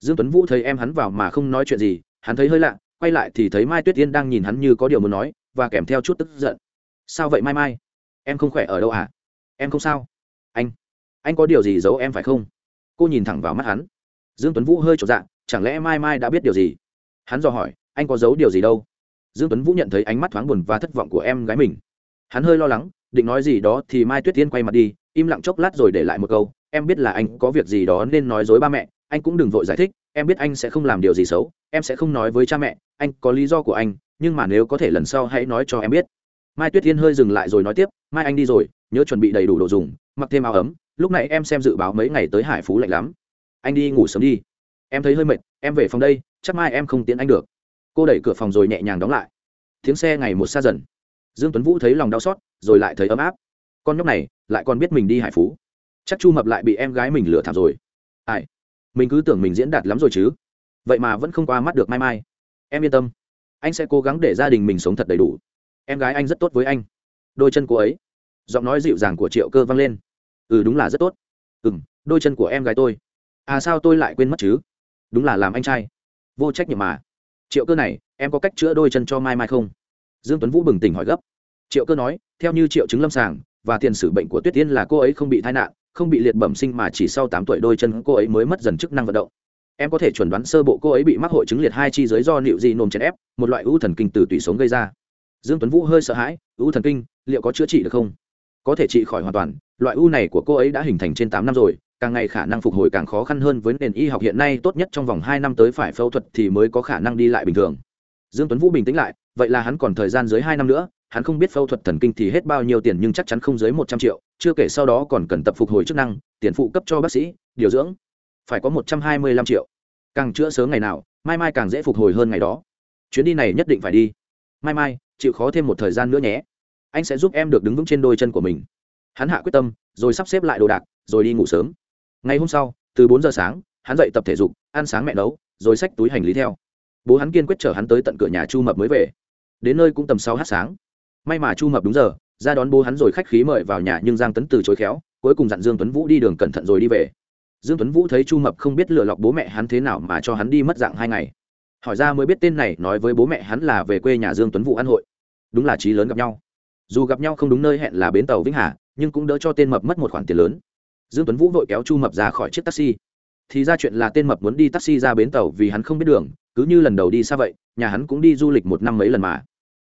Dương tuấn vũ thấy em hắn vào mà không nói chuyện gì, hắn thấy hơi lạ quay lại thì thấy mai tuyết yên đang nhìn hắn như có điều muốn nói, và kèm theo chút tức giận. Sao vậy mai mai? Em không khỏe ở đâu à? Em không sao. Anh anh có điều gì giấu em phải không? Cô nhìn thẳng vào mắt hắn. Dương tuấn vũ hơi trột dạ chẳng lẽ mai mai đã biết điều gì? Hắn dò hỏi, anh có giấu điều gì đâu? Dương tuấn vũ nhận thấy ánh mắt thoáng buồn và thất vọng của em gái mình. Hắn hơi lo lắng, định nói gì đó thì mai tuyết tiên quay mặt đi, im lặng chốc lát rồi để lại một câu, em biết là anh có việc gì đó nên nói dối ba mẹ, anh cũng đừng vội giải thích em biết anh sẽ không làm điều gì xấu, em sẽ không nói với cha mẹ, anh có lý do của anh, nhưng mà nếu có thể lần sau hãy nói cho em biết. Mai tuyết Yên hơi dừng lại rồi nói tiếp, mai anh đi rồi, nhớ chuẩn bị đầy đủ đồ dùng, mặc thêm áo ấm, lúc này em xem dự báo mấy ngày tới hải phú lạnh lắm. Anh đi ngủ sớm đi. Em thấy hơi mệt, em về phòng đây, chắc mai em không tiến anh được. Cô đẩy cửa phòng rồi nhẹ nhàng đóng lại. Tiếng xe ngày một xa dần. Dương tuấn vũ thấy lòng đau xót, rồi lại thấy ấm áp. Con nhóc này, lại còn biết mình đi hải phú. Chắc chu mập lại bị em gái mình lừa thảm rồi. Ai? Mình cứ tưởng mình diễn đạt lắm rồi chứ. Vậy mà vẫn không qua mắt được mai mai. Em yên tâm. Anh sẽ cố gắng để gia đình mình sống thật đầy đủ. Em gái anh rất tốt với anh. Đôi chân cô ấy. Giọng nói dịu dàng của triệu cơ vang lên. Ừ đúng là rất tốt. Ừ m đôi chân của em gái tôi. À sao tôi lại quên mất chứ? Đúng là làm anh trai. Vô trách nhiệm mà. Triệu cơ này, em có cách chữa đôi chân cho mai mai không? Dương tuấn vũ bừng tỉnh hỏi gấp. Triệu cơ nói, theo như triệu chứng lâm sàng và tiền sử bệnh của tuyết tiên là cô ấy không bị tai nạn không bị liệt bẩm sinh mà chỉ sau tám tuổi đôi chân cô ấy mới mất dần chức năng vận động. Em có thể chuẩn đoán sơ bộ cô ấy bị mắc hội chứng liệt hai chi dưới do liệu gì nôm chèn ép, một loại ưu thần kinh từ tủy sống gây ra. Dương tuấn vũ hơi sợ hãi, ưu thần kinh, liệu có chữa trị được không? Có thể trị khỏi hoàn toàn, loại u này của cô ấy đã hình thành trên tám năm rồi, càng ngày khả năng phục hồi càng khó khăn hơn với nền y học hiện nay, tốt nhất trong vòng hai năm tới phải phẫu thuật thì mới có khả năng đi lại bình thường. Dương tuấn vũ bình tĩnh lại, vậy là hắn còn thời gian dưới hai năm nữa, hắn không biết phẫu thuật thần kinh thì hết bao nhiêu tiền nhưng chắc chắn không dưới một trăm triệu chưa kể sau đó còn cần tập phục hồi chức năng, tiền phụ cấp cho bác sĩ, điều dưỡng. Phải có một trăm hai mươi lăm triệu. Càng chữa sớm ngày nào, mai mai càng dễ phục hồi hơn ngày đó. Chuyến đi này nhất định phải đi. Mai mai, chịu khó thêm một thời gian nữa nhé. Anh sẽ giúp em được đứng vững trên đôi chân của mình. Hắn hạ quyết tâm, rồi sắp xếp lại đồ đạc, rồi đi ngủ sớm. Ngày hôm sau, từ bốn giờ sáng, hắn dậy tập thể dục, ăn sáng mẹ nấu, rồi xách túi hành lý theo. Bố hắn kiên quyết chở hắn tới tận cửa nhà chu mập mới về. Đến nơi cũng tầm sáu h sáng. May mà chu mập đúng giờ ra đón bố hắn rồi khách khí mời vào nhà nhưng giang tấn từ chối khéo, cuối cùng dặn dương tuấn vũ đi đường cẩn thận rồi đi về. Dương tuấn vũ thấy chu mập không biết lựa lọc bố mẹ hắn thế nào mà cho hắn đi mất dạng hai ngày. Hỏi ra mới biết tên này nói với bố mẹ hắn là về quê nhà dương tuấn vũ ăn hội. Đúng là trí lớn gặp nhau. Dù gặp nhau không đúng nơi hẹn là bến tàu vĩnh hà, nhưng cũng đỡ cho tên mập mất một khoản tiền lớn. Dương tuấn vũ vội kéo chu mập ra khỏi chiếc taxi. Thì ra chuyện là tên mập muốn đi taxi ra bến tàu vì hắn không biết đường, cứ như lần đầu đi xa vậy, nhà hắn cũng đi du lịch một năm mấy lần mà.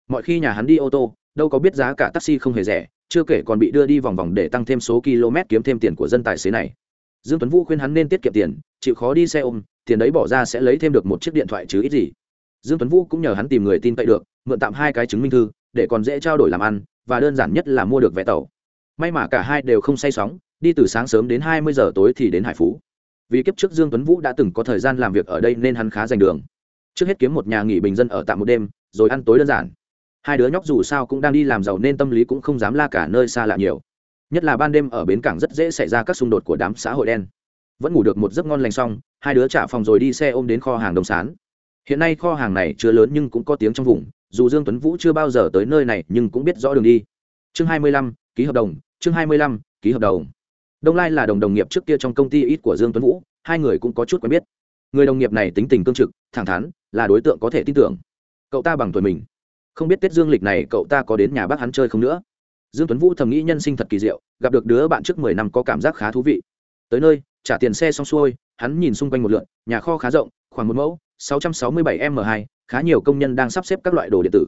Mọi khi nhà hắn đi ô tô đâu có biết giá cả taxi không hề rẻ, chưa kể còn bị đưa đi vòng vòng để tăng thêm số km kiếm thêm tiền của dân tài xế này. Dương tuấn vũ khuyên hắn nên tiết kiệm tiền, chịu khó đi xe ôm, tiền đấy bỏ ra sẽ lấy thêm được một chiếc điện thoại chứ ít gì. Dương tuấn vũ cũng nhờ hắn tìm người tin cậy được, mượn tạm hai cái chứng minh thư, để còn dễ trao đổi làm ăn, và đơn giản nhất là mua được vé tàu. May mà cả hai đều không say sóng, đi từ sáng sớm đến hai mươi giờ tối thì đến hải phú. Vì kiếp trước dương tuấn vũ đã từng có thời gian làm việc ở đây nên hắn khá dành đường. Trước hết kiếm một nhà nghỉ bình dân ở tạm một đêm, rồi ăn tối đơn giản hai đứa nhóc dù sao cũng đang đi làm giàu nên tâm lý cũng không dám la cả nơi xa lạ nhiều. Nhất là ban đêm ở bến cảng rất dễ xảy ra các xung đột của đám xã hội đen. Vẫn ngủ được một giấc ngon lành xong hai đứa trả phòng rồi đi xe ôm đến kho hàng đồng sán. Hiện nay kho hàng này chưa lớn nhưng cũng có tiếng trong vùng dù dương tuấn vũ chưa bao giờ tới nơi này nhưng cũng biết rõ đường đi. Chương 25, ký hợp đồng chương 25, ký hợp đồng. Đông lai là đồng đồng nghiệp trước kia trong công ty ít của dương tuấn vũ hai người cũng có chút quen biết. Người đồng nghiệp này tính tình cương trực thẳng thắn là đối tượng có thể tin tưởng. Cậu ta bằng tuổi mình không biết tết dương lịch này cậu ta có đến nhà bác hắn chơi không nữa. Dương tuấn vũ thầm nghĩ nhân sinh thật kỳ diệu, gặp được đứa bạn trước mười năm có cảm giác khá thú vị. Tới nơi, trả tiền xe xong xuôi, hắn nhìn xung quanh một lượn, nhà kho khá rộng, khoảng một mẫu 667 m 2 khá nhiều công nhân đang sắp xếp các loại đồ điện tử.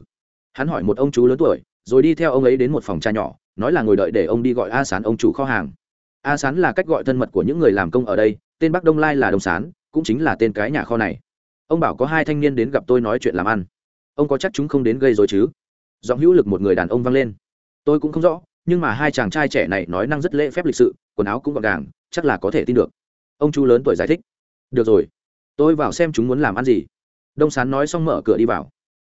Hắn hỏi một ông chú lớn tuổi, rồi đi theo ông ấy đến một phòng trà nhỏ, nói là ngồi đợi để ông đi gọi a sán ông chủ kho hàng. A sán là cách gọi thân mật của những người làm công ở đây, tên bắc đông lai là đông sán, cũng chính là tên cái nhà kho này. Ông bảo có hai thanh niên đến gặp tôi nói chuyện làm ăn ông có chắc chúng không đến gây dối chứ? Giọng hữu lực một người đàn ông vang lên. Tôi cũng không rõ, nhưng mà hai chàng trai trẻ này nói năng rất lễ phép lịch sự, quần áo cũng gọn gàng, chắc là có thể tin được. Ông chú lớn tuổi giải thích. Được rồi, tôi vào xem chúng muốn làm ăn gì. Đông sán nói xong mở cửa đi vào.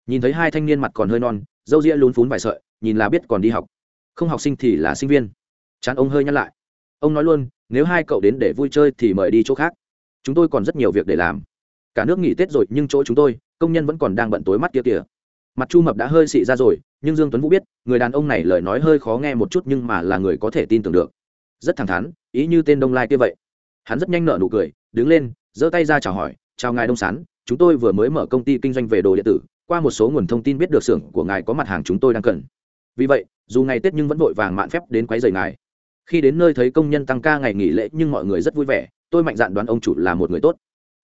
Nhìn thấy hai thanh niên mặt còn hơi non, dâu ria lún phún vài sợi, nhìn là biết còn đi học. Không học sinh thì là sinh viên. Chán ông hơi nhắc lại. Ông nói luôn, nếu hai cậu đến để vui chơi thì mời đi chỗ khác. Chúng tôi còn rất nhiều việc để làm. Cả nước nghỉ tết rồi, nhưng chỗ chúng tôi công nhân vẫn còn đang bận tối mắt kia kìa. Mặt chu mập đã hơi xị ra rồi, nhưng dương tuấn vũ biết, người đàn ông này lời nói hơi khó nghe một chút nhưng mà là người có thể tin tưởng được. Rất thẳng thắn, ý như tên đông lai kia vậy. Hắn rất nhanh nở nụ cười, đứng lên, giơ tay ra chào hỏi, chào ngài đông sán, chúng tôi vừa mới mở công ty kinh doanh về đồ điện tử, qua một số nguồn thông tin biết được xưởng của ngài có mặt hàng chúng tôi đang cần. Vì vậy, dù ngày tết nhưng vẫn vội vàng mạn phép đến quấy rầy ngài. Khi đến nơi thấy công nhân tăng ca ngày nghỉ lễ nhưng mọi người rất vui vẻ, tôi mạnh dạn đoán ông chủ là một người tốt.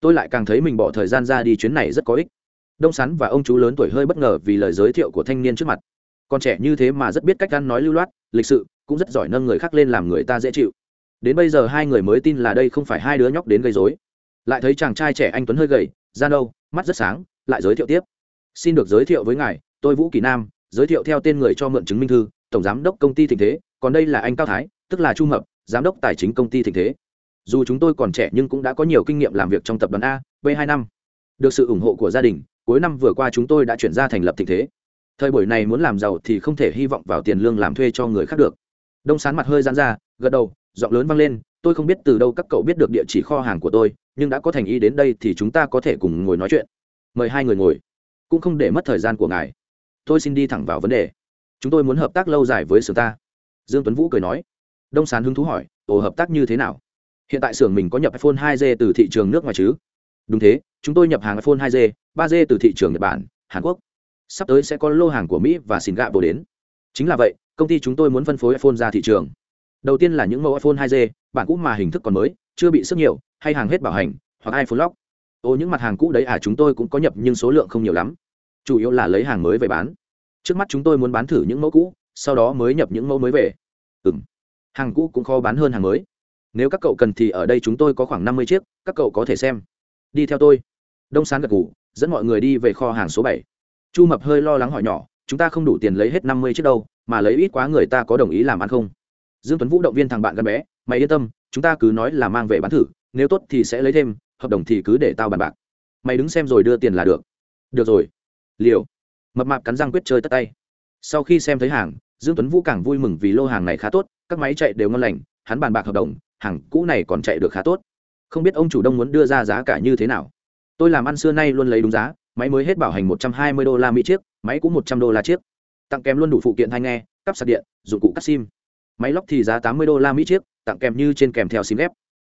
Tôi lại càng thấy mình bỏ thời gian ra đi chuyến này rất có ích đông sắn và ông chú lớn tuổi hơi bất ngờ vì lời giới thiệu của thanh niên trước mặt. Còn trẻ như thế mà rất biết cách ăn nói lưu loát, lịch sự, cũng rất giỏi nâng người khác lên làm người ta dễ chịu. Đến bây giờ hai người mới tin là đây không phải hai đứa nhóc đến gây dối lại thấy chàng trai trẻ anh tuấn hơi gầy, da nâu, mắt rất sáng, lại giới thiệu tiếp. Xin được giới thiệu với ngài, tôi vũ kỳ nam, giới thiệu theo tên người cho mượn chứng minh thư, tổng giám đốc công ty thịnh thế, còn đây là anh cao thái, tức là chu mập, giám đốc tài chính công ty thịnh thế. Dù chúng tôi còn trẻ nhưng cũng đã có nhiều kinh nghiệm làm việc trong tập đoàn a b hai năm. Được sự ủng hộ của gia đình cuối năm vừa qua chúng tôi đã chuyển ra thành lập tình thế. Thời buổi này muốn làm giàu thì không thể hy vọng vào tiền lương làm thuê cho người khác được. Đông sán mặt hơi dán ra, gật đầu, giọng lớn vang lên, tôi không biết từ đâu các cậu biết được địa chỉ kho hàng của tôi, nhưng đã có thành ý đến đây thì chúng ta có thể cùng ngồi nói chuyện. Mời hai người ngồi, cũng không để mất thời gian của ngài. Tôi xin đi thẳng vào vấn đề. Chúng tôi muốn hợp tác lâu dài với xưởng ta. Dương tuấn vũ cười nói. Đông sán hứng thú hỏi, ồ, hợp tác như thế nào? Hiện tại xưởng mình có nhập iphone 2G từ thị trường nước ngoài chứ? Đúng thế, chúng tôi nhập hàng iphone 2G. Ba d từ thị trường nhật bản, hàn quốc. Sắp tới sẽ có lô hàng của mỹ và xin gạ bồ đến. Chính là vậy, công ty chúng tôi muốn phân phối iphone ra thị trường. Đầu tiên là những mẫu iphone 2G bản cũ mà hình thức còn mới, chưa bị sức nhiều, hay hàng hết bảo hành, hoặc iphone lock. Ô, những mặt hàng cũ đấy à chúng tôi cũng có nhập nhưng số lượng không nhiều lắm. Chủ yếu là lấy hàng mới về bán. Trước mắt chúng tôi muốn bán thử những mẫu cũ, sau đó mới nhập những mẫu mới về. Ừ m hàng cũ cũng khó bán hơn hàng mới. Nếu các cậu cần thì ở đây chúng tôi có khoảng năm mươi chiếc, các cậu có thể xem. Đi theo tôi. Đông sán gật ngủ dẫn mọi người đi về kho hàng số bảy. Chu mập hơi lo lắng hỏi nhỏ, chúng ta không đủ tiền lấy hết năm mươi chiếc đâu, mà lấy ít quá người ta có đồng ý làm ăn không? Dương tuấn vũ động viên thằng bạn gần bé, mày yên tâm, chúng ta cứ nói là mang về bán thử, nếu tốt thì sẽ lấy thêm, hợp đồng thì cứ để tao bàn bạc. Mày đứng xem rồi đưa tiền là được. Được rồi. Liều. Mập mạp cắn răng quyết chơi tất tay. Sau khi xem thấy hàng, dương tuấn vũ càng vui mừng vì lô hàng này khá tốt, các máy chạy đều ngon lành, hắn bàn bạc hợp đồng, hàng cũ này còn chạy được khá tốt. Không biết ông chủ đông muốn đưa ra giá cả như thế nào tôi làm ăn xưa nay luôn lấy đúng giá, máy mới hết bảo hành một trăm hai mươi đô la mỹ chiếc, máy cũng một trăm đô la chiếc. Tặng kèm luôn đủ phụ kiện thay nghe, cắp sạc điện, dụng cụ cắt sim. Máy lóc thì giá tám mươi đô la mỹ chiếc, tặng kèm như trên kèm theo sim ghép.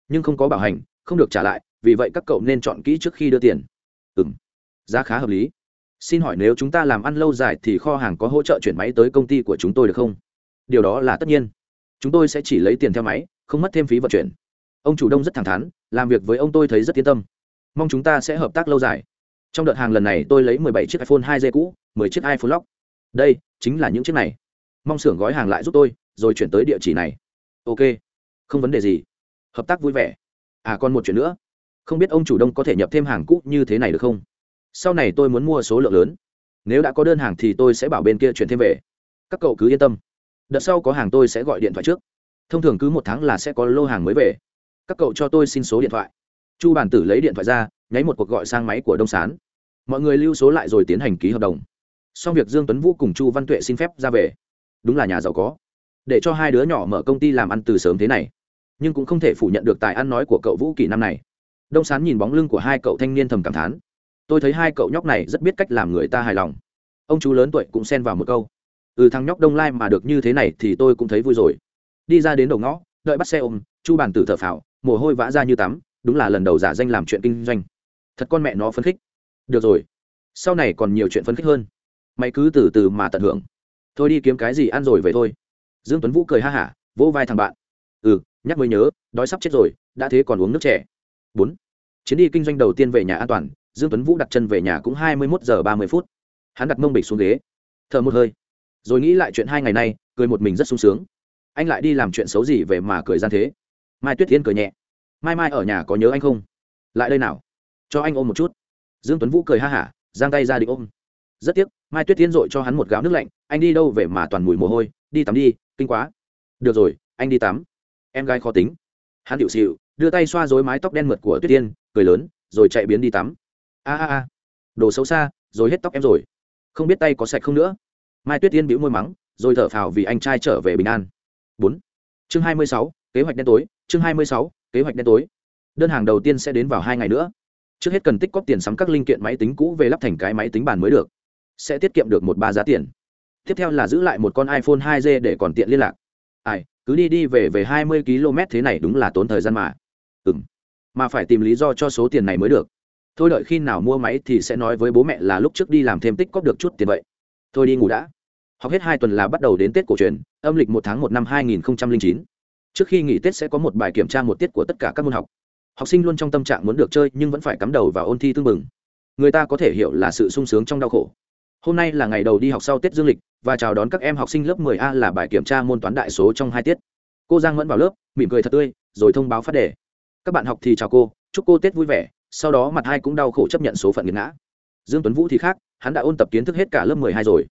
Nhưng không có bảo hành, không được trả lại, vì vậy các cậu nên chọn kỹ trước khi đưa tiền. Ừ m giá khá hợp lý. Xin hỏi nếu chúng ta làm ăn lâu dài thì kho hàng có hỗ trợ chuyển máy tới công ty của chúng tôi được không? Điều đó là tất nhiên. Chúng tôi sẽ chỉ lấy tiền theo máy, không mất thêm phí vận chuyển. Ông chủ đông rất thẳng thắn, làm việc với ông tôi thấy rất yên tâm mong chúng ta sẽ hợp tác lâu dài. Trong đợt hàng lần này, tôi lấy 17 chiếc iphone 2G cũ 10 chiếc iphone lock. Đây chính là những chiếc này. Mong xưởng gói hàng lại giúp tôi, rồi chuyển tới địa chỉ này. Ok, không vấn đề gì. Hợp tác vui vẻ. À còn một chuyện nữa. Không biết ông chủ đông có thể nhập thêm hàng cũ như thế này được không? Sau này tôi muốn mua số lượng lớn. Nếu đã có đơn hàng thì tôi sẽ bảo bên kia chuyển thêm về. Các cậu cứ yên tâm. Đợt sau có hàng tôi sẽ gọi điện thoại trước. Thông thường cứ một tháng là sẽ có lô hàng mới về. Các cậu cho tôi xin số điện thoại chu bản tử lấy điện thoại ra, nháy một cuộc gọi sang máy của đông sán. Mọi người lưu số lại rồi tiến hành ký hợp đồng. Xong việc dương tuấn vũ cùng chu văn tuệ xin phép ra về. Đúng là nhà giàu có. Để cho hai đứa nhỏ mở công ty làm ăn từ sớm thế này. Nhưng cũng không thể phủ nhận được tài ăn nói của cậu vũ kỳ năm này. Đông sán nhìn bóng lưng của hai cậu thanh niên thầm cảm thán. Tôi thấy hai cậu nhóc này rất biết cách làm người ta hài lòng. Ông chú lớn tuổi cũng xen vào một câu. Ừ thằng nhóc đông lai mà được như thế này thì tôi cũng thấy vui rồi. Đi ra đến đầu ngõ, đợi bắt xe ôm, chu bàn tử thở phào, mồ hôi vã ra như tắm đúng là lần đầu giả danh làm chuyện kinh doanh. Thật con mẹ nó phấn khích. Được rồi, sau này còn nhiều chuyện phấn khích hơn. Mày cứ từ từ mà tận hưởng. Thôi đi kiếm cái gì ăn rồi về thôi. Dương tuấn vũ cười ha hả, vỗ vai thằng bạn. Ừ nhắc mới nhớ, đói sắp chết rồi, đã thế còn uống nước trẻ bốn, chuyến đi kinh doanh đầu tiên về nhà an toàn, dương tuấn vũ đặt chân về nhà cũng hai mươi một giờ ba mươi phút. Hắn đặt mông bịch xuống ghế. Thở một hơi. Rồi nghĩ lại chuyện hai ngày nay, cười một mình rất sung sướng. Anh lại đi làm chuyện xấu gì về mà cười gian thế. Mai tuyết thiên cười nhẹ mai mai ở nhà có nhớ anh không? Lại đây nào. Cho anh ôm một chút. Dương tuấn vũ cười ha hả, giang tay ra định ôm. Rất tiếc, mai tuyết tiến dội cho hắn một gáo nước lạnh, anh đi đâu về mà toàn mùi mồ hôi, đi tắm đi, kinh quá. Được rồi, anh đi tắm. Em gái khó tính. Hắn điệu xịu, đưa tay xoa dối mái tóc đen mượt của tuyết tiên, cười lớn, rồi chạy biến đi tắm. A a a. Đồ xấu xa, rồi hết tóc em rồi. Không biết tay có sạch không nữa. Mai tuyết tiên bĩu môi mắng, rồi thở phào vì anh trai trở về bình an. Bốn. Chương hai mươi sáu, kế hoạch đen tối, chương hai mươi sáu kế hoạch đen tối. Đơn hàng đầu tiên sẽ đến vào hai ngày nữa. Trước hết cần tích cóp tiền sắm các linh kiện máy tính cũ về lắp thành cái máy tính bàn mới được. Sẽ tiết kiệm được một ba giá tiền. Tiếp theo là giữ lại một con iphone 2G để còn tiện liên lạc. Ai, cứ đi đi về về hai mươi km thế này đúng là tốn thời gian mà. Ừ m mà phải tìm lý do cho số tiền này mới được. Thôi đợi khi nào mua máy thì sẽ nói với bố mẹ là lúc trước đi làm thêm tích cóp được chút tiền vậy. Thôi đi ngủ đã. Học hết hai tuần là bắt đầu đến tết cổ truyền, âm lịch một tháng một năm hai nghìn chín trước khi nghỉ tết sẽ có một bài kiểm tra một tiết của tất cả các môn học. Học sinh luôn trong tâm trạng muốn được chơi nhưng vẫn phải cắm đầu vào ôn thi tương mừng người ta có thể hiểu là sự sung sướng trong đau khổ. Hôm nay là ngày đầu đi học sau tết dương lịch, và chào đón các em học sinh lớp 10A là bài kiểm tra môn toán đại số trong hai tiết. Cô giang vẫn vào lớp, mỉm cười thật tươi, rồi thông báo phát đề. Các bạn học thì chào cô, chúc cô tết vui vẻ, sau đó mặt hai cũng đau khổ chấp nhận số phận nghiệt ngã. Dương tuấn vũ thì khác, hắn đã ôn tập kiến thức hết cả lớp 12 rồi.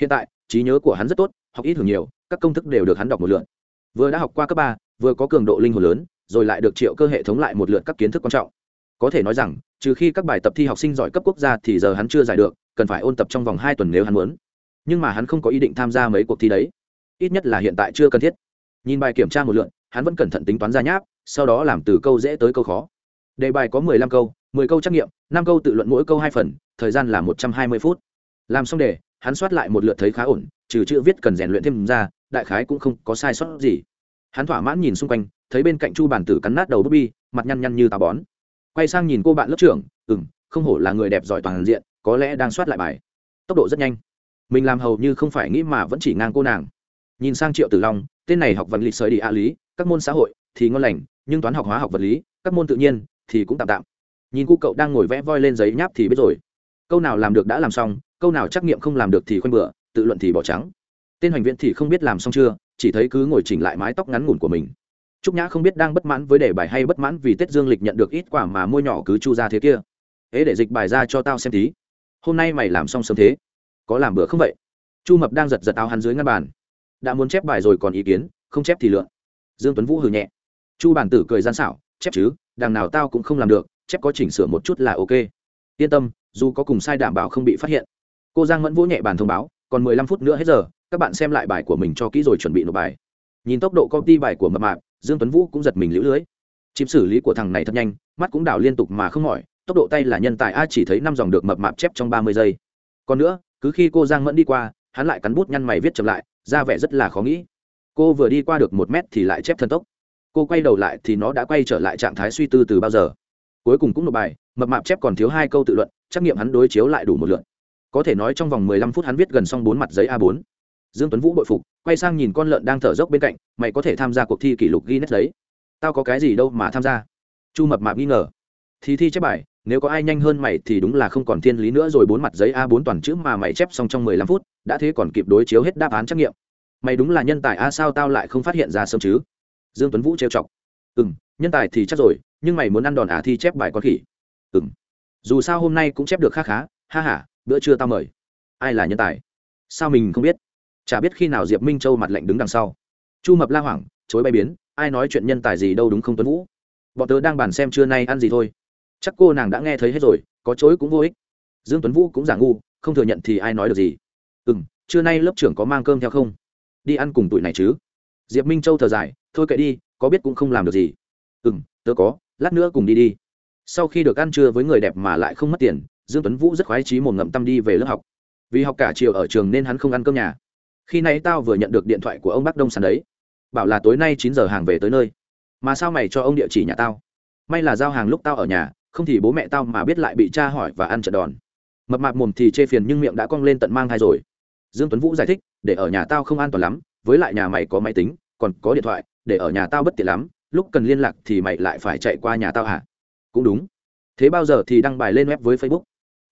Hiện tại, trí nhớ của hắn rất tốt, học ít thường nhiều, các công thức đều được hắn đọc một lượt vừa đã học qua cấp ba, vừa có cường độ linh hồn lớn, rồi lại được triệu cơ hệ thống lại một lượt các kiến thức quan trọng. Có thể nói rằng, trừ khi các bài tập thi học sinh giỏi cấp quốc gia thì giờ hắn chưa giải được, cần phải ôn tập trong vòng hai tuần nếu hắn muốn. Nhưng mà hắn không có ý định tham gia mấy cuộc thi đấy. Ít nhất là hiện tại chưa cần thiết. Nhìn bài kiểm tra một lượn hắn vẫn cẩn thận tính toán ra nháp, sau đó làm từ câu dễ tới câu khó. Đề bài có mười lăm câu, mười câu trắc nghiệm, năm câu tự luận mỗi câu hai phần, thời gian là một trăm hai mươi phút. Làm xong đề, hắn soát lại một lượt thấy khá ổn, trừ chữ viết cần rèn luyện thêm ra đại khái cũng không có sai sót gì. Hắn thỏa mãn nhìn xung quanh, thấy bên cạnh chu bản tử cắn nát đầu bút bi mặt nhăn nhăn như tà bón. Quay sang nhìn cô bạn lớp trưởng ừ m không hổ là người đẹp giỏi toàn diện, có lẽ đang soát lại bài. Tốc độ rất nhanh. Mình làm hầu như không phải nghĩ mà vẫn chỉ ngang cô nàng. Nhìn sang triệu tử long, tên này học vật lịch sới đi a lý, các môn xã hội thì ngon lành, nhưng toán học hóa học vật lý, các môn tự nhiên thì cũng tạm tạm. Nhìn cô cậu đang ngồi vẽ voi lên giấy nháp thì biết rồi. Câu nào làm được đã làm xong, câu nào trắc nghiệm không làm được thì khoanh bựa tự luận thì bỏ trắng tên hoành viện thì không biết làm xong chưa, chỉ thấy cứ ngồi chỉnh lại mái tóc ngắn ngủn của mình. Trúc nhã không biết đang bất mãn với đề bài hay bất mãn vì tết dương lịch nhận được ít quả mà môi nhỏ cứ chu ra thế kia. Ế, để dịch bài ra cho tao xem tí. Hôm nay mày làm xong sớm thế. Có làm bữa không vậy? Chu mập đang giật giật áo hắn dưới ngăn bàn. Đã muốn chép bài rồi còn ý kiến, không chép thì lượn. Dương tuấn vũ hừ nhẹ. Chu bản tử cười gian xảo, chép chứ, đằng nào tao cũng không làm được, chép có chỉnh sửa một chút là ok. Yên tâm, dù có cùng sai đảm bảo không bị phát hiện. Cô giang mẫn vỗ nhẹ bàn thông báo, còn mười lăm phút nữa hết giờ các bạn xem lại bài của mình cho kỹ rồi chuẩn bị nộp bài. Nhìn tốc độ công ty bài của mập mạp, dương tuấn vũ cũng giật mình lũ lưới. Chịp xử lý của thằng này thật nhanh, mắt cũng đảo liên tục mà không mỏi, tốc độ tay là nhân tài a chỉ thấy năm dòng được mập mạp chép trong ba mươi giây. Còn nữa, cứ khi cô giang mẫn đi qua, hắn lại cắn bút nhăn mày viết chậm lại, ra vẻ rất là khó nghĩ. Cô vừa đi qua được một mét thì lại chép thần tốc. Cô quay đầu lại thì nó đã quay trở lại trạng thái suy tư từ bao giờ. Cuối cùng cũng nộp bài, mập mạp chép còn thiếu hai câu tự luận, trắc nghiệm hắn đối chiếu lại đủ một lượt. Có thể nói trong vòng mười lăm phút hắn viết gần xong bốn mặt giấy a 4 dương tuấn vũ bội phục quay sang nhìn con lợn đang thở dốc bên cạnh mày có thể tham gia cuộc thi kỷ lục guinness đấy. Tao có cái gì đâu mà tham gia. Chu mập mạp nghi ngờ. Thì thi chép bài nếu có ai nhanh hơn mày thì đúng là không còn thiên lý nữa rồi bốn mặt giấy a 4 toàn chữ mà mày chép xong trong mười lăm phút đã thế còn kịp đối chiếu hết đáp án trắc nghiệm. Mày đúng là nhân tài a sao tao lại không phát hiện ra sớm chứ? Dương tuấn vũ trêu chọc. Ừm, nhân tài thì chắc rồi nhưng mày muốn ăn đòn à thi chép bài con khỉ. Ừm, dù sao hôm nay cũng chép được khá khá ha ha, bữa trưa tao mời. Ai là nhân tài? Sao mình không biết? Chả biết khi nào diệp minh châu mặt lạnh đứng đằng sau. Chu mập la hoảng, chối bay biến, ai nói chuyện nhân tài gì đâu đúng không tuấn vũ? Bọn tớ đang bàn xem trưa nay ăn gì thôi. Chắc cô nàng đã nghe thấy hết rồi, có chối cũng vô ích. Dương tuấn vũ cũng giả ngu, không thừa nhận thì ai nói được gì? Ừ m trưa nay lớp trưởng có mang cơm theo không? Đi ăn cùng tụi này chứ? Diệp minh châu thở dài, thôi kệ đi, có biết cũng không làm được gì. Ừ m tớ có, lát nữa cùng đi đi. Sau khi được ăn trưa với người đẹp mà lại không mất tiền, dương tuấn vũ rất khoái trí một ngậm tâm đi về lớp học. Vì học cả chiều ở trường nên hắn không ăn cơm nhà khi nãy tao vừa nhận được điện thoại của ông bác đông sàn đấy. Bảo là tối nay chín giờ hàng về tới nơi. Mà sao mày cho ông địa chỉ nhà tao? May là giao hàng lúc tao ở nhà, không thì bố mẹ tao mà biết lại bị cha hỏi và ăn trận đòn. Mập mạp mồm thì chê phiền nhưng miệng đã cong lên tận mang thai rồi. Dương tuấn vũ giải thích, để ở nhà tao không an toàn lắm, với lại nhà mày có máy tính, còn có điện thoại, để ở nhà tao bất tiện lắm, lúc cần liên lạc thì mày lại phải chạy qua nhà tao hả? Cũng đúng. Thế bao giờ thì đăng bài lên web với facebook?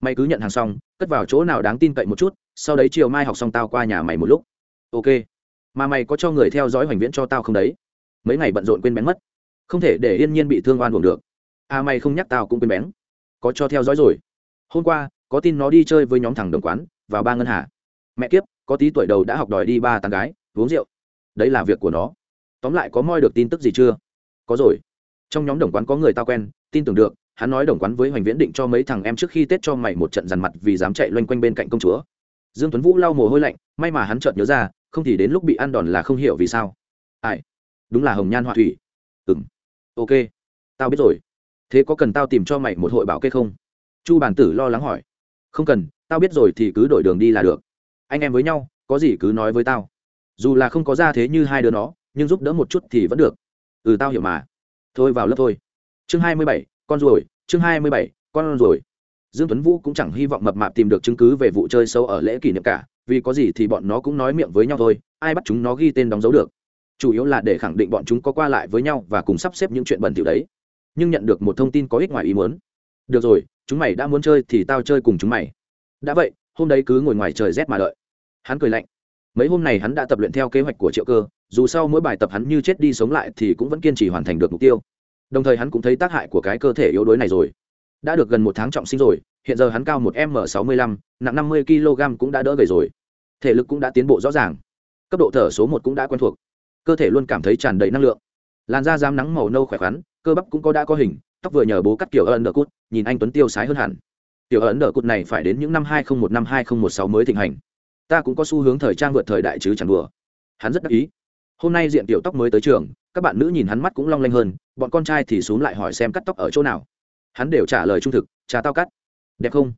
Mày cứ nhận hàng xong, cất vào chỗ nào đáng tin cậy một chút, sau đấy chiều mai học xong tao qua nhà mày một lúc. Ok. Mà mày có cho người theo dõi hoành viễn cho tao không đấy? Mấy ngày bận rộn quên bén mất. Không thể để yên nhiên bị thương oan buồn được. À mày không nhắc tao cũng quên bén. Có cho theo dõi rồi. Hôm qua, có tin nó đi chơi với nhóm thằng đồng quán, vào ba ngân hà. Mẹ kiếp, có tí tuổi đầu đã học đòi đi ba tàng gái, uống rượu. Đấy là việc của nó. Tóm lại có moi được tin tức gì chưa? Có rồi. Trong nhóm đồng quán có người tao quen, tin tưởng được hắn nói đồng quán với hoành viễn định cho mấy thằng em trước khi tết cho mày một trận dằn mặt vì dám chạy loanh quanh bên cạnh công chúa. Dương tuấn vũ lau mồ hôi lạnh, may mà hắn chợt nhớ ra, không thì đến lúc bị ăn đòn là không hiểu vì sao. Ai? Đúng là hồng nhan họa thủy. Ừm. Ok. Tao biết rồi. Thế có cần tao tìm cho mày một hội bảo kê không? Chu bản tử lo lắng hỏi. Không cần, tao biết rồi thì cứ đổi đường đi là được. Anh em với nhau, có gì cứ nói với tao. Dù là không có ra thế như hai đứa nó, nhưng giúp đỡ một chút thì vẫn được. Ừ tao hiểu mà. Thôi vào lớp thôi. Chương hai mươi bảy con ruồi, chương hai mươi bảy, con ruồi. Dương tuấn vũ cũng chẳng hy vọng mập mạp tìm được chứng cứ về vụ chơi sâu ở lễ kỷ niệm cả, vì có gì thì bọn nó cũng nói miệng với nhau thôi, ai bắt chúng nó ghi tên đóng dấu được. Chủ yếu là để khẳng định bọn chúng có qua lại với nhau và cùng sắp xếp những chuyện bẩn thỉu đấy. Nhưng nhận được một thông tin có ích ngoài ý muốn. Được rồi, chúng mày đã muốn chơi thì tao chơi cùng chúng mày. Đã vậy, hôm đấy cứ ngồi ngoài trời rét mà đợi. Hắn cười lạnh. Mấy hôm này hắn đã tập luyện theo kế hoạch của triệu cơ, dù sau mỗi bài tập hắn như chết đi sống lại thì cũng vẫn kiên trì hoàn thành được mục tiêu đồng thời hắn cũng thấy tác hại của cái cơ thể yếu đuối này rồi. Đã được gần một tháng trọng sinh rồi, hiện giờ hắn cao một m sáu mươi lăm, nặng năm mươi kg cũng đã đỡ gầy rồi. Thể lực cũng đã tiến bộ rõ ràng. Cấp độ thở số một cũng đã quen thuộc. Cơ thể luôn cảm thấy tràn đầy năng lượng. Làn da dám nắng màu nâu khỏe khoắn, cơ bắp cũng có đã có hình, tóc vừa nhờ bố cắt kiểu ấn đờ cút nhìn anh tuấn tiêu sái hơn hẳn. Tiểu ấn đờ cút này phải đến những năm hai nghìn một năm hai nghìn một sáu mới thịnh hành. Ta cũng có xu hướng thời trang vượt thời đại chứ chẳng đùa. Hắn rất đắc ý. Hôm nay diện tiểu tóc mới tới trường các bạn nữ nhìn hắn mắt cũng long lanh hơn, bọn con trai thì xuống lại hỏi xem cắt tóc ở chỗ nào. Hắn đều trả lời trung thực, cha tao cắt. Đẹp không?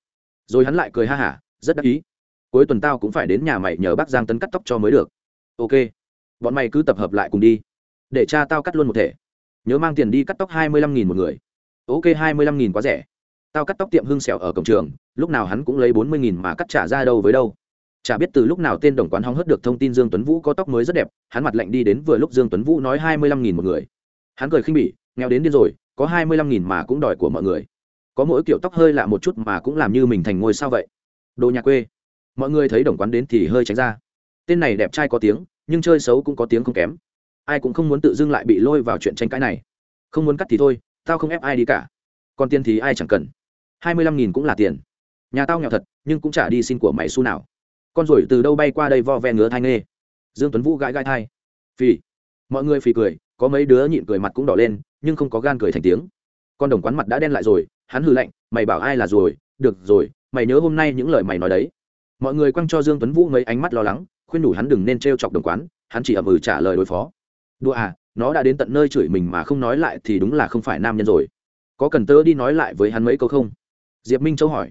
Rồi hắn lại cười ha hả, rất đắc ý. Cuối tuần tao cũng phải đến nhà mày nhờ bác giang tấn cắt tóc cho mới được. Ok. Bọn mày cứ tập hợp lại cùng đi. Để cha tao cắt luôn một thể. Nhớ mang tiền đi cắt tóc hai mươi lăm nghìn một người. Ok, hai mươi lăm nghìn quá rẻ. Tao cắt tóc tiệm hương xẻo ở cổng trường, lúc nào hắn cũng lấy bốn mươi nghìn mà cắt trả ra đâu với đâu chả biết từ lúc nào tên đồng quán hóng hớt được thông tin dương tuấn vũ có tóc mới rất đẹp, hắn mặt lạnh đi đến vừa lúc dương tuấn vũ nói hai mươi lăm nghìn một người. Hắn cười khinh bỉ, nghèo đến điên rồi, có hai mươi lăm nghìn mà cũng đòi của mọi người. Có mỗi kiểu tóc hơi lạ một chút mà cũng làm như mình thành ngôi sao vậy. Đồ nhà quê. Mọi người thấy đồng quán đến thì hơi tránh ra. Tên này đẹp trai có tiếng, nhưng chơi xấu cũng có tiếng không kém. Ai cũng không muốn tự dưng lại bị lôi vào chuyện tranh cãi này. Không muốn cắt thì thôi, tao không ép ai đi cả. Còn tiền thì ai chẳng cần. hai mươi lăm nghìn cũng là tiền. Nhà tao nghèo thật, nhưng cũng chả đi xin của mày xu nào con rồi từ đâu bay qua đây vo ve ngứa thai nghê. Dương tuấn vũ gãi gãi thai. Phì. Mọi người phì cười, có mấy đứa nhịn cười mặt cũng đỏ lên, nhưng không có gan cười thành tiếng. Con đồng quán mặt đã đen lại rồi, hắn hư lạnh, mày bảo ai là rồi được rồi, mày nhớ hôm nay những lời mày nói đấy. Mọi người quăng cho dương tuấn vũ mấy ánh mắt lo lắng, khuyên đủ hắn đừng nên trêu chọc đồng quán, hắn chỉ ậm ừ trả lời đối phó. Đùa à nó đã đến tận nơi chửi mình mà không nói lại thì đúng là không phải nam nhân rồi. Có cần tớ đi nói lại với hắn mấy câu không? Diệp minh châu hỏi.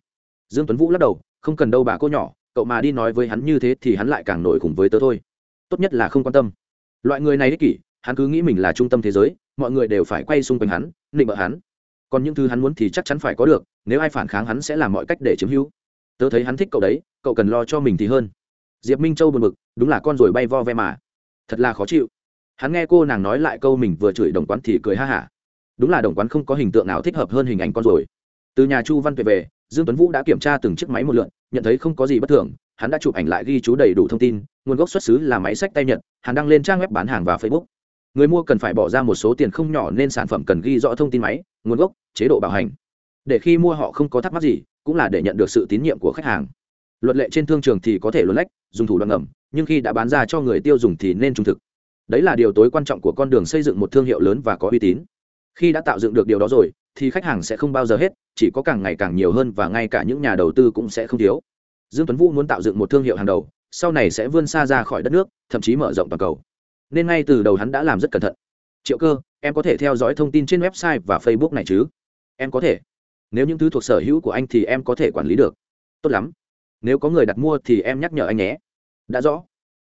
Dương tuấn vũ lắc đầu, không cần đâu bà cô nhỏ cậu mà đi nói với hắn như thế thì hắn lại càng nổi khủng với tớ thôi. Tốt nhất là không quan tâm. Loại người này ích kỷ, hắn cứ nghĩ mình là trung tâm thế giới, mọi người đều phải quay xung quanh hắn nịnh bợ hắn. Còn những thứ hắn muốn thì chắc chắn phải có được, nếu ai phản kháng hắn sẽ làm mọi cách để chiếm hữu. Tớ thấy hắn thích cậu đấy, cậu cần lo cho mình thì hơn. Diệp minh châu buồn bực, đúng là con rồi bay vo ve mà. Thật là khó chịu. Hắn nghe cô nàng nói lại câu mình vừa chửi đồng quán thì cười ha hả. Đúng là đồng quán không có hình tượng nào thích hợp hơn hình ảnh con rồi. Từ nhà chu văn tuệ về, dương tuấn vũ đã kiểm tra từng chiếc máy một lượn nhận thấy không có gì bất thường, hắn đã chụp ảnh lại ghi chú đầy đủ thông tin, nguồn gốc xuất xứ là máy sách tay nhật, hắn đăng lên trang web bán hàng và facebook. Người mua cần phải bỏ ra một số tiền không nhỏ nên sản phẩm cần ghi rõ thông tin máy, nguồn gốc, chế độ bảo hành. Để khi mua họ không có thắc mắc gì, cũng là để nhận được sự tín nhiệm của khách hàng. Luật lệ trên thương trường thì có thể luồn lách, dùng thủ đoạn ngầm, nhưng khi đã bán ra cho người tiêu dùng thì nên trung thực. Đấy là điều tối quan trọng của con đường xây dựng một thương hiệu lớn và có uy tín. Khi đã tạo dựng được điều đó rồi thì khách hàng sẽ không bao giờ hết, chỉ có càng ngày càng nhiều hơn và ngay cả những nhà đầu tư cũng sẽ không thiếu. Dương tuấn vũ muốn tạo dựng một thương hiệu hàng đầu, sau này sẽ vươn xa ra khỏi đất nước, thậm chí mở rộng toàn cầu. Nên ngay từ đầu hắn đã làm rất cẩn thận. Triệu cơ, em có thể theo dõi thông tin trên website và facebook này chứ? Em có thể. Nếu những thứ thuộc sở hữu của anh thì em có thể quản lý được. Tốt lắm. Nếu có người đặt mua thì em nhắc nhở anh nhé. Đã rõ.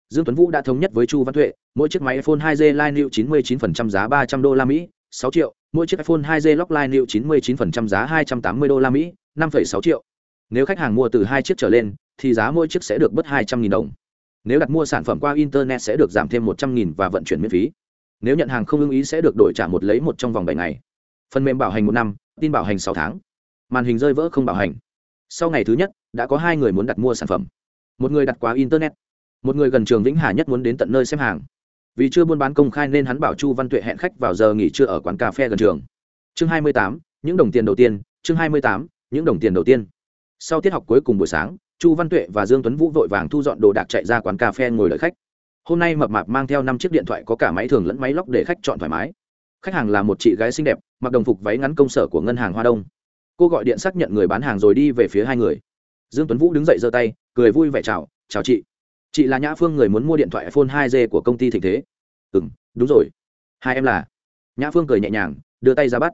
Dương tuấn vũ đã thống nhất với chu văn tuệ, mỗi chiếc máy iphone 2 g line new 99% giá 300 đô la mỹ 6 triệu mỗi chiếc iphone 2 g Lockline new 99% giá 280 đô la mỹ 5,6 triệu. Nếu khách hàng mua từ hai chiếc trở lên thì giá mỗi chiếc sẽ được bớt 200.000 đồng. Nếu đặt mua sản phẩm qua internet sẽ được giảm thêm 100.000 và vận chuyển miễn phí. Nếu nhận hàng không ưng ý sẽ được đổi trả một lấy một trong vòng bảy ngày. Phần mềm bảo hành một năm tin bảo hành sáu tháng. Màn hình rơi vỡ không bảo hành. Sau ngày thứ nhất đã có hai người muốn đặt mua sản phẩm. Một người đặt qua internet. Một người gần trường vĩnh hà nhất muốn đến tận nơi xem hàng vì chưa buôn bán công khai nên hắn bảo chu văn tuệ hẹn khách vào giờ nghỉ trưa ở quán cà phê gần trường. Chương 28, những đồng tiền đầu tiên chương 28, những đồng tiền đầu tiên. Sau tiết học cuối cùng buổi sáng chu văn tuệ và dương tuấn vũ vội vàng thu dọn đồ đạc chạy ra quán cà phê ngồi đợi khách. Hôm nay mập mạp mang theo năm chiếc điện thoại có cả máy thường lẫn máy lóc để khách chọn thoải mái. Khách hàng là một chị gái xinh đẹp mặc đồng phục váy ngắn công sở của ngân hàng hoa đông. Cô gọi điện xác nhận người bán hàng rồi đi về phía hai người. Dương tuấn vũ đứng dậy giơ tay cười vui vẻ chào chào chị chị là nhã phương người muốn mua điện thoại iphone 2 g của công ty thịnh thế. Ừ đúng rồi. Hai em là. Nhã phương cười nhẹ nhàng, đưa tay ra bắt.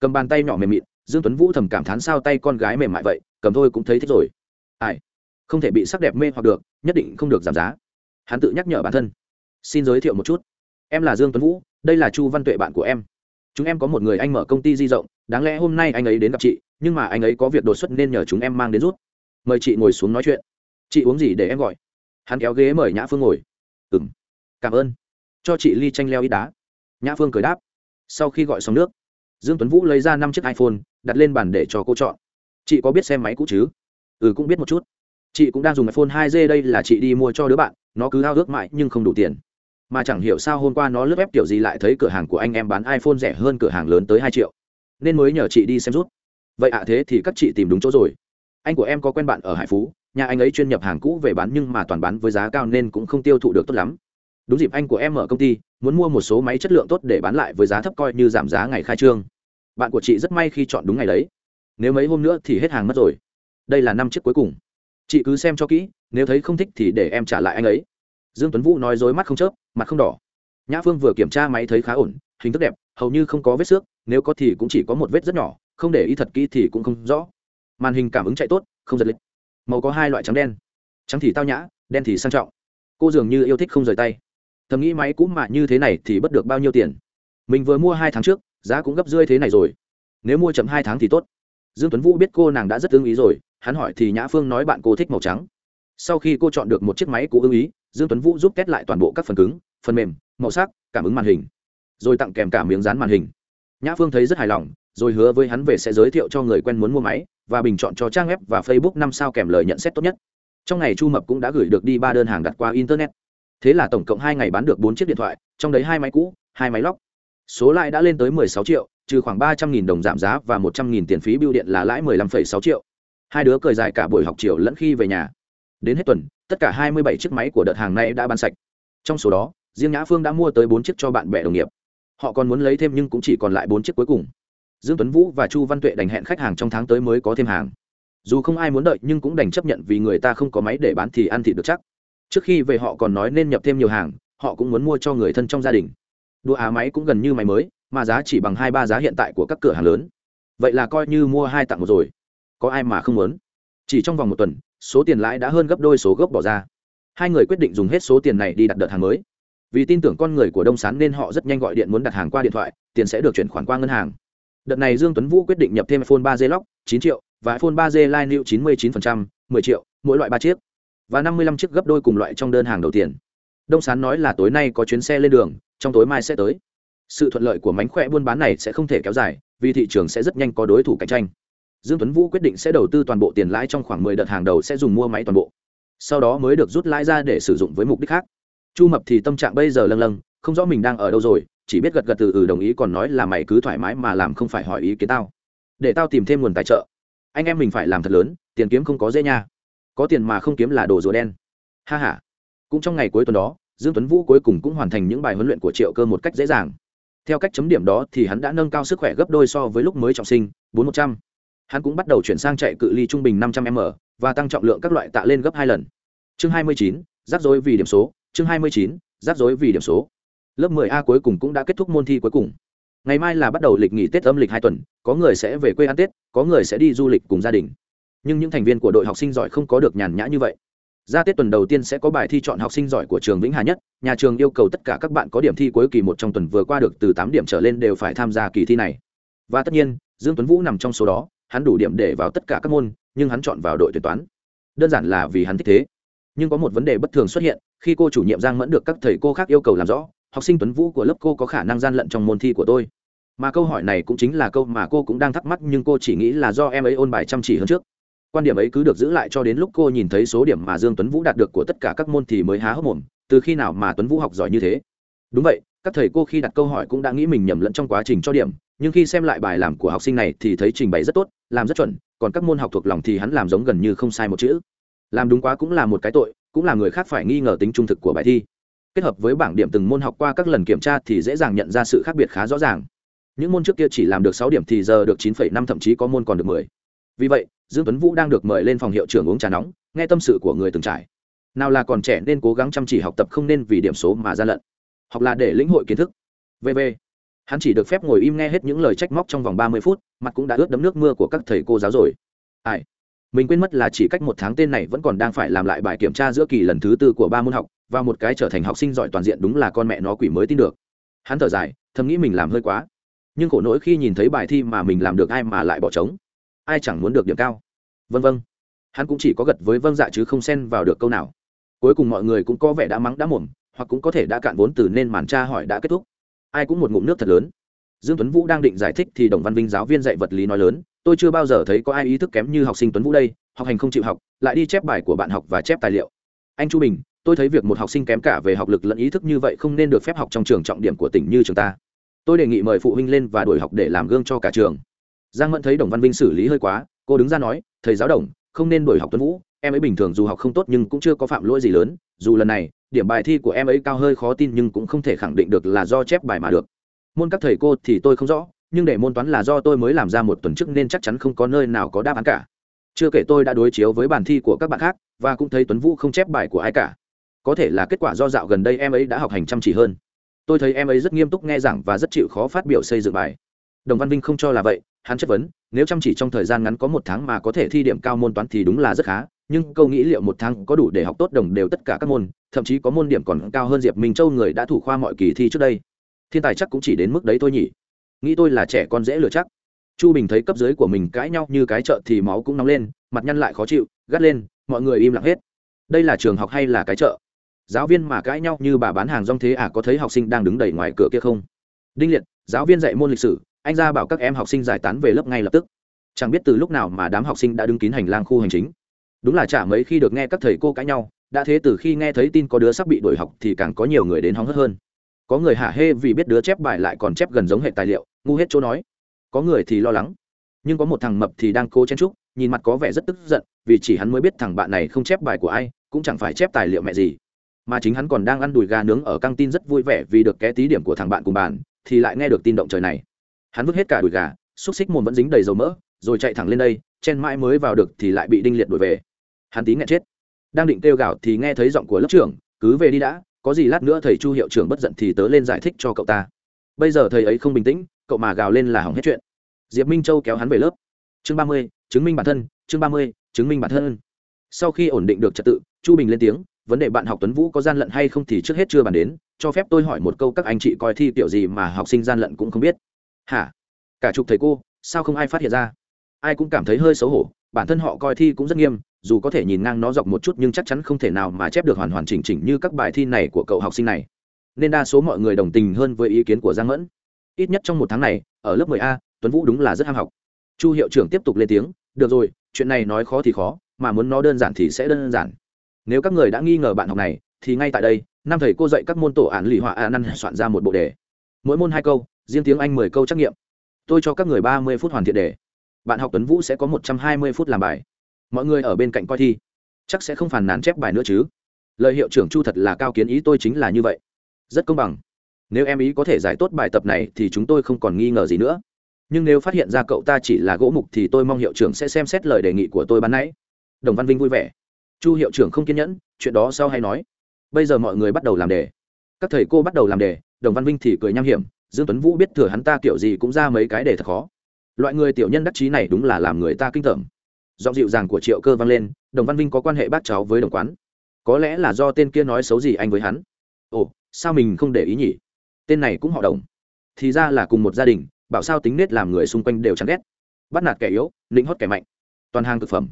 Cầm bàn tay nhỏ mềm mịn, dương tuấn vũ thầm cảm thán sao tay con gái mềm mại vậy, cầm thôi cũng thấy thích rồi. Ai? Không thể bị sắc đẹp mê hoặc được, nhất định không được giảm giá. Hắn tự nhắc nhở bản thân. Xin giới thiệu một chút. Em là dương tuấn vũ, đây là chu văn tuệ bạn của em. Chúng em có một người anh mở công ty di rộng, đáng lẽ hôm nay anh ấy đến gặp chị, nhưng mà anh ấy có việc đột xuất nên nhờ chúng em mang đến rút mời chị ngồi xuống nói chuyện. Chị uống gì để em gọi? Hắn kéo ghế mời nhã phương ngồi. Ừ m cảm ơn. Cho chị ly chanh leo ít đá. Nhã phương cười đáp. Sau khi gọi xong nước, dương tuấn vũ lấy ra năm chiếc iphone, đặt lên bàn để cho cô chọn. Chị có biết xem máy cũ chứ? Ừ cũng biết một chút. Chị cũng đang dùng iphone 2 g đây là chị đi mua cho đứa bạn, nó cứ ao ước mãi nhưng không đủ tiền. Mà chẳng hiểu sao hôm qua nó lướt ép kiểu gì lại thấy cửa hàng của anh em bán iphone rẻ hơn cửa hàng lớn tới hai triệu. Nên mới nhờ chị đi xem rút. Vậy ạ à thế thì các chị tìm đúng chỗ rồi. Anh của em có quen bạn ở hải phú nhà anh ấy chuyên nhập hàng cũ về bán nhưng mà toàn bán với giá cao nên cũng không tiêu thụ được tốt lắm. Đúng dịp anh của em ở công ty, muốn mua một số máy chất lượng tốt để bán lại với giá thấp coi như giảm giá ngày khai trương. Bạn của chị rất may khi chọn đúng ngày đấy. Nếu mấy hôm nữa thì hết hàng mất rồi. Đây là năm chiếc cuối cùng. Chị cứ xem cho kỹ, nếu thấy không thích thì để em trả lại anh ấy. Dương tuấn vũ nói dối mắt không chớp, mặt không đỏ. Nhã phương vừa kiểm tra máy thấy khá ổn, hình thức đẹp, hầu như không có vết xước, nếu có thì cũng chỉ có một vết rất nhỏ, không để ý thật kỹ thì cũng không rõ. Màn hình cảm ứng chạy tốt, không giật lịch màu có hai loại trắng đen. Trắng thì tao nhã, đen thì sang trọng. Cô dường như yêu thích không rời tay. Thầm nghĩ máy cũ mà như thế này thì bất được bao nhiêu tiền? Mình vừa mua hai tháng trước, giá cũng gấp rơi thế này rồi. Nếu mua chậm hai tháng thì tốt. Dương tuấn vũ biết cô nàng đã rất ưng ý rồi, hắn hỏi thì nhã phương nói bạn cô thích màu trắng. Sau khi cô chọn được một chiếc máy cũ ưng ý, dương tuấn vũ giúp kết lại toàn bộ các phần cứng, phần mềm, màu sắc, cảm ứng màn hình, rồi tặng kèm cả miếng dán màn hình. Nhã phương thấy rất hài lòng rồi hứa với hắn về sẽ giới thiệu cho người quen muốn mua máy và bình chọn cho trang web và facebook năm sao kèm lời nhận xét tốt nhất. Trong ngày chu mập cũng đã gửi được đi ba đơn hàng đặt qua internet. Thế là tổng cộng hai ngày bán được bốn chiếc điện thoại, trong đấy hai máy cũ, hai máy lóc. Số lãi đã lên tới mười sáu triệu, trừ khoảng ba trăm nghìn đồng giảm giá và một trăm nghìn tiền phí bưu điện là lãi mười lăm phẩy sáu triệu. Hai đứa cười dài cả buổi học chiều lẫn khi về nhà. Đến hết tuần, tất cả hai mươi bảy chiếc máy của đợt hàng này đã bán sạch. Trong số đó, riêng nhã phương đã mua tới bốn chiếc cho bạn bè đồng nghiệp. Họ còn muốn lấy thêm nhưng cũng chỉ còn lại bốn chiếc cuối cùng dương tuấn vũ và chu văn tuệ đành hẹn khách hàng trong tháng tới mới có thêm hàng. Dù không ai muốn đợi, nhưng cũng đành chấp nhận vì người ta không có máy để bán thì ăn thịt được chắc. Trước khi về họ còn nói nên nhập thêm nhiều hàng, họ cũng muốn mua cho người thân trong gia đình. Đua á máy cũng gần như máy mới, mà giá chỉ bằng hai ba giá hiện tại của các cửa hàng lớn. Vậy là coi như mua hai tặng một rồi. Có ai mà không muốn? Chỉ trong vòng một tuần, số tiền lãi đã hơn gấp đôi số gốc bỏ ra. Hai người quyết định dùng hết số tiền này đi đặt đợt hàng mới. Vì tin tưởng con người của đông sán nên họ rất nhanh gọi điện muốn đặt hàng qua điện thoại, tiền sẽ được chuyển khoản qua ngân hàng đợt này dương tuấn vũ quyết định nhập thêm iphone 3 g lock 9 triệu và iphone 3 g line new 99%, 10 triệu mỗi loại ba chiếc và 55 chiếc gấp đôi cùng loại trong đơn hàng đầu tiên. Đông sán nói là tối nay có chuyến xe lên đường trong tối mai sẽ tới. Sự thuận lợi của mánh khỏe buôn bán này sẽ không thể kéo dài vì thị trường sẽ rất nhanh có đối thủ cạnh tranh. Dương tuấn vũ quyết định sẽ đầu tư toàn bộ tiền lãi trong khoảng 10 đợt hàng đầu sẽ dùng mua máy toàn bộ. Sau đó mới được rút lãi ra để sử dụng với mục đích khác. Chu mập thì tâm trạng bây giờ lâng lâng không rõ mình đang ở đâu rồi chỉ biết gật gật từ ừ đồng ý còn nói là mày cứ thoải mái mà làm không phải hỏi ý kiến tao. Để tao tìm thêm nguồn tài trợ. Anh em mình phải làm thật lớn, tiền kiếm không có dễ nha. Có tiền mà không kiếm là đồ rùa đen. Ha h a cũng trong ngày cuối tuần đó, dương tuấn vũ cuối cùng cũng hoàn thành những bài huấn luyện của triệu cơ một cách dễ dàng. Theo cách chấm điểm đó thì hắn đã nâng cao sức khỏe gấp đôi so với lúc mới trọng sinh, bốn một trăm. Hắn cũng bắt đầu chuyển sang chạy cự ly trung bình năm trăm m và tăng trọng lượng các loại tạ lên gấp hai lần. Chương hai mươi chín, rắc rối vì điểm số. Chương hai mươi chín, rắc rối vì điểm số lớp 10 a cuối cùng cũng đã kết thúc môn thi cuối cùng. Ngày mai là bắt đầu lịch nghỉ tết âm lịch hai tuần, có người sẽ về quê ăn tết, có người sẽ đi du lịch cùng gia đình. Nhưng những thành viên của đội học sinh giỏi không có được nhàn nhã như vậy. Ra tết tuần đầu tiên sẽ có bài thi chọn học sinh giỏi của trường vĩnh hà nhất, nhà trường yêu cầu tất cả các bạn có điểm thi cuối kỳ một trong tuần vừa qua được từ tám điểm trở lên đều phải tham gia kỳ thi này. Và tất nhiên, dương tuấn vũ nằm trong số đó, hắn đủ điểm để vào tất cả các môn, nhưng hắn chọn vào đội tuyển toán. Đơn giản là vì hắn thích thế. Nhưng có một vấn đề bất thường xuất hiện, khi cô chủ nhiệm giang mẫn được các thầy cô khác yêu cầu làm rõ học sinh tuấn vũ của lớp cô có khả năng gian lận trong môn thi của tôi. Mà câu hỏi này cũng chính là câu mà cô cũng đang thắc mắc nhưng cô chỉ nghĩ là do em ấy ôn bài chăm chỉ hơn trước. Quan điểm ấy cứ được giữ lại cho đến lúc cô nhìn thấy số điểm mà dương tuấn vũ đạt được của tất cả các môn thì mới há hốc mồm, từ khi nào mà tuấn vũ học giỏi như thế. Đúng vậy, các thầy cô khi đặt câu hỏi cũng đã nghĩ mình nhầm lẫn trong quá trình cho điểm, nhưng khi xem lại bài làm của học sinh này thì thấy trình bày rất tốt, làm rất chuẩn, còn các môn học thuộc lòng thì hắn làm giống gần như không sai một chữ. Làm đúng quá cũng là một cái tội, cũng là người khác phải nghi ngờ tính trung thực của bài thi kết hợp với bảng điểm từng môn học qua các lần kiểm tra thì dễ dàng nhận ra sự khác biệt khá rõ ràng. Những môn trước kia chỉ làm được sáu điểm thì giờ được chín năm, thậm chí có môn còn được mười. Vì vậy, dương tuấn vũ đang được mời lên phòng hiệu trưởng uống trà nóng, nghe tâm sự của người từng trải. Nào là còn trẻ nên cố gắng chăm chỉ học tập không nên vì điểm số mà ra lận. Học là để lĩnh hội kiến thức. Vv hắn chỉ được phép ngồi im nghe hết những lời trách móc trong vòng ba mươi phút, mặt cũng đã ướt đấm nước mưa của các thầy cô giáo rồi. Ai? Mình quên mất là chỉ cách một tháng tên này vẫn còn đang phải làm lại bài kiểm tra giữa kỳ lần thứ tư của ba môn học, và một cái trở thành học sinh giỏi toàn diện đúng là con mẹ nó quỷ mới tin được. Hắn thở dài, thầm nghĩ mình làm hơi quá. Nhưng khổ nỗi khi nhìn thấy bài thi mà mình làm được ai mà lại bỏ trống. Ai chẳng muốn được điểm cao. Vân vân. Hắn cũng chỉ có gật với vâng dạ chứ không xen vào được câu nào. Cuối cùng mọi người cũng có vẻ đã mắng đã mồm, hoặc cũng có thể đã cạn vốn từ nên màn tra hỏi đã kết thúc. Ai cũng một ngụm nước thật lớn. Dương tuấn vũ đang định giải thích thì đồng văn vinh giáo viên dạy vật lý nói lớn tôi chưa bao giờ thấy có ai ý thức kém như học sinh tuấn vũ đây, học hành không chịu học, lại đi chép bài của bạn học và chép tài liệu. Anh chu bình, tôi thấy việc một học sinh kém cả về học lực lẫn ý thức như vậy không nên được phép học trong trường trọng điểm của tỉnh như trường ta. Tôi đề nghị mời phụ huynh lên và đổi học để làm gương cho cả trường. Giang mẫn thấy đồng văn vinh xử lý hơi quá, cô đứng ra nói, thầy giáo đồng, không nên đổi học tuấn vũ. Em ấy bình thường dù học không tốt nhưng cũng chưa có phạm lỗi gì lớn. Dù lần này, điểm bài thi của em ấy cao hơi khó tin nhưng cũng không thể khẳng định được là do chép bài mà được. Môn các thầy cô thì tôi không rõ nhưng để môn toán là do tôi mới làm ra một tuần trước nên chắc chắn không có nơi nào có đáp án cả. Chưa kể tôi đã đối chiếu với bản thi của các bạn khác, và cũng thấy tuấn vũ không chép bài của ai cả. Có thể là kết quả do dạo gần đây em ấy đã học hành chăm chỉ hơn. Tôi thấy em ấy rất nghiêm túc nghe giảng và rất chịu khó phát biểu xây dựng bài. Đồng văn vinh không cho là vậy, hắn chất vấn, nếu chăm chỉ trong thời gian ngắn có một tháng mà có thể thi điểm cao môn toán thì đúng là rất khá, nhưng câu nghĩ liệu một tháng có đủ để học tốt đồng đều tất cả các môn, thậm chí có môn điểm còn cao hơn diệp minh châu người đã thủ khoa mọi kỳ thi trước đây. Thiên tài chắc cũng chỉ đến mức đấy thôi nhỉ nghĩ tôi là trẻ con dễ lừa chắc. Chu bình thấy cấp dưới của mình cãi nhau như cái chợ thì máu cũng nóng lên, mặt nhăn lại khó chịu, gắt lên, mọi người im lặng hết. Đây là trường học hay là cái chợ? Giáo viên mà cãi nhau như bà bán hàng rong thế à có thấy học sinh đang đứng đầy ngoài cửa kia không? Đinh liệt, giáo viên dạy môn lịch sử, anh ra bảo các em học sinh giải tán về lớp ngay lập tức. Chẳng biết từ lúc nào mà đám học sinh đã đứng kín hành lang khu hành chính. Đúng là chả mấy khi được nghe các thầy cô cãi nhau, đã thế từ khi nghe thấy tin có đứa sắp bị đuổi học thì càng có nhiều người đến hóng hớt hơn có người hả hê vì biết đứa chép bài lại còn chép gần giống hệ tài liệu, ngu hết chỗ nói. Có người thì lo lắng, nhưng có một thằng mập thì đang cố chen trúc nhìn mặt có vẻ rất tức giận, vì chỉ hắn mới biết thằng bạn này không chép bài của ai, cũng chẳng phải chép tài liệu mẹ gì. Mà chính hắn còn đang ăn đùi gà nướng ở căng tin rất vui vẻ vì được ké tí điểm của thằng bạn cùng bàn, thì lại nghe được tin động trời này. Hắn vứt hết cả đùi gà, xúc xích mồm vẫn dính đầy dầu mỡ, rồi chạy thẳng lên đây, chen mãi mới vào được thì lại bị đinh liệt đuổi về. Hắn tí nghẹn chết. Đang định kêu gào thì nghe thấy giọng của lớp trưởng, cứ về đi đã có gì lát nữa thầy chu hiệu trưởng bất giận thì tớ lên giải thích cho cậu ta. Bây giờ thầy ấy không bình tĩnh, cậu mà gào lên là hỏng hết chuyện. Diệp minh châu kéo hắn về lớp. Chương ba mươi, chứng minh bản thân, chương ba mươi, chứng minh bản thân. Sau khi ổn định được trật tự, chu bình lên tiếng, vấn đề bạn học tuấn vũ có gian lận hay không thì trước hết chưa bàn đến, cho phép tôi hỏi một câu các anh chị coi thi kiểu gì mà học sinh gian lận cũng không biết. Hả? Cả chục thầy cô, sao không ai phát hiện ra? Ai cũng cảm thấy hơi xấu hổ, bản thân họ coi thi cũng rất nghiêm dù có thể nhìn ngang nó dọc một chút nhưng chắc chắn không thể nào mà chép được hoàn hoàn chỉnh chỉnh như các bài thi này của cậu học sinh này. Nên đa số mọi người đồng tình hơn với ý kiến của giang mẫn. Ít nhất trong một tháng này, ở lớp 10 a, tuấn vũ đúng là rất ham học. Chu hiệu trưởng tiếp tục lên tiếng, được rồi, chuyện này nói khó thì khó, mà muốn nó đơn giản thì sẽ đơn giản. Nếu các người đã nghi ngờ bạn học này, thì ngay tại đây, năm thầy cô dạy các môn tổ án lì họa a năn soạn ra một bộ đề. Mỗi môn hai câu, riêng tiếng anh mười câu trắc nghiệm. Tôi cho các người ba mươi phút hoàn thiện đề. Bạn học tuấn vũ sẽ có một trăm hai mươi phút làm bài mọi người ở bên cạnh coi thi. Chắc sẽ không phàn nàn chép bài nữa chứ. Lời hiệu trưởng chu thật là cao kiến ý tôi chính là như vậy. Rất công bằng. Nếu em ý có thể giải tốt bài tập này thì chúng tôi không còn nghi ngờ gì nữa. Nhưng nếu phát hiện ra cậu ta chỉ là gỗ mục thì tôi mong hiệu trưởng sẽ xem xét lời đề nghị của tôi ban nãy. Đồng văn vinh vui vẻ. Chu hiệu trưởng không kiên nhẫn, chuyện đó sau hay nói. Bây giờ mọi người bắt đầu làm đề. Các thầy cô bắt đầu làm đề, đồng văn vinh thì cười nham hiểm, dương tuấn vũ biết thừa hắn ta kiểu gì cũng ra mấy cái đề thật khó. Loại người tiểu nhân đắc chí này đúng là làm người ta kinh tởm giọng dịu dàng của triệu cơ vang lên, đồng văn vinh có quan hệ bác cháu với đồng quán. Có lẽ là do tên kia nói xấu gì anh với hắn. Ồ, sao mình không để ý nhỉ? Tên này cũng họ đồng. Thì ra là cùng một gia đình, bảo sao tính nết làm người xung quanh đều chán ghét. Bắt nạt kẻ yếu lĩnh hót kẻ mạnh. Toàn hàng thực phẩm.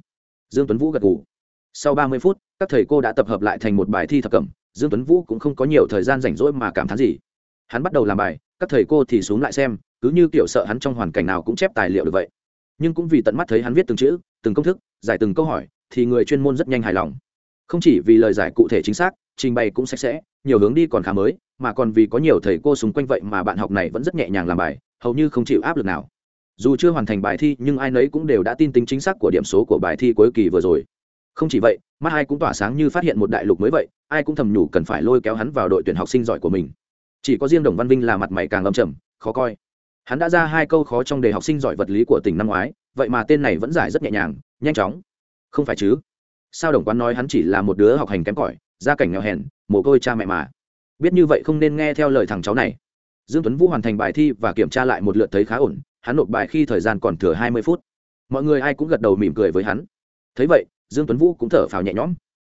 Dương tuấn vũ gật gù. Sau ba mươi phút, các thầy cô đã tập hợp lại thành một bài thi thập cẩm. Dương tuấn vũ cũng không có nhiều thời gian rảnh rỗi mà cảm thán gì. Hắn bắt đầu làm bài, các thầy cô thì xuống lại xem, cứ như kiểu sợ hắn trong hoàn cảnh nào cũng chép tài liệu được vậy. Nhưng cũng vì tận mắt thấy hắn viết từng chữ từng công thức, giải từng câu hỏi, thì người chuyên môn rất nhanh hài lòng. Không chỉ vì lời giải cụ thể chính xác, trình bày cũng sạch sẽ, nhiều hướng đi còn khá mới, mà còn vì có nhiều thầy cô xung quanh vậy mà bạn học này vẫn rất nhẹ nhàng làm bài, hầu như không chịu áp lực nào. Dù chưa hoàn thành bài thi, nhưng ai nấy cũng đều đã tin tính chính xác của điểm số của bài thi cuối kỳ vừa rồi. Không chỉ vậy, mắt ai cũng tỏa sáng như phát hiện một đại lục mới vậy, ai cũng thầm nhủ cần phải lôi kéo hắn vào đội tuyển học sinh giỏi của mình. Chỉ có riêng đồng văn vinh là mặt mày càng âm trầm, khó coi. Hắn đã ra hai câu khó trong đề học sinh giỏi vật lý của tỉnh năm ngoái vậy mà tên này vẫn giải rất nhẹ nhàng, nhanh chóng. Không phải chứ? Sao đồng quán nói hắn chỉ là một đứa học hành kém cỏi, gia cảnh nghèo hèn, mồ côi cha mẹ mà. Biết như vậy không nên nghe theo lời thằng cháu này. Dương tuấn vũ hoàn thành bài thi và kiểm tra lại một lượt thấy khá ổn, hắn nộp bài khi thời gian còn thừa hai mươi phút. Mọi người ai cũng gật đầu mỉm cười với hắn. Thấy vậy, dương tuấn vũ cũng thở phào nhẹ nhõm.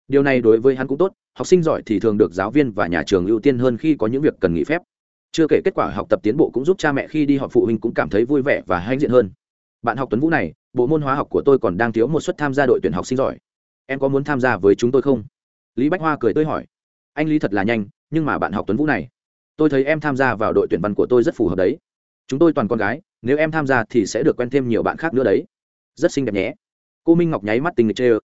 Điều này đối với hắn cũng tốt, học sinh giỏi thì thường được giáo viên và nhà trường ưu tiên hơn khi có những việc cần nghỉ phép. Chưa kể kết quả học tập tiến bộ cũng giúp cha mẹ khi đi họp phụ huynh cũng cảm thấy vui vẻ và hãnh diện hơn bạn học tuấn vũ này, bộ môn hóa học của tôi còn đang thiếu một suất tham gia đội tuyển học sinh giỏi. Em có muốn tham gia với chúng tôi không? Lý bách hoa cười tươi hỏi. Anh lý thật là nhanh, nhưng mà bạn học tuấn vũ này, tôi thấy em tham gia vào đội tuyển văn của tôi rất phù hợp đấy. Chúng tôi toàn con gái, nếu em tham gia thì sẽ được quen thêm nhiều bạn khác nữa đấy. Rất xinh đẹp nhé. Cô minh ngọc nháy mắt tình nghịch chê ơ.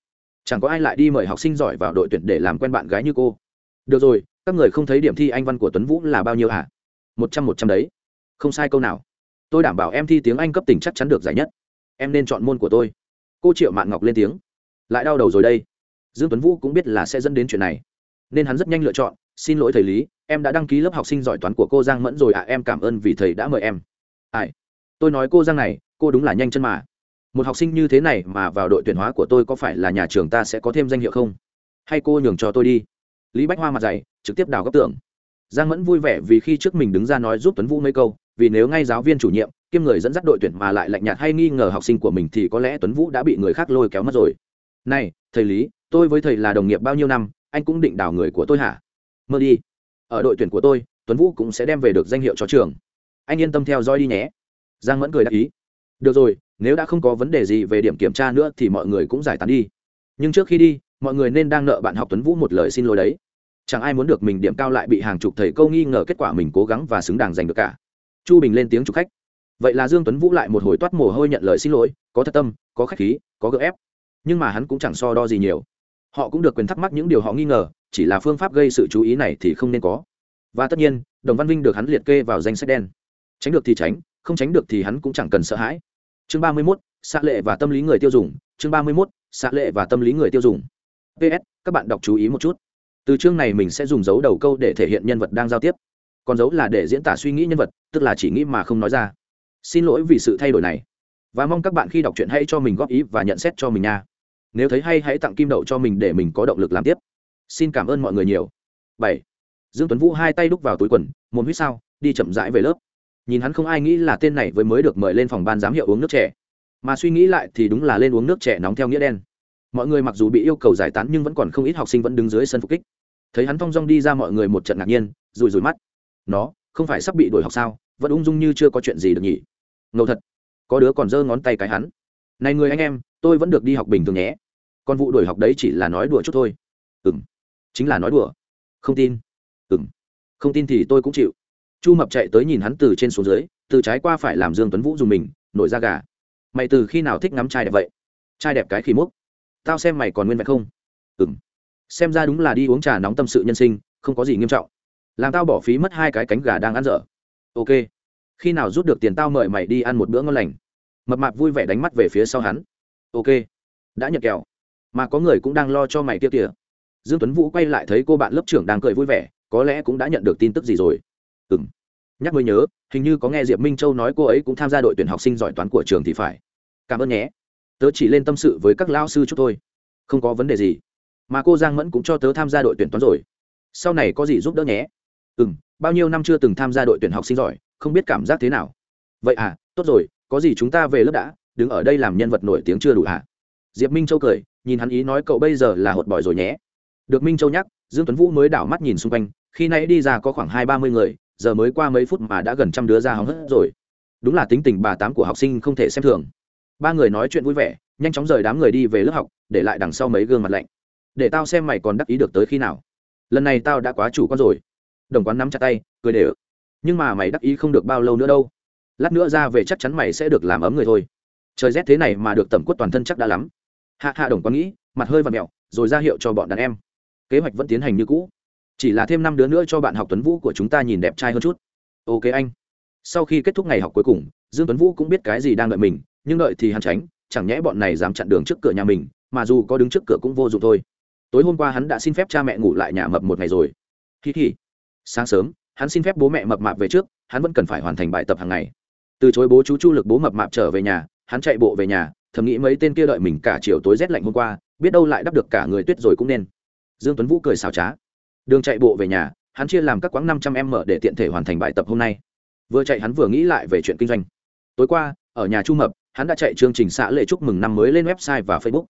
Chẳng có ai lại đi mời học sinh giỏi vào đội tuyển để làm quen bạn gái như cô. Được rồi, các người không thấy điểm thi anh văn của tuấn vũ là bao nhiêu hả? Một trăm một trăm đấy. Không sai câu nào tôi đảm bảo em thi tiếng anh cấp tỉnh chắc chắn được giải nhất. Em nên chọn môn của tôi. Cô triệu mạn ngọc lên tiếng. Lại đau đầu rồi đây. Dương tuấn vũ cũng biết là sẽ dẫn đến chuyện này. Nên hắn rất nhanh lựa chọn. Xin lỗi thầy lý em đã đăng ký lớp học sinh giỏi toán của cô giang mẫn rồi ạ à, em cảm ơn vì thầy đã mời em. Ai? Tôi nói cô giang này cô đúng là nhanh chân mà. Một học sinh như thế này mà vào đội tuyển hóa của tôi có phải là nhà trường ta sẽ có thêm danh hiệu không? Hay cô nhường cho tôi đi? Lý bách hoa mặt dày trực tiếp đào góc tưởng giang mẫn vui vẻ vì khi trước mình đứng ra nói giúp tuấn vũ mấy câu vì nếu ngay giáo viên chủ nhiệm, kiêm người dẫn dắt đội tuyển mà lại lạnh nhạt hay nghi ngờ học sinh của mình thì có lẽ tuấn vũ đã bị người khác lôi kéo mất rồi. Này, thầy lý, tôi với thầy là đồng nghiệp bao nhiêu năm, anh cũng định đào người của tôi hả? Mơ đi. Ở đội tuyển của tôi, tuấn vũ cũng sẽ đem về được danh hiệu cho trường. Anh yên tâm theo dõi đi nhé. Giang mẫn cười đáp ý. Được rồi, nếu đã không có vấn đề gì về điểm kiểm tra nữa thì mọi người cũng giải tán đi. Nhưng trước khi đi, mọi người nên đang nợ bạn học tuấn vũ một lời xin lỗi đấy. Chẳng ai muốn được mình điểm cao lại bị hàng chục thầy câu nghi ngờ kết quả mình cố gắng và xứng đáng giành được cả chu bình lên tiếng chụp khách. Vậy là dương tuấn vũ lại một hồi toát mồ hôi nhận lời xin lỗi có thật tâm có khách khí có gợ ép. Nhưng mà hắn cũng chẳng so đo gì nhiều. Họ cũng được quyền thắc mắc những điều họ nghi ngờ chỉ là phương pháp gây sự chú ý này thì không nên có. Và tất nhiên đồng văn vinh được hắn liệt kê vào danh sách đen. Tránh được thì tránh không tránh được thì hắn cũng chẳng cần sợ hãi. Chương ba mươi 31, xạ lệ và tâm lý người tiêu dùng. Chương ba mươi 31, xạ lệ và tâm lý người tiêu dùng. Ps các bạn đọc chú ý một chút. Từ chương này mình sẽ dùng dấu đầu câu để thể hiện nhân vật đang giao tiếp còn dấu là để diễn tả suy nghĩ nhân vật, tức là chỉ nghĩ mà không nói ra. Xin lỗi vì sự thay đổi này. Và mong các bạn khi đọc truyện hãy cho mình góp ý và nhận xét cho mình nha. Nếu thấy hay, hãy tặng kim đậu cho mình để mình có động lực làm tiếp. Xin cảm ơn mọi người nhiều. Bảy. Dương tuấn vũ hai tay đúc vào túi quần muốn huýt sao, đi chậm rãi về lớp. Nhìn hắn không ai nghĩ là tên này với mới được mời lên phòng ban giám hiệu uống nước trẻ mà suy nghĩ lại thì đúng là lên uống nước trẻ nóng theo nghĩa đen. Mọi người mặc dù bị yêu cầu giải tán nhưng vẫn còn không ít học sinh vẫn đứng dưới sân phục kích. Thấy hắn thong dong đi ra mọi người một trận ngạc nhiên rùi rùi mắt nó, không phải sắp bị đuổi học sao? Vẫn ung dung như chưa có chuyện gì được nhỉ? Ngầu thật, có đứa còn giơ ngón tay cái hắn. Này người anh em, tôi vẫn được đi học bình thường nhé. Còn vụ đuổi học đấy chỉ là nói đùa chút thôi. Ừ m chính là nói đùa. Không tin. Ừ m không tin thì tôi cũng chịu. Chu mập chạy tới nhìn hắn từ trên xuống dưới, từ trái qua phải làm dương tuấn vũ dùng mình, nổi da gà. Mày từ khi nào thích ngắm trai đẹp vậy? Trai đẹp cái khi múc. Tao xem mày còn nguyên vẹn không? Ừ m xem ra đúng là đi uống trà nóng tâm sự nhân sinh, không có gì nghiêm trọng làm tao bỏ phí mất hai cái cánh gà đang ăn dở. Ok. Khi nào rút được tiền tao mời mày đi ăn một bữa ngon lành. Mập mạp vui vẻ đánh mắt về phía sau hắn. Ok. Đã nhận kẹo. Mà có người cũng đang lo cho mày kia kìa. Dương tuấn vũ quay lại thấy cô bạn lớp trưởng đang cười vui vẻ, có lẽ cũng đã nhận được tin tức gì rồi. Ừ m nhắc mới nhớ, hình như có nghe diệp minh châu nói cô ấy cũng tham gia đội tuyển học sinh giỏi toán của trường thì phải. Cảm ơn nhé. Tớ chỉ lên tâm sự với các lao sư chút thôi. Không có vấn đề gì. Mà cô giang mẫn cũng cho tớ tham gia đội tuyển toán rồi. Sau này có gì giúp đỡ nhé? Ừ m bao nhiêu năm chưa từng tham gia đội tuyển học sinh giỏi, không biết cảm giác thế nào. Vậy à tốt rồi, có gì chúng ta về lớp đã, đứng ở đây làm nhân vật nổi tiếng chưa đủ hả? Diệp minh châu cười, nhìn hắn ý nói cậu bây giờ là hột bỏi rồi nhé. Được minh châu nhắc, dương tuấn vũ mới đảo mắt nhìn xung quanh, khi nãy đi ra có khoảng hai ba mươi người, giờ mới qua mấy phút mà đã gần trăm đứa ra hóng hớt rồi. Đúng là tính tình bà tám của học sinh không thể xem thường. Ba người nói chuyện vui vẻ, nhanh chóng rời đám người đi về lớp học, để lại đằng sau mấy gương mặt lạnh. Để tao xem mày còn đắc ý được tới khi nào. Lần này tao đã quá chủ con rồi đồng quán nắm chặt tay, cười để nhưng mà mày đắc ý không được bao lâu nữa đâu. Lát nữa ra về chắc chắn mày sẽ được làm ấm người thôi. Trời rét thế này mà được tẩm quất toàn thân chắc đã lắm. Hạ hạ đồng quán nghĩ, mặt hơi và mẹo, rồi ra hiệu cho bọn đàn em. Kế hoạch vẫn tiến hành như cũ. Chỉ là thêm năm đứa nữa cho bạn học tuấn vũ của chúng ta nhìn đẹp trai hơn chút. Ok anh. Sau khi kết thúc ngày học cuối cùng, dương tuấn vũ cũng biết cái gì đang đợi mình, nhưng đợi thì hắn tránh, chẳng nhẽ bọn này dám chặn đường trước cửa nhà mình, mà dù có đứng trước cửa cũng vô dụng thôi. Tối hôm qua hắn đã xin phép cha mẹ ngủ lại nhà mập một ngày rồi. Hì hì sáng sớm, hắn xin phép bố mẹ mập mạp về trước, hắn vẫn cần phải hoàn thành bài tập hàng ngày. Từ chối bố chú chu lực bố mập mạp trở về nhà, hắn chạy bộ về nhà, thầm nghĩ mấy tên kia đợi mình cả chiều tối rét lạnh hôm qua, biết đâu lại đắp được cả người tuyết rồi cũng nên. Dương tuấn vũ cười xào trá. Đường chạy bộ về nhà, hắn chia làm các quãng năm trăm m để tiện thể hoàn thành bài tập hôm nay. Vừa chạy hắn vừa nghĩ lại về chuyện kinh doanh. Tối qua, ở nhà chu mập, hắn đã chạy chương trình xã lệ chúc mừng năm mới lên website và facebook.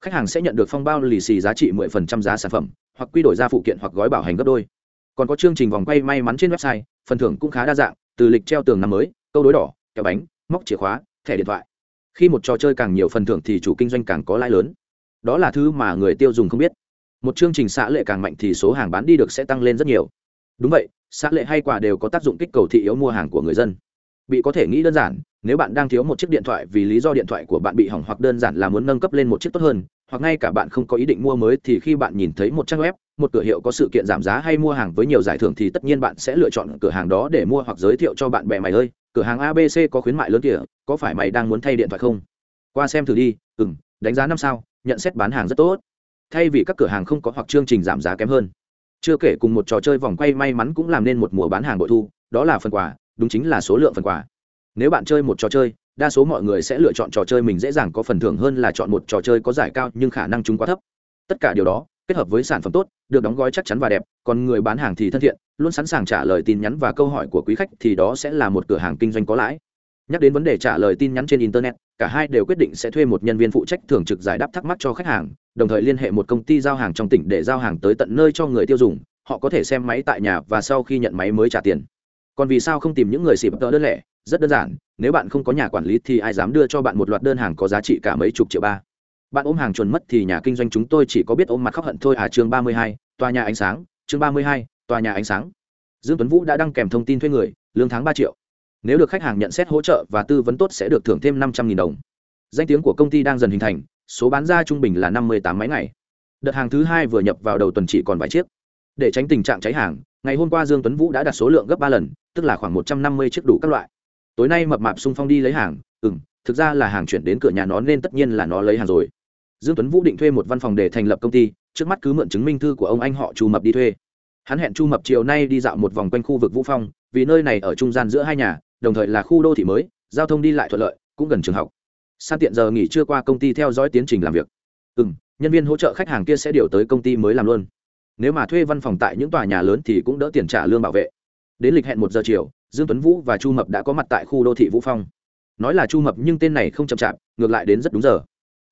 Khách hàng sẽ nhận được phong bao lì xì giá trị 10% giá sản phẩm, hoặc quy đổi ra phụ kiện hoặc gói bảo hành gấp đôi còn có chương trình vòng quay may mắn trên website, phần thưởng cũng khá đa dạng, từ lịch treo tường năm mới, câu đối đỏ, kẹo bánh, móc chìa khóa, thẻ điện thoại. Khi một trò chơi càng nhiều phần thưởng thì chủ kinh doanh càng có lãi lớn. Đó là thứ mà người tiêu dùng không biết. Một chương trình xã lệ càng mạnh thì số hàng bán đi được sẽ tăng lên rất nhiều. Đúng vậy xã lệ hay quà đều có tác dụng kích cầu thị yếu mua hàng của người dân. Bị có thể nghĩ đơn giản, nếu bạn đang thiếu một chiếc điện thoại vì lý do điện thoại của bạn bị hỏng hoặc đơn giản là muốn nâng cấp lên một chiếc tốt hơn hoặc ngay cả bạn không có ý định mua mới thì khi bạn nhìn thấy một trang web, một cửa hiệu có sự kiện giảm giá hay mua hàng với nhiều giải thưởng thì tất nhiên bạn sẽ lựa chọn cửa hàng đó để mua hoặc giới thiệu cho bạn bè mày ơi, cửa hàng abc có khuyến mại lớn kìa, có phải mày đang muốn thay điện thoại không? Qua xem thử đi ừ m đánh giá năm sao, nhận xét bán hàng rất tốt. Thay vì các cửa hàng không có hoặc chương trình giảm giá kém hơn. Chưa kể cùng một trò chơi vòng quay may mắn cũng làm nên một mùa bán hàng bội thu, đó là phần quà, đúng chính là số lượng phần quà. Nếu bạn chơi một trò chơi đa số mọi người sẽ lựa chọn trò chơi mình dễ dàng có phần thưởng hơn là chọn một trò chơi có giải cao nhưng khả năng chúng quá thấp. Tất cả điều đó, kết hợp với sản phẩm tốt, được đóng gói chắc chắn và đẹp, còn người bán hàng thì thân thiện, luôn sẵn sàng trả lời tin nhắn và câu hỏi của quý khách thì đó sẽ là một cửa hàng kinh doanh có lãi. Nhắc đến vấn đề trả lời tin nhắn trên internet, cả hai đều quyết định sẽ thuê một nhân viên phụ trách thường trực giải đáp thắc mắc cho khách hàng, đồng thời liên hệ một công ty giao hàng trong tỉnh để giao hàng tới tận nơi cho người tiêu dùng, họ có thể xem máy tại nhà và sau khi nhận máy mới trả tiền còn vì sao không tìm những người xịp tờ đơn lẻ? Rất đơn giản, nếu bạn không có nhà quản lý thì ai dám đưa cho bạn một loạt đơn hàng có giá trị cả mấy chục triệu ba? Bạn ôm hàng chuẩn mất thì nhà kinh doanh chúng tôi chỉ có biết ôm mặt khóc hận thôi. À chương ba mươi hai, tòa nhà ánh sáng. Chương ba mươi hai, tòa nhà ánh sáng. Dương tuấn vũ đã đăng kèm thông tin thuê người, lương tháng ba triệu. Nếu được khách hàng nhận xét hỗ trợ và tư vấn tốt sẽ được thưởng thêm năm trăm nghìn đồng. Danh tiếng của công ty đang dần hình thành, số bán ra trung bình là năm mươi tám máy ngày. Đợt hàng thứ hai vừa nhập vào đầu tuần chỉ còn vài chiếc để tránh tình trạng cháy hàng, ngày hôm qua dương tuấn vũ đã đặt số lượng gấp ba lần, tức là khoảng một trăm năm mươi chiếc đủ các loại. Tối nay mập mạp sung phong đi lấy hàng ừ m thực ra là hàng chuyển đến cửa nhà nó nên tất nhiên là nó lấy hàng rồi. Dương tuấn vũ định thuê một văn phòng để thành lập công ty, trước mắt cứ mượn chứng minh thư của ông anh họ chu mập đi thuê. Hắn hẹn chu mập chiều nay đi dạo một vòng quanh khu vực vũ phong, vì nơi này ở trung gian giữa hai nhà, đồng thời là khu đô thị mới, giao thông đi lại thuận lợi, cũng gần trường học. San tiện giờ nghỉ trưa qua công ty theo dõi tiến trình làm việc. Ừ m nhân viên hỗ trợ khách hàng kia sẽ điều tới công ty mới làm luôn nếu mà thuê văn phòng tại những tòa nhà lớn thì cũng đỡ tiền trả lương bảo vệ. Đến lịch hẹn một giờ chiều, dương tuấn vũ và chu mập đã có mặt tại khu đô thị vũ phong. Nói là chu mập nhưng tên này không chậm chạp, ngược lại đến rất đúng giờ.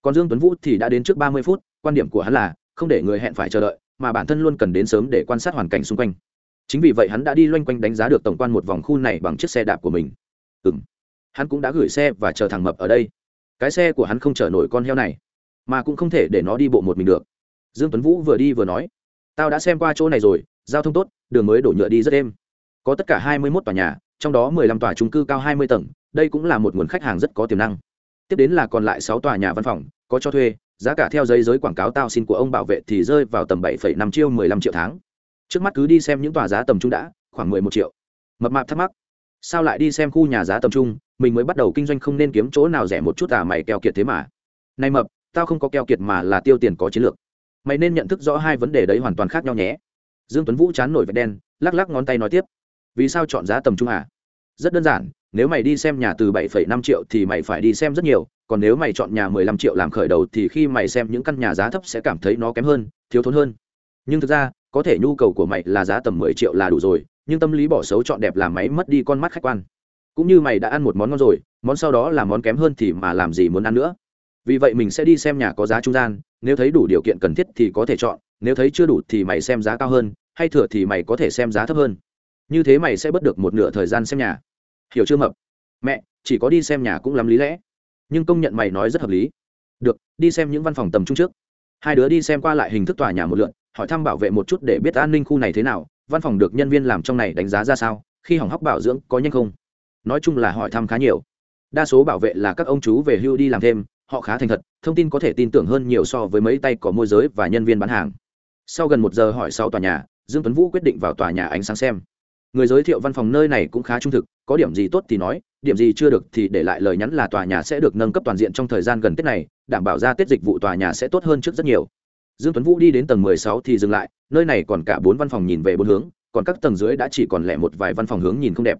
Còn dương tuấn vũ thì đã đến trước ba mươi phút, quan điểm của hắn là không để người hẹn phải chờ đợi, mà bản thân luôn cần đến sớm để quan sát hoàn cảnh xung quanh. Chính vì vậy hắn đã đi loanh quanh đánh giá được tổng quan một vòng khu này bằng chiếc xe đạp của mình. Ừ hắn cũng đã gửi xe và chờ thằng mập ở đây. Cái xe của hắn không chở nổi con heo này, mà cũng không thể để nó đi bộ một mình được. Dương tuấn vũ vừa đi vừa nói tao đã xem qua chỗ này rồi giao thông tốt đường mới đổ nhựa đi rất êm. Có tất cả hai mươi một tòa nhà trong đó 15 tòa trung cư cao 20 tầng đây cũng là một nguồn khách hàng rất có tiềm năng. Tiếp đến là còn lại sáu tòa nhà văn phòng có cho thuê giá cả theo giấy giới quảng cáo tao xin của ông bảo vệ thì rơi vào tầm 7,5 triệu 15 triệu tháng. Trước mắt cứ đi xem những tòa giá tầm trung đã khoảng 11 triệu. Mập mạp thắc mắc sao lại đi xem khu nhà giá tầm trung mình mới bắt đầu kinh doanh không nên kiếm chỗ nào rẻ một chút à mày keo kiệt thế mà. Này mập tao không có keo kiệt mà là tiêu tiền có chiến lược mày nên nhận thức rõ hai vấn đề đấy hoàn toàn khác nhau nhé. Dương tuấn vũ chán nổi vệt đen lắc lắc ngón tay nói tiếp. Vì sao chọn giá tầm trung à? Rất đơn giản nếu mày đi xem nhà từ 7,5 triệu thì mày phải đi xem rất nhiều còn nếu mày chọn nhà 15 triệu làm khởi đầu thì khi mày xem những căn nhà giá thấp sẽ cảm thấy nó kém hơn thiếu thốn hơn. Nhưng thực ra có thể nhu cầu của mày là giá tầm 10 triệu là đủ rồi nhưng tâm lý bỏ xấu chọn đẹp làm máy mất đi con mắt khách quan. Cũng như mày đã ăn một món ngon rồi món sau đó là món kém hơn thì mà làm gì muốn ăn nữa? Vì vậy mình sẽ đi xem nhà có giá trung gian, nếu thấy đủ điều kiện cần thiết thì có thể chọn, nếu thấy chưa đủ thì mày xem giá cao hơn, hay thừa thì mày có thể xem giá thấp hơn. Như thế mày sẽ bớt được một nửa thời gian xem nhà. Hiểu chưa mập? Mẹ, chỉ có đi xem nhà cũng lắm lý lẽ. Nhưng công nhận mày nói rất hợp lý. Được, đi xem những văn phòng tầm trung trước. Hai đứa đi xem qua lại hình thức tòa nhà một lượn, hỏi thăm bảo vệ một chút để biết an ninh khu này thế nào, văn phòng được nhân viên làm trong này đánh giá ra sao, khi hỏng hóc bảo dưỡng có nhanh không? Nói chung là hỏi thăm khá nhiều. Đa số bảo vệ là các ông chú về hưu đi làm thêm họ khá thành thật, thông tin có thể tin tưởng hơn nhiều so với mấy tay có môi giới và nhân viên bán hàng. Sau gần một giờ hỏi sau tòa nhà, dương tuấn vũ quyết định vào tòa nhà ánh sáng xem. Người giới thiệu văn phòng nơi này cũng khá trung thực, có điểm gì tốt thì nói, điểm gì chưa được thì để lại lời nhắn là tòa nhà sẽ được nâng cấp toàn diện trong thời gian gần tết này, đảm bảo ra tết dịch vụ tòa nhà sẽ tốt hơn trước rất nhiều. Dương tuấn vũ đi đến tầng 16 thì dừng lại, nơi này còn cả bốn văn phòng nhìn về bốn hướng, còn các tầng dưới đã chỉ còn lẻ một vài văn phòng hướng nhìn không đẹp.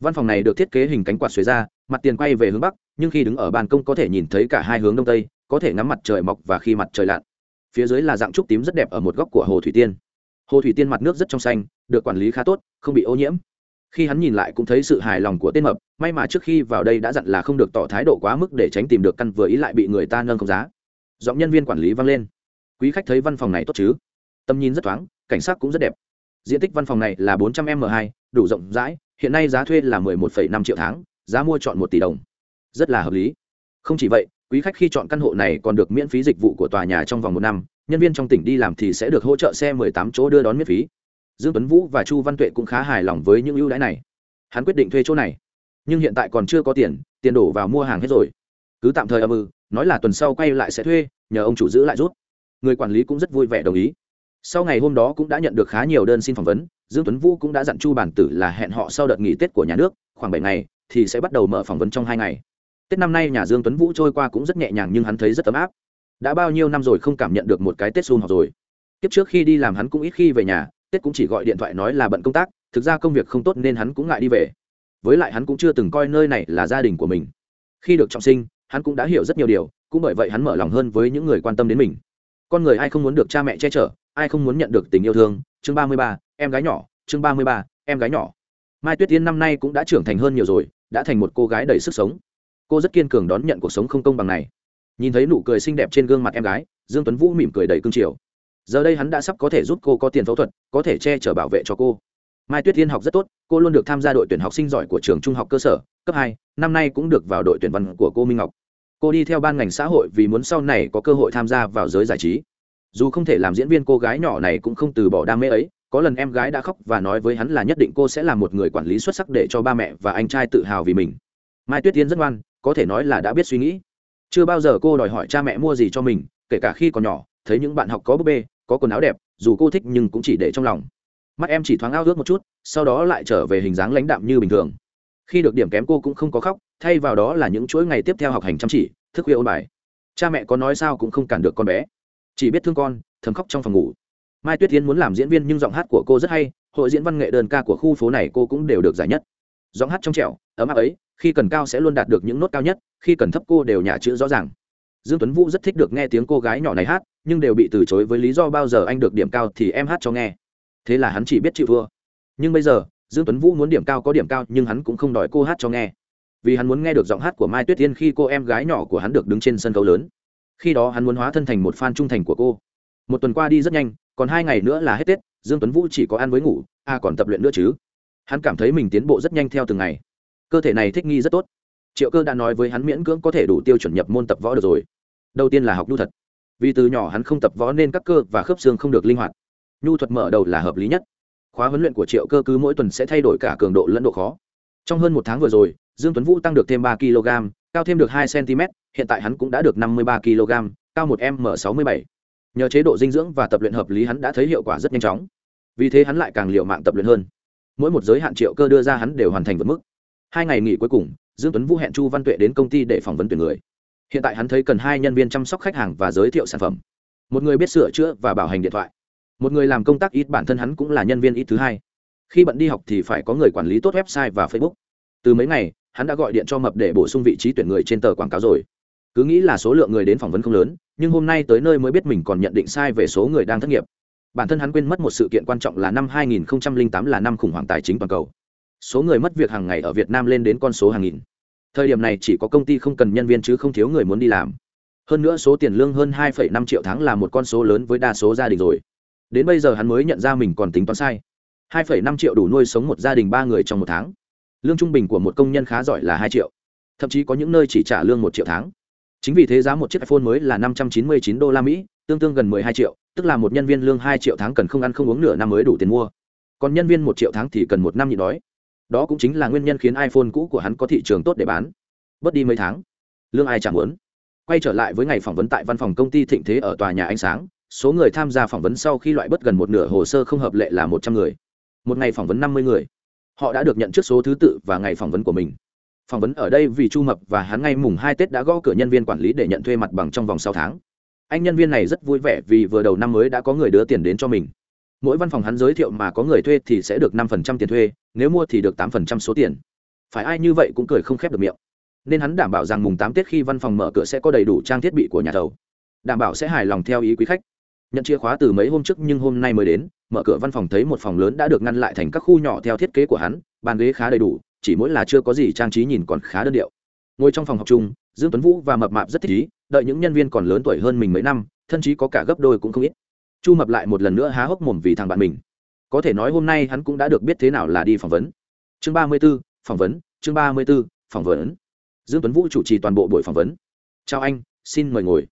Văn phòng này được thiết kế hình cánh quạt xuế ra mặt tiền quay về hướng bắc nhưng khi đứng ở ban công có thể nhìn thấy cả hai hướng đông tây có thể ngắm mặt trời mọc và khi mặt trời lặn. Phía dưới là dạng trúc tím rất đẹp ở một góc của hồ thủy tiên. Hồ thủy tiên mặt nước rất trong xanh được quản lý khá tốt không bị ô nhiễm. Khi hắn nhìn lại cũng thấy sự hài lòng của tên mập may mà trước khi vào đây đã dặn là không được tỏ thái độ quá mức để tránh tìm được căn vừa ý lại bị người ta nâng không giá. Giọng nhân viên quản lý vang lên. Quý khách thấy văn phòng này tốt chứ? Tầm nhìn rất thoáng cảnh sát cũng rất đẹp. Diện tích văn phòng này là 400 m 2 đủ rộng rãi hiện nay giá thuê là 11,5 triệu tháng giá mua chọn một tỷ đồng. Rất là hợp lý. Không chỉ vậy, quý khách khi chọn căn hộ này còn được miễn phí dịch vụ của tòa nhà trong vòng một năm, nhân viên trong tỉnh đi làm thì sẽ được hỗ trợ xe 18 chỗ đưa đón miễn phí. Dương tuấn vũ và chu văn tuệ cũng khá hài lòng với những ưu đãi này. Hắn quyết định thuê chỗ này. Nhưng hiện tại còn chưa có tiền tiền đổ vào mua hàng hết rồi. Cứ tạm thời âm ư, nói là tuần sau quay lại sẽ thuê, nhờ ông chủ giữ lại rút người quản lý cũng rất vui vẻ đồng ý. Sau ngày hôm đó cũng đã nhận được khá nhiều đơn xin phỏng vấn, dương tuấn vũ cũng đã dặn chu bản tử là hẹn họ sau đợt nghỉ tết của nhà nước, khoảng bảy ngày thì sẽ bắt đầu mở phỏng vấn trong hai ngày. Tết năm nay nhà dương tuấn vũ trôi qua cũng rất nhẹ nhàng nhưng hắn thấy rất ấm áp. Đã bao nhiêu năm rồi không cảm nhận được một cái tết xung học rồi. Tiếp trước khi đi làm hắn cũng ít khi về nhà, tết cũng chỉ gọi điện thoại nói là bận công tác, thực ra công việc không tốt nên hắn cũng ngại đi về. Với lại hắn cũng chưa từng coi nơi này là gia đình của mình. Khi được trọng sinh, hắn cũng đã hiểu rất nhiều điều, cũng bởi vậy hắn mở lòng hơn với những người quan tâm đến mình. Con người ai không muốn được cha mẹ che chở, ai không muốn nhận được tình yêu thương. Chương ba mươi ba, em gái nhỏ. Chương ba mươi ba, em gái nhỏ. Mai tuyết tiên năm nay cũng đã trưởng thành hơn nhiều rồi đã thành một cô gái đầy sức sống. Cô rất kiên cường đón nhận cuộc sống không công bằng này. Nhìn thấy nụ cười xinh đẹp trên gương mặt em gái, dương tuấn vũ mỉm cười đầy cương triều. Giờ đây hắn đã sắp có thể giúp cô có tiền phẫu thuật, có thể che chở bảo vệ cho cô. Mai tuyết tiên học rất tốt, cô luôn được tham gia đội tuyển học sinh giỏi của trường trung học cơ sở, cấp hai, năm nay cũng được vào đội tuyển văn của cô minh ngọc. Cô đi theo ban ngành xã hội vì muốn sau này có cơ hội tham gia vào giới giải trí. Dù không thể làm diễn viên cô gái nhỏ này cũng không từ bỏ đam mê ấy có lần em gái đã khóc và nói với hắn là nhất định cô sẽ là một người quản lý xuất sắc để cho ba mẹ và anh trai tự hào vì mình. Mai tuyết tiên rất ngoan, có thể nói là đã biết suy nghĩ. Chưa bao giờ cô đòi hỏi cha mẹ mua gì cho mình, kể cả khi còn nhỏ, thấy những bạn học có búp bê, có quần áo đẹp, dù cô thích nhưng cũng chỉ để trong lòng. Mắt em chỉ thoáng ao ước một chút, sau đó lại trở về hình dáng lãnh đạm như bình thường. Khi được điểm kém cô cũng không có khóc, thay vào đó là những chuỗi ngày tiếp theo học hành chăm chỉ, thức khuya ôn bài. Cha mẹ có nói sao cũng không cản được con bé. Chỉ biết thương con, thầm khóc trong phòng ngủ mai tuyết tiến muốn làm diễn viên nhưng giọng hát của cô rất hay, hội diễn văn nghệ đơn ca của khu phố này cô cũng đều được giải nhất. Giọng hát trong trẻo, ấm áp ấy, khi cần cao sẽ luôn đạt được những nốt cao nhất, khi cần thấp cô đều nhả chữ rõ ràng. Dương tuấn vũ rất thích được nghe tiếng cô gái nhỏ này hát, nhưng đều bị từ chối với lý do bao giờ anh được điểm cao thì em hát cho nghe. Thế là hắn chỉ biết chịu thua. Nhưng bây giờ, dương tuấn vũ muốn điểm cao có điểm cao, nhưng hắn cũng không đòi cô hát cho nghe. Vì hắn muốn nghe được giọng hát của mai tuyết tiên khi cô em gái nhỏ của hắn được đứng trên sân khấu lớn. Khi đó hắn muốn hóa thân thành một fan trung thành của cô. Một tuần qua đi rất nhanh còn hai ngày nữa là hết tết, dương tuấn vũ chỉ có ăn với ngủ à còn tập luyện nữa chứ. Hắn cảm thấy mình tiến bộ rất nhanh theo từng ngày. Cơ thể này thích nghi rất tốt. Triệu cơ đã nói với hắn miễn cưỡng có thể đủ tiêu chuẩn nhập môn tập võ được rồi. Đầu tiên là học nhu thật vì từ nhỏ hắn không tập võ nên các cơ và khớp xương không được linh hoạt. Nhu thuật mở đầu là hợp lý nhất. Khóa huấn luyện của triệu cơ cứ mỗi tuần sẽ thay đổi cả cường độ lẫn độ khó. Trong hơn một tháng vừa rồi, dương tuấn vũ tăng được thêm ba kg, cao thêm được hai cm hiện tại hắn cũng đã được năm mươi ba kg, cao một m sáu mươi bảy nhờ chế độ dinh dưỡng và tập luyện hợp lý hắn đã thấy hiệu quả rất nhanh chóng. Vì thế hắn lại càng liệu mạng tập luyện hơn. Mỗi một giới hạn triệu cơ đưa ra hắn đều hoàn thành vượt mức. Hai ngày nghỉ cuối cùng, dương tuấn vũ hẹn chu văn tuệ đến công ty để phỏng vấn tuyển người. Hiện tại hắn thấy cần hai nhân viên chăm sóc khách hàng và giới thiệu sản phẩm. Một người biết sửa chữa và bảo hành điện thoại. Một người làm công tác ít bản thân hắn cũng là nhân viên ít thứ hai. Khi bận đi học thì phải có người quản lý tốt website và facebook. Từ mấy ngày, hắn đã gọi điện cho mập để bổ sung vị trí tuyển người trên tờ quảng cáo rồi cứ nghĩ là số lượng người đến phỏng vấn không lớn nhưng hôm nay tới nơi mới biết mình còn nhận định sai về số người đang thất nghiệp. Bản thân hắn quên mất một sự kiện quan trọng là năm 2008 là năm khủng hoảng tài chính toàn cầu. Số người mất việc hàng ngày ở việt nam lên đến con số hàng nghìn. Thời điểm này chỉ có công ty không cần nhân viên chứ không thiếu người muốn đi làm. Hơn nữa số tiền lương hơn 2,5 triệu tháng là một con số lớn với đa số gia đình rồi. Đến bây giờ hắn mới nhận ra mình còn tính toán sai. 2,5 triệu đủ nuôi sống một gia đình ba người trong một tháng. Lương trung bình của một công nhân khá giỏi là hai triệu. Thậm chí có những nơi chỉ trả lương một triệu tháng chính vì thế giá một chiếc iphone mới là 599 đô la mỹ, tương đương gần 12 triệu, tức là một nhân viên lương hai triệu tháng cần không ăn không uống nửa năm mới đủ tiền mua. Còn nhân viên một triệu tháng thì cần một năm nhịn đói. Đó cũng chính là nguyên nhân khiến iphone cũ của hắn có thị trường tốt để bán. Bớt đi mấy tháng, lương ai chẳng muốn. Quay trở lại với ngày phỏng vấn tại văn phòng công ty thịnh thế ở tòa nhà ánh sáng, số người tham gia phỏng vấn sau khi loại bớt gần một nửa hồ sơ không hợp lệ là một trăm người. Một ngày phỏng vấn năm mươi người. Họ đã được nhận trước số thứ tự và ngày phỏng vấn của mình phỏng vấn ở đây vì chu mập và hắn ngay mùng hai tết đã gõ cửa nhân viên quản lý để nhận thuê mặt bằng trong vòng sáu tháng. Anh nhân viên này rất vui vẻ vì vừa đầu năm mới đã có người đưa tiền đến cho mình. Mỗi văn phòng hắn giới thiệu mà có người thuê thì sẽ được năm phần trăm tiền thuê, nếu mua thì được tám phần trăm số tiền. Phải ai như vậy cũng cười không khép được miệng. Nên hắn đảm bảo rằng mùng tám tết khi văn phòng mở cửa sẽ có đầy đủ trang thiết bị của nhà thầu. Đảm bảo sẽ hài lòng theo ý quý khách. Nhận chìa khóa từ mấy hôm trước nhưng hôm nay mới đến, mở cửa văn phòng thấy một phòng lớn đã được ngăn lại thành các khu nhỏ theo thiết kế của hắn, bàn ghế khá đầy đủ chỉ mỗi là chưa có gì trang trí nhìn còn khá đơn điệu. Ngồi trong phòng học chung dương tuấn vũ và mập mạp rất thích ý đợi những nhân viên còn lớn tuổi hơn mình mấy năm thân chí có cả gấp đôi cũng không ít. Chu mập lại một lần nữa há hốc mồm vì thằng bạn mình. Có thể nói hôm nay hắn cũng đã được biết thế nào là đi phỏng vấn. Chương ba mươi 34, phỏng vấn chương ba mươi 34, phỏng vấn. Dương tuấn vũ chủ trì toàn bộ buổi phỏng vấn. Chào anh xin mời ngồi.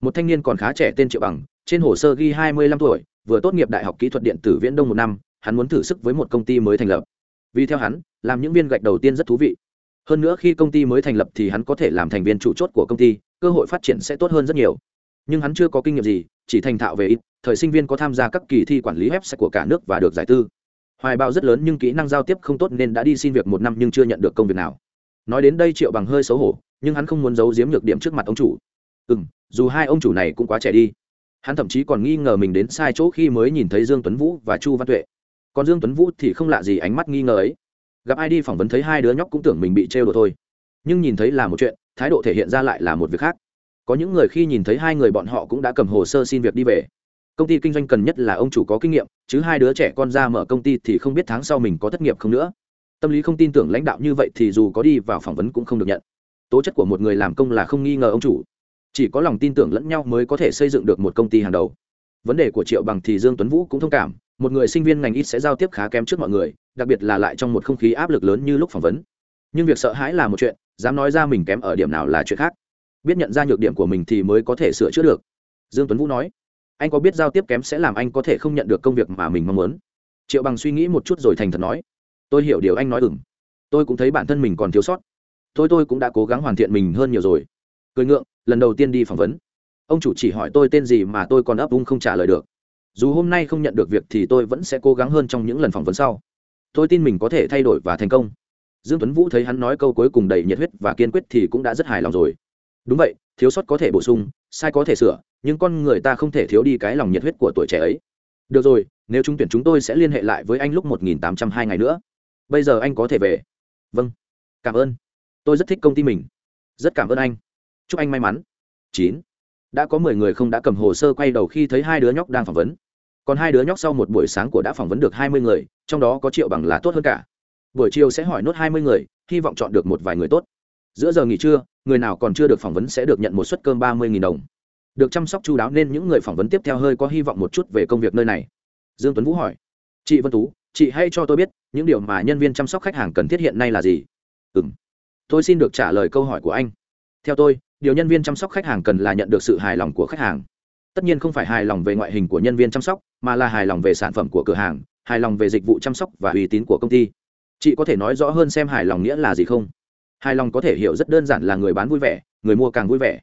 Một thanh niên còn khá trẻ tên triệu bằng trên hồ sơ ghi hai mươi lăm tuổi vừa tốt nghiệp đại học kỹ thuật điện tử viễn đông một năm hắn muốn thử sức với một công ty mới thành lập vì theo hắn, làm những viên gạch đầu tiên rất thú vị. Hơn nữa khi công ty mới thành lập thì hắn có thể làm thành viên chủ chốt của công ty, cơ hội phát triển sẽ tốt hơn rất nhiều. Nhưng hắn chưa có kinh nghiệm gì, chỉ thành thạo về ít, thời sinh viên có tham gia các kỳ thi quản lý website của cả nước và được giải tư. Hoài bão rất lớn nhưng kỹ năng giao tiếp không tốt nên đã đi xin việc một năm nhưng chưa nhận được công việc nào. Nói đến đây triệu bằng hơi xấu hổ, nhưng hắn không muốn giấu giếm nhược điểm trước mặt ông chủ. Ừ m dù hai ông chủ này cũng quá trẻ đi. Hắn thậm chí còn nghi ngờ mình đến sai chỗ khi mới nhìn thấy dương tuấn vũ và chu văn tuệ còn dương tuấn vũ thì không lạ gì ánh mắt nghi ngờ ấy. Gặp ai đi phỏng vấn thấy hai đứa nhóc cũng tưởng mình bị trêu đùa thôi. Nhưng nhìn thấy là một chuyện, thái độ thể hiện ra lại là một việc khác. Có những người khi nhìn thấy hai người bọn họ cũng đã cầm hồ sơ xin việc đi về. Công ty kinh doanh cần nhất là ông chủ có kinh nghiệm, chứ hai đứa trẻ con ra mở công ty thì không biết tháng sau mình có thất nghiệp không nữa. Tâm lý không tin tưởng lãnh đạo như vậy thì dù có đi vào phỏng vấn cũng không được nhận. Tố chất của một người làm công là không nghi ngờ ông chủ. Chỉ có lòng tin tưởng lẫn nhau mới có thể xây dựng được một công ty hàng đầu. Vấn đề của triệu bằng thì dương tuấn vũ cũng thông cảm một người sinh viên ngành ít sẽ giao tiếp khá kém trước mọi người, đặc biệt là lại trong một không khí áp lực lớn như lúc phỏng vấn. Nhưng việc sợ hãi là một chuyện, dám nói ra mình kém ở điểm nào là chuyện khác. Biết nhận ra nhược điểm của mình thì mới có thể sửa chữa được. Dương tuấn vũ nói, anh có biết giao tiếp kém sẽ làm anh có thể không nhận được công việc mà mình mong muốn? Triệu bằng suy nghĩ một chút rồi thành thật nói, tôi hiểu điều anh nói ừng tôi cũng thấy bản thân mình còn thiếu sót. Tôi tôi cũng đã cố gắng hoàn thiện mình hơn nhiều rồi. Cười ngượng, lần đầu tiên đi phỏng vấn. Ông chủ chỉ hỏi tôi tên gì mà tôi còn ấp ung không trả lời được dù hôm nay không nhận được việc thì tôi vẫn sẽ cố gắng hơn trong những lần phỏng vấn sau. Tôi tin mình có thể thay đổi và thành công. Dương tuấn vũ thấy hắn nói câu cuối cùng đầy nhiệt huyết và kiên quyết thì cũng đã rất hài lòng rồi. Đúng vậy, thiếu sót có thể bổ sung, sai có thể sửa, nhưng con người ta không thể thiếu đi cái lòng nhiệt huyết của tuổi trẻ ấy. Được rồi, nếu trúng tuyển chúng tôi sẽ liên hệ lại với anh lúc một nghìn tám trăm hai ngày nữa. Bây giờ anh có thể về. Vâng. Cảm ơn. Tôi rất thích công ty mình. Rất cảm ơn anh. Chúc anh may mắn. Chín đã có mười người không đã cầm hồ sơ quay đầu khi thấy hai đứa nhóc đang phỏng vấn. Còn hai đứa nhóc sau một buổi sáng của đã phỏng vấn được hai mươi người, trong đó có triệu bằng là tốt hơn cả. Buổi chiều sẽ hỏi nốt hai mươi người, hy vọng chọn được một vài người tốt. Giữa giờ nghỉ trưa, người nào còn chưa được phỏng vấn sẽ được nhận một suất cơm ba mươi đồng. Được chăm sóc chú đáo nên những người phỏng vấn tiếp theo hơi có hy vọng một chút về công việc nơi này. Dương tuấn vũ hỏi. Chị vân tú, chị hãy cho tôi biết, những điều mà nhân viên chăm sóc khách hàng cần thiết hiện nay là gì? Ừ m tôi xin được trả lời câu hỏi của anh. Theo tôi điều nhân viên chăm sóc khách hàng cần là nhận được sự hài lòng của khách hàng. Tất nhiên không phải hài lòng về ngoại hình của nhân viên chăm sóc, mà là hài lòng về sản phẩm của cửa hàng, hài lòng về dịch vụ chăm sóc và uy tín của công ty. Chị có thể nói rõ hơn xem hài lòng nghĩa là gì không? Hài lòng có thể hiểu rất đơn giản là người bán vui vẻ, người mua càng vui vẻ.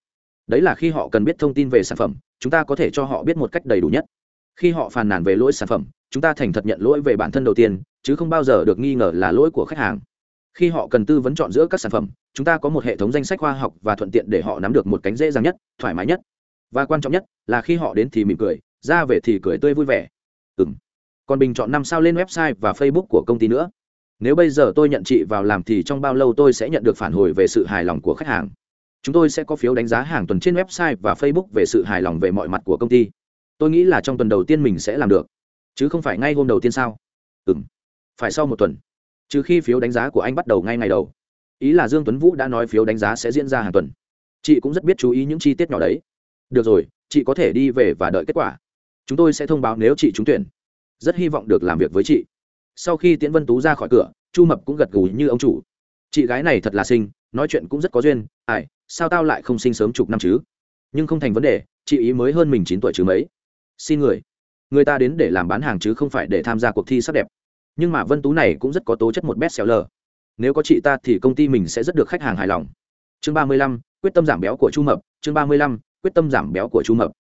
Đấy là khi họ cần biết thông tin về sản phẩm, chúng ta có thể cho họ biết một cách đầy đủ nhất. Khi họ phàn nàn về lỗi sản phẩm, chúng ta thành thật nhận lỗi về bản thân đầu tiên, chứ không bao giờ được nghi ngờ là lỗi của khách hàng khi họ cần tư vấn chọn giữa các sản phẩm, chúng ta có một hệ thống danh sách khoa học và thuận tiện để họ nắm được một cánh dễ dàng nhất, thoải mái nhất. Và quan trọng nhất là khi họ đến thì mỉm cười, ra về thì cười tươi vui vẻ. Ừ m còn bình chọn năm sao lên website và facebook của công ty nữa. Nếu bây giờ tôi nhận chị vào làm thì trong bao lâu tôi sẽ nhận được phản hồi về sự hài lòng của khách hàng? Chúng tôi sẽ có phiếu đánh giá hàng tuần trên website và facebook về sự hài lòng về mọi mặt của công ty. Tôi nghĩ là trong tuần đầu tiên mình sẽ làm được. Chứ không phải ngay hôm đầu tiên sao? Ừ m phải sau một tuần trừ khi phiếu đánh giá của anh bắt đầu ngay ngày đầu. Ý là dương tuấn vũ đã nói phiếu đánh giá sẽ diễn ra hàng tuần. Chị cũng rất biết chú ý những chi tiết nhỏ đấy. Được rồi, chị có thể đi về và đợi kết quả. Chúng tôi sẽ thông báo nếu chị trúng tuyển. Rất hy vọng được làm việc với chị. Sau khi tiễn vân tú ra khỏi cửa, chu mập cũng gật gù như ông chủ. Chị gái này thật là xinh, nói chuyện cũng rất có duyên. Ai, sao tao lại không sinh sớm chục năm chứ? Nhưng không thành vấn đề, chị ý mới hơn mình chín tuổi chứ mấy. Xin người. Người ta đến để làm bán hàng chứ không phải để tham gia cuộc thi sắc đẹp nhưng mà vân tú này cũng rất có tố chất một best seller. Nếu có chị ta thì công ty mình sẽ rất được khách hàng hài lòng. Chương ba mươi lăm, quyết tâm giảm béo của chu mập. Chương ba mươi lăm, quyết tâm giảm béo của chu mập.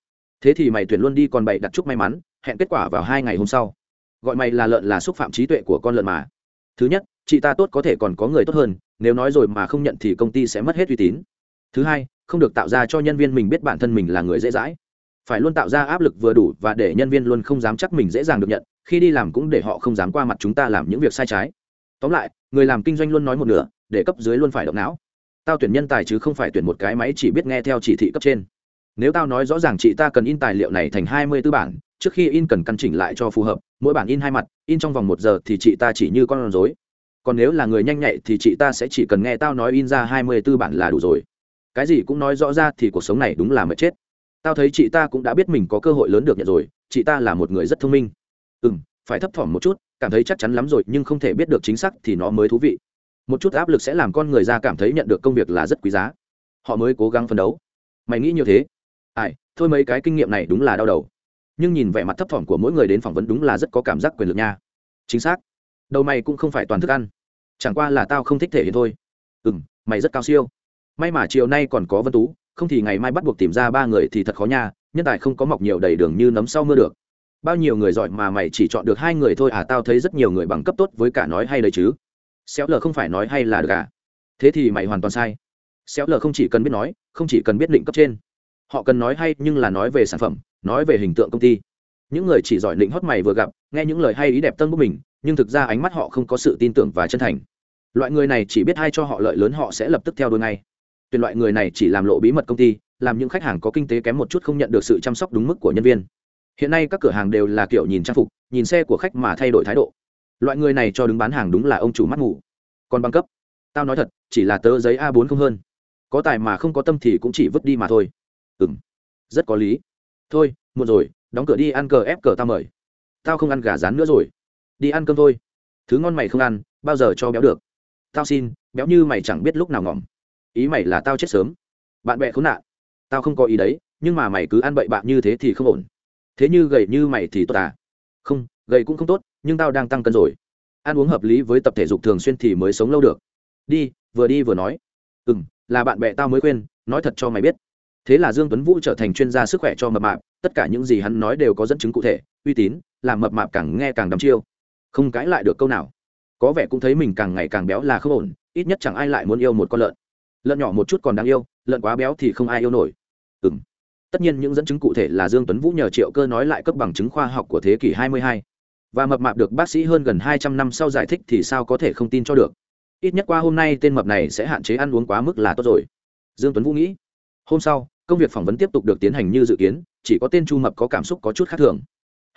Thế thì mày tuyển luôn đi còn bậy đặt chúc may mắn, hẹn kết quả vào hai ngày hôm sau. Gọi mày là lợn là xúc phạm trí tuệ của con lợn mà. Thứ nhất, chị ta tốt có thể còn có người tốt hơn, nếu nói rồi mà không nhận thì công ty sẽ mất hết uy tín. Thứ hai, không được tạo ra cho nhân viên mình biết bản thân mình là người dễ dãi phải luôn tạo ra áp lực vừa đủ và để nhân viên luôn không dám chắc mình dễ dàng được nhận, khi đi làm cũng để họ không dám qua mặt chúng ta làm những việc sai trái. Tóm lại, người làm kinh doanh luôn nói một nửa, để cấp dưới luôn phải động não. Tao tuyển nhân tài chứ không phải tuyển một cái máy chỉ biết nghe theo chỉ thị cấp trên. Nếu tao nói rõ ràng chị ta cần in tài liệu này thành hai mươi tư bản, trước khi in cần căn chỉnh lại cho phù hợp, mỗi bản in hai mặt, in trong vòng một giờ thì chị ta chỉ như con rối. Còn nếu là người nhanh nhạy thì chị ta sẽ chỉ cần nghe tao nói in ra hai mươi tư bản là đủ rồi. Cái gì cũng nói rõ ra thì cuộc sống này đúng là mệt chết tao thấy chị ta cũng đã biết mình có cơ hội lớn được nhận rồi, chị ta là một người rất thông minh. Ừ m phải thấp thỏm một chút, cảm thấy chắc chắn lắm rồi, nhưng không thể biết được chính xác thì nó mới thú vị. Một chút áp lực sẽ làm con người ra cảm thấy nhận được công việc là rất quý giá. Họ mới cố gắng phấn đấu. Mày nghĩ như thế? Ai, thôi mấy cái kinh nghiệm này đúng là đau đầu. Nhưng nhìn vẻ mặt thấp thỏm của mỗi người đến phỏng vấn đúng là rất có cảm giác quyền lực nha. Chính xác. Đầu mày cũng không phải toàn thức ăn. Chẳng qua là tao không thích thể hiện thôi. Ừ m mày rất cao siêu. May mà chiều nay còn có vân tú không thì ngày mai bắt buộc tìm ra ba người thì thật khó nha, nhân tài không có mọc nhiều đầy đường như nấm sau mưa được. Bao nhiêu người giỏi mà mày chỉ chọn được hai người thôi à tao thấy rất nhiều người bằng cấp tốt với cả nói hay đấy chứ. Xéo lờ không phải nói hay là được à? Thế thì mày hoàn toàn sai. Xéo lờ không chỉ cần biết nói, không chỉ cần biết định cấp trên. Họ cần nói hay nhưng là nói về sản phẩm, nói về hình tượng công ty. Những người chỉ giỏi định hót mày vừa gặp, nghe những lời hay ý đẹp tân của mình, nhưng thực ra ánh mắt họ không có sự tin tưởng và chân thành. Loại người này chỉ biết ai cho họ lợi lớn họ sẽ lập tức theo đuôi ngay tuyển loại người này chỉ làm lộ bí mật công ty, làm những khách hàng có kinh tế kém một chút không nhận được sự chăm sóc đúng mức của nhân viên. Hiện nay các cửa hàng đều là kiểu nhìn trang phục, nhìn xe của khách mà thay đổi thái độ. Loại người này cho đứng bán hàng đúng là ông chủ mắt ngủ. Còn băng cấp. Tao nói thật, chỉ là tớ giấy a 4 không hơn. Có tài mà không có tâm thì cũng chỉ vứt đi mà thôi. Ừ m rất có lý. Thôi, muộn rồi, đóng cửa đi ăn cờ ép cờ tao mời. Tao không ăn gà rán nữa rồi. Đi ăn cơm thôi. Thứ ngon mày không ăn, bao giờ cho béo được. Tao xin, béo như mày chẳng biết lúc nào ngỏm ý mày là tao chết sớm. Bạn bè khốn nạn. Tao không có ý đấy, nhưng mà mày cứ ăn bậy bạ như thế thì không ổn. Thế như gầy như mày thì tốt à? Không, gầy cũng không tốt, nhưng tao đang tăng cân rồi. Ăn uống hợp lý với tập thể dục thường xuyên thì mới sống lâu được. Đi, vừa đi vừa nói. Ừ m là bạn bè tao mới quên nói thật cho mày biết. Thế là dương tuấn vũ trở thành chuyên gia sức khỏe cho mập mạp, tất cả những gì hắn nói đều có dẫn chứng cụ thể, uy tín, làm mập mạp càng nghe càng đắm chiêu. Không cãi lại được câu nào. Có vẻ cũng thấy mình càng ngày càng béo là không ổn, ít nhất chẳng ai lại muốn yêu một con lợn lợn nhỏ một chút còn đáng yêu, lợn quá béo thì không ai yêu nổi. Ừ m tất nhiên những dẫn chứng cụ thể là dương tuấn vũ nhờ triệu cơ nói lại cấp bằng chứng khoa học của thế kỷ 22. và mập mạp được bác sĩ hơn gần 200 năm sau giải thích thì sao có thể không tin cho được. Ít nhất qua hôm nay tên mập này sẽ hạn chế ăn uống quá mức là tốt rồi. Dương tuấn vũ nghĩ. Hôm sau, công việc phỏng vấn tiếp tục được tiến hành như dự kiến, chỉ có tên chu mập có cảm xúc có chút khác thường.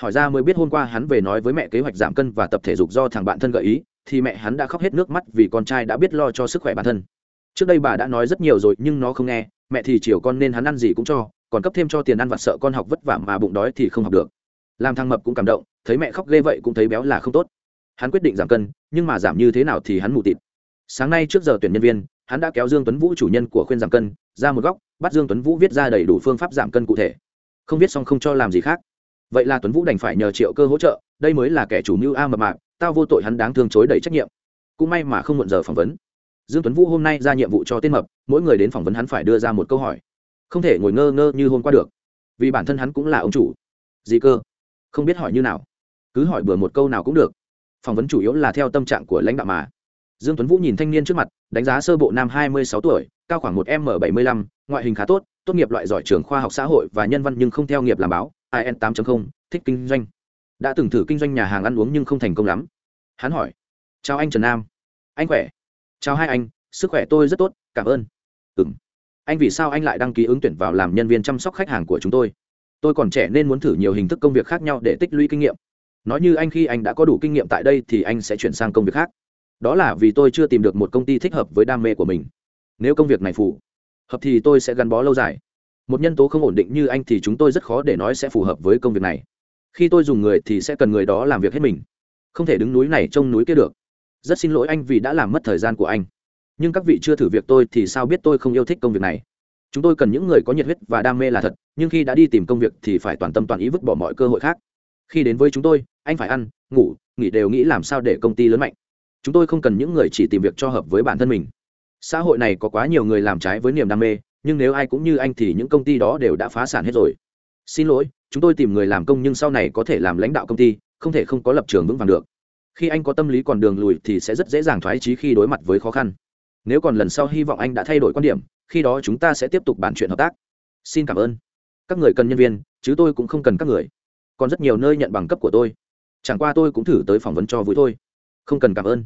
Hỏi ra mới biết hôm qua hắn về nói với mẹ kế hoạch giảm cân và tập thể dục do thằng bạn thân gợi ý, thì mẹ hắn đã khóc hết nước mắt vì con trai đã biết lo cho sức khỏe bản thân trước đây bà đã nói rất nhiều rồi, nhưng nó không nghe. Mẹ thì chiều con nên hắn ăn gì cũng cho, còn cấp thêm cho tiền ăn vặt sợ con học vất vả mà bụng đói thì không học được. Làm thằng mập cũng cảm động, thấy mẹ khóc ghê vậy cũng thấy béo là không tốt. Hắn quyết định giảm cân, nhưng mà giảm như thế nào thì hắn mù tịt. Sáng nay trước giờ tuyển nhân viên, hắn đã kéo dương tuấn vũ chủ nhân của khuyên giảm cân ra một góc, bắt dương tuấn vũ viết ra đầy đủ phương pháp giảm cân cụ thể. Không viết xong không cho làm gì khác. Vậy là tuấn vũ đành phải nhờ triệu cơ hỗ trợ, đây mới là kẻ chủ mưu a mập mạc tao vô tội hắn đáng thương chối đầy trách nhiệm. Cũng may mà không muộn giờ phỏng vấn dương tuấn vũ hôm nay ra nhiệm vụ cho tên mập, mỗi người đến phỏng vấn hắn phải đưa ra một câu hỏi. Không thể ngồi ngơ ngơ như hôm qua được, vì bản thân hắn cũng là ông chủ. Gì cơ? Không biết hỏi như nào. Cứ hỏi bừa một câu nào cũng được. Phỏng vấn chủ yếu là theo tâm trạng của lãnh đạo mà. Dương tuấn vũ nhìn thanh niên trước mặt, đánh giá sơ bộ nam hai mươi sáu tuổi, cao khoảng một m bảy mươi lăm, ngoại hình khá tốt tốt nghiệp loại giỏi trường khoa học xã hội và nhân văn nhưng không theo nghiệp làm báo in 8 thích kinh doanh. Đã từng thử kinh doanh nhà hàng ăn uống nhưng không thành công lắm. Hắn hỏi, chào anh trần nam. Anh khỏe? Chào hai anh, sức khỏe tôi rất tốt, cảm ơn. Ừ m anh vì sao anh lại đăng ký ứng tuyển vào làm nhân viên chăm sóc khách hàng của chúng tôi? Tôi còn trẻ nên muốn thử nhiều hình thức công việc khác nhau để tích lũy kinh nghiệm. Nói như anh khi anh đã có đủ kinh nghiệm tại đây thì anh sẽ chuyển sang công việc khác. Đó là vì tôi chưa tìm được một công ty thích hợp với đam mê của mình. Nếu công việc này phù hợp thì tôi sẽ gắn bó lâu dài. Một nhân tố không ổn định như anh thì chúng tôi rất khó để nói sẽ phù hợp với công việc này. Khi tôi dùng người thì sẽ cần người đó làm việc hết mình. Không thể đứng núi này trông núi kia được rất xin lỗi anh vì đã làm mất thời gian của anh. Nhưng các vị chưa thử việc tôi thì sao biết tôi không yêu thích công việc này? Chúng tôi cần những người có nhiệt huyết và đam mê là thật, nhưng khi đã đi tìm công việc thì phải toàn tâm toàn ý vứt bỏ mọi cơ hội khác. Khi đến với chúng tôi, anh phải ăn, ngủ, nghỉ đều nghĩ làm sao để công ty lớn mạnh. Chúng tôi không cần những người chỉ tìm việc cho hợp với bản thân mình. Xã hội này có quá nhiều người làm trái với niềm đam mê, nhưng nếu ai cũng như anh thì những công ty đó đều đã phá sản hết rồi. Xin lỗi, chúng tôi tìm người làm công nhưng sau này có thể làm lãnh đạo công ty, không thể không có lập trường vững vàng được khi anh có tâm lý còn đường lùi thì sẽ rất dễ dàng thoái trí khi đối mặt với khó khăn. Nếu còn lần sau hy vọng anh đã thay đổi quan điểm, khi đó chúng ta sẽ tiếp tục bàn chuyện hợp tác. Xin cảm ơn. Các người cần nhân viên, chứ tôi cũng không cần các người. Còn rất nhiều nơi nhận bằng cấp của tôi. Chẳng qua tôi cũng thử tới phỏng vấn cho vui thôi. Không cần cảm ơn.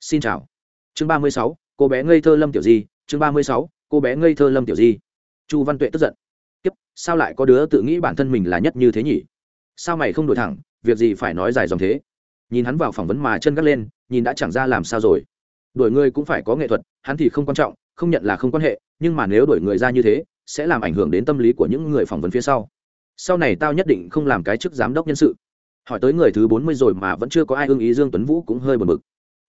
Xin chào. Chương ba mươi sáu, cô bé ngây thơ lâm tiểu di. Chương ba mươi sáu, cô bé ngây thơ lâm tiểu di. Chu văn tuệ tức giận. Kiếp, sao lại có đứa tự nghĩ bản thân mình là nhất như thế nhỉ? Sao mày không đổi thẳng? Việc gì phải nói dài dòng thế? Nhìn hắn vào phỏng vấn mà chân gắt lên, nhìn đã chẳng ra làm sao rồi. Đuổi người cũng phải có nghệ thuật, hắn thì không quan trọng, không nhận là không quan hệ, nhưng mà nếu đuổi người ra như thế, sẽ làm ảnh hưởng đến tâm lý của những người phỏng vấn phía sau. Sau này tao nhất định không làm cái chức giám đốc nhân sự. Hỏi tới người thứ bốn mươi rồi mà vẫn chưa có ai ưng ý dương tuấn vũ cũng hơi buồn bực.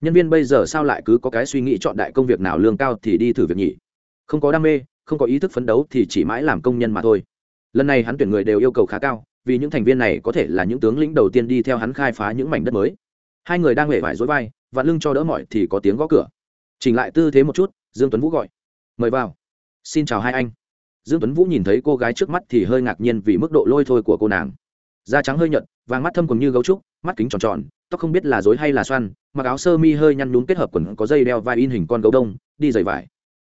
Nhân viên bây giờ sao lại cứ có cái suy nghĩ chọn đại công việc nào lương cao thì đi thử việc nhỉ? Không có đam mê, không có ý thức phấn đấu thì chỉ mãi làm công nhân mà thôi. Lần này hắn tuyển người đều yêu cầu khá cao vì những thành viên này có thể là những tướng lĩnh đầu tiên đi theo hắn khai phá những mảnh đất mới. Hai người đang hề vải dối vai và lưng cho đỡ mỏi thì có tiếng gõ cửa. Chỉnh lại tư thế một chút, dương tuấn vũ gọi. Mời vào. Xin chào hai anh. Dương tuấn vũ nhìn thấy cô gái trước mắt thì hơi ngạc nhiên vì mức độ lôi thôi của cô nàng. Da trắng hơi nhợt, vàng mắt thâm cùng như gấu trúc, mắt kính tròn tròn, tóc không biết là dối hay là xoăn, mặc áo sơ mi hơi nhăn nhún kết hợp quần có dây đeo vai in hình con gấu đông, đi giày vải.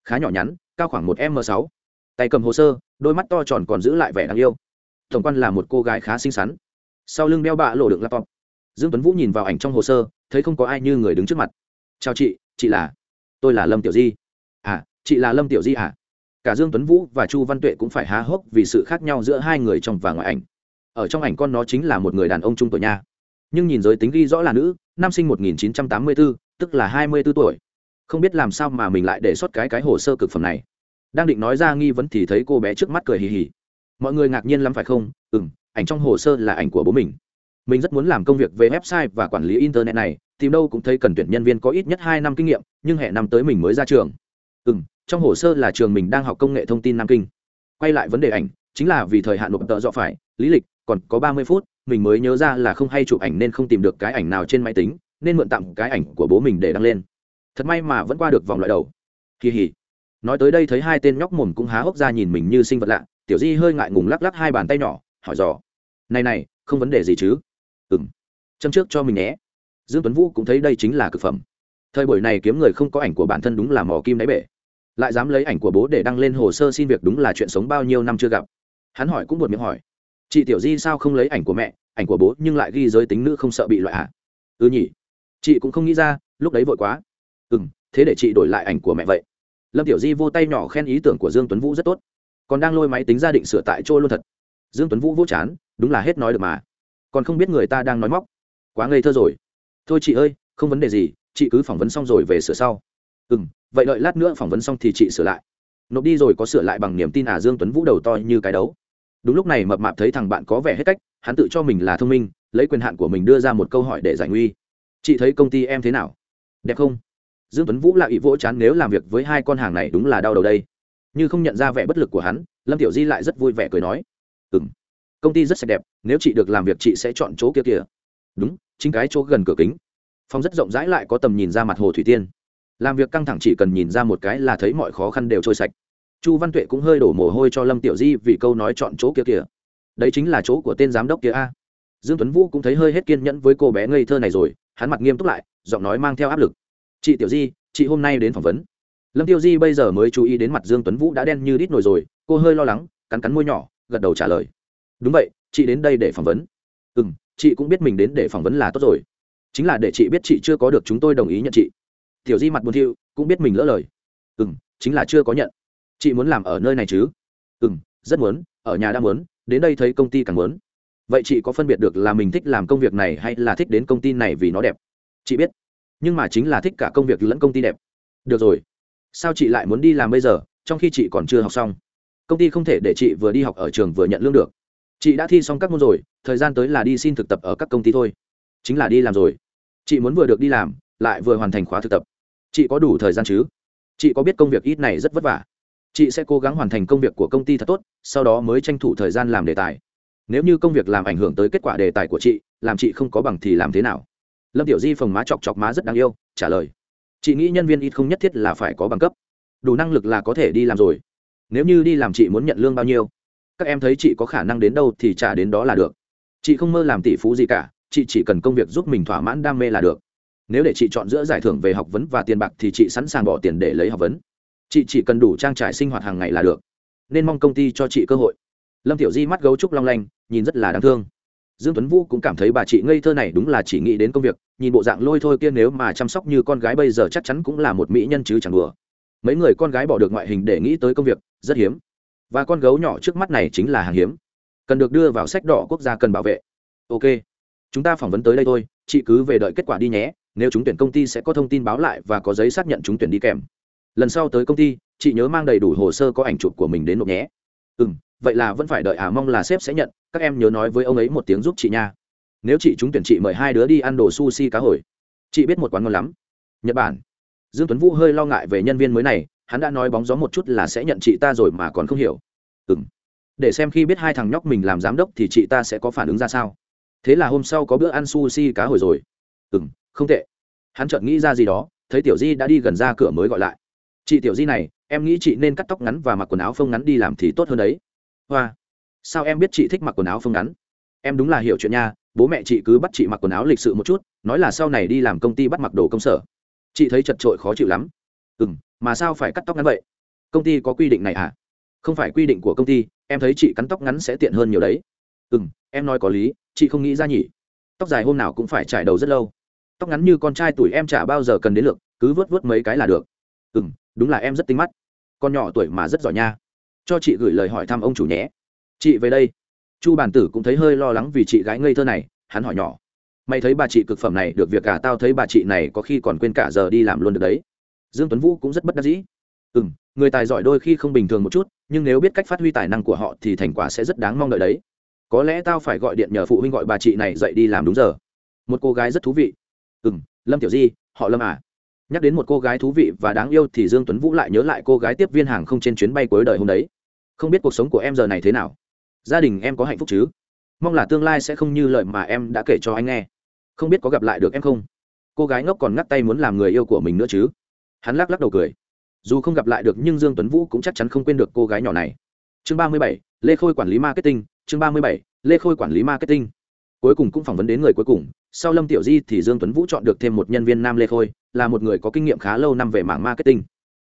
Khá nhỏ nhắn, cao khoảng một m sáu. Tay cầm hồ sơ, đôi mắt to tròn còn giữ lại vẻ đáng yêu tổng quan là một cô gái khá xinh xắn. Sau lưng đeo bạ lộ đựng laptop. Dương tuấn vũ nhìn vào ảnh trong hồ sơ thấy không có ai như người đứng trước mặt. Chào chị chị là? Tôi là lâm tiểu di. À chị là lâm tiểu di à? Cả dương tuấn vũ và chu văn tuệ cũng phải há hốc vì sự khác nhau giữa hai người trong và ngoài ảnh. Ở trong ảnh con nó chính là một người đàn ông trung tuổi nha. Nhưng nhìn giới tính ghi rõ là nữ nam sinh 1984, tức là 24 tuổi. Không biết làm sao mà mình lại để xuất cái cái hồ sơ cực phẩm này. Đang định nói ra nghi vấn thì thấy cô bé trước mắt cười hì hì mọi người ngạc nhiên lắm phải không? Ừ m ảnh trong hồ sơ là ảnh của bố mình. Mình rất muốn làm công việc về website và quản lý internet này, tìm đâu cũng thấy cần tuyển nhân viên có ít nhất hai năm kinh nghiệm, nhưng hệ năm tới mình mới ra trường. Ừ m trong hồ sơ là trường mình đang học công nghệ thông tin nam kinh. Quay lại vấn đề ảnh, chính là vì thời hạn nộp tợ dọ phải, lý lịch, còn có ba mươi phút, mình mới nhớ ra là không hay chụp ảnh nên không tìm được cái ảnh nào trên máy tính, nên mượn tặng cái ảnh của bố mình để đăng lên. Thật may mà vẫn qua được vòng loại đầu. Kỳ hỉ. Nói tới đây thấy hai tên nhóc mồm cũng há hốc ra nhìn mình như sinh vật lạ tiểu di hơi ngại ngùng lắc lắc hai bàn tay nhỏ, hỏi dò. Này này, không vấn đề gì chứ? Ừ m châm trước cho mình nhé. Dương tuấn vũ cũng thấy đây chính là c ự c phẩm. Thời buổi này kiếm người không có ảnh của bản thân đúng là mỏ kim đáy bể. Lại dám lấy ảnh của bố để đăng lên hồ sơ xin việc đúng là chuyện sống bao nhiêu năm chưa gặp. Hắn hỏi cũng buồn miệng hỏi. Chị tiểu di sao không lấy ảnh của mẹ, ảnh của bố nhưng lại ghi giới tính nữ không sợ bị loại ạ à? ừ nhỉ, chị cũng không nghĩ ra, lúc đấy vội quá. Ừ m thế để chị đổi lại ảnh của mẹ vậy. Lâm tiểu di vô tay nhỏ khen ý tưởng của dương tuấn vũ rất tốt còn đang lôi máy tính ra định sửa tại chỗ luôn thật. Dương tuấn vũ vỗ chán, đúng là hết nói được mà. Còn không biết người ta đang nói móc. Quá ngây thơ rồi. Thôi chị ơi, không vấn đề gì, chị cứ phỏng vấn xong rồi về sửa sau. Ừ m vậy đợi lát nữa phỏng vấn xong thì chị sửa lại. Nộp đi rồi có sửa lại bằng niềm tin à dương tuấn vũ đầu to như cái đấu. Đúng lúc này mập mạp thấy thằng bạn có vẻ hết cách, hắn tự cho mình là thông minh, lấy quyền hạn của mình đưa ra một câu hỏi để giải nguy. Chị thấy công ty em thế nào? Đẹp không? Dương tuấn vũ lại ý vỗ chán nếu làm việc với hai con hàng này đúng là đau đầu đây như không nhận ra vẻ bất lực của hắn, lâm tiểu di lại rất vui vẻ cười nói ừ m công ty rất sạch đẹp, nếu chị được làm việc chị sẽ chọn chỗ kia kìa. Đúng, chính cái chỗ gần cửa kính. Phòng rất rộng rãi lại có tầm nhìn ra mặt hồ thủy tiên. Làm việc căng thẳng chỉ cần nhìn ra một cái là thấy mọi khó khăn đều trôi sạch. Chu văn tuệ cũng hơi đổ mồ hôi cho lâm tiểu di vì câu nói chọn chỗ kia kìa. Đấy chính là chỗ của tên giám đốc kia a. Dương tuấn vũ cũng thấy hơi hết kiên nhẫn với cô bé ngây thơ này rồi, hắn mặt nghiêm túc lại, giọng nói mang theo áp lực. Chị tiểu di, chị hôm nay đến phỏng vấn lâm tiêu di bây giờ mới chú ý đến mặt dương tuấn vũ đã đen như đít nổi rồi, cô hơi lo lắng, cắn cắn môi nhỏ, gật đầu trả lời. Đúng vậy, chị đến đây để phỏng vấn. Ừ m chị cũng biết mình đến để phỏng vấn là tốt rồi. Chính là để chị biết chị chưa có được chúng tôi đồng ý nhận chị. Tiểu di mặt buồn thiu, cũng biết mình lỡ lời. Ừ m chính là chưa có nhận. Chị muốn làm ở nơi này chứ? Ừ m rất muốn, ở nhà đã muốn, đến đây thấy công ty càng muốn. Vậy chị có phân biệt được là mình thích làm công việc này hay là thích đến công ty này vì nó đẹp? Chị biết, nhưng mà chính là thích cả công việc lẫn công ty đẹp. Được rồi sao chị lại muốn đi làm bây giờ, trong khi chị còn chưa học xong? Công ty không thể để chị vừa đi học ở trường vừa nhận lương được. Chị đã thi xong các môn rồi, thời gian tới là đi xin thực tập ở các công ty thôi. Chính là đi làm rồi. Chị muốn vừa được đi làm, lại vừa hoàn thành khóa thực tập. Chị có đủ thời gian chứ? Chị có biết công việc ít này rất vất vả. Chị sẽ cố gắng hoàn thành công việc của công ty thật tốt, sau đó mới tranh thủ thời gian làm đề tài. Nếu như công việc làm ảnh hưởng tới kết quả đề tài của chị, làm chị không có bằng thì làm thế nào? Lâm tiểu di phồng má chọc chọc má rất đáng yêu, trả lời chị nghĩ nhân viên ít không nhất thiết là phải có bằng cấp. Đủ năng lực là có thể đi làm rồi. Nếu như đi làm chị muốn nhận lương bao nhiêu? Các em thấy chị có khả năng đến đâu thì trả đến đó là được. Chị không mơ làm tỷ phú gì cả, chị chỉ cần công việc giúp mình thỏa mãn đam mê là được. Nếu để chị chọn giữa giải thưởng về học vấn và tiền bạc thì chị sẵn sàng bỏ tiền để lấy học vấn. Chị chỉ cần đủ trang trải sinh hoạt hàng ngày là được. Nên mong công ty cho chị cơ hội. Lâm tiểu di mắt gấu trúc long lanh, nhìn rất là đáng thương dương tuấn vũ cũng cảm thấy bà chị ngây thơ này đúng là chỉ nghĩ đến công việc, nhìn bộ dạng lôi thôi kia nếu mà chăm sóc như con gái bây giờ chắc chắn cũng là một mỹ nhân chứ chẳng đùa. Mấy người con gái bỏ được ngoại hình để nghĩ tới công việc, rất hiếm. Và con gấu nhỏ trước mắt này chính là hàng hiếm. Cần được đưa vào sách đỏ quốc gia cần bảo vệ. Ok. Chúng ta phỏng vấn tới đây thôi, chị cứ về đợi kết quả đi nhé, nếu chúng tuyển công ty sẽ có thông tin báo lại và có giấy xác nhận chúng tuyển đi kèm. Lần sau tới công ty, chị nhớ mang đầy đủ hồ sơ có ảnh chụp của mình đến nộp nhé. Ừ m vậy là vẫn phải đợi à mong là sếp sẽ nhận. Các em nhớ nói với ông ấy một tiếng giúp chị nha. Nếu chị chúng tuyển chị mời hai đứa đi ăn đồ sushi cá hồi. Chị biết một quán ngon lắm. Nhật bản. Dương tuấn vũ hơi lo ngại về nhân viên mới này. Hắn đã nói bóng gió một chút là sẽ nhận chị ta rồi mà còn không hiểu. Ừ m để xem khi biết hai thằng nhóc mình làm giám đốc thì chị ta sẽ có phản ứng ra sao. Thế là hôm sau có bữa ăn sushi cá hồi rồi. Ừ m không tệ. Hắn chợt nghĩ ra gì đó, thấy tiểu di đã đi gần ra cửa mới gọi lại. Chị tiểu di này, em nghĩ chị nên cắt tóc ngắn và mặc quần áo phông ngắn đi làm thì tốt hơn đấy hoa. Sao em biết chị thích mặc quần áo phông ngắn? Em đúng là hiểu chuyện nha, bố mẹ chị cứ bắt chị mặc quần áo lịch sự một chút, nói là sau này đi làm công ty bắt mặc đồ công sở. Chị thấy chật trội khó chịu lắm. Ừ m mà sao phải cắt tóc ngắn vậy? Công ty có quy định này à? Không phải quy định của công ty, em thấy chị cắn tóc ngắn sẽ tiện hơn nhiều đấy. Ừ m em nói có lý, chị không nghĩ ra nhỉ. Tóc dài hôm nào cũng phải trải đầu rất lâu. Tóc ngắn như con trai tuổi em chả bao giờ cần đến lượt, cứ vớt vớt mấy cái là được. Ừ m đúng là em rất tinh mắt. Con nhỏ tuổi mà rất giỏi nha cho chị gửi lời hỏi thăm ông chủ nhé. Chị về đây. Chu bản tử cũng thấy hơi lo lắng vì chị gái ngây thơ này, hắn hỏi nhỏ. Mày thấy bà chị cực phẩm này được việc cả, tao thấy bà chị này có khi còn quên cả giờ đi làm luôn được đấy. Dương tuấn vũ cũng rất bất đắc dĩ. Ừ m người tài giỏi đôi khi không bình thường một chút, nhưng nếu biết cách phát huy tài năng của họ thì thành quả sẽ rất đáng mong đợi đấy. Có lẽ tao phải gọi điện nhờ phụ huynh gọi bà chị này dậy đi làm đúng giờ. Một cô gái rất thú vị. Ừ m lâm tiểu di, họ lâm à? Nhắc đến một cô gái thú vị và đáng yêu thì dương tuấn vũ lại nhớ lại cô gái tiếp viên hàng không trên chuyến bay cuối đời hôm đấy. Không biết cuộc sống của em giờ này thế nào? Gia đình em có hạnh phúc chứ? Mong là tương lai sẽ không như lời mà em đã kể cho anh nghe. Không biết có gặp lại được em không? Cô gái ngốc còn ngắt tay muốn làm người yêu của mình nữa chứ? Hắn lắc lắc đầu cười. Dù không gặp lại được nhưng dương tuấn vũ cũng chắc chắn không quên được cô gái nhỏ này. Chương 37, lê khôi quản lý marketing chương 37, lê khôi quản lý marketing. Cuối cùng cũng phỏng vấn đến người cuối cùng sau lâm tiểu di thì dương tuấn vũ chọn được thêm một nhân viên nam lê khôi, là một người có kinh nghiệm khá lâu năm về mảng marketing.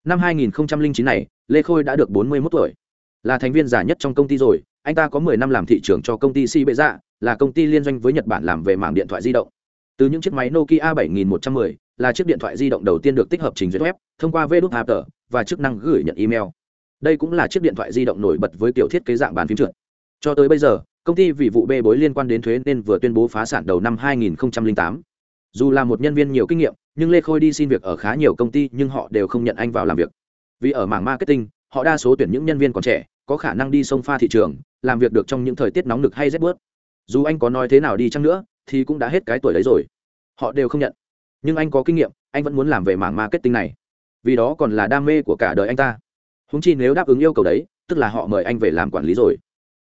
Năm 2009 này, lê khôi đã được 41 tuổi. Là thành viên già nhất trong công ty rồi, anh ta có 10 năm làm thị trường cho công ty si bệ dạ là công ty liên doanh với nhật bản làm về mảng điện thoại di động. Từ những chiếc máy nokia 7110 là chiếc điện thoại di động đầu tiên được tích hợp trình duyệt web, thông qua vê và chức năng gửi nhận email. Đây cũng là chiếc điện thoại di động nổi bật với kiểu thiết kế dạng bàn phím trượt. Cho tới bây giờ công ty vì vụ bê bối liên quan đến thuế nên vừa tuyên bố phá sản đầu năm 2008. dù là một nhân viên nhiều kinh nghiệm, nhưng lê khôi đi xin việc ở khá nhiều công ty nhưng họ đều không nhận anh vào làm việc. Vì ở mảng marketing, họ đa số tuyển những nhân viên còn trẻ, có khả năng đi sông pha thị trường, làm việc được trong những thời tiết nóng nực hay rét bớt. Dù anh có nói thế nào đi chăng nữa, thì cũng đã hết cái tuổi đấy rồi. Họ đều không nhận. Nhưng anh có kinh nghiệm, anh vẫn muốn làm về mảng marketing này. Vì đó còn là đam mê của cả đời anh ta. Húng chi nếu đáp ứng yêu cầu đấy, tức là họ mời anh về làm quản lý rồi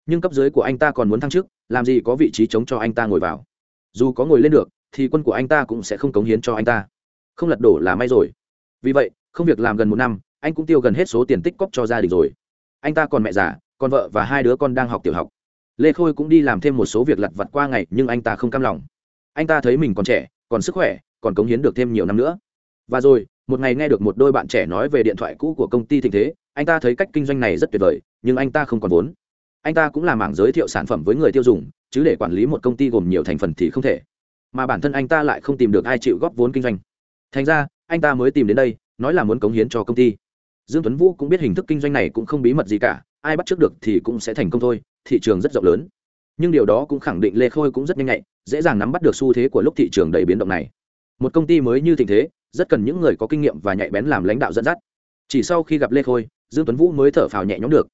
nhưng cấp dưới của anh ta còn muốn thăng chức, làm gì có vị trí chống cho anh ta ngồi vào. Dù có ngồi lên được, thì quân của anh ta cũng sẽ không cống hiến cho anh ta. Không lật đổ là may rồi. Vì vậy, không việc làm gần một năm, anh cũng tiêu gần hết số tiền tích cóp cho gia đình rồi. Anh ta còn mẹ già, con vợ và hai đứa con đang học tiểu học. Lê khôi cũng đi làm thêm một số việc lặt vặt qua ngày, nhưng anh ta không cam lòng. Anh ta thấy mình còn trẻ, còn sức khỏe, còn cống hiến được thêm nhiều năm nữa. Và rồi, một ngày nghe được một đôi bạn trẻ nói về điện thoại cũ của công ty thịnh thế, anh ta thấy cách kinh doanh này rất tuyệt vời, nhưng anh ta không còn vốn anh ta cũng là mảng giới thiệu sản phẩm với người tiêu dùng, chứ để quản lý một công ty gồm nhiều thành phần thì không thể. Mà bản thân anh ta lại không tìm được ai chịu góp vốn kinh doanh. Thành ra, anh ta mới tìm đến đây, nói là muốn cống hiến cho công ty. Dương tuấn vũ cũng biết hình thức kinh doanh này cũng không bí mật gì cả, ai bắt trước được thì cũng sẽ thành công thôi, thị trường rất rộng lớn. Nhưng điều đó cũng khẳng định lê khôi cũng rất nhanh nhạy, dễ dàng nắm bắt được xu thế của lúc thị trường đầy biến động này. Một công ty mới như tình thế, rất cần những người có kinh nghiệm và nhạy bén làm lãnh đạo dẫn dắt. Chỉ sau khi gặp lê khôi, dương tuấn vũ mới thở phào nhẹ nhõm được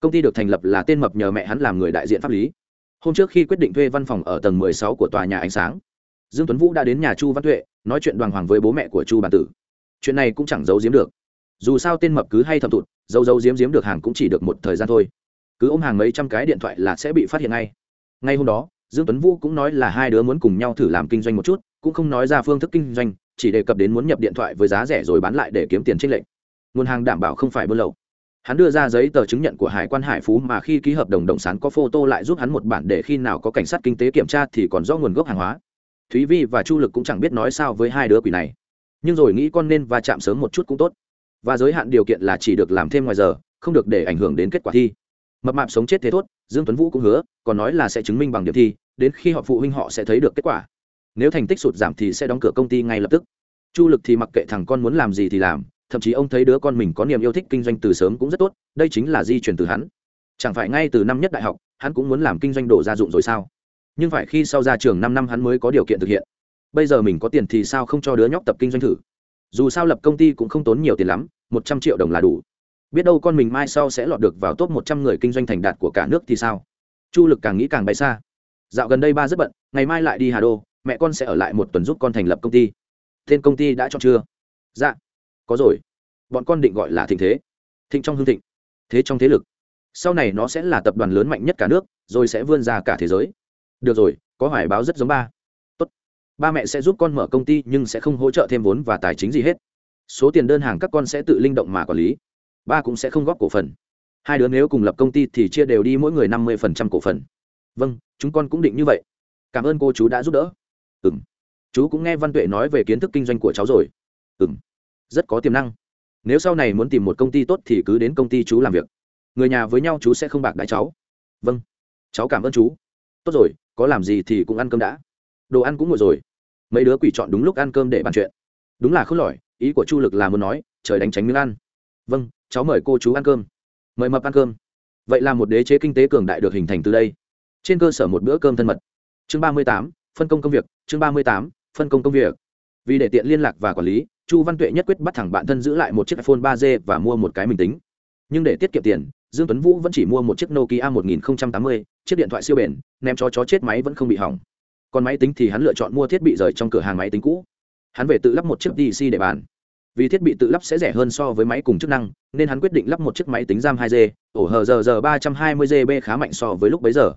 công ty được thành lập là tên mập nhờ mẹ hắn làm người đại diện pháp lý. Hôm trước khi quyết định thuê văn phòng ở tầng 16 của tòa nhà ánh sáng, dương tuấn vũ đã đến nhà chu văn tuệ, nói chuyện đoàn hoàng với bố mẹ của chu bản tử. Chuyện này cũng chẳng giấu giếm được. Dù sao tên mập cứ hay thầm tụt giấu giấu giếm giếm được hàng cũng chỉ được một thời gian thôi. Cứ ôm hàng mấy trăm cái điện thoại là sẽ bị phát hiện ngay. Ngay hôm đó, dương tuấn vũ cũng nói là hai đứa muốn cùng nhau thử làm kinh doanh một chút, cũng không nói ra phương thức kinh doanh, chỉ đề cập đến muốn nhập điện thoại với giá rẻ rồi bán lại để kiếm tiền trích lệnh nguồn hàng đảm bảo không phải buôn lậu hắn đưa ra giấy tờ chứng nhận của hải quan hải phú mà khi ký hợp đồng đồng sán có photo lại giúp hắn một bản để khi nào có cảnh sát kinh tế kiểm tra thì còn rõ nguồn gốc hàng hóa. Thúy vi và chu lực cũng chẳng biết nói sao với hai đứa quỷ này. Nhưng rồi nghĩ con nên va chạm sớm một chút cũng tốt. Và giới hạn điều kiện là chỉ được làm thêm ngoài giờ, không được để ảnh hưởng đến kết quả thi. Mập mạp sống chết thế thốt, dương tuấn vũ cũng hứa, còn nói là sẽ chứng minh bằng điểm thi, đến khi họ phụ huynh họ sẽ thấy được kết quả. Nếu thành tích sụt giảm thì sẽ đóng cửa công ty ngay lập tức. Chu lực thì mặc kệ thằng con muốn làm gì thì làm thậm chí ông thấy đứa con mình có niềm yêu thích kinh doanh từ sớm cũng rất tốt, đây chính là di truyền từ hắn. Chẳng phải ngay từ năm nhất đại học, hắn cũng muốn làm kinh doanh đồ gia dụng rồi sao? Nhưng phải khi sau ra trường năm năm hắn mới có điều kiện thực hiện. Bây giờ mình có tiền thì sao không cho đứa nhóc tập kinh doanh thử? Dù sao lập công ty cũng không tốn nhiều tiền lắm, một trăm triệu đồng là đủ. Biết đâu con mình mai sau sẽ lọt được vào top một trăm người kinh doanh thành đạt của cả nước thì sao? Chu lực càng nghĩ càng bay xa. Dạo gần đây ba rất bận, ngày mai lại đi hà đô, mẹ con sẽ ở lại một tuần giúp con thành lập công ty. Tên công ty đã chọn chưa? Dạ có rồi. Bọn con định gọi là thịnh thế. Thịnh trong hương thịnh, thế trong thế lực. Sau này nó sẽ là tập đoàn lớn mạnh nhất cả nước, rồi sẽ vươn ra cả thế giới. Được rồi, có hoài báo rất giống ba. Tốt. ba mẹ sẽ giúp con mở công ty, nhưng sẽ không hỗ trợ thêm vốn và tài chính gì hết. Số tiền đơn hàng các con sẽ tự linh động mà quản lý. Ba cũng sẽ không góp cổ phần. Hai đứa nếu cùng lập công ty thì chia đều đi mỗi người năm mươi cổ phần. Vâng chúng con cũng định như vậy. Cảm ơn cô chú đã giúp đỡ. Ừ m chú cũng nghe văn tuệ nói về kiến thức kinh doanh của cháu rồi. Ừ m rất có tiềm năng. Nếu sau này muốn tìm một công ty tốt thì cứ đến công ty chú làm việc. Người nhà với nhau chú sẽ không bạc đãi cháu. Vâng cháu cảm ơn chú. Tốt rồi, có làm gì thì cũng ăn cơm đã. Đồ ăn cũng ngồi rồi. Mấy đứa quỷ chọn đúng lúc ăn cơm để bàn chuyện. Đúng là không lỏi, ý của chu lực là muốn nói, trời đánh tránh miếng ăn. Vâng cháu mời cô chú ăn cơm. Mời mập ăn cơm. Vậy là một đế chế kinh tế cường đại được hình thành từ đây. Trên cơ sở một bữa cơm thân mật. Chương ba mươi tám, phân công công việc. Chương ba mươi tám, phân công công việc vì để tiện liên lạc và quản lý chu văn tuệ nhất quyết bắt thẳng bạn thân giữ lại một chiếc iphone ba g và mua một cái mình tính. Nhưng để tiết kiệm tiền dương tuấn vũ vẫn chỉ mua một chiếc nokia 1080, chiếc điện thoại siêu bền ném cho chó chết máy vẫn không bị hỏng. Còn máy tính thì hắn lựa chọn mua thiết bị rời trong cửa hàng máy tính cũ. Hắn về tự lắp một chiếc dc để bàn. Vì thiết bị tự lắp sẽ rẻ hơn so với máy cùng chức năng nên hắn quyết định lắp một chiếc máy tính ram 2 g ổ hờ giờ giờ 320 gb khá mạnh so với lúc bấy giờ.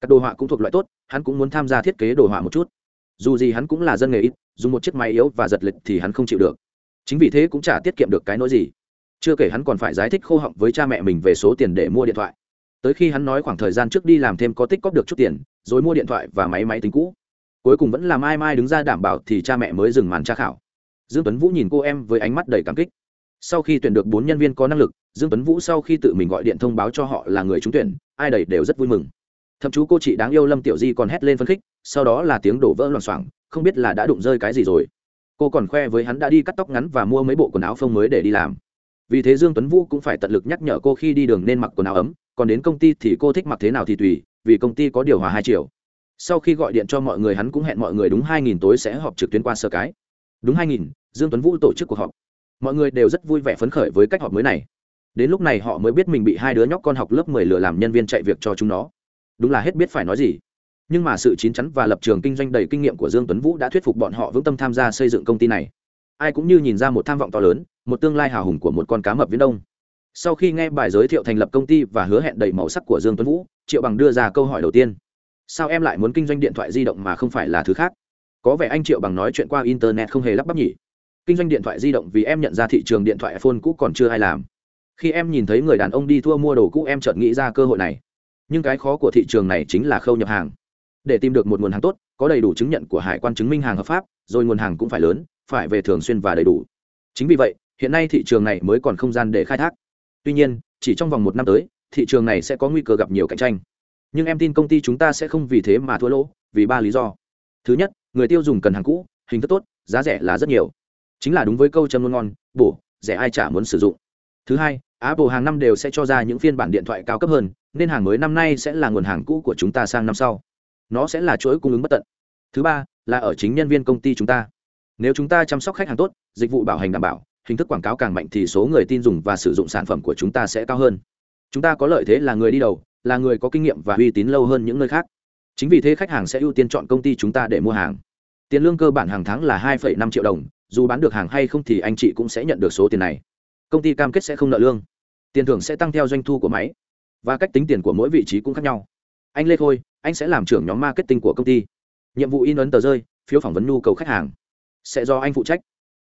Các đồ họa cũng thuộc loại tốt hắn cũng muốn tham gia thiết kế đồ họa một chút. Dù gì hắn cũng là dân nghề ít dùng một chiếc máy yếu và giật lịch thì hắn không chịu được. Chính vì thế cũng chả tiết kiệm được cái nỗi gì. Chưa kể hắn còn phải giải thích khô họng với cha mẹ mình về số tiền để mua điện thoại. Tới khi hắn nói khoảng thời gian trước đi làm thêm có tích cóp được chút tiền, rồi mua điện thoại và máy máy tính cũ. Cuối cùng vẫn là mai mai đứng ra đảm bảo thì cha mẹ mới dừng màn tra khảo. Dương tuấn vũ nhìn cô em với ánh mắt đầy cảm kích. Sau khi tuyển được bốn nhân viên có năng lực, dương tuấn vũ sau khi tự mình gọi điện thông báo cho họ là người trúng tuyển, ai đầy đều rất vui mừng. Thậm chú cô chị đáng yêu lâm tiểu di còn hét lên phân khích, sau đó là tiếng đổ vỡ loảng xoảng không biết là đã đụng rơi cái gì rồi. Cô còn khoe với hắn đã đi cắt tóc ngắn và mua mấy bộ quần áo phông mới để đi làm. Vì thế dương tuấn vũ cũng phải tận lực nhắc nhở cô khi đi đường nên mặc quần áo ấm, còn đến công ty thì cô thích mặc thế nào thì tùy, vì công ty có điều hòa hai chiều. Sau khi gọi điện cho mọi người hắn cũng hẹn mọi người đúng hai nghìn tối sẽ họp trực tuyến qua sơ cái. Đúng hai nghìn, dương tuấn vũ tổ chức cuộc họp. Mọi người đều rất vui vẻ phấn khởi với cách họp mới này. Đến lúc này họ mới biết mình bị hai đứa nhóc con học lớp mười lừa làm nhân viên chạy việc cho chúng nó. Đúng là hết biết phải nói gì nhưng mà sự chín chắn và lập trường kinh doanh đầy kinh nghiệm của dương tuấn vũ đã thuyết phục bọn họ vững tâm tham gia xây dựng công ty này. Ai cũng như nhìn ra một tham vọng to lớn, một tương lai hào hùng của một con cá mập viễn đông. Sau khi nghe bài giới thiệu thành lập công ty và hứa hẹn đầy màu sắc của dương tuấn vũ, triệu bằng đưa ra câu hỏi đầu tiên. Sao em lại muốn kinh doanh điện thoại di động mà không phải là thứ khác? Có vẻ anh triệu bằng nói chuyện qua internet không hề lắp bắp nhỉ. Kinh doanh điện thoại di động vì em nhận ra thị trường điện thoại iphone cũ còn chưa ai làm. Khi em nhìn thấy người đàn ông đi thua mua đồ cũ, em chợt nghĩ ra cơ hội này. Nhưng cái khó của thị trường này chính là khâu nhập hàng để tìm được một nguồn hàng tốt, có đầy đủ chứng nhận của hải quan chứng minh hàng hợp pháp, rồi nguồn hàng cũng phải lớn, phải về thường xuyên và đầy đủ. Chính vì vậy, hiện nay thị trường này mới còn không gian để khai thác. Tuy nhiên, chỉ trong vòng một năm tới, thị trường này sẽ có nguy cơ gặp nhiều cạnh tranh. Nhưng em tin công ty chúng ta sẽ không vì thế mà thua lỗ, vì ba lý do. Thứ nhất, người tiêu dùng cần hàng cũ, hình thức tốt, giá rẻ là rất nhiều. Chính là đúng với câu châm luôn ngon, bổ, rẻ ai chả muốn sử dụng. Thứ hai, apple hàng năm đều sẽ cho ra những phiên bản điện thoại cao cấp hơn, nên hàng mới năm nay sẽ là nguồn hàng cũ của chúng ta sang năm sau nó sẽ là chuỗi cung ứng bất tận. Thứ ba, là ở chính nhân viên công ty chúng ta. Nếu chúng ta chăm sóc khách hàng tốt, dịch vụ bảo hành đảm bảo, hình thức quảng cáo càng mạnh thì số người tin dùng và sử dụng sản phẩm của chúng ta sẽ cao hơn. Chúng ta có lợi thế là người đi đầu, là người có kinh nghiệm và uy tín lâu hơn những nơi khác. Chính vì thế khách hàng sẽ ưu tiên chọn công ty chúng ta để mua hàng. Tiền lương cơ bản hàng tháng là hai năm triệu đồng, dù bán được hàng hay không thì anh chị cũng sẽ nhận được số tiền này. Công ty cam kết sẽ không nợ lương. Tiền thưởng sẽ tăng theo doanh thu của máy. Và cách tính tiền của mỗi vị trí cũng khác nhau. Anh lê khôi anh sẽ làm trưởng nhóm marketing của công ty. Nhiệm vụ in ấn tờ rơi, phiếu phỏng vấn nhu cầu khách hàng. Sẽ do anh phụ trách.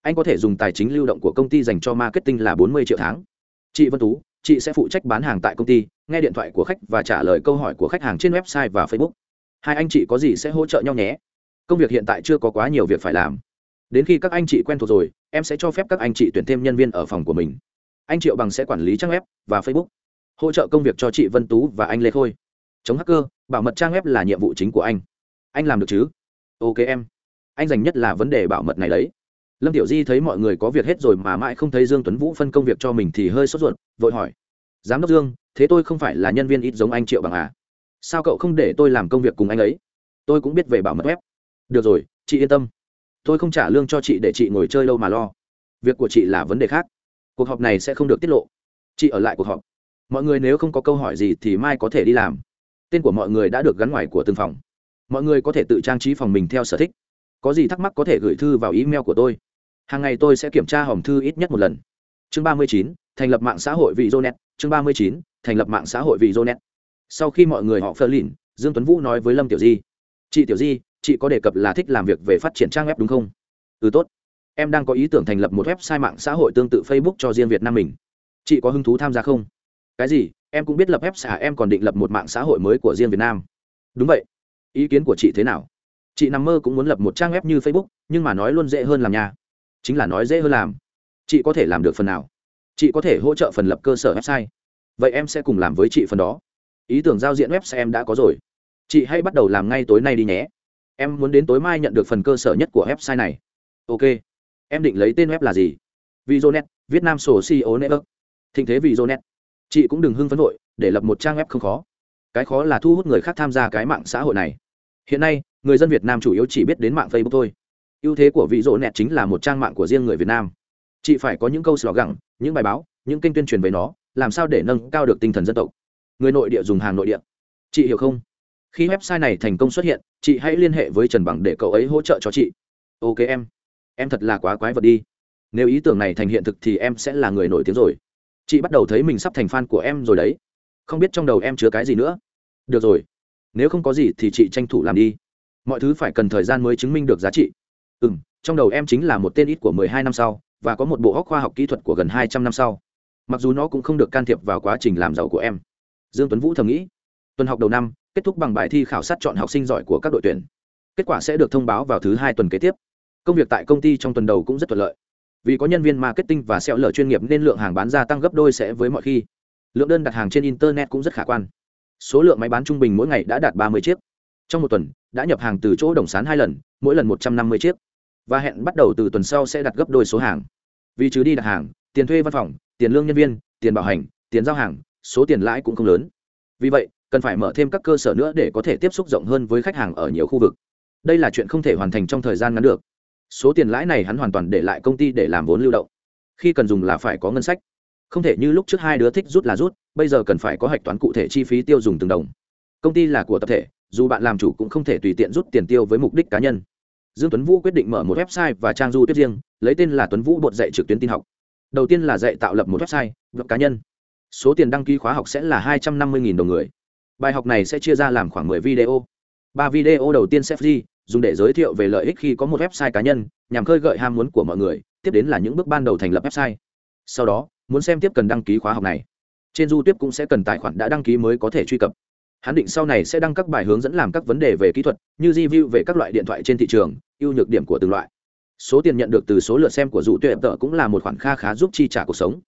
Anh có thể dùng tài chính lưu động của công ty dành cho marketing là bốn mươi triệu tháng. Chị vân tú, chị sẽ phụ trách bán hàng tại công ty, nghe điện thoại của khách và trả lời câu hỏi của khách hàng trên website và facebook. Hai anh chị có gì sẽ hỗ trợ nhau nhé? Công việc hiện tại chưa có quá nhiều việc phải làm. Đến khi các anh chị quen thuộc rồi, em sẽ cho phép các anh chị tuyển thêm nhân viên ở phòng của mình. Anh triệu bằng sẽ quản lý trang web và facebook. Hỗ trợ công việc cho chị vân tú và anh lê khôi chống hacker, bảo mật trang web là nhiệm vụ chính của anh. Anh làm được chứ? Ok em. Anh dành nhất là vấn đề bảo mật này đấy. Lâm tiểu di thấy mọi người có việc hết rồi mà mãi không thấy dương tuấn vũ phân công việc cho mình thì hơi sốt ruột, vội hỏi. Giám đốc dương, thế tôi không phải là nhân viên ít giống anh triệu bằng à? Sao cậu không để tôi làm công việc cùng anh ấy? Tôi cũng biết về bảo mật web. Được rồi, chị yên tâm. Tôi không trả lương cho chị để chị ngồi chơi lâu mà lo. Việc của chị là vấn đề khác. Cuộc họp này sẽ không được tiết lộ. Chị ở lại cuộc họp. Mọi người nếu không có câu hỏi gì thì mai có thể đi làm tên của mọi người đã được gắn ngoài của từng phòng. Mọi người có thể tự trang trí phòng mình theo sở thích. Có gì thắc mắc có thể gửi thư vào email của tôi. Hàng ngày tôi sẽ kiểm tra hòm thư ít nhất một lần. Chương ba mươi chín, thành lập mạng xã hội vì jonet. Chương ba mươi chín, thành lập mạng xã hội vì jonet. Sau khi mọi người họ phơ lìn dương tuấn vũ nói với lâm tiểu di. Chị tiểu di, chị có đề cập là thích làm việc về phát triển trang web đúng không? Ừ tốt. Em đang có ý tưởng thành lập một website mạng xã hội tương tự facebook cho riêng việt nam mình. Chị có hứng thú tham gia không? Cái gì? Em cũng biết lập website em còn định lập một mạng xã hội mới của riêng việt nam. Đúng vậy. Ý kiến của chị thế nào? Chị nằm mơ cũng muốn lập một trang web như facebook, nhưng mà nói luôn dễ hơn làm nhà chính là nói dễ hơn làm. Chị có thể làm được phần nào? Chị có thể hỗ trợ phần lập cơ sở website. Vậy em sẽ cùng làm với chị phần đó. Ý tưởng giao diện website em đã có rồi. Chị hãy bắt đầu làm ngay tối nay đi nhé. Em muốn đến tối mai nhận được phần cơ sở nhất của website này. Ok. Em định lấy tên web là gì? Vizonet việt nam sổ co network. Thịnh thế vizonet chị cũng đừng hưng phấn vội, để lập một trang web không khó. Cái khó là thu hút người khác tham gia cái mạng xã hội này. Hiện nay, người dân việt nam chủ yếu chỉ biết đến mạng facebook thôi. Ưu thế của vị dụ nẹt chính là một trang mạng của riêng người việt nam. Chị phải có những câu sò gẳng, những bài báo, những kênh tuyên truyền về nó, làm sao để nâng cao được tinh thần dân tộc. Người nội địa dùng hàng nội địa. Chị hiểu không? Khi website này thành công xuất hiện, chị hãy liên hệ với trần bằng để cậu ấy hỗ trợ cho chị. Ok em. Em thật là quá quái vật đi. Nếu ý tưởng này thành hiện thực thì em sẽ là người nổi tiếng rồi chị bắt đầu thấy mình sắp thành fan của em rồi đấy. Không biết trong đầu em chứa cái gì nữa. Được rồi. Nếu không có gì thì chị tranh thủ làm đi. Mọi thứ phải cần thời gian mới chứng minh được giá trị. Ừ m trong đầu em chính là một tên ít của mười hai năm sau, và có một bộ hóc khoa học kỹ thuật của gần hai trăm năm sau. Mặc dù nó cũng không được can thiệp vào quá trình làm giàu của em. Dương tuấn vũ thầm nghĩ. Tuần học đầu năm, kết thúc bằng bài thi khảo sát chọn học sinh giỏi của các đội tuyển. Kết quả sẽ được thông báo vào thứ hai tuần kế tiếp. Công việc tại công ty trong tuần đầu cũng rất thuận lợi vì có nhân viên marketing và sẹo lở chuyên nghiệp nên lượng hàng bán ra tăng gấp đôi sẽ với mọi khi. Lượng đơn đặt hàng trên internet cũng rất khả quan. Số lượng máy bán trung bình mỗi ngày đã đạt ba mươi chiếc. Trong một tuần, đã nhập hàng từ chỗ đồng sán hai lần, mỗi lần một trăm năm mươi chiếc. Và hẹn bắt đầu từ tuần sau sẽ đặt gấp đôi số hàng. Vì trừ đi đặt hàng, tiền thuê văn phòng, tiền lương nhân viên, tiền bảo hành, tiền giao hàng, số tiền lãi cũng không lớn. Vì vậy, cần phải mở thêm các cơ sở nữa để có thể tiếp xúc rộng hơn với khách hàng ở nhiều khu vực. Đây là chuyện không thể hoàn thành trong thời gian ngắn được số tiền lãi này hắn hoàn toàn để lại công ty để làm vốn lưu động. Khi cần dùng là phải có ngân sách. Không thể như lúc trước hai đứa thích rút là rút, bây giờ cần phải có hạch toán cụ thể chi phí tiêu dùng từng đồng. Công ty là của tập thể, dù bạn làm chủ cũng không thể tùy tiện rút tiền tiêu với mục đích cá nhân. Dương tuấn vũ quyết định mở một website và trang du tuyết riêng, lấy tên là tuấn vũ bột dạy trực tuyến tin học. Đầu tiên là dạy tạo lập một website web cá nhân. Số tiền đăng ký khóa học sẽ là hai trăm năm mươi đồng người. Bài học này sẽ chia ra làm khoảng 10 video. Ba video đầu tiên sẽ free dùng để giới thiệu về lợi ích khi có một website cá nhân, nhằm khơi gợi ham muốn của mọi người, tiếp đến là những bước ban đầu thành lập website. Sau đó, muốn xem tiếp cần đăng ký khóa học này. Trên du tiếp cũng sẽ cần tài khoản đã đăng ký mới có thể truy cập. Hắn định sau này sẽ đăng các bài hướng dẫn làm các vấn đề về kỹ thuật, như review về các loại điện thoại trên thị trường, ưu nhược điểm của từng loại. Số tiền nhận được từ số lượt xem của dụ tuyệt tợ cũng là một khoản kha khá giúp chi trả cuộc sống.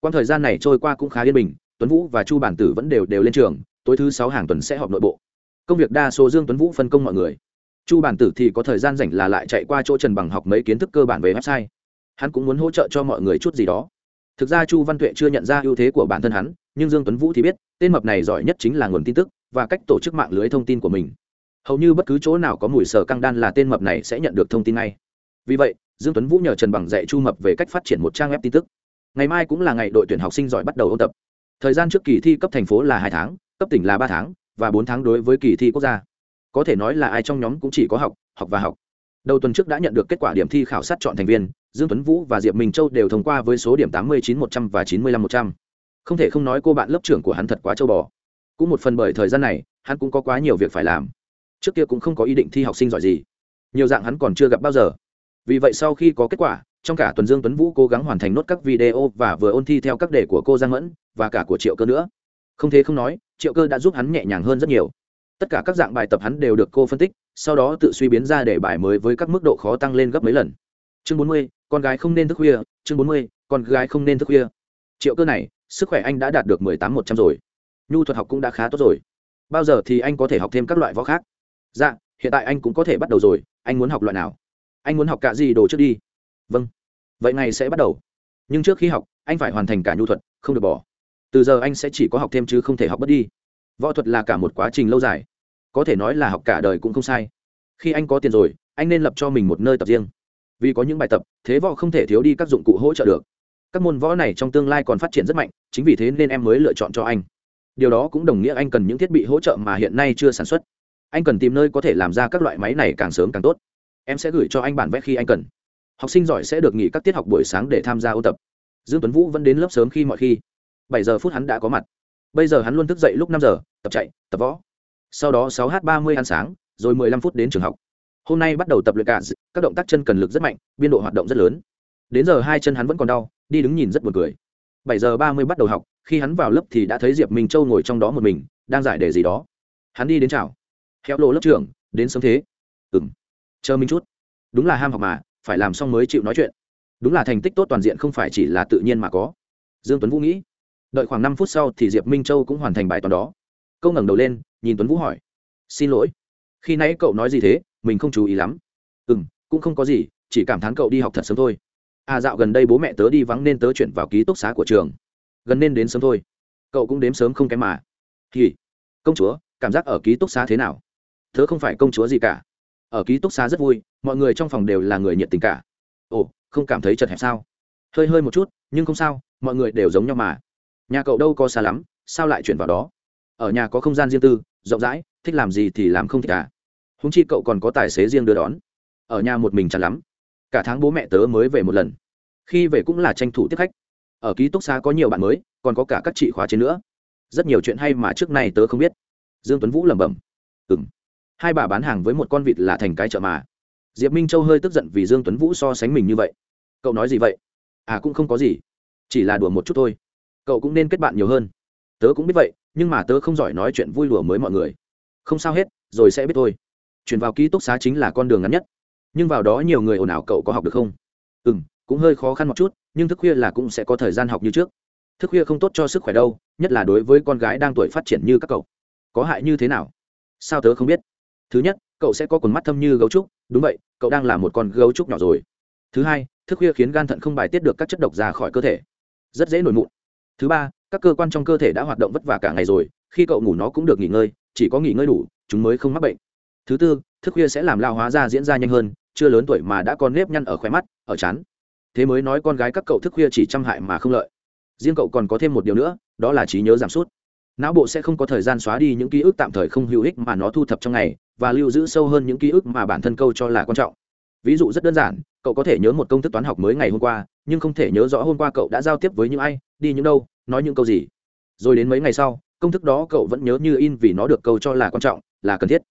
Quan thời gian này trôi qua cũng khá yên bình, tuấn vũ và chu bản tử vẫn đều đều lên trường, tối thứ sáu hàng tuần sẽ họp nội bộ. Công việc đa số dương tuấn vũ phân công mọi người chu bản tử thì có thời gian rảnh là lại chạy qua chỗ trần bằng học mấy kiến thức cơ bản về website. Hắn cũng muốn hỗ trợ cho mọi người chút gì đó. Thực ra chu văn tuệ chưa nhận ra ưu thế của bản thân hắn, nhưng dương tuấn vũ thì biết, tên mập này giỏi nhất chính là nguồn tin tức và cách tổ chức mạng lưới thông tin của mình. Hầu như bất cứ chỗ nào có mùi sở căng đan là tên mập này sẽ nhận được thông tin ngay. Vì vậy, dương tuấn vũ nhờ trần bằng dạy chu mập về cách phát triển một trang web tin tức. Ngày mai cũng là ngày đội tuyển học sinh giỏi bắt đầu ôn tập. Thời gian trước kỳ thi cấp thành phố là hai tháng, cấp tỉnh là ba tháng và bốn tháng đối với kỳ thi quốc gia có thể nói là ai trong nhóm cũng chỉ có học học và học. Đầu tuần trước đã nhận được kết quả điểm thi khảo sát chọn thành viên, dương tuấn vũ và diệp minh châu đều thông qua với số điểm tám mươi chín một trăm và chín mươi lăm một trăm. Không thể không nói cô bạn lớp trưởng của hắn thật quá châu bò. Cũng một phần bởi thời gian này, hắn cũng có quá nhiều việc phải làm. Trước kia cũng không có ý định thi học sinh giỏi gì. Nhiều dạng hắn còn chưa gặp bao giờ. Vì vậy sau khi có kết quả, trong cả tuần dương tuấn vũ cố gắng hoàn thành nốt các video và vừa ôn thi theo các đề của cô giang mẫn và cả của triệu cơ nữa. Không thế không nói, triệu cơ đã giúp hắn nhẹ nhàng hơn rất nhiều tất cả các dạng bài tập hắn đều được cô phân tích, sau đó tự suy biến ra để bài mới với các mức độ khó tăng lên gấp mấy lần. Chương bốn mươi, con gái không nên thức khuya. Chương bốn mươi, con gái không nên thức khuya. Triệu cơ này, sức khỏe anh đã đạt được mười tám một trăm rồi. Nhu thuật học cũng đã khá tốt rồi. Bao giờ thì anh có thể học thêm các loại võ khác? Dạ hiện tại anh cũng có thể bắt đầu rồi. Anh muốn học loại nào? Anh muốn học cả gì đồ trước đi? Vâng. Vậy ngày sẽ bắt đầu. Nhưng trước khi học, anh phải hoàn thành cả nhu thuật, không được bỏ. Từ giờ anh sẽ chỉ có học thêm chứ không thể học bất đi. Võ thuật là cả một quá trình lâu dài có thể nói là học cả đời cũng không sai. Khi anh có tiền rồi, anh nên lập cho mình một nơi tập riêng. Vì có những bài tập, thế võ không thể thiếu đi các dụng cụ hỗ trợ được. Các môn võ này trong tương lai còn phát triển rất mạnh, chính vì thế nên em mới lựa chọn cho anh. Điều đó cũng đồng nghĩa anh cần những thiết bị hỗ trợ mà hiện nay chưa sản xuất. Anh cần tìm nơi có thể làm ra các loại máy này càng sớm càng tốt. Em sẽ gửi cho anh bản vẽ khi anh cần. Học sinh giỏi sẽ được nghỉ các tiết học buổi sáng để tham gia ôn tập. Dương tuấn vũ vẫn đến lớp sớm khi mọi khi. Bảy giờ phút hắn đã có mặt. Bây giờ hắn luôn thức dậy lúc năm giờ, tập chạy, tập võ sau đó 6h30 ăn sáng rồi mười lăm phút đến trường học. Hôm nay bắt đầu tập luyện cả các động tác chân cần lực rất mạnh biên độ hoạt động rất lớn. Đến giờ hai chân hắn vẫn còn đau đi đứng nhìn rất buồn cười. 7 giờ 30 bắt đầu học khi hắn vào lớp thì đã thấy diệp minh châu ngồi trong đó một mình đang giải đề gì đó. Hắn đi đến chào. Khéo lộ lớp trưởng đến sớm thế. Ừm, chờ mình chút. Đúng là ham học mà phải làm xong mới chịu nói chuyện. Đúng là thành tích tốt toàn diện không phải chỉ là tự nhiên mà có. Dương tuấn vũ nghĩ. Đợi khoảng năm phút sau thì diệp minh châu cũng hoàn thành bài toán đó. Câu ngẩng đầu lên nhìn tuấn vũ hỏi, xin lỗi, khi nãy cậu nói gì thế? Mình không chú ý lắm. Ừ m cũng không có gì, chỉ cảm thán cậu đi học thật sớm thôi. À dạo gần đây bố mẹ tớ đi vắng nên tớ chuyển vào ký túc xá của trường. Gần nên đến sớm thôi. Cậu cũng đếm sớm không kém mà. Thì công chúa, cảm giác ở ký túc xá thế nào? Tớ không phải công chúa gì cả. Ở ký túc xá rất vui, mọi người trong phòng đều là người nhiệt tình cả. Ồ, không cảm thấy chật hẹp sao? Hơi hơi một chút, nhưng không sao, mọi người đều giống nhau mà. Nhà cậu đâu có xa lắm, sao lại chuyển vào đó? Ở nhà có không gian riêng tư, rộng rãi, thích làm gì thì làm không thích cả. Húng chi cậu còn có tài xế riêng đưa đón. Ở nhà một mình chán lắm. Cả tháng bố mẹ tớ mới về một lần. Khi về cũng là tranh thủ tiếp khách. Ở ký túc xá có nhiều bạn mới, còn có cả các chị khóa trên nữa. Rất nhiều chuyện hay mà trước này tớ không biết. Dương tuấn vũ lẩm bẩm. Ừ m hai bà bán hàng với một con vịt là thành cái chợ mà. Diệp minh châu hơi tức giận vì dương tuấn vũ so sánh mình như vậy. Cậu nói gì vậy? À cũng không có gì. Chỉ là đùa một chút thôi. Cậu cũng nên kết bạn nhiều hơn tớ cũng biết vậy, nhưng mà tớ không giỏi nói chuyện vui đùa với mọi người. Không sao hết, rồi sẽ biết thôi. Chuyển vào ký túc xá chính là con đường ngắn nhất. Nhưng vào đó nhiều người ồn ào cậu có học được không? Ừ m cũng hơi khó khăn một chút, nhưng thức khuya là cũng sẽ có thời gian học như trước. Thức khuya không tốt cho sức khỏe đâu, nhất là đối với con gái đang tuổi phát triển như các cậu. Có hại như thế nào? Sao tớ không biết? Thứ nhất, cậu sẽ có quần mắt thâm như gấu trúc. Đúng vậy, cậu đang là một con gấu trúc nhỏ rồi. Thứ hai, thức khuya khiến gan thận không bài tiết được các chất độc ra khỏi cơ thể. Rất dễ nổi mụn. Thứ ba các cơ quan trong cơ thể đã hoạt động vất vả cả ngày rồi, khi cậu ngủ nó cũng được nghỉ ngơi, chỉ có nghỉ ngơi đủ, chúng mới không mắc bệnh. Thứ tư, thức khuya sẽ làm lao hóa da diễn ra nhanh hơn, chưa lớn tuổi mà đã có nếp nhăn ở khóe mắt, ở chán thế mới nói con gái các cậu thức khuya chỉ chăm hại mà không lợi. Riêng cậu còn có thêm một điều nữa, đó là trí nhớ giảm sút. Não bộ sẽ không có thời gian xóa đi những ký ức tạm thời không hữu ích mà nó thu thập trong ngày, và lưu giữ sâu hơn những ký ức mà bản thân câu cho là quan trọng ví dụ rất đơn giản, cậu có thể nhớ một công thức toán học mới ngày hôm qua, nhưng không thể nhớ rõ hôm qua cậu đã giao tiếp với những ai, đi những đâu, nói những câu gì. Rồi đến mấy ngày sau, công thức đó cậu vẫn nhớ như in vì nó được câu cho là quan trọng, là cần thiết.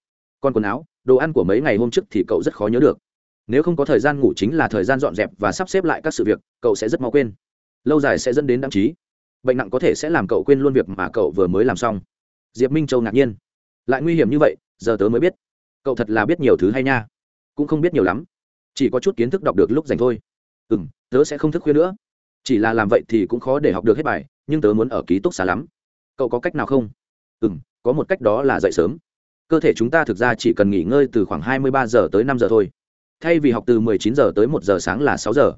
Còn quần áo, đồ ăn của mấy ngày hôm trước thì cậu rất khó nhớ được. Nếu không có thời gian ngủ chính là thời gian dọn dẹp và sắp xếp lại các sự việc, cậu sẽ rất mau quên. Lâu dài sẽ dẫn đến đáng trí bệnh nặng có thể sẽ làm cậu quên luôn việc mà cậu vừa mới làm xong. Diệp minh châu ngạc nhiên. Lại nguy hiểm như vậy, giờ tớ mới biết. Cậu thật là biết nhiều thứ hay nha. Cũng không biết nhiều lắm chỉ có chút kiến thức đọc được lúc dành thôi. Ừ m tớ sẽ không thức khuya nữa. Chỉ là làm vậy thì cũng khó để học được hết bài, nhưng tớ muốn ở ký túc xá lắm. Cậu có cách nào không? Ừ m có một cách đó là dậy sớm. Cơ thể chúng ta thực ra chỉ cần nghỉ ngơi từ khoảng 23 giờ tới 5 giờ thôi. Thay vì học từ 19 giờ tới 1 giờ sáng là 6 giờ.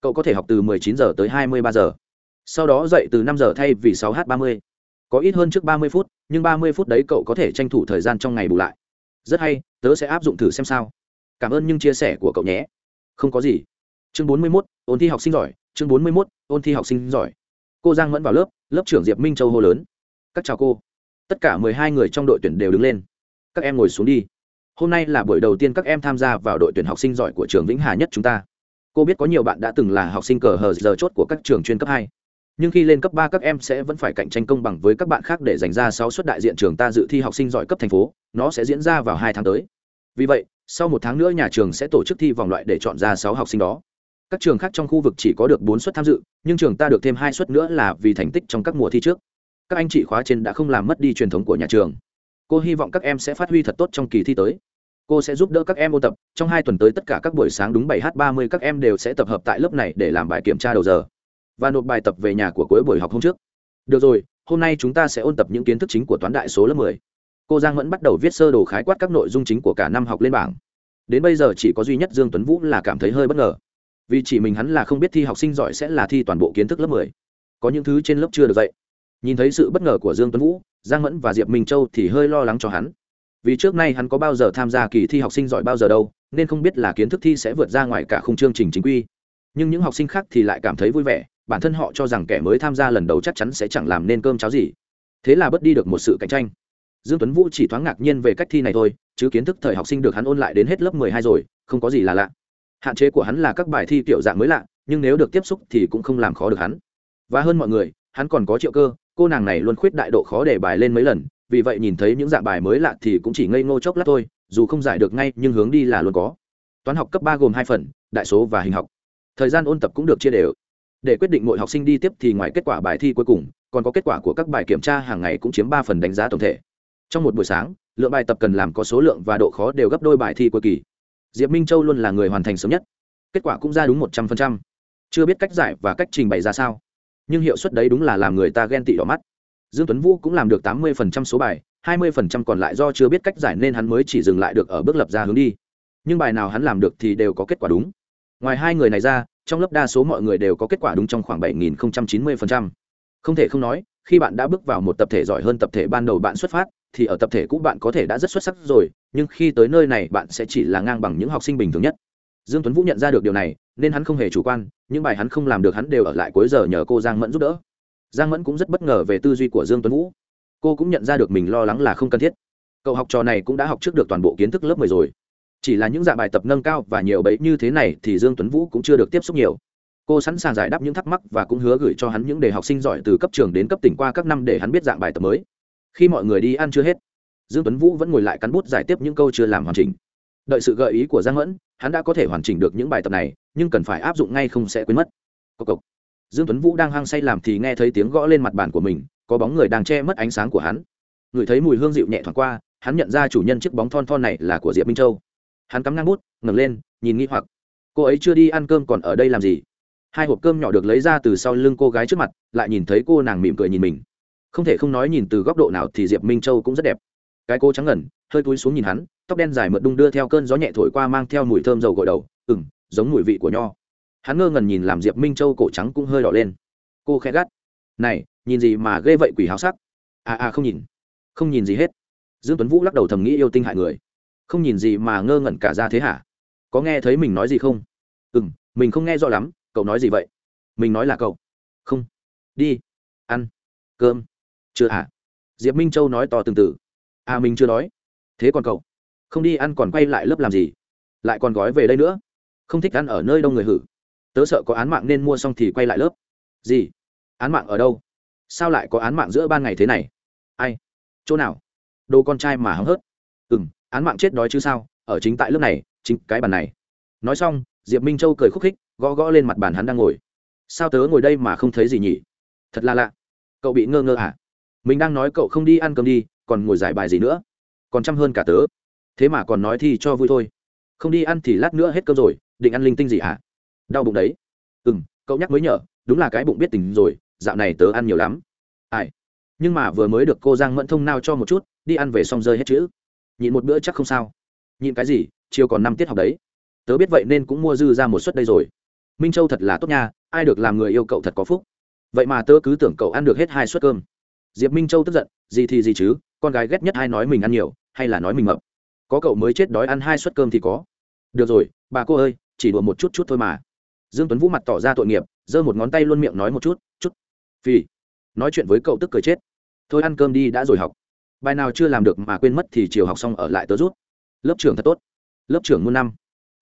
Cậu có thể học từ 19 giờ tới 23 giờ. Sau đó dậy từ 5 giờ thay vì 6 h 30 có ít hơn trước 30 phút, nhưng 30 phút đấy cậu có thể tranh thủ thời gian trong ngày bù lại. Rất hay, tớ sẽ áp dụng thử xem sao cảm ơn những chia sẻ của cậu nhé. Không có gì. Chương bốn mươi mốt, ôn thi học sinh giỏi. Chương bốn mươi mốt, ôn thi học sinh giỏi. Cô giang mẫn vào lớp lớp trưởng diệp minh châu hô lớn. Các chào cô. Tất cả mười hai người trong đội tuyển đều đứng lên. Các em ngồi xuống đi. Hôm nay là buổi đầu tiên các em tham gia vào đội tuyển học sinh giỏi của trường vĩnh hà nhất chúng ta. Cô biết có nhiều bạn đã từng là học sinh cờ hờ giờ chốt của các trường chuyên cấp hai. Nhưng khi lên cấp ba các em sẽ vẫn phải cạnh tranh công bằng với các bạn khác để giành ra sáu suất đại diện trường ta dự thi học sinh giỏi cấp thành phố. Nó sẽ diễn ra vào hai tháng tới. Vì vậy sau một tháng nữa nhà trường sẽ tổ chức thi vòng loại để chọn ra sáu học sinh đó. Các trường khác trong khu vực chỉ có được bốn suất tham dự nhưng trường ta được thêm hai suất nữa là vì thành tích trong các mùa thi trước. Các anh chị khóa trên đã không làm mất đi truyền thống của nhà trường. Cô hy vọng các em sẽ phát huy thật tốt trong kỳ thi tới. Cô sẽ giúp đỡ các em ôn tập trong hai tuần tới tất cả các buổi sáng đúng 7h30, các em đều sẽ tập hợp tại lớp này để làm bài kiểm tra đầu giờ và nộp bài tập về nhà của cuối buổi học hôm trước. Được rồi hôm nay chúng ta sẽ ôn tập những kiến thức chính của toán đại số lớp 10 cô giang vẫn bắt đầu viết sơ đồ khái quát các nội dung chính của cả năm học lên bảng. Đến bây giờ chỉ có duy nhất dương tuấn vũ là cảm thấy hơi bất ngờ. Vì chỉ mình hắn là không biết thi học sinh giỏi sẽ là thi toàn bộ kiến thức lớp 10. có những thứ trên lớp chưa được dạy. Nhìn thấy sự bất ngờ của dương tuấn vũ, giang mẫn và diệp minh châu thì hơi lo lắng cho hắn. Vì trước nay hắn có bao giờ tham gia kỳ thi học sinh giỏi bao giờ đâu, nên không biết là kiến thức thi sẽ vượt ra ngoài cả khung chương trình chính quy. Nhưng những học sinh khác thì lại cảm thấy vui vẻ, bản thân họ cho rằng kẻ mới tham gia lần đầu chắc chắn sẽ chẳng làm nên cơm cháo gì. Thế là bớt đi được một sự cạnh tranh dương tuấn vũ chỉ thoáng ngạc nhiên về cách thi này thôi, chứ kiến thức thời học sinh được hắn ôn lại đến hết lớp 12 rồi, không có gì là lạ. Hạn chế của hắn là các bài thi kiểu dạng mới lạ, nhưng nếu được tiếp xúc thì cũng không làm khó được hắn. Và hơn mọi người, hắn còn có triệu cơ, cô nàng này luôn khuyết đại độ khó để bài lên mấy lần, vì vậy nhìn thấy những dạng bài mới lạ thì cũng chỉ ngây ngô chốc lát thôi, dù không giải được ngay, nhưng hướng đi là luôn có. Toán học cấp ba gồm hai phần, đại số và hình học. Thời gian ôn tập cũng được chia đều. Để quyết định mỗi học sinh đi tiếp thì ngoài kết quả bài thi cuối cùng, còn có kết quả của các bài kiểm tra hàng ngày cũng chiếm ba phần đánh giá tổng thể trong một buổi sáng lượng bài tập cần làm có số lượng và độ khó đều gấp đôi bài thi cuối kỳ. Diệp minh châu luôn là người hoàn thành sớm nhất. Kết quả cũng ra đúng một trăm phần trăm. Chưa biết cách giải và cách trình bày ra sao. Nhưng hiệu suất đấy đúng là làm người ta ghen tị đỏ mắt. Dương tuấn vũ cũng làm được tám mươi phần trăm số bài hai mươi phần trăm còn lại do chưa biết cách giải nên hắn mới chỉ dừng lại được ở bước lập ra hướng đi. Nhưng bài nào hắn làm được thì đều có kết quả đúng. Ngoài hai người này ra trong lớp đa số mọi người đều có kết quả đúng trong khoảng 7090%. Không thể không nói, khi bạn đã bước vào một tập thể giỏi hơn tập thể ban đầu bạn xuất phát, thì ở tập thể cũ bạn có thể đã rất xuất sắc rồi, nhưng khi tới nơi này bạn sẽ chỉ là ngang bằng những học sinh bình thường nhất. Dương Tuấn Vũ nhận ra được điều này, nên hắn không hề chủ quan, những bài hắn không làm được hắn đều ở lại cuối giờ nhờ cô Giang Mẫn giúp đỡ. Giang Mẫn cũng rất bất ngờ về tư duy của Dương Tuấn Vũ. Cô cũng nhận ra được mình lo lắng là không cần thiết. Cậu học trò này cũng đã học trước được toàn bộ kiến thức lớp 10 rồi chỉ là những dạng bài tập nâng cao và nhiều bẫy như thế này thì dương tuấn vũ cũng chưa được tiếp xúc nhiều cô sẵn sàng giải đáp những thắc mắc và cũng hứa gửi cho hắn những đề học sinh giỏi từ cấp trường đến cấp tỉnh qua các năm để hắn biết dạng bài tập mới khi mọi người đi ăn chưa hết, dương tuấn vũ vẫn ngồi lại cắn bút giải tiếp những câu chưa làm hoàn chỉnh. Đợi sự gợi ý của giang mẫn, hắn đã có thể hoàn chỉnh được những bài tập này, nhưng cần phải áp dụng ngay không sẽ quên mất. Cốc cốc. dương tuấn vũ đang hăng say làm thì nghe thấy tiếng gõ lên mặt bàn của mình, có bóng người đang che mất ánh sáng của hắn. Ngửi thấy mùi hương dịu nhẹ thoáng qua, hắn nhận ra chủ nhân chiếc bóng thon thon này là của diệp minh châu. Hắn cắm ngang bút, ngẩng lên, nhìn nghi hoặc. Cô ấy chưa đi ăn cơm còn ở đây làm gì? Hai hộp cơm nhỏ được lấy ra từ sau lưng cô gái trước mặt, lại nhìn thấy cô nàng mỉm cười nhìn mình không thể không nói nhìn từ góc độ nào thì diệp minh châu cũng rất đẹp. Cái cô trắng ngẩn hơi cúi xuống nhìn hắn, tóc đen dài mượt đung đưa theo cơn gió nhẹ thổi qua mang theo mùi thơm dầu gội đầu ừng giống mùi vị của nho. Hắn ngơ ngẩn nhìn làm diệp minh châu cổ trắng cũng hơi đỏ lên. Cô khẽ gắt, này, nhìn gì mà ghê vậy quỷ háo sắc? À à không nhìn không nhìn gì hết. Dương tuấn vũ lắc đầu thầm nghĩ yêu tinh hại người. Không nhìn gì mà ngơ ngẩn cả ra thế hả? Có nghe thấy mình nói gì không? Ừ m mình không nghe rõ lắm, cậu nói gì vậy? Mình nói là cậu. Không, đi, ăn, cơm chưa hả diệp minh châu nói to từng từ. À mình chưa nói thế còn cậu? Không đi ăn còn quay lại lớp làm gì? Lại còn gói về đây nữa? Không thích ăn ở nơi đông người hử? Tớ sợ có án mạng nên mua xong thì quay lại lớp. Gì? Án mạng ở đâu? Sao lại có án mạng giữa ban ngày thế này? Ai? Chỗ nào? Đồ con trai mà hóng hớt. Ừ m án mạng chết đói chứ sao? Ở chính tại lớp này, chính cái bàn này. Nói xong, diệp minh châu cười khúc khích, gõ gõ lên mặt bàn hắn đang ngồi. Sao tớ ngồi đây mà không thấy gì nhỉ? Thật là lạ. Cậu bị ngơ ngơ à? Mình đang nói cậu không đi ăn cơm đi, còn ngồi giải bài gì nữa? Còn chăm hơn cả tớ. Thế mà còn nói thì cho vui thôi. Không đi ăn thì lát nữa hết cơm rồi, định ăn linh tinh gì hả? À? đau bụng đấy. Ừ m cậu nhắc mới nhở, đúng là cái bụng biết tình rồi, dạo này tớ ăn nhiều lắm. Ai? Nhưng mà vừa mới được cô giang mẫn thông nao cho một chút, đi ăn về xong rơi hết chữ. Nhịn một bữa chắc không sao. Nhịn cái gì, chiều còn năm tiết học đấy. Tớ biết vậy nên cũng mua dư ra một suất đây rồi. Minh châu thật là tốt nha, ai được làm người yêu cậu thật có phúc. Vậy mà tớ cứ tưởng cậu ăn được hết hai suất cơm diệp minh châu tức giận, gì thì gì chứ, con gái ghét nhất ai nói mình ăn nhiều, hay là nói mình mập. Có cậu mới chết đói ăn hai suất cơm thì có. Được rồi, bà cô ơi, chỉ đùa một chút chút thôi mà. Dương tuấn vũ mặt tỏ ra tội nghiệp, giơ một ngón tay luôn miệng nói một chút chút. Phi nói chuyện với cậu tức cười chết. Thôi ăn cơm đi, đã rồi học. Bài nào chưa làm được mà quên mất thì chiều học xong ở lại tớ rút. Lớp trưởng thật tốt. Lớp trưởng muôn năm.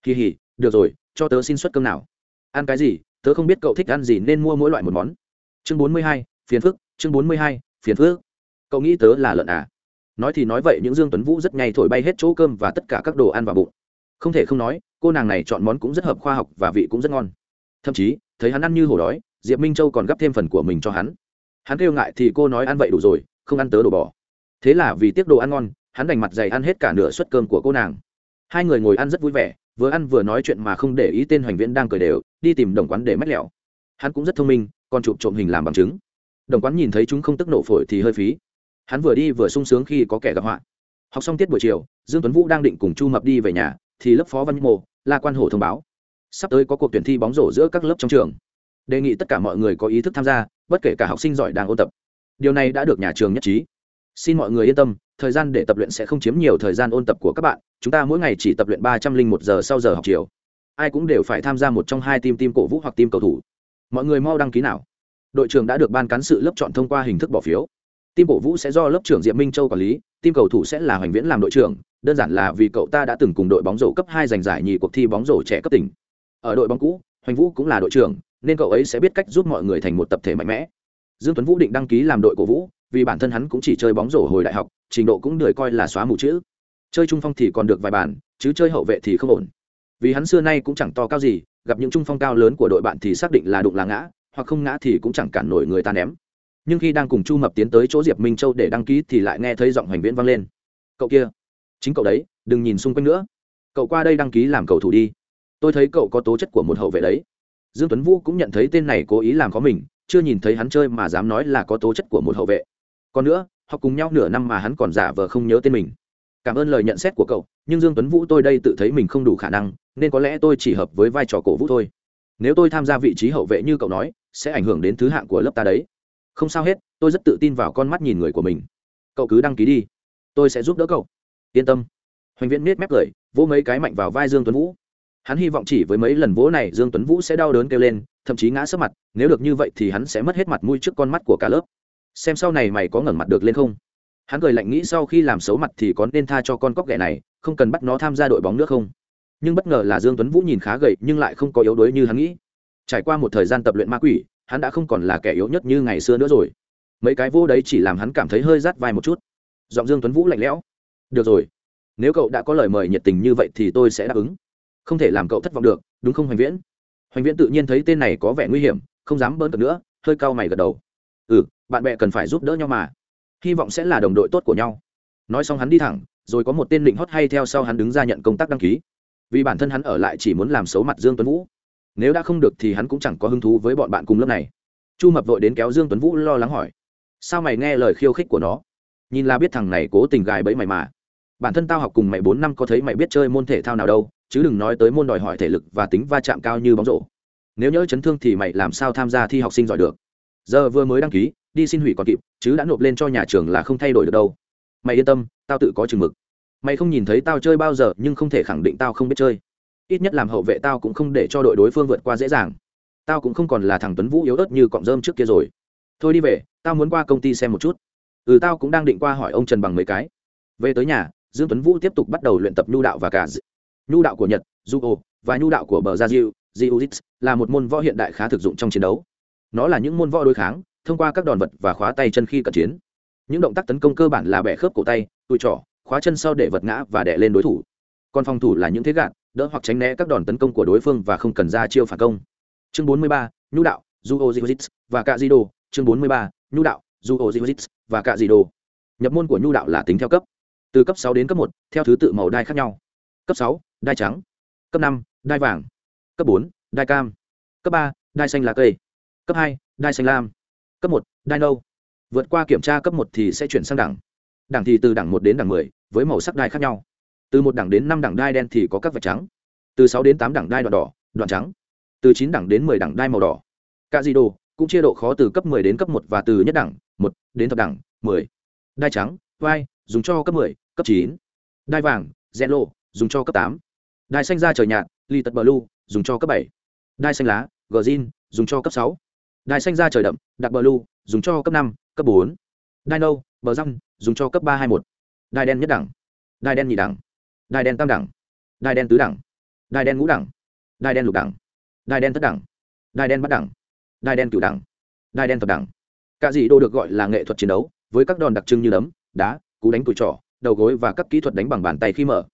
Kỳ hỉ, được rồi, cho tớ xin suất cơm nào. Ăn cái gì, tớ không biết cậu thích ăn gì nên mua mỗi loại một món. Chương bốn mươi hai, phiền phức, chương bốn mươi hai phiền phước cậu nghĩ tớ là lợn à? Nói thì nói vậy, những dương tuấn vũ rất nhanh thổi bay hết chỗ cơm và tất cả các đồ ăn vào bụng. Không thể không nói, cô nàng này chọn món cũng rất hợp khoa học và vị cũng rất ngon. Thậm chí, thấy hắn ăn như hổ đói, diệp minh châu còn gắp thêm phần của mình cho hắn. Hắn kêu ngại thì cô nói ăn vậy đủ rồi, không ăn tớ đồ bỏ. Thế là vì tiếc đồ ăn ngon, hắn đành mặt dày ăn hết cả nửa suất cơm của cô nàng. Hai người ngồi ăn rất vui vẻ, vừa ăn vừa nói chuyện mà không để ý tên hoành viễn đang cười đều, đi tìm đồng quán để mách lẹo. Hắn cũng rất thông minh, còn chụp trộm hình làm bằng chứng đồng quán nhìn thấy chúng không tức nổ phổi thì hơi phí. Hắn vừa đi vừa sung sướng khi có kẻ gặp họa. Học xong tiết buổi chiều, dương tuấn vũ đang định cùng chu mập đi về nhà, thì lớp phó văn mộ, la quan hổ thông báo. Sắp tới có cuộc tuyển thi bóng rổ giữa các lớp trong trường. Đề nghị tất cả mọi người có ý thức tham gia, bất kể cả học sinh giỏi đang ôn tập. Điều này đã được nhà trường nhất trí. Xin mọi người yên tâm, thời gian để tập luyện sẽ không chiếm nhiều thời gian ôn tập của các bạn, chúng ta mỗi ngày chỉ tập luyện ba trăm linh một giờ sau giờ học chiều. Ai cũng đều phải tham gia một trong hai team team cổ vũ hoặc team cầu thủ. Mọi người mau đăng ký nào đội trưởng đã được ban cán sự lớp chọn thông qua hình thức bỏ phiếu. Team cổ vũ sẽ do lớp trưởng diệp minh châu quản lý, team cầu thủ sẽ là hoành viễn làm đội trưởng, đơn giản là vì cậu ta đã từng cùng đội bóng rổ cấp hai giành giải nhì cuộc thi bóng rổ trẻ cấp tỉnh. Ở đội bóng cũ, hoành vũ cũng là đội trưởng, nên cậu ấy sẽ biết cách giúp mọi người thành một tập thể mạnh mẽ. Dương tuấn vũ định đăng ký làm đội cổ vũ, vì bản thân hắn cũng chỉ chơi bóng rổ hồi đại học, trình độ cũng được coi là xóa mù chữ. Chơi trung phong thì còn được vài bàn, chứ chơi hậu vệ thì không ổn. Vì hắn xưa nay cũng chẳng to cao gì, gặp những trung phong cao lớn của đội bạn thì xác định là đụng là ngã hoặc không ngã thì cũng chẳng cản nổi người ta ném. Nhưng khi đang cùng chu mập tiến tới chỗ diệp minh châu để đăng ký thì lại nghe thấy giọng hoành viễn vang lên. Cậu kia, chính cậu đấy, đừng nhìn xung quanh nữa. Cậu qua đây đăng ký làm cầu thủ đi. Tôi thấy cậu có tố chất của một hậu vệ đấy. Dương tuấn vũ cũng nhận thấy tên này cố ý làm có mình, chưa nhìn thấy hắn chơi mà dám nói là có tố chất của một hậu vệ. Còn nữa, học cùng nhau nửa năm mà hắn còn giả vờ không nhớ tên mình. Cảm ơn lời nhận xét của cậu, nhưng dương tuấn vũ tôi đây tự thấy mình không đủ khả năng, nên có lẽ tôi chỉ hợp với vai trò cổ vũ thôi nếu tôi tham gia vị trí hậu vệ như cậu nói, sẽ ảnh hưởng đến thứ hạng của lớp ta đấy. Không sao hết, tôi rất tự tin vào con mắt nhìn người của mình. Cậu cứ đăng ký đi. Tôi sẽ giúp đỡ cậu. Yên tâm. Hoành viễn nết mép cười, vỗ mấy cái mạnh vào vai dương tuấn vũ. Hắn hy vọng chỉ với mấy lần vỗ này, dương tuấn vũ sẽ đau đớn kêu lên, thậm chí ngã sấp mặt, nếu được như vậy thì hắn sẽ mất hết mặt mũi trước con mắt của cả lớp. Xem sau này mày có ngẩng mặt được lên không? Hắn cười lạnh nghĩ sau khi làm xấu mặt thì có nên tha cho con cóc ghẻ này, không cần bắt nó tham gia đội bóng nữa không? Nhưng bất ngờ là dương tuấn vũ nhìn khá gầy nhưng lại không có yếu đuối như hắn nghĩ. Trải qua một thời gian tập luyện ma quỷ, hắn đã không còn là kẻ yếu nhất như ngày xưa nữa rồi. Mấy cái vô đấy chỉ làm hắn cảm thấy hơi rát vai một chút. Giọng dương tuấn vũ lạnh lẽo. Được rồi, nếu cậu đã có lời mời nhiệt tình như vậy thì tôi sẽ đáp ứng. Không thể làm cậu thất vọng được, đúng không hoành viễn? Hoành viễn tự nhiên thấy tên này có vẻ nguy hiểm, không dám bỡn cợt nữa, hơi cau mày gật đầu. Ừ bạn bè cần phải giúp đỡ nhau mà. Hy vọng sẽ là đồng đội tốt của nhau. Nói xong hắn đi thẳng, rồi có một tên định hót hay theo sau hắn đứng ra nhận công tác đăng ký vì bản thân hắn ở lại chỉ muốn làm xấu mặt dương tuấn vũ. Nếu đã không được thì hắn cũng chẳng có hứng thú với bọn bạn cùng lớp này. Chu mập vội đến kéo dương tuấn vũ lo lắng hỏi, sao mày nghe lời khiêu khích của nó? Nhìn là biết thằng này cố tình gài bẫy mày mà. Bản thân tao học cùng mày bốn năm có thấy mày biết chơi môn thể thao nào đâu, chứ đừng nói tới môn đòi hỏi thể lực và tính va chạm cao như bóng rổ. Nếu nhớ chấn thương thì mày làm sao tham gia thi học sinh giỏi được? Giờ vừa mới đăng ký, đi xin hủy còn kịp, chứ đã nộp lên cho nhà trường là không thay đổi được đâu. Mày yên tâm, tao tự có chừng mực mày không nhìn thấy tao chơi bao giờ, nhưng không thể khẳng định tao không biết chơi. Ít nhất làm hậu vệ tao cũng không để cho đội đối phương vượt qua dễ dàng. Tao cũng không còn là thằng tuấn vũ yếu ớt như cọng rơm trước kia rồi. Thôi đi về, tao muốn qua công ty xem một chút. Ừ tao cũng đang định qua hỏi ông trần bằng mấy cái. Về tới nhà, dương tuấn vũ tiếp tục bắt đầu luyện tập nhu đạo và cả nhu đạo của nhật judo và nhu đạo của bờ gia diệu jiu là một môn võ hiện đại khá thực dụng trong chiến đấu. Nó là những môn võ đối kháng, thông qua các đòn vật và khóa tay chân khi cận chiến. Những động tác tấn công cơ bản là bẻ khớp cổ tay, tụi trỏ khóa chân sau để vật ngã và đè lên đối thủ. Còn phòng thủ là những thế gạt đỡ hoặc tránh né các đòn tấn công của đối phương và không cần ra chiêu phản công. Chương 43, nhu đạo judo jiu và cạ di đồ chương 43, nhu đạo judo jiu và cạ di đồ nhập môn của nhu đạo là tính theo cấp. Từ cấp sáu đến cấp một theo thứ tự màu đai khác nhau. Cấp sáu đai trắng. Cấp năm đai vàng. Cấp bốn đai cam. Cấp ba đai xanh lá cây. Cấp hai đai xanh lam. Cấp một đai nâu. Vượt qua kiểm tra cấp một thì sẽ chuyển sang đẳng đẳng thì từ đẳng một đến đẳng mười, với màu sắc đai khác nhau. Từ một đẳng đến năm đẳng đai đen thì có các vạch trắng. Từ sáu đến tám đẳng đai đoạn đỏ, đoạn trắng. Từ chín đẳng đến mười đẳng đai màu đỏ. Cả di đồ cũng chia độ khó từ cấp mười đến cấp một và từ nhất đẳng một đến thập đẳng mười. Đai trắng, vai, dùng cho cấp mười, cấp chín. Đai vàng, rẽ lộ dùng cho cấp tám. Đai xanh da trời nhạt, ly tật blue dùng cho cấp bảy. Đai xanh lá, gờ zin, dùng cho cấp sáu. Đai xanh da trời đậm, đặc blue dùng cho cấp năm, cấp bốn đai nâu bờ răng dùng cho cấp ba hai một đai đen nhất đẳng đai đen nhị đẳng đai đen tam đẳng đai đen tứ đẳng đai đen ngũ đẳng đai đen lục đẳng đai đen thất đẳng đai đen bắt đẳng đai đen cửu đẳng đai đen thập đẳng cả dị đồ được gọi là nghệ thuật chiến đấu với các đòn đặc trưng như đấm đá cú đánh cùi trỏ đầu gối và các kỹ thuật đánh bằng bàn tay khi mở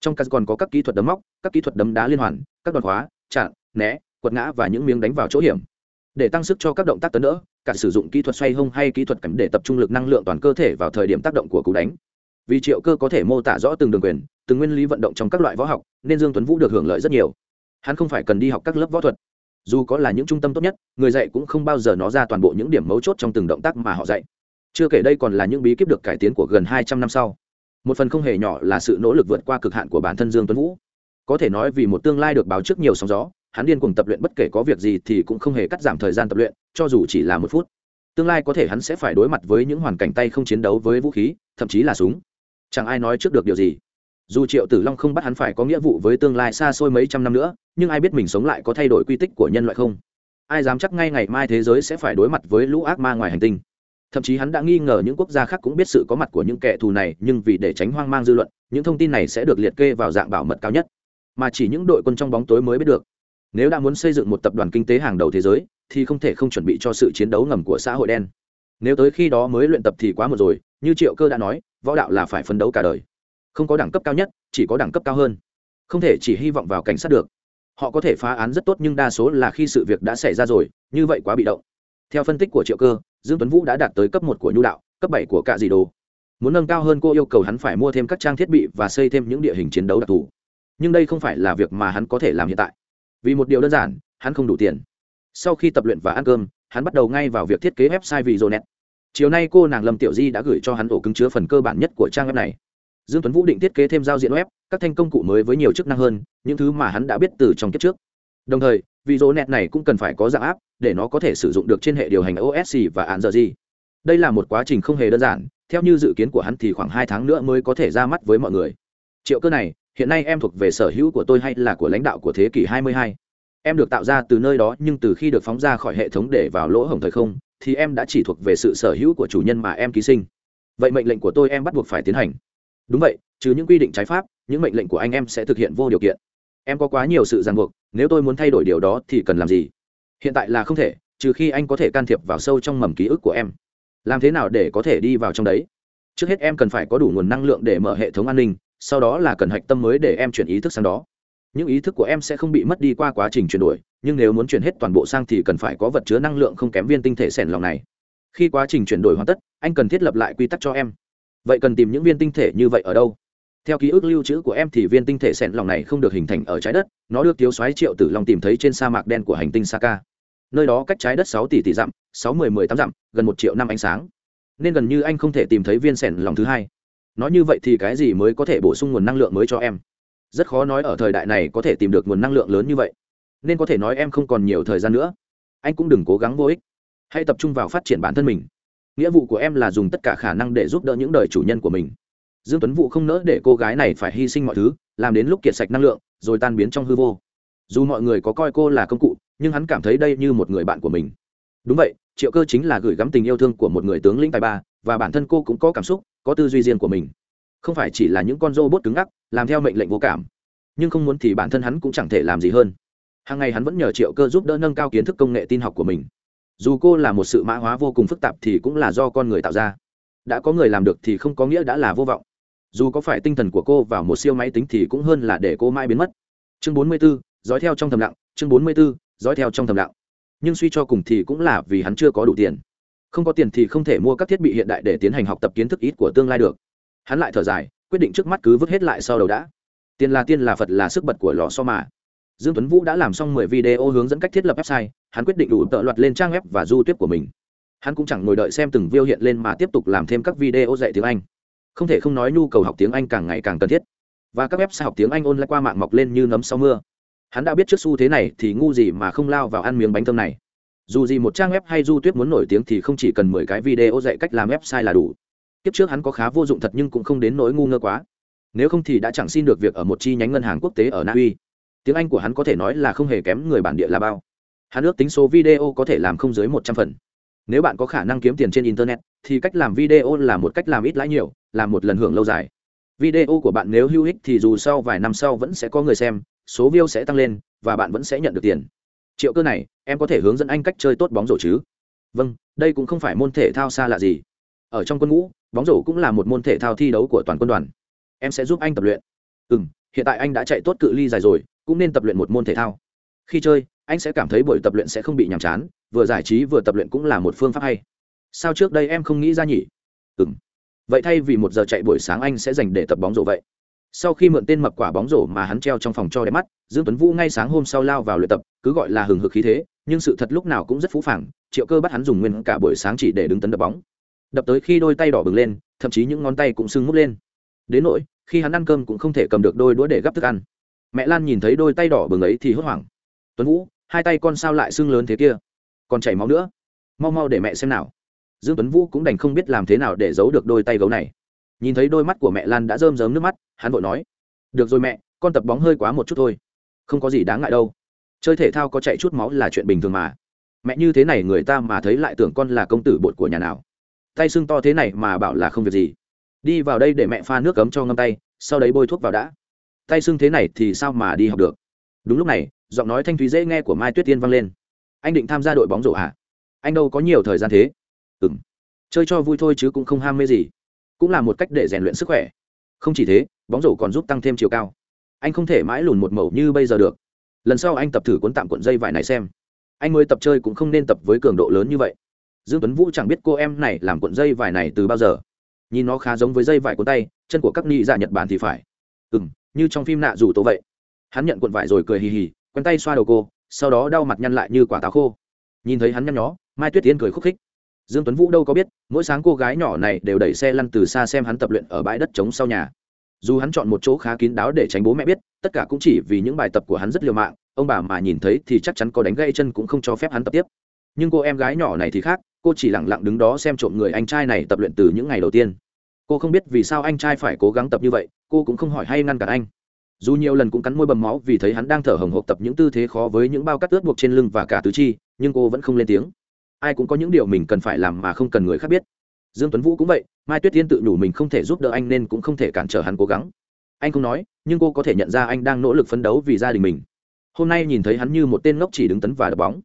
trong các còn có các kỹ thuật đấm móc các kỹ thuật đấm đá liên hoàn các đòn khóa chặn né quật ngã và những miếng đánh vào chỗ hiểm để tăng sức cho các động tác tấn đỡ cả sử dụng kỹ thuật xoay hông hay kỹ thuật cảnh để tập trung lực năng lượng toàn cơ thể vào thời điểm tác động của cú đánh. Vì triệu cơ có thể mô tả rõ từng đường quyền, từng nguyên lý vận động trong các loại võ học, nên dương tuấn vũ được hưởng lợi rất nhiều. Hắn không phải cần đi học các lớp võ thuật. Dù có là những trung tâm tốt nhất, người dạy cũng không bao giờ nó ra toàn bộ những điểm mấu chốt trong từng động tác mà họ dạy. Chưa kể đây còn là những bí kíp được cải tiến của gần hai trăm năm sau. Một phần không hề nhỏ là sự nỗ lực vượt qua cực hạn của bản thân dương tuấn vũ. Có thể nói vì một tương lai được báo trước nhiều sóng gió, hắn điên cuồng tập luyện bất kể có việc gì thì cũng không hề cắt giảm thời gian tập luyện cho dù chỉ là một phút, tương lai có thể hắn sẽ phải đối mặt với những hoàn cảnh tay không chiến đấu với vũ khí, thậm chí là súng. Chẳng ai nói trước được điều gì. Dù triệu tử long không bắt hắn phải có nghĩa vụ với tương lai xa xôi mấy trăm năm nữa, nhưng ai biết mình sống lại có thay đổi quy tích của nhân loại không? Ai dám chắc ngay ngày mai thế giới sẽ phải đối mặt với lũ ác ma ngoài hành tinh? Thậm chí hắn đã nghi ngờ những quốc gia khác cũng biết sự có mặt của những kẻ thù này, nhưng vì để tránh hoang mang dư luận, những thông tin này sẽ được liệt kê vào dạng bảo mật cao nhất. Mà chỉ những đội quân trong bóng tối mới biết được. Nếu đã muốn xây dựng một tập đoàn kinh tế hàng đầu thế giới thì không thể không chuẩn bị cho sự chiến đấu ngầm của xã hội đen. Nếu tới khi đó mới luyện tập thì quá một rồi, như triệu cơ đã nói, võ đạo là phải phấn đấu cả đời. Không có đẳng cấp cao nhất, chỉ có đẳng cấp cao hơn. Không thể chỉ hy vọng vào cảnh sát được. Họ có thể phá án rất tốt nhưng đa số là khi sự việc đã xảy ra rồi, như vậy quá bị động. Theo phân tích của triệu cơ, dương tuấn vũ đã đạt tới cấp một của nhu đạo, cấp bảy của cạ dị đồ. Muốn nâng cao hơn cô yêu cầu hắn phải mua thêm các trang thiết bị và xây thêm những địa hình chiến đấu đặc thù. Nhưng đây không phải là việc mà hắn có thể làm hiện tại. Vì một điều đơn giản, hắn không đủ tiền sau khi tập luyện và ăn cơm, hắn bắt đầu ngay vào việc thiết kế website vì net chiều nay cô nàng lâm tiểu di đã gửi cho hắn ổ cứng chứa phần cơ bản nhất của trang web này. Dương tuấn vũ định thiết kế thêm giao diện web, các thanh công cụ mới với nhiều chức năng hơn, những thứ mà hắn đã biết từ trong kiếp trước. Đồng thời, vì net này cũng cần phải có dạng áp để nó có thể sử dụng được trên hệ điều hành osc và android. Đây là một quá trình không hề đơn giản, theo như dự kiến của hắn thì khoảng hai tháng nữa mới có thể ra mắt với mọi người. Triệu cơ này, hiện nay em thuộc về sở hữu của tôi hay là của lãnh đạo của thế kỷ 22? Em được tạo ra từ nơi đó nhưng từ khi được phóng ra khỏi hệ thống để vào lỗ hổng thời không, thì em đã chỉ thuộc về sự sở hữu của chủ nhân mà em ký sinh. Vậy mệnh lệnh của tôi em bắt buộc phải tiến hành. Đúng vậy, trừ những quy định trái pháp, những mệnh lệnh của anh em sẽ thực hiện vô điều kiện. Em có quá nhiều sự ràng buộc, nếu tôi muốn thay đổi điều đó thì cần làm gì? Hiện tại là không thể, trừ khi anh có thể can thiệp vào sâu trong mầm ký ức của em. Làm thế nào để có thể đi vào trong đấy? Trước hết em cần phải có đủ nguồn năng lượng để mở hệ thống an ninh, sau đó là cần hạch tâm mới để em chuyển ý thức sang đó những ý thức của em sẽ không bị mất đi qua quá trình chuyển đổi, nhưng nếu muốn chuyển hết toàn bộ sang thì cần phải có vật chứa năng lượng không kém viên tinh thể sẻn lòng này. Khi quá trình chuyển đổi hoàn tất, anh cần thiết lập lại quy tắc cho em. Vậy cần tìm những viên tinh thể như vậy ở đâu? Theo ký ức lưu trữ của em thì viên tinh thể sẻn lòng này không được hình thành ở trái đất, nó được thiếu xoáy triệu tử long tìm thấy trên sa mạc đen của hành tinh saka. Nơi đó cách trái đất sáu tỷ tỷ dặm, sáu mười mười tám dặm, gần một triệu năm ánh sáng. Nên gần như anh không thể tìm thấy viên sẻn lòng thứ hai. Nói như vậy thì cái gì mới có thể bổ sung nguồn năng lượng mới cho em? Rất khó nói ở thời đại này có thể tìm được nguồn năng lượng lớn như vậy. Nên có thể nói em không còn nhiều thời gian nữa. Anh cũng đừng cố gắng vô ích. Hãy tập trung vào phát triển bản thân mình. Nghĩa vụ của em là dùng tất cả khả năng để giúp đỡ những đời chủ nhân của mình. Dương tuấn vũ không nỡ để cô gái này phải hy sinh mọi thứ, làm đến lúc kiệt sạch năng lượng, rồi tan biến trong hư vô. Dù mọi người có coi cô là công cụ, nhưng hắn cảm thấy đây như một người bạn của mình. Đúng vậy, triệu cơ chính là gửi gắm tình yêu thương của một người tướng lĩnh tài ba, và bản thân cô cũng có cảm xúc, có tư duy riêng của mình không phải chỉ là những con robot cứng ngắc làm theo mệnh lệnh vô cảm. Nhưng không muốn thì bản thân hắn cũng chẳng thể làm gì hơn. Hàng ngày hắn vẫn nhờ triệu cơ giúp đỡ nâng cao kiến thức công nghệ tin học của mình. Dù cô là một sự mã hóa vô cùng phức tạp thì cũng là do con người tạo ra. Đã có người làm được thì không có nghĩa đã là vô vọng. Dù có phải tinh thần của cô vào một siêu máy tính thì cũng hơn là để cô mãi biến mất. Chương 44, dõi theo trong thầm lặng. Chương 44, dõi theo trong thầm lặng. Nhưng suy cho cùng thì cũng là vì hắn chưa có đủ tiền. Không có tiền thì không thể mua các thiết bị hiện đại để tiến hành học tập kiến thức ít của tương lai được hắn lại thở dài, quyết định trước mắt cứ vứt hết lại sau đầu đã. Tiền là tiên là phật là sức bật của lò so mà. Dương tuấn vũ đã làm xong mười video hướng dẫn cách thiết lập website, hắn quyết định đủ tợ loạt lên trang web và du tuyết của mình. Hắn cũng chẳng ngồi đợi xem từng video hiện lên mà tiếp tục làm thêm các video dạy tiếng anh. Không thể không nói nhu cầu học tiếng anh càng ngày càng cần thiết. Và các website học tiếng anh online qua mạng mọc lên như nấm sau mưa. Hắn đã biết trước xu thế này thì ngu gì mà không lao vào ăn miếng bánh thơm này. Dù gì một trang web hay du tuyết muốn nổi tiếng thì không chỉ cần mười cái video dạy cách làm website là đủ kiếp trước hắn có khá vô dụng thật nhưng cũng không đến nỗi ngu ngơ quá. Nếu không thì đã chẳng xin được việc ở một chi nhánh ngân hàng quốc tế ở na uy. Tiếng anh của hắn có thể nói là không hề kém người bản địa là bao. Hắn ước tính số video có thể làm không dưới một trăm phần. Nếu bạn có khả năng kiếm tiền trên internet, thì cách làm video là một cách làm ít lãi nhiều, làm một lần hưởng lâu dài. Video của bạn nếu hữu ích thì dù sau vài năm sau vẫn sẽ có người xem, số view sẽ tăng lên, và bạn vẫn sẽ nhận được tiền. Triệu cơ này, em có thể hướng dẫn anh cách chơi tốt bóng rổ chứ? Vâng đây cũng không phải môn thể thao xa lạ gì ở trong quân ngũ, bóng rổ cũng là một môn thể thao thi đấu của toàn quân đoàn. Em sẽ giúp anh tập luyện. Ừ m hiện tại anh đã chạy tốt cự ly dài rồi, cũng nên tập luyện một môn thể thao. Khi chơi, anh sẽ cảm thấy buổi tập luyện sẽ không bị nhàm chán, vừa giải trí vừa tập luyện cũng là một phương pháp hay. Sao trước đây em không nghĩ ra nhỉ? Ừ m vậy thay vì một giờ chạy buổi sáng anh sẽ dành để tập bóng rổ vậy. Sau khi mượn tên mập quả bóng rổ mà hắn treo trong phòng cho đẹp mắt, dương tuấn vũ ngay sáng hôm sau lao vào luyện tập, cứ gọi là hừng hực khí thế, nhưng sự thật lúc nào cũng rất phũ phàng, triệu cơ bắt hắn dùng nguyên cả buổi sáng chỉ để đứng tấn đập bóng đập tới khi đôi tay đỏ bừng lên, thậm chí những ngón tay cũng sưng mút lên. Đến nỗi, khi hắn ăn cơm cũng không thể cầm được đôi đũa để gắp thức ăn. Mẹ lan nhìn thấy đôi tay đỏ bừng ấy thì hốt hoảng. Tuấn vũ, hai tay con sao lại sưng lớn thế kia? Còn chảy máu nữa. Mau mau để mẹ xem nào. Dương tuấn vũ cũng đành không biết làm thế nào để giấu được đôi tay gấu này. Nhìn thấy đôi mắt của mẹ lan đã rơm rớm nước mắt, hắn vội nói, được rồi mẹ, con tập bóng hơi quá một chút thôi. Không có gì đáng ngại đâu. Chơi thể thao có chạy chút máu là chuyện bình thường mà. Mẹ như thế này người ta mà thấy lại tưởng con là công tử bột của nhà nào tay sưng to thế này mà bảo là không việc gì. Đi vào đây để mẹ pha nước cấm cho ngâm tay, sau đấy bôi thuốc vào đã. Tay sưng thế này thì sao mà đi học được? Đúng lúc này, giọng nói thanh thúy dễ nghe của mai tuyết tiên vang lên. Anh định tham gia đội bóng rổ hả? Anh đâu có nhiều thời gian thế. Ừ m chơi cho vui thôi chứ cũng không ham mê gì. Cũng là một cách để rèn luyện sức khỏe. Không chỉ thế, bóng rổ còn giúp tăng thêm chiều cao. Anh không thể mãi lùn một mẩu như bây giờ được. Lần sau anh tập thử cuốn tạm cuộn dây vải này xem. Anh mới tập chơi cũng không nên tập với cường độ lớn như vậy dương tuấn vũ chẳng biết cô em này làm cuộn dây vải này từ bao giờ. Nhìn nó khá giống với dây vải cuốn tay, chân của các ni dạ nhật bản thì phải. Ừ m như trong phim nạ rủ tố vậy. Hắn nhận cuộn vải rồi cười hì hì, quen tay xoa đầu cô, sau đó đau mặt nhăn lại như quả táo khô. Nhìn thấy hắn nhăn nhó, mai tuyết tiến cười khúc khích. Dương tuấn vũ đâu có biết, mỗi sáng cô gái nhỏ này đều đẩy xe lăn từ xa xem hắn tập luyện ở bãi đất trống sau nhà. Dù hắn chọn một chỗ khá kín đáo để tránh bố mẹ biết, tất cả cũng chỉ vì những bài tập của hắn rất liều mạng, ông bà mà nhìn thấy thì chắc chắn có đánh gãy chân cũng không cho phép hắn tập tiếp. Nhưng cô em gái nhỏ này thì khác cô chỉ lặng lặng đứng đó xem trộm người anh trai này tập luyện từ những ngày đầu tiên. Cô không biết vì sao anh trai phải cố gắng tập như vậy, cô cũng không hỏi hay ngăn cản anh. Dù nhiều lần cũng cắn môi bầm máu vì thấy hắn đang thở hồng hộc tập những tư thế khó với những bao cắt ướt buộc trên lưng và cả tứ chi, nhưng cô vẫn không lên tiếng. Ai cũng có những điều mình cần phải làm mà không cần người khác biết. Dương tuấn vũ cũng vậy, mai tuyết tiên tự nhủ mình không thể giúp đỡ anh nên cũng không thể cản trở hắn cố gắng. Anh không nói, nhưng cô có thể nhận ra anh đang nỗ lực phấn đấu vì gia đình mình. Hôm nay nhìn thấy hắn như một tên ngốc chỉ đứng tấn và đập bóng.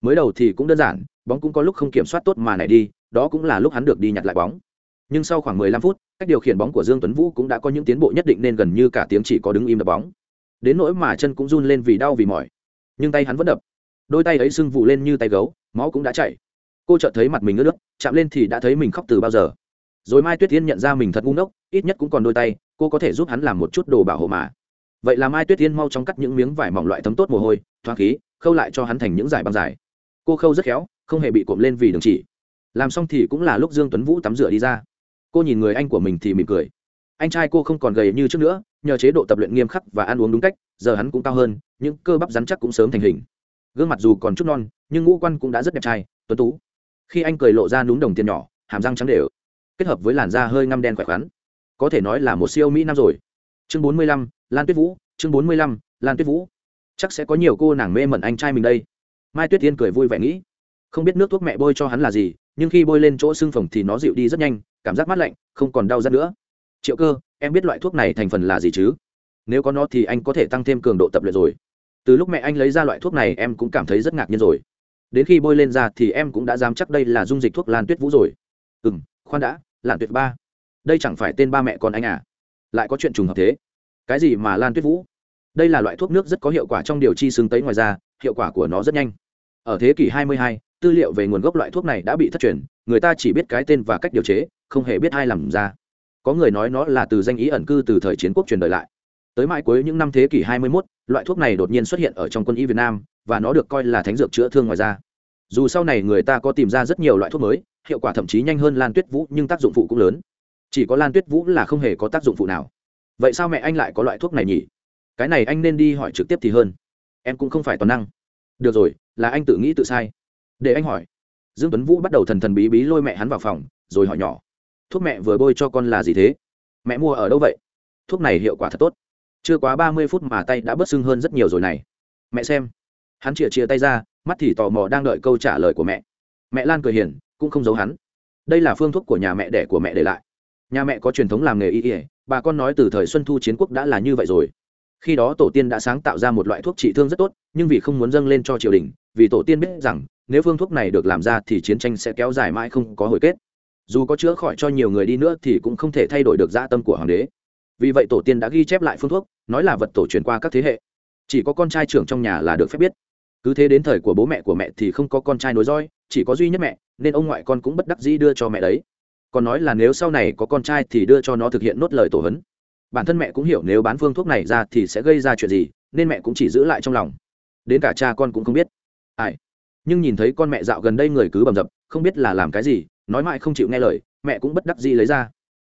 Mới đầu thì cũng đơn giản bóng cũng có lúc không kiểm soát tốt mà này đi, đó cũng là lúc hắn được đi nhặt lại bóng. Nhưng sau khoảng 15 phút, cách điều khiển bóng của dương tuấn vũ cũng đã có những tiến bộ nhất định nên gần như cả tiếng chỉ có đứng im đập bóng. Đến nỗi mà chân cũng run lên vì đau vì mỏi. Nhưng tay hắn vẫn đập. Đôi tay ấy sưng vụ lên như tay gấu, máu cũng đã chảy. Cô chợt thấy mặt mình ướt nước chạm lên thì đã thấy mình khóc từ bao giờ. Rồi mai tuyết tiên nhận ra mình thật ngu ngốc, ít nhất cũng còn đôi tay, cô có thể giúp hắn làm một chút đồ bảo hộ mà. Vậy là mai tuyết tiên mau chóng cắt những miếng vải mỏng loại thấm tốt mồ hôi, thoáng khí, khâu lại cho hắn thành những dải băng dài. Cô khâu rất khéo không hề bị cộm lên vì đường chỉ. Làm xong thì cũng là lúc dương tuấn vũ tắm rửa đi ra. Cô nhìn người anh của mình thì mỉm cười. Anh trai cô không còn gầy như trước nữa, nhờ chế độ tập luyện nghiêm khắc và ăn uống đúng cách, giờ hắn cũng cao hơn, những cơ bắp rắn chắc cũng sớm thành hình. Gương mặt dù còn chút non, nhưng ngũ quan cũng đã rất đẹp trai, tuấn tú. Khi anh cười lộ ra núm đồng tiền nhỏ, hàm răng trắng đều. Kết hợp với làn da hơi ngăm đen khỏe khoắn. Có thể nói là một siêu mỹ nam rồi. Chương bốn mươi lăm, lan tuyết vũ, chương bốn mươi lăm, lan tuyết vũ. Chắc sẽ có nhiều cô nàng mê mẩn anh trai mình đây. Mai tuyết tiên cười vui vẻ nghĩ không biết nước thuốc mẹ bôi cho hắn là gì nhưng khi bôi lên chỗ xương phồng thì nó dịu đi rất nhanh cảm giác mát lạnh không còn đau ra nữa. Triệu cơ em biết loại thuốc này thành phần là gì chứ? Nếu có nó thì anh có thể tăng thêm cường độ tập luyện rồi. Từ lúc mẹ anh lấy ra loại thuốc này em cũng cảm thấy rất ngạc nhiên rồi. Đến khi bôi lên ra thì em cũng đã dám chắc đây là dung dịch thuốc lan tuyết vũ rồi. Ừ m khoan đã lan tuyết ba. Đây chẳng phải tên ba mẹ con anh à? Lại có chuyện trùng hợp thế. Cái gì mà lan tuyết vũ? Đây là loại thuốc nước rất có hiệu quả trong điều chi xương tấy ngoài ra hiệu quả của nó rất nhanh. Ở thế kỷ 22, tư liệu về nguồn gốc loại thuốc này đã bị thất truyền người ta chỉ biết cái tên và cách điều chế không hề biết ai làm ra có người nói nó là từ danh ý ẩn cư từ thời chiến quốc truyền đời lại tới mãi cuối những năm thế kỷ 21, loại thuốc này đột nhiên xuất hiện ở trong quân y Việt Nam và nó được coi là thánh dược chữa thương ngoài da. Dù sau này người ta có tìm ra rất nhiều loại thuốc mới, hiệu quả thậm chí nhanh hơn Lan Tuyết Vũ nhưng tác dụng phụ cũng lớn. Chỉ có Lan Tuyết Vũ là không hề có tác dụng phụ nào. Vậy sao mẹ anh lại có loại thuốc này nhỉ? Cái này anh nên đi hỏi trực tiếp thì hơn. Em cũng không phải toàn năng. Được rồi, là anh tự nghĩ tự sai. Để anh hỏi. Dương Tuấn Vũ bắt đầu thần thần bí bí lôi mẹ hắn vào phòng, rồi hỏi nhỏ. Thuốc mẹ vừa bôi cho con là gì thế? Mẹ mua ở đâu vậy? Thuốc này hiệu quả thật tốt chưa quá ba mươi phút mà tay đã bớt sưng hơn rất nhiều rồi này mẹ xem hắn chìa chìa tay ra mắt thì tò mò đang đợi câu trả lời của mẹ mẹ lan cười hiền cũng không giấu hắn đây là phương thuốc của nhà mẹ đẻ của mẹ để lại nhà mẹ có truyền thống làm nghề y ỉa bà con nói từ thời xuân thu chiến quốc đã là như vậy rồi khi đó tổ tiên đã sáng tạo ra một loại thuốc trị thương rất tốt nhưng vì không muốn dâng lên cho triều đình vì tổ tiên biết rằng nếu phương thuốc này được làm ra thì chiến tranh sẽ kéo dài mãi không có hồi kết. Dù có chữa khỏi cho nhiều người đi nữa thì cũng không thể thay đổi được dã tâm của hoàng đế. Vì vậy tổ tiên đã ghi chép lại phương thuốc, nói là vật tổ truyền qua các thế hệ. Chỉ có con trai trưởng trong nhà là được phép biết. Cứ thế đến thời của bố mẹ của mẹ thì không có con trai nối roi, chỉ có duy nhất mẹ, nên ông ngoại con cũng bất đắc dĩ đưa cho mẹ đấy. Còn nói là nếu sau này có con trai thì đưa cho nó thực hiện nốt lời tổ hấn. Bản thân mẹ cũng hiểu nếu bán phương thuốc này ra thì sẽ gây ra chuyện gì, nên mẹ cũng chỉ giữ lại trong lòng. Đến cả cha con cũng không biết. Ai? Nhưng nhìn thấy con mẹ dạo gần đây người cứ bầm dập, không biết là làm cái gì, nói mãi không chịu nghe lời, mẹ cũng bất đắc dĩ lấy ra.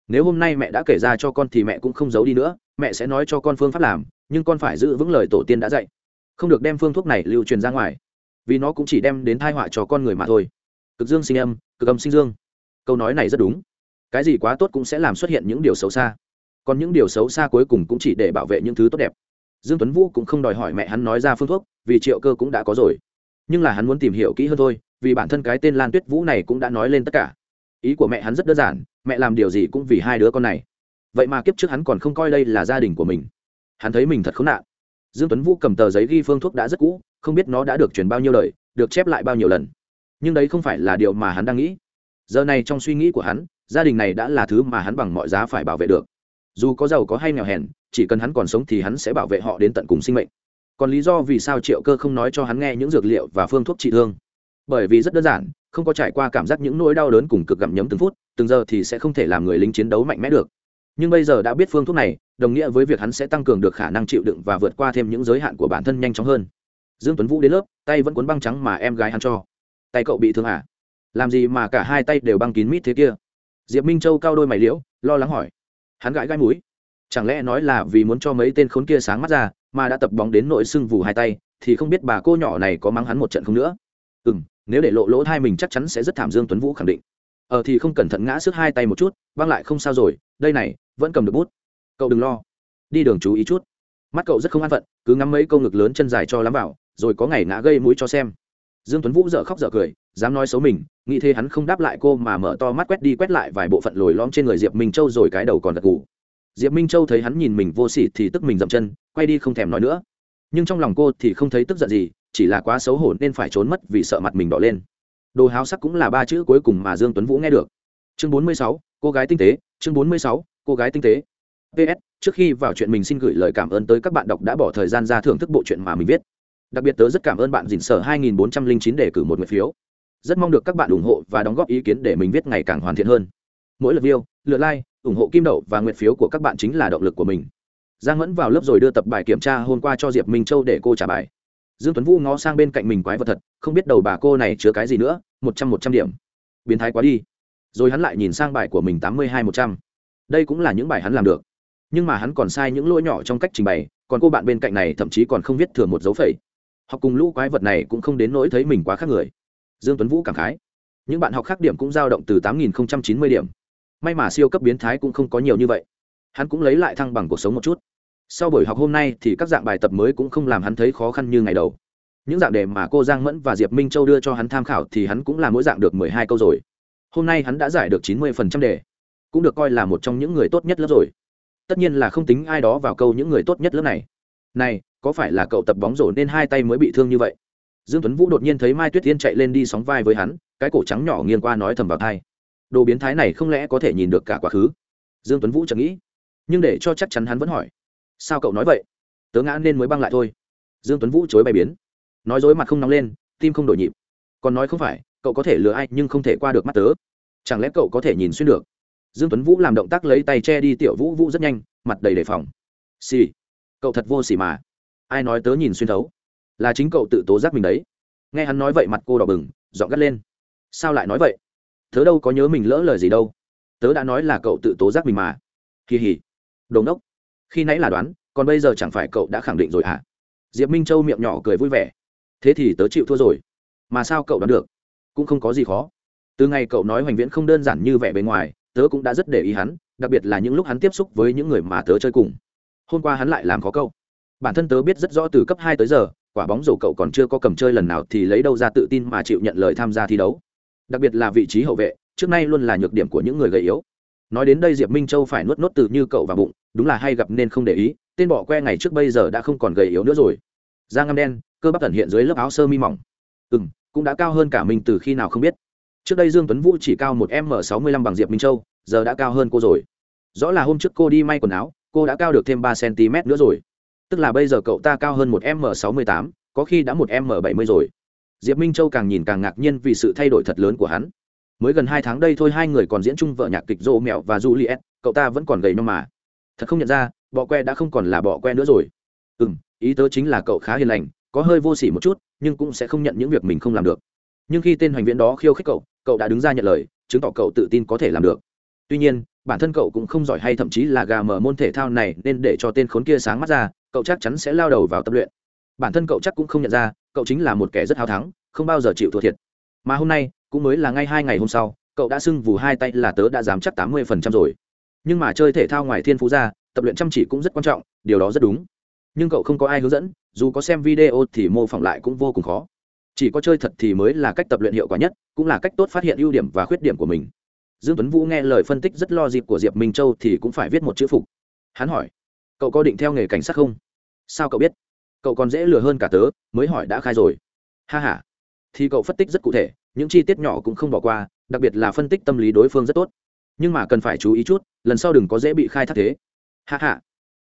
Nếu hôm nay mẹ đã kể ra cho con thì mẹ cũng không giấu đi nữa, mẹ sẽ nói cho con phương pháp làm, nhưng con phải giữ vững lời tổ tiên đã dạy. Không được đem phương thuốc này lưu truyền ra ngoài, vì nó cũng chỉ đem đến thai họa cho con người mà thôi. Cực dương sinh âm, cực âm sinh dương. Câu nói này rất đúng. Cái gì quá tốt cũng sẽ làm xuất hiện những điều xấu xa. Còn những điều xấu xa cuối cùng cũng chỉ để bảo vệ những thứ tốt đẹp. Dương tuấn vũ cũng không đòi hỏi mẹ hắn nói ra phương thuốc, vì triệu cơ cũng đã có rồi nhưng là hắn muốn tìm hiểu kỹ hơn thôi, vì bản thân cái tên lan tuyết vũ này cũng đã nói lên tất cả. Ý của mẹ hắn rất đơn giản, mẹ làm điều gì cũng vì hai đứa con này. Vậy mà kiếp trước hắn còn không coi đây là gia đình của mình. Hắn thấy mình thật khốn nạn. Dương tuấn vũ cầm tờ giấy ghi phương thuốc đã rất cũ, không biết nó đã được truyền bao nhiêu lời được chép lại bao nhiêu lần. Nhưng đấy không phải là điều mà hắn đang nghĩ. Giờ này trong suy nghĩ của hắn, gia đình này đã là thứ mà hắn bằng mọi giá phải bảo vệ được. Dù có giàu có hay nghèo hèn, chỉ cần hắn còn sống thì hắn sẽ bảo vệ họ đến tận cùng sinh mệnh còn lý do vì sao triệu cơ không nói cho hắn nghe những dược liệu và phương thuốc trị thương. Bởi vì rất đơn giản, không có trải qua cảm giác những nỗi đau đớn cùng cực gặm nhấm từng phút, từng giờ thì sẽ không thể làm người lính chiến đấu mạnh mẽ được. Nhưng bây giờ đã biết phương thuốc này, đồng nghĩa với việc hắn sẽ tăng cường được khả năng chịu đựng và vượt qua thêm những giới hạn của bản thân nhanh chóng hơn. Dương tuấn vũ đến lớp, tay vẫn cuốn băng trắng mà em gái hắn cho. Tay cậu bị thương à? Làm gì mà cả hai tay đều băng kín mít thế kia? Diệp minh châu cao đôi mày liễu, lo lắng hỏi. Hắn gãi gai mũi. Chẳng lẽ nói là vì muốn cho mấy tên khốn kia sáng mắt ra mà đã tập bóng đến nội sưng vù hai tay, thì không biết bà cô nhỏ này có mắng hắn một trận không nữa. Ừ m nếu để lộ lỗ thai mình chắc chắn sẽ rất thảm dương tuấn vũ khẳng định. Ờ thì không cẩn thận ngã sức hai tay một chút băng lại không sao rồi, đây này, vẫn cầm được bút. Cậu đừng lo. Đi đường chú ý chút. Mắt cậu rất không an phận, cứ ngắm mấy câu ngực lớn chân dài cho lắm vào, rồi có ngày ngã gây mũi cho xem. Dương tuấn vũ dở khóc dở cười, dám nói xấu mình, nghĩ thế hắn không đáp lại cô mà mở to mắt quét đi quét lại vài bộ phận lồi lõm trên người diệp minh châu rồi cái đầu còn gật gù diệp minh châu thấy hắn nhìn mình vô sỉ thì tức mình dậm chân quay đi không thèm nói nữa. Nhưng trong lòng cô thì không thấy tức giận gì chỉ là quá xấu hổ nên phải trốn mất vì sợ mặt mình đỏ lên. Đồ háo sắc cũng là ba chữ cuối cùng mà dương tuấn vũ nghe được. Chương 46, cô gái tinh tế. Chương 46, cô gái tinh tế. Ps trước khi vào chuyện mình xin gửi lời cảm ơn tới các bạn đọc đã bỏ thời gian ra thưởng thức bộ truyện mà mình viết. Đặc biệt tớ rất cảm ơn bạn dình sở 2409 để cử một nguyện phiếu. Rất mong được các bạn ủng hộ và đóng góp ý kiến để mình viết ngày càng hoàn thiện hơn. Mỗi lượt view lượt like ủng hộ kim đậu và nguyện phiếu của các bạn chính là động lực của mình. Giang mẫn vào lớp rồi đưa tập bài kiểm tra hôm qua cho diệp minh châu để cô trả bài. Dương tuấn vũ ngó sang bên cạnh mình quái vật thật, không biết đầu bà cô này chứa cái gì nữa, một trăm một trăm điểm. Biến thái quá đi. Rồi hắn lại nhìn sang bài của mình tám mươi hai, một trăm. Đây cũng là những bài hắn làm được. Nhưng mà hắn còn sai những lỗi nhỏ trong cách trình bày, còn cô bạn bên cạnh này thậm chí còn không viết thừa một dấu phẩy. Học cùng lũ quái vật này cũng không đến nỗi thấy mình quá khác người. Dương tuấn vũ cảm khái. Những bạn học khác điểm cũng dao động từ tám nghìn chín mươi điểm may mà siêu cấp biến thái cũng không có nhiều như vậy. Hắn cũng lấy lại thăng bằng cuộc sống một chút. Sau buổi học hôm nay thì các dạng bài tập mới cũng không làm hắn thấy khó khăn như ngày đầu. Những dạng đề mà cô giang mẫn và diệp minh châu đưa cho hắn tham khảo thì hắn cũng làm mỗi dạng được mười hai câu rồi. Hôm nay hắn đã giải được chín mươi phần trăm đề. Cũng được coi là một trong những người tốt nhất lớp rồi. Tất nhiên là không tính ai đó vào câu những người tốt nhất lớp này. Này, có phải là cậu tập bóng rổ nên hai tay mới bị thương như vậy? Dương tuấn vũ đột nhiên thấy mai tuyết tiên chạy lên đi sóng vai với hắn, cái cổ trắng nhỏ nghiêng qua nói thầm vào thai đồ biến thái này không lẽ có thể nhìn được cả quá khứ? Dương tuấn vũ chẳng nghĩ, nhưng để cho chắc chắn hắn vẫn hỏi, sao cậu nói vậy? Tớ ngã nên mới băng lại thôi. Dương tuấn vũ chối bày biến, nói dối mặt không nóng lên, tim không đổi nhịp. Còn nói không phải, cậu có thể lừa ai nhưng không thể qua được mắt tớ. Chẳng lẽ cậu có thể nhìn xuyên được? Dương tuấn vũ làm động tác lấy tay che đi tiểu vũ vũ rất nhanh, mặt đầy đề phòng. Xì, cậu thật vô s mà. Ai nói tớ nhìn xuyên thấu? Là chính cậu tự tố giác mình đấy. Nghe hắn nói vậy mặt cô đỏ bừng dọn gắt lên. Sao lại nói vậy? Tớ đâu có nhớ mình lỡ lời gì đâu. Tớ đã nói là cậu tự tố giác mình mà. Kỳ hỉ đồn đốc khi nãy là đoán, còn bây giờ chẳng phải cậu đã khẳng định rồi à diệp minh châu miệng nhỏ cười vui vẻ. Thế thì tớ chịu thua rồi. Mà sao cậu đoán được? Cũng không có gì khó. Từ ngày cậu nói hoành viễn không đơn giản như vẻ bề ngoài, tớ cũng đã rất để ý hắn, đặc biệt là những lúc hắn tiếp xúc với những người mà tớ chơi cùng. Hôm qua hắn lại làm khó câu bản thân tớ biết rất rõ từ cấp hai tới giờ, quả bóng rổ cậu còn chưa có cầm chơi lần nào thì lấy đâu ra tự tin mà chịu nhận lời tham gia thi đấu đặc biệt là vị trí hậu vệ, trước nay luôn là nhược điểm của những người gầy yếu. Nói đến đây diệp minh châu phải nuốt nốt từ như cậu vào bụng, đúng là hay gặp nên không để ý, tên bỏ que ngày trước bây giờ đã không còn gầy yếu nữa rồi. Da ngăm đen, cơ bắp tẩn hiện dưới lớp áo sơ mi mỏng. Ừ m cũng đã cao hơn cả mình từ khi nào không biết. Trước đây dương tuấn vũ chỉ cao một m sáu mươi lăm bằng diệp minh châu, giờ đã cao hơn cô rồi. Rõ là hôm trước cô đi may quần áo, cô đã cao được thêm ba cm nữa rồi. Tức là bây giờ cậu ta cao hơn một m sáu mươi tám, có khi đã một m bảy mươi rồi diệp minh châu càng nhìn càng ngạc nhiên vì sự thay đổi thật lớn của hắn. Mới gần hai tháng đây thôi hai người còn diễn chung vợ nhạc kịch rô mẹo và juliet, cậu ta vẫn còn gầy non mà. Thật không nhận ra, bọ que đã không còn là bọ que nữa rồi. Ừ m ý tớ chính là cậu khá hiền lành, có hơi vô s ỉ một chút, nhưng cũng sẽ không nhận những việc mình không làm được. Nhưng khi tên hoành viễn đó khiêu khích cậu cậu đã đứng ra nhận lời, chứng tỏ cậu tự tin có thể làm được. Tuy nhiên, bản thân cậu cũng không giỏi hay thậm chí là gà mở môn thể thao này nên để cho tên khốn kia sáng mắt ra, cậu chắc chắn sẽ lao đầu vào tập luyện. Bản thân cậu chắc cũng không nhận ra cậu chính là một kẻ rất hào thắng, không bao giờ chịu thua thiệt. Mà hôm nay, cũng mới là ngay hai ngày hôm sau, cậu đã sưng vù hai tay là tớ đã dám chắc tám mươi phần trăm rồi. Nhưng mà chơi thể thao ngoài thiên phú ra, tập luyện chăm chỉ cũng rất quan trọng, điều đó rất đúng. Nhưng cậu không có ai hướng dẫn, dù có xem video thì mô phỏng lại cũng vô cùng khó. Chỉ có chơi thật thì mới là cách tập luyện hiệu quả nhất, cũng là cách tốt phát hiện ưu điểm và khuyết điểm của mình. Dương tuấn vũ nghe lời phân tích rất lo dịp của diệp minh châu thì cũng phải viết một chữ phục. Hắn hỏi, cậu có định theo nghề cảnh sát không? Sao cậu biết? Cậu còn dễ lừa hơn cả tớ, mới hỏi đã khai rồi. Ha h a thì cậu phân tích rất cụ thể, những chi tiết nhỏ cũng không bỏ qua, đặc biệt là phân tích tâm lý đối phương rất tốt. Nhưng mà cần phải chú ý chút, lần sau đừng có dễ bị khai thác thế. Ha h a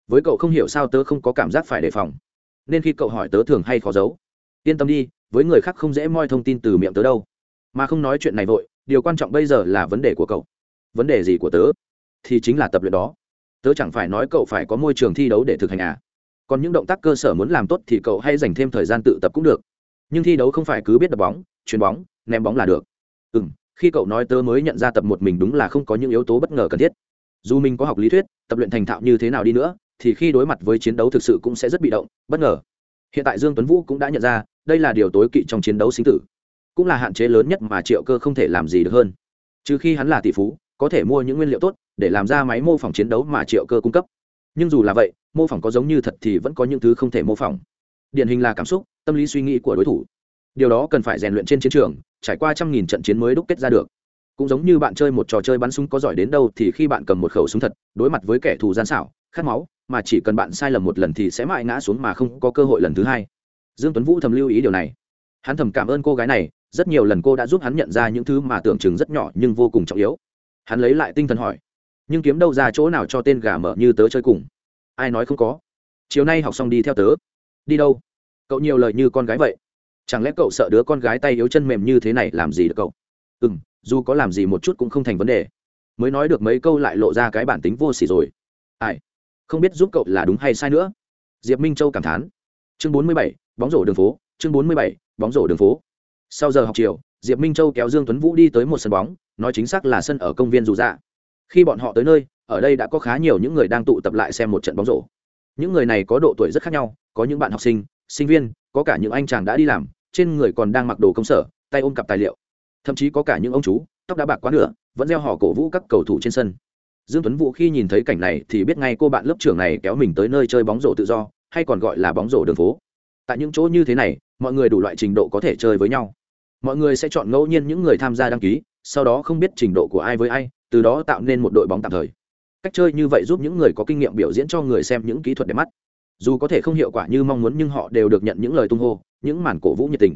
với cậu không hiểu sao tớ không có cảm giác phải đề phòng. Nên khi cậu hỏi tớ thường hay khó giấu. Yên tâm đi, với người khác không dễ moi thông tin từ miệng tớ đâu. Mà không nói chuyện này vội, điều quan trọng bây giờ là vấn đề của cậu. Vấn đề gì của tớ? Thì chính là tập luyện đó. Tớ chẳng phải nói cậu phải có môi trường thi đấu để thực hành à? Còn những động tác cơ sở muốn làm tốt thì cậu hay dành thêm thời gian tự tập cũng được. Nhưng thi đấu không phải cứ biết đập bóng, chuyền bóng, ném bóng là được. Ừ m khi cậu nói tớ mới nhận ra tập một mình đúng là không có những yếu tố bất ngờ cần thiết. Dù mình có học lý thuyết, tập luyện thành thạo như thế nào đi nữa, thì khi đối mặt với chiến đấu thực sự cũng sẽ rất bị động, bất ngờ. Hiện tại dương tuấn vũ cũng đã nhận ra, đây là điều tối kỵ trong chiến đấu sinh tử. Cũng là hạn chế lớn nhất mà triệu cơ không thể làm gì được hơn. Trừ khi hắn là tỷ phú, có thể mua những nguyên liệu tốt để làm ra máy mô phỏng chiến đấu mà triệu cơ cung cấp nhưng dù là vậy, mô phỏng có giống như thật thì vẫn có những thứ không thể mô phỏng. Điển hình là cảm xúc, tâm lý suy nghĩ của đối thủ. Điều đó cần phải rèn luyện trên chiến trường, trải qua trăm nghìn trận chiến mới đúc kết ra được. Cũng giống như bạn chơi một trò chơi bắn súng có giỏi đến đâu thì khi bạn cầm một khẩu súng thật, đối mặt với kẻ thù gian xảo, khát máu, mà chỉ cần bạn sai lầm một lần thì sẽ mãi ngã xuống mà không có cơ hội lần thứ hai. Dương tuấn vũ thầm lưu ý điều này. Hắn thầm cảm ơn cô gái này, rất nhiều lần cô đã giúp hắn nhận ra những thứ mà tưởng chừng rất nhỏ nhưng vô cùng trọng yếu. Hắn lấy lại tinh thần hỏi nhưng kiếm đâu ra chỗ nào cho tên gà mở như tớ chơi cùng? Ai nói không có? Chiều nay học xong đi theo tớ. Đi đâu? Cậu nhiều lời như con gái vậy. Chẳng lẽ cậu sợ đứa con gái tay yếu chân mềm như thế này làm gì được cậu? Ừ m dù có làm gì một chút cũng không thành vấn đề. Mới nói được mấy câu lại lộ ra cái bản tính vô s ỉ rồi. Ai? Không biết giúp cậu là đúng hay sai nữa. Diệp minh châu cảm thán. Chương bốn mươi bảy, bóng rổ đường phố. Chương bốn mươi bảy, bóng rổ đường phố. Sau giờ học chiều, diệp minh châu kéo dương tuấn vũ đi tới một sân bóng, nói chính xác là sân ở công viên dù dạ khi bọn họ tới nơi, ở đây đã có khá nhiều những người đang tụ tập lại xem một trận bóng rổ. Những người này có độ tuổi rất khác nhau, có những bạn học sinh sinh viên, có cả những anh chàng đã đi làm, trên người còn đang mặc đồ công sở, tay ôm cặp tài liệu. Thậm chí có cả những ông chú, tóc đã bạc quá nửa, vẫn gieo họ cổ vũ các cầu thủ trên sân. Dương tuấn vũ khi nhìn thấy cảnh này thì biết ngay cô bạn lớp trưởng này kéo mình tới nơi chơi bóng rổ tự do, hay còn gọi là bóng rổ đường phố. Tại những chỗ như thế này, mọi người đủ loại trình độ có thể chơi với nhau. Mọi người sẽ chọn ngẫu nhiên những người tham gia đăng ký, sau đó không biết trình độ của ai với ai từ đó tạo nên một đội bóng tạm thời. Cách chơi như vậy giúp những người có kinh nghiệm biểu diễn cho người xem những kỹ thuật đẹp mắt. Dù có thể không hiệu quả như mong muốn nhưng họ đều được nhận những lời tung hô, những màn cổ vũ nhiệt tình.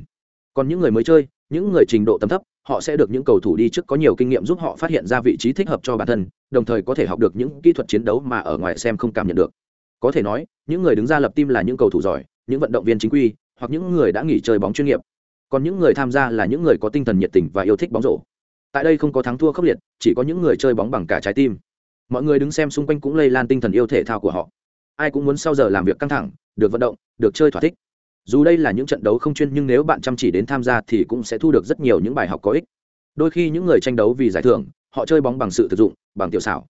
Còn những người mới chơi, những người trình độ tầm thấp, họ sẽ được những cầu thủ đi trước có nhiều kinh nghiệm giúp họ phát hiện ra vị trí thích hợp cho bản thân, đồng thời có thể học được những kỹ thuật chiến đấu mà ở ngoài xem không cảm nhận được. Có thể nói, những người đứng ra lập team là những cầu thủ giỏi, những vận động viên chính quy, hoặc những người đã nghỉ chơi bóng chuyên nghiệp. Còn những người tham gia là những người có tinh thần nhiệt tình và yêu thích bóng rổ tại đây không có thắng thua khốc liệt, chỉ có những người chơi bóng bằng cả trái tim. Mọi người đứng xem xung quanh cũng lây lan tinh thần yêu thể thao của họ. Ai cũng muốn sau giờ làm việc căng thẳng, được vận động, được chơi thỏa thích. Dù đây là những trận đấu không chuyên, nhưng nếu bạn chăm chỉ đến tham gia thì cũng sẽ thu được rất nhiều những bài học có ích. Đôi khi những người tranh đấu vì giải thưởng, họ chơi bóng bằng sự thực dụng, bằng tiểu xảo.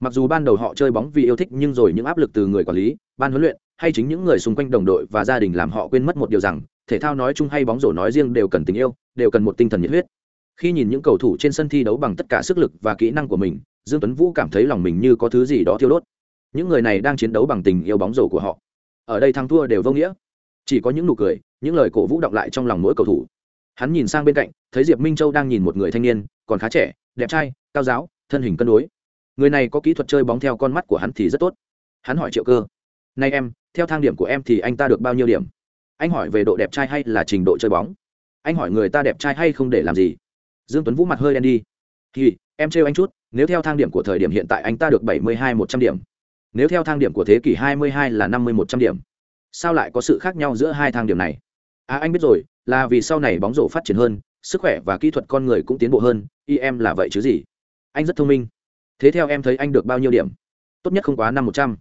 Mặc dù ban đầu họ chơi bóng vì yêu thích nhưng rồi những áp lực từ người quản lý, ban huấn luyện hay chính những người xung quanh đồng đội và gia đình làm họ quên mất một điều rằng, thể thao nói chung hay bóng rổ nói riêng đều cần tình yêu, đều cần một tinh thần nhiệt huyết khi nhìn những cầu thủ trên sân thi đấu bằng tất cả sức lực và kỹ năng của mình, dương tuấn vũ cảm thấy lòng mình như có thứ gì đó thiêu đốt. Những người này đang chiến đấu bằng tình yêu bóng rổ của họ. Ở đây thắng thua đều vô nghĩa. Chỉ có những nụ cười, những lời cổ vũ đọng lại trong lòng mỗi cầu thủ. Hắn nhìn sang bên cạnh, thấy diệp minh châu đang nhìn một người thanh niên, còn khá trẻ, đẹp trai, cao giáo, thân hình cân đối. Người này có kỹ thuật chơi bóng theo con mắt của hắn thì rất tốt. Hắn hỏi triệu cơ nay em, theo thang điểm của em thì anh ta được bao nhiêu điểm? Anh hỏi về độ đẹp trai hay là trình độ chơi bóng. Anh hỏi người ta đẹp trai hay không để làm gì dương tuấn vũ mặt hơi đen đi. Thì em trêu anh chút, nếu theo thang điểm của thời điểm hiện tại anh ta được bảy mươi hai một trăm điểm. Nếu theo thang điểm của thế kỷ hai mươi hai là năm mươi một trăm điểm. Sao lại có sự khác nhau giữa hai thang điểm này? À anh biết rồi, là vì sau này bóng rổ phát triển hơn, sức khỏe và kỹ thuật con người cũng tiến bộ hơn, y em là vậy chứ gì? Anh rất thông minh. Thế theo em thấy anh được bao nhiêu điểm? Tốt nhất không quá năm một trăm.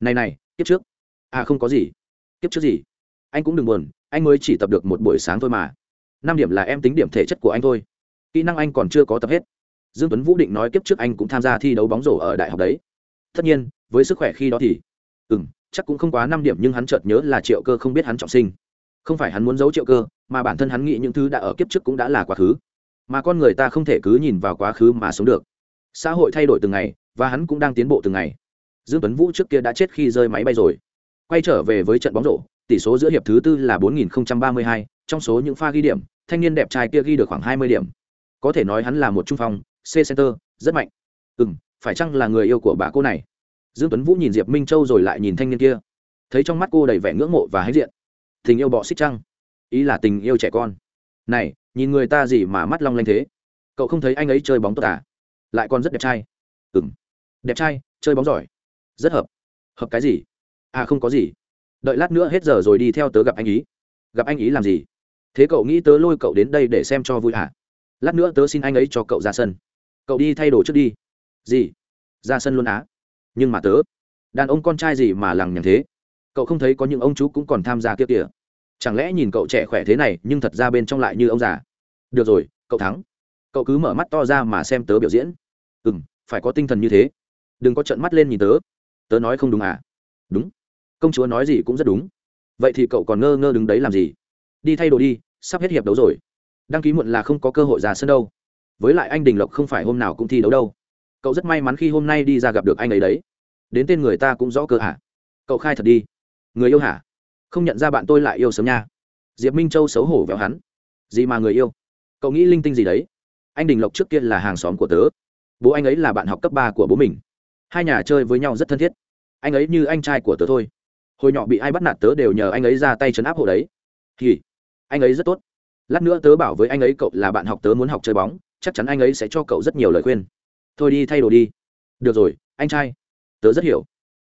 Này này, kiếp trước. À không có gì. Kiếp trước gì? Anh cũng đừng buồn, anh mới chỉ tập được một buổi sáng thôi mà. Năm điểm là em tính điểm thể chất của anh thôi kỹ năng anh còn chưa có tập hết. Dương tuấn vũ định nói kiếp trước anh cũng tham gia thi đấu bóng rổ ở đại học đấy. Tất nhiên với sức khỏe khi đó thì ừ chắc cũng không quá năm điểm nhưng hắn chợt nhớ là triệu cơ không biết hắn trọng sinh. Không phải hắn muốn giấu triệu cơ mà bản thân hắn nghĩ những thứ đã ở kiếp trước cũng đã là quá khứ. Mà con người ta không thể cứ nhìn vào quá khứ mà sống được. Xã hội thay đổi từng ngày và hắn cũng đang tiến bộ từng ngày. Dương tuấn vũ trước kia đã chết khi rơi máy bay rồi. Quay trở về với trận bóng rổ tỷ số giữa hiệp thứ tư là 4032, trong số những pha ghi điểm thanh niên đẹp trai kia ghi được khoảng 20 điểm có thể nói hắn là một trung phong, c center, rất mạnh. Ừ m phải chăng là người yêu của bà cô này? Dương tuấn vũ nhìn diệp minh châu rồi lại nhìn thanh niên kia. Thấy trong mắt cô đầy vẻ ngưỡng mộ và hãnh diện. Tình yêu bọ xích trăng ý là tình yêu trẻ con. Này, nhìn người ta gì mà mắt long lanh thế? Cậu không thấy anh ấy chơi bóng tốt à? Lại còn rất đẹp trai. Ừ m đẹp trai, chơi bóng giỏi. Rất hợp. Hợp cái gì? À không có gì. Đợi lát nữa hết giờ rồi đi theo tớ gặp anh ý. Gặp anh ý làm gì? Thế cậu nghĩ tớ lôi cậu đến đây để xem cho vui hả lát nữa tớ xin anh ấy cho cậu ra sân. Cậu đi thay đồ trước đi. Gì? Ra sân luôn á? Nhưng mà tớ, đàn ông con trai gì mà lằng nhằng thế? Cậu không thấy có những ông chú cũng còn tham gia kia kìa. Chẳng lẽ nhìn cậu trẻ khỏe thế này, nhưng thật ra bên trong lại như ông già? Được rồi, cậu thắng. Cậu cứ mở mắt to ra mà xem tớ biểu diễn. Ừ m phải có tinh thần như thế. Đừng có trận mắt lên nhìn tớ. Tớ nói không đúng à? Đúng. Công chúa nói gì cũng rất đúng. Vậy thì cậu còn ngơ ngơ đứng đấy làm gì? Đi thay đồ đi, sắp hết hiệp đấu rồi đăng ký muộn là không có cơ hội ra sân đâu. Với lại anh đình lộc không phải hôm nào cũng thi đấu đâu. Cậu rất may mắn khi hôm nay đi ra gặp được anh ấy đấy. Đến tên người ta cũng rõ cơ hả? Cậu khai thật đi. Người yêu hả? Không nhận ra bạn tôi lại yêu sớm nha. Diệp minh châu xấu hổ véo hắn. Gì mà người yêu? Cậu nghĩ linh tinh gì đấy? Anh đình lộc trước kia là hàng xóm của tớ. Bố anh ấy là bạn học cấp ba của bố mình. Hai nhà chơi với nhau rất thân thiết. Anh ấy như anh trai của tớ thôi. Hồi nhỏ bị ai bắt nạt tớ đều nhờ anh ấy ra tay chấn áp hộ đấy. Thì anh ấy rất tốt lát nữa tớ bảo với anh ấy cậu là bạn học tớ muốn học chơi bóng, chắc chắn anh ấy sẽ cho cậu rất nhiều lời khuyên. Thôi đi, thay đồ đi. Được rồi, anh trai. Tớ rất hiểu.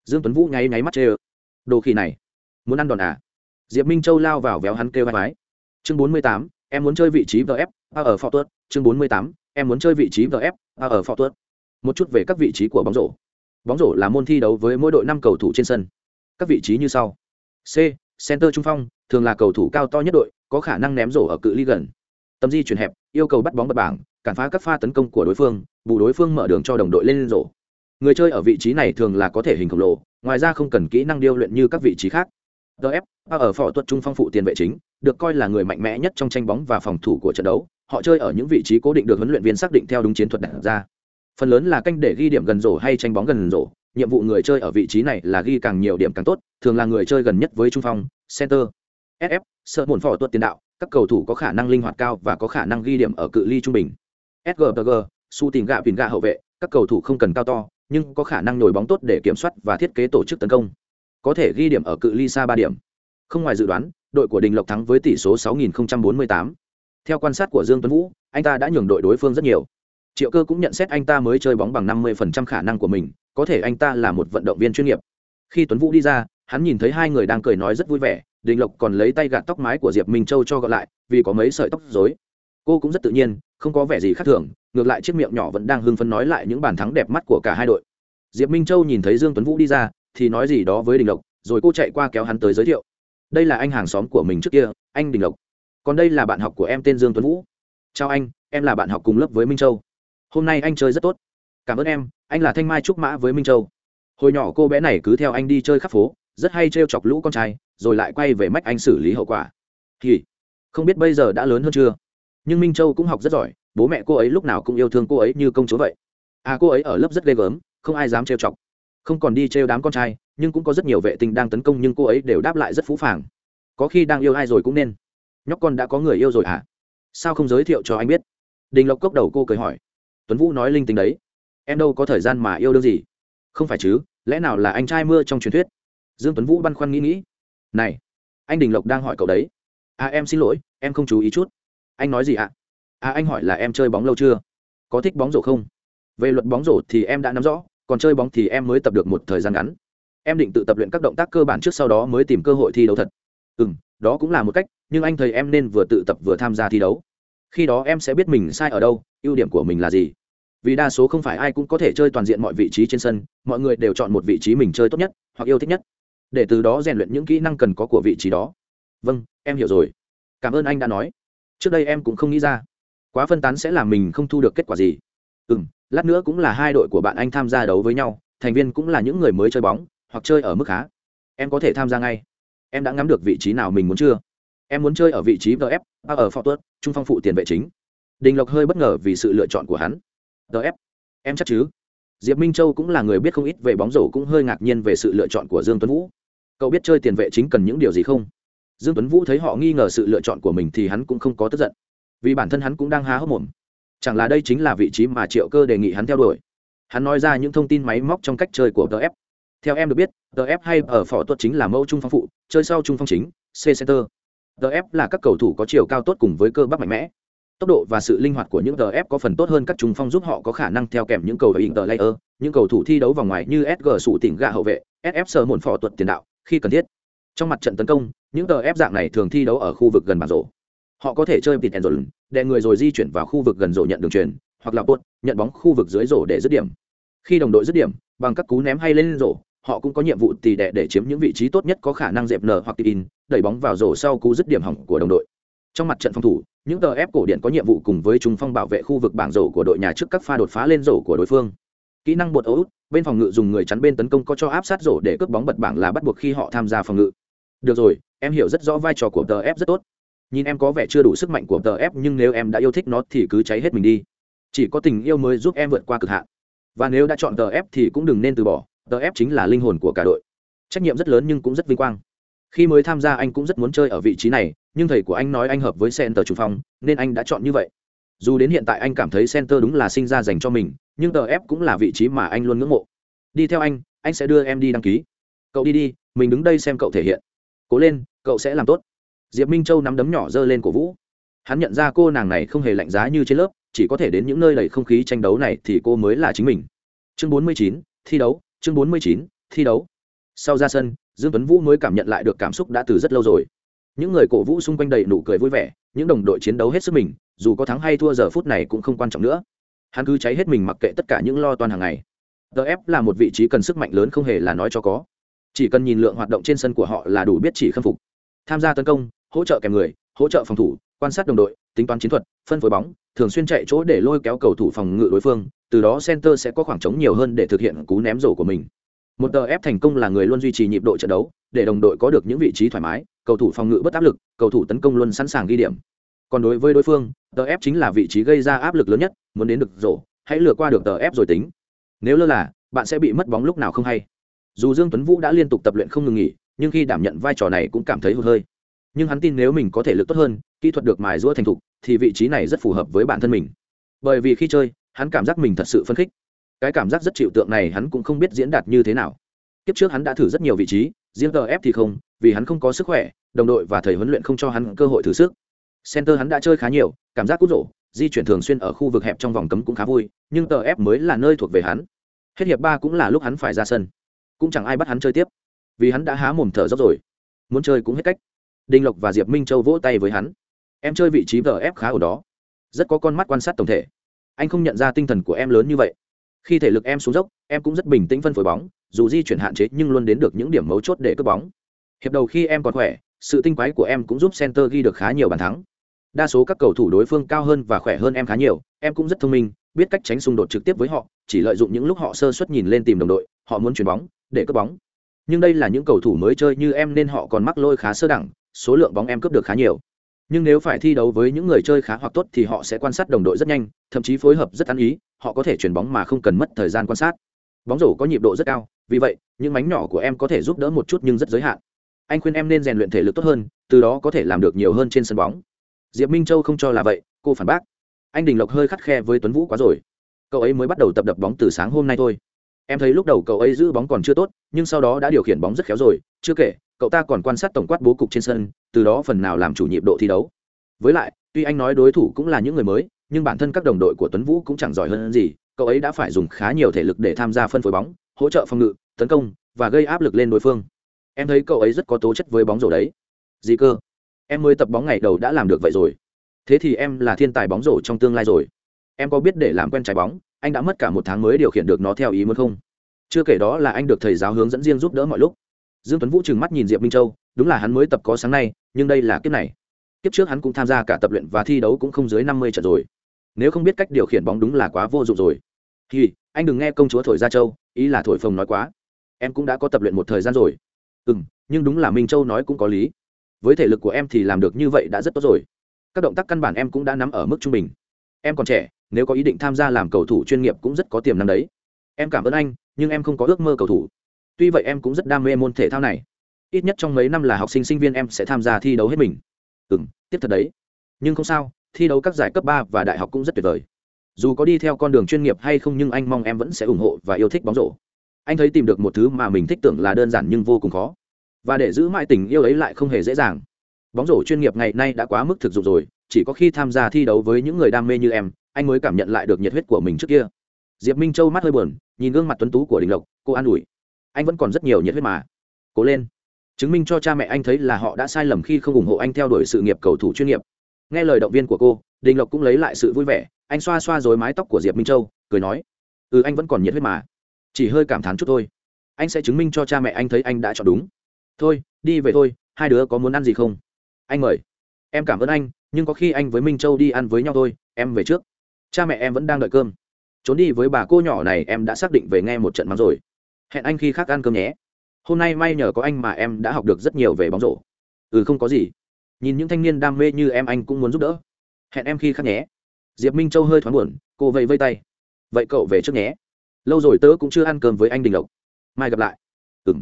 Dương tuấn vũ nháy nháy mắt chê ơ. Đồ khỉ này. Muốn ăn đòn à? Diệp minh châu lao vào véo hắn kêu vai. Mái chương bốn mươi tám, em muốn chơi vị trí vf a ở phò tuất chương bốn mươi tám, em muốn chơi vị trí vf a ở phò tuất một chút về các vị trí của bóng rổ. Bóng rổ là môn thi đấu với mỗi đội năm cầu thủ trên sân. Các vị trí như sau. C, center trung phong thường là cầu thủ cao to nhất đội, có khả năng ném rổ ở cự ly gần. Tầm di chuyển hẹp, yêu cầu bắt bóng bật bảng, cản phá các pha tấn công của đối phương, bù đối phương mở đường cho đồng đội lên rổ. Người chơi ở vị trí này thường là có thể hình khổng lồ, ngoài ra không cần kỹ năng điêu luyện như các vị trí khác. Df ở phỏ tuật trung phong phụ tiền vệ chính, được coi là người mạnh mẽ nhất trong tranh bóng và phòng thủ của trận đấu, họ chơi ở những vị trí cố định được huấn luyện viên xác định theo đúng chiến thuật đặt ra. Phần lớn là canh để ghi điểm gần rổ hay tranh bóng gần rổ, nhiệm vụ người chơi ở vị trí này là ghi càng nhiều điểm càng tốt, thường là người chơi gần nhất với trung phong, center sf sợ muộn phỏ tuột tiền đạo, các cầu thủ có khả năng linh hoạt cao và có khả năng ghi điểm ở cự ly trung bình. Sgbg su tìm gạ pin gạ hậu vệ, các cầu thủ không cần cao to, nhưng có khả năng nhồi bóng tốt để kiểm soát và thiết kế tổ chức tấn công. Có thể ghi điểm ở cự ly xa ba điểm. Không ngoài dự đoán, đội của đình lộc thắng với tỷ số 6048. theo quan sát của dương tuấn vũ, anh ta đã nhường đội đối phương rất nhiều. Triệu cơ cũng nhận xét anh ta mới chơi bóng bằng 50% khả năng của mình, có thể anh ta là một vận động viên chuyên nghiệp. Khi tuấn vũ đi ra, hắn nhìn thấy hai người đang cười nói rất vui vẻ đình lộc còn lấy tay gạt tóc mái của diệp minh châu cho gọn lại, vì có mấy sợi tóc dối cô cũng rất tự nhiên, không có vẻ gì khác thường, ngược lại chiếc miệng nhỏ vẫn đang hưng phấn nói lại những bàn thắng đẹp mắt của cả hai đội. Diệp minh châu nhìn thấy dương tuấn vũ đi ra, thì nói gì đó với đình lộc, rồi cô chạy qua kéo hắn tới giới thiệu. Đây là anh hàng xóm của mình trước kia, anh đình lộc. Còn đây là bạn học của em tên dương tuấn vũ. Chào anh, em là bạn học cùng lớp với minh châu. Hôm nay anh chơi rất tốt. Cảm ơn em, anh là thanh mai trúc mã với minh châu. Hồi nhỏ cô bé này cứ theo anh đi chơi khắp phố, rất hay trêu chọc lũ con trai rồi lại quay về mách anh xử lý hậu quả. Thì, không biết bây giờ đã lớn hơn chưa? Nhưng minh châu cũng học rất giỏi, bố mẹ cô ấy lúc nào cũng yêu thương cô ấy như công chúa vậy. À cô ấy ở lớp rất ghê gớm, không ai dám trêu chọc. Không còn đi trêu đám con trai, nhưng cũng có rất nhiều vệ tinh đang tấn công nhưng cô ấy đều đáp lại rất phũ phàng. Có khi đang yêu ai rồi cũng nên. Nhóc con đã có người yêu rồi à? sao không giới thiệu cho anh biết? Đình lộc cốc đầu cô cười hỏi. Tuấn vũ nói linh tính đấy. Em đâu có thời gian mà yêu đương gì. Không phải chứ, lẽ nào là anh trai mưa trong truyền thuyết? Dương tuấn vũ băn khoăn nghĩ nghĩ này, anh đình lộc đang hỏi cậu đấy. À em xin lỗi, em không chú ý chút. Anh nói gì ạ? À? à anh hỏi là em chơi bóng lâu chưa? Có thích bóng rổ không? Về luật bóng rổ thì em đã nắm rõ, còn chơi bóng thì em mới tập được một thời gian ngắn. Em định tự tập luyện các động tác cơ bản trước sau đó mới tìm cơ hội thi đấu thật. Ừ m đó cũng là một cách, nhưng anh thấy em nên vừa tự tập vừa tham gia thi đấu. Khi đó em sẽ biết mình sai ở đâu, ưu điểm của mình là gì. Vì đa số không phải ai cũng có thể chơi toàn diện mọi vị trí trên sân, mọi người đều chọn một vị trí mình chơi tốt nhất hoặc yêu thích nhất để từ đó rèn luyện những kỹ năng cần có của vị trí đó. Vâng em hiểu rồi. Cảm ơn anh đã nói. Trước đây em cũng không nghĩ ra. Quá phân tán sẽ làm mình không thu được kết quả gì. Ừ m lát nữa cũng là hai đội của bạn anh tham gia đấu với nhau, thành viên cũng là những người mới chơi bóng, hoặc chơi ở mức khá. Em có thể tham gia ngay. Em đã ngắm được vị trí nào mình muốn chưa? Em muốn chơi ở vị trí vf à, ở phó tuất trung phong phụ tiền vệ chính. Đình lộc hơi bất ngờ vì sự lựa chọn của hắn. Vf em chắc chứ? Diệp minh châu cũng là người biết không ít về bóng rổ cũng hơi ngạc nhiên về sự lựa chọn của dương tuấn vũ cậu biết chơi tiền vệ chính cần những điều gì không? Dương tuấn vũ thấy họ nghi ngờ sự lựa chọn của mình thì hắn cũng không có tức giận. Vì bản thân hắn cũng đang há hốc mồm. Chẳng là đây chính là vị trí mà triệu cơ đề nghị hắn theo đuổi. Hắn nói ra những thông tin máy móc trong cách chơi của tf theo em được biết tf hay ở phỏ tuất chính là mẫu trung phong phụ, chơi sau trung phong chính, c center. Tf là các cầu thủ có chiều cao tốt cùng với cơ bắp mạnh mẽ. Tốc độ và sự linh hoạt của những tf có phần tốt hơn các trung phong giúp họ có khả năng theo kèm những cầu ở inter layer những cầu thủ thi đấu vòng ngoài như sg sủ tỉnh gạ hậu vệ sf sờ một phỏ tuất tiền đạo khi cần thiết. Trong mặt trận tấn công, những tờ ép dạng này thường thi đấu ở khu vực gần bàn rổ. Họ có thể chơi tịt ẩn rồi đè người rồi di chuyển vào khu vực gần rổ nhận đường truyền, hoặc là bột nhận bóng khu vực dưới rổ để dứt điểm. Khi đồng đội dứt điểm, bằng các cú ném hay lên rổ, họ cũng có nhiệm vụ tỉ đẻ để chiếm những vị trí tốt nhất có khả năng dẹp nở hoặc tịp in, đẩy bóng vào rổ sau cú dứt điểm hỏng của đồng đội. Trong mặt trận phòng thủ, những tờ ép cổ điện có nhiệm vụ cùng với trung phong bảo vệ khu vực bảng rổ của đội nhà trước các pha đột phá lên rổ của đối phương kỹ năng bột ấu bên phòng ngự dùng người chắn bên tấn công có cho áp sát rổ để cướp bóng bật bảng là bắt buộc khi họ tham gia phòng ngự. Được rồi, em hiểu rất rõ vai trò của tờ ép rất tốt. Nhìn em có vẻ chưa đủ sức mạnh của tờ ép, nhưng nếu em đã yêu thích nó thì cứ cháy hết mình đi. Chỉ có tình yêu mới giúp em vượt qua cực hạn. Và nếu đã chọn tờ ép thì cũng đừng nên từ bỏ, tờ ép chính là linh hồn của cả đội. Trách nhiệm rất lớn nhưng cũng rất vinh quang. Khi mới tham gia anh cũng rất muốn chơi ở vị trí này, nhưng thầy của anh nói anh hợp với center chủ phong nên anh đã chọn như vậy. Dù đến hiện tại anh cảm thấy center đúng là sinh ra dành cho mình nhưng tờ ép cũng là vị trí mà anh luôn ngưỡng mộ. Đi theo anh anh sẽ đưa em đi đăng ký. Cậu đi đi mình đứng đây xem cậu thể hiện. Cố lên cậu sẽ làm tốt. Diệp minh châu nắm đấm nhỏ giơ lên cổ vũ. Hắn nhận ra cô nàng này không hề lạnh giá như trên lớp chỉ có thể đến những nơi đầy không khí tranh đấu này thì cô mới là chính mình. Chương 49, thi đấu chương 49, thi đấu. Sau ra sân dương tuấn vũ mới cảm nhận lại được cảm xúc đã từ rất lâu rồi. Những người cổ vũ xung quanh đầy nụ cười vui vẻ những đồng đội chiến đấu hết sức mình dù có thắng hay thua giờ phút này cũng không quan trọng nữa hắn cứ cháy hết mình mặc kệ tất cả những lo toan hàng ngày. Df là một vị trí cần sức mạnh lớn không hề là nói cho có. Chỉ cần nhìn lượng hoạt động trên sân của họ là đủ biết chỉ khâm phục. Tham gia tấn công, hỗ trợ kèm người, hỗ trợ phòng thủ, quan sát đồng đội, tính toán chiến thuật, phân phối bóng, thường xuyên chạy chỗ để lôi kéo cầu thủ phòng ngự đối phương, từ đó center sẽ có khoảng trống nhiều hơn để thực hiện cú ném rổ của mình. Một tờ ép thành công là người luôn duy trì nhịp độ trận đấu, để đồng đội có được những vị trí thoải mái, cầu thủ phòng ngự bất áp lực, cầu thủ tấn công luôn sẵn sàng ghi điểm còn đối với đối phương, tờ ép chính là vị trí gây ra áp lực lớn nhất, muốn đến được rổ, hãy lừa qua được tờ ép rồi tính. Nếu lơ là, bạn sẽ bị mất bóng lúc nào không hay. Dù dương tuấn vũ đã liên tục tập luyện không ngừng nghỉ, nhưng khi đảm nhận vai trò này cũng cảm thấy hụt hơi. Nhưng hắn tin nếu mình có thể lực tốt hơn, kỹ thuật được mài giũa thành thục, thì vị trí này rất phù hợp với bản thân mình. Bởi vì khi chơi, hắn cảm giác mình thật sự phấn khích. Cái cảm giác rất chịu tượng này hắn cũng không biết diễn đạt như thế nào. Kiếp trước hắn đã thử rất nhiều vị trí, riêng tờ ép thì không, vì hắn không có sức khỏe, đồng đội và thầy huấn luyện không cho hắn cơ hội thử sức center hắn đã chơi khá nhiều, cảm giác cút rổ, di chuyển thường xuyên ở khu vực hẹp trong vòng cấm cũng khá vui, nhưng tờ ép mới là nơi thuộc về hắn. Hết hiệp ba cũng là lúc hắn phải ra sân. Cũng chẳng ai bắt hắn chơi tiếp, vì hắn đã há mồm thở dốc rồi. Muốn chơi cũng hết cách. Đinh lộc và diệp minh châu vỗ tay với hắn. Em chơi vị trí vf khá ở đó. Rất có con mắt quan sát tổng thể. Anh không nhận ra tinh thần của em lớn như vậy. Khi thể lực em xuống dốc, em cũng rất bình tĩnh phân phối bóng, dù di chuyển hạn chế nhưng luôn đến được những điểm mấu chốt để cướp bóng. Hiệp đầu khi em còn khỏe, sự tinh quái của em cũng giúp center ghi được khá nhiều bàn thắng đa số các cầu thủ đối phương cao hơn và khỏe hơn em khá nhiều, em cũng rất thông minh, biết cách tránh xung đột trực tiếp với họ, chỉ lợi dụng những lúc họ sơ suất nhìn lên tìm đồng đội, họ muốn chuyền bóng, để cướp bóng. Nhưng đây là những cầu thủ mới chơi như em nên họ còn mắc lôi khá sơ đẳng, số lượng bóng em cướp được khá nhiều. Nhưng nếu phải thi đấu với những người chơi khá hoặc tốt thì họ sẽ quan sát đồng đội rất nhanh, thậm chí phối hợp rất ăn ý, họ có thể chuyển bóng mà không cần mất thời gian quan sát. Bóng rổ có nhịp độ rất cao, vì vậy, những mánh nhỏ của em có thể giúp đỡ một chút nhưng rất giới hạn. Anh khuyên em nên rèn luyện thể lực tốt hơn, từ đó có thể làm được nhiều hơn trên sân bóng diệp minh châu không cho là vậy, cô phản bác. Anh đình lộc hơi khắt khe với tuấn vũ quá rồi. Cậu ấy mới bắt đầu tập đập bóng từ sáng hôm nay thôi. Em thấy lúc đầu cậu ấy giữ bóng còn chưa tốt, nhưng sau đó đã điều khiển bóng rất khéo rồi. Chưa kể, cậu ta còn quan sát tổng quát bố cục trên sân, từ đó phần nào làm chủ nhịp độ thi đấu. Với lại, tuy anh nói đối thủ cũng là những người mới, nhưng bản thân các đồng đội của tuấn vũ cũng chẳng giỏi hơn gì. Cậu ấy đã phải dùng khá nhiều thể lực để tham gia phân phối bóng, hỗ trợ phòng ngự, tấn công và gây áp lực lên đối phương. Em thấy cậu ấy rất có tố chất với bóng rổ đấy. Gì cơ? Em mới tập bóng ngày đầu đã làm được vậy rồi. Thế thì em là thiên tài bóng rổ trong tương lai rồi. Em có biết để làm quen trái bóng, anh đã mất cả một tháng mới điều khiển được nó theo ý muốn không? Chưa kể đó là anh được thầy giáo hướng dẫn riêng giúp đỡ mọi lúc. Dương tuấn vũ trừng mắt nhìn diệp minh châu, đúng là hắn mới tập có sáng nay, nhưng đây là kiếp này. Kiếp trước hắn cũng tham gia cả tập luyện và thi đấu cũng không dưới năm mươi trận rồi. Nếu không biết cách điều khiển bóng đúng là quá vô dụng rồi. Thì anh đừng nghe công chúa thổi ra châu, ý là thổi phồng nói quá. Em cũng đã có tập luyện một thời gian rồi. Ừ nhưng đúng là minh châu nói cũng có lý với thể lực của em thì làm được như vậy đã rất tốt rồi. Các động tác căn bản em cũng đã nắm ở mức trung bình. Em còn trẻ, nếu có ý định tham gia làm cầu thủ chuyên nghiệp cũng rất có tiềm năng đấy. Em cảm ơn anh, nhưng em không có ước mơ cầu thủ. Tuy vậy em cũng rất đam mê môn thể thao này. Ít nhất trong mấy năm là học sinh sinh viên em sẽ tham gia thi đấu hết mình. Ừ m tiếp thật đấy. Nhưng không sao, thi đấu các giải cấp ba và đại học cũng rất tuyệt vời. Dù có đi theo con đường chuyên nghiệp hay không nhưng anh mong em vẫn sẽ ủng hộ và yêu thích bóng rổ. Anh thấy tìm được một thứ mà mình thích tưởng là đơn giản nhưng vô cùng khó và để giữ mãi tình yêu ấy lại không hề dễ dàng. Bóng rổ chuyên nghiệp ngày nay đã quá mức thực dụng rồi, chỉ có khi tham gia thi đấu với những người đam mê như em, anh mới cảm nhận lại được nhiệt huyết của mình trước kia. Diệp minh châu mắt hơi buồn, nhìn gương mặt tuấn tú của đình lộc, cô an ủi. Anh vẫn còn rất nhiều nhiệt huyết mà. Cố lên. Chứng minh cho cha mẹ anh thấy là họ đã sai lầm khi không ủng hộ anh theo đuổi sự nghiệp cầu thủ chuyên nghiệp. Nghe lời động viên của cô, đình lộc cũng lấy lại sự vui vẻ. Anh xoa xoa dối mái tóc của diệp minh châu cười nói ừ anh vẫn còn nhiệt huyết mà. Chỉ hơi cảm thán chút thôi. Anh sẽ chứng minh cho cha mẹ anh thấy anh đã chọn đúng thôi, đi về thôi, hai đứa có muốn ăn gì không? Anh mời. Em cảm ơn anh, nhưng có khi anh với minh châu đi ăn với nhau thôi, em về trước. Cha mẹ em vẫn đang đợi cơm. Trốn đi với bà cô nhỏ này em đã xác định về nghe một trận mắng rồi. Hẹn anh khi khác ăn cơm nhé. Hôm nay may nhờ có anh mà em đã học được rất nhiều về bóng rổ. Ừ không có gì. Nhìn những thanh niên đam mê như em anh cũng muốn giúp đỡ. Hẹn em khi khác nhé. Diệp minh châu hơi thoáng buồn, cô vẫy vây tay. Vậy cậu về trước nhé. Lâu rồi tớ cũng chưa ăn cơm với anh đình lộc. Mai gặp lại. Ừ m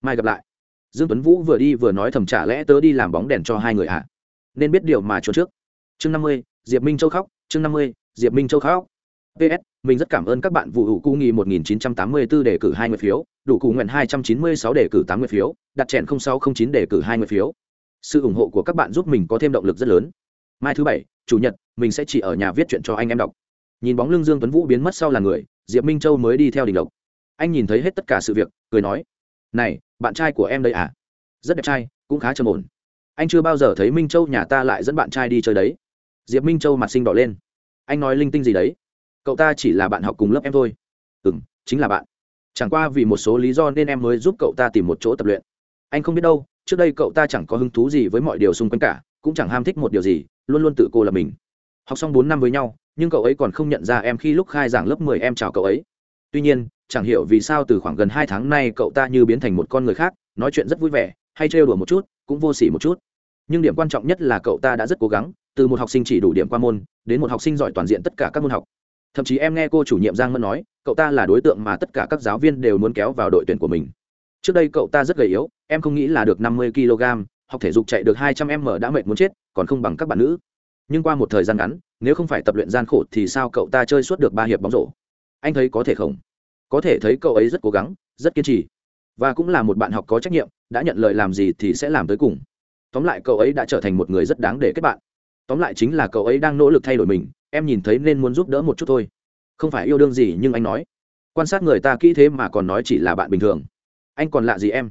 mai gặp lại dương tuấn vũ vừa đi vừa nói thầm trả lẽ tớ đi làm bóng đèn cho hai người ạ? À? nên biết điều mà trốn trước. Chương năm mươi, diệp minh châu khóc. Chương năm mươi, diệp minh châu khóc. Ps mình rất cảm ơn các bạn vụ hữu cu nghi 1984 đề cử 20 phiếu, đủ cụ nguyện 296 đề cử 80 phiếu, đặt chèn 0609 đề cử 20 phiếu. Sự ủng hộ của các bạn giúp mình có thêm động lực rất lớn. Mai thứ bảy, chủ nhật, mình sẽ chỉ ở nhà viết chuyện cho anh em đọc. Nhìn bóng lưng dương tuấn vũ biến mất sau là người, diệp minh châu mới đi theo đình lộc. Anh nhìn thấy hết tất cả sự việc, cười nói, này bạn trai của em đây à? Rất đẹp trai, cũng khá trầm ổn. Anh chưa bao giờ thấy minh châu nhà ta lại dẫn bạn trai đi chơi đấy. Diệp minh châu mặt sinh đỏ lên. Anh nói linh tinh gì đấy? Cậu ta chỉ là bạn học cùng lớp em thôi. Ừ m chính là bạn. Chẳng qua vì một số lý do nên em mới giúp cậu ta tìm một chỗ tập luyện. Anh không biết đâu, trước đây cậu ta chẳng có hứng thú gì với mọi điều xung quanh cả, cũng chẳng ham thích một điều gì, luôn luôn tự cô là mình. Học xong bốn năm với nhau, nhưng cậu ấy còn không nhận ra em khi lúc khai giảng lớp mười em chào cậu ấy. Tuy nhiên chẳng hiểu vì sao từ khoảng gần hai tháng nay cậu ta như biến thành một con người khác, nói chuyện rất vui vẻ, hay trêu đùa một chút, cũng vô s ỉ một chút. Nhưng điểm quan trọng nhất là cậu ta đã rất cố gắng, từ một học sinh chỉ đủ điểm qua môn, đến một học sinh giỏi toàn diện tất cả các môn học. Thậm chí em nghe cô chủ nhiệm giang Mẫn nói, cậu ta là đối tượng mà tất cả các giáo viên đều muốn kéo vào đội tuyển của mình. Trước đây cậu ta rất gầy yếu, em không nghĩ là được năm mươi kg, học thể dục chạy được hai trăm m đã mệt muốn chết, còn không bằng các bạn nữ. Nhưng qua một thời gian ngắn, nếu không phải tập luyện gian khổ thì sao cậu ta chơi suốt được ba hiệp bóng rổ? Anh thấy có thể không? Có thể thấy cậu ấy rất cố gắng, rất kiên trì. Và cũng là một bạn học có trách nhiệm, đã nhận lời làm gì thì sẽ làm tới cùng. Tóm lại cậu ấy đã trở thành một người rất đáng để kết bạn. Tóm lại chính là cậu ấy đang nỗ lực thay đổi mình, em nhìn thấy nên muốn giúp đỡ một chút thôi. Không phải yêu đương gì nhưng anh nói. Quan sát người ta kỹ thế mà còn nói chỉ là bạn bình thường. Anh còn lạ gì em?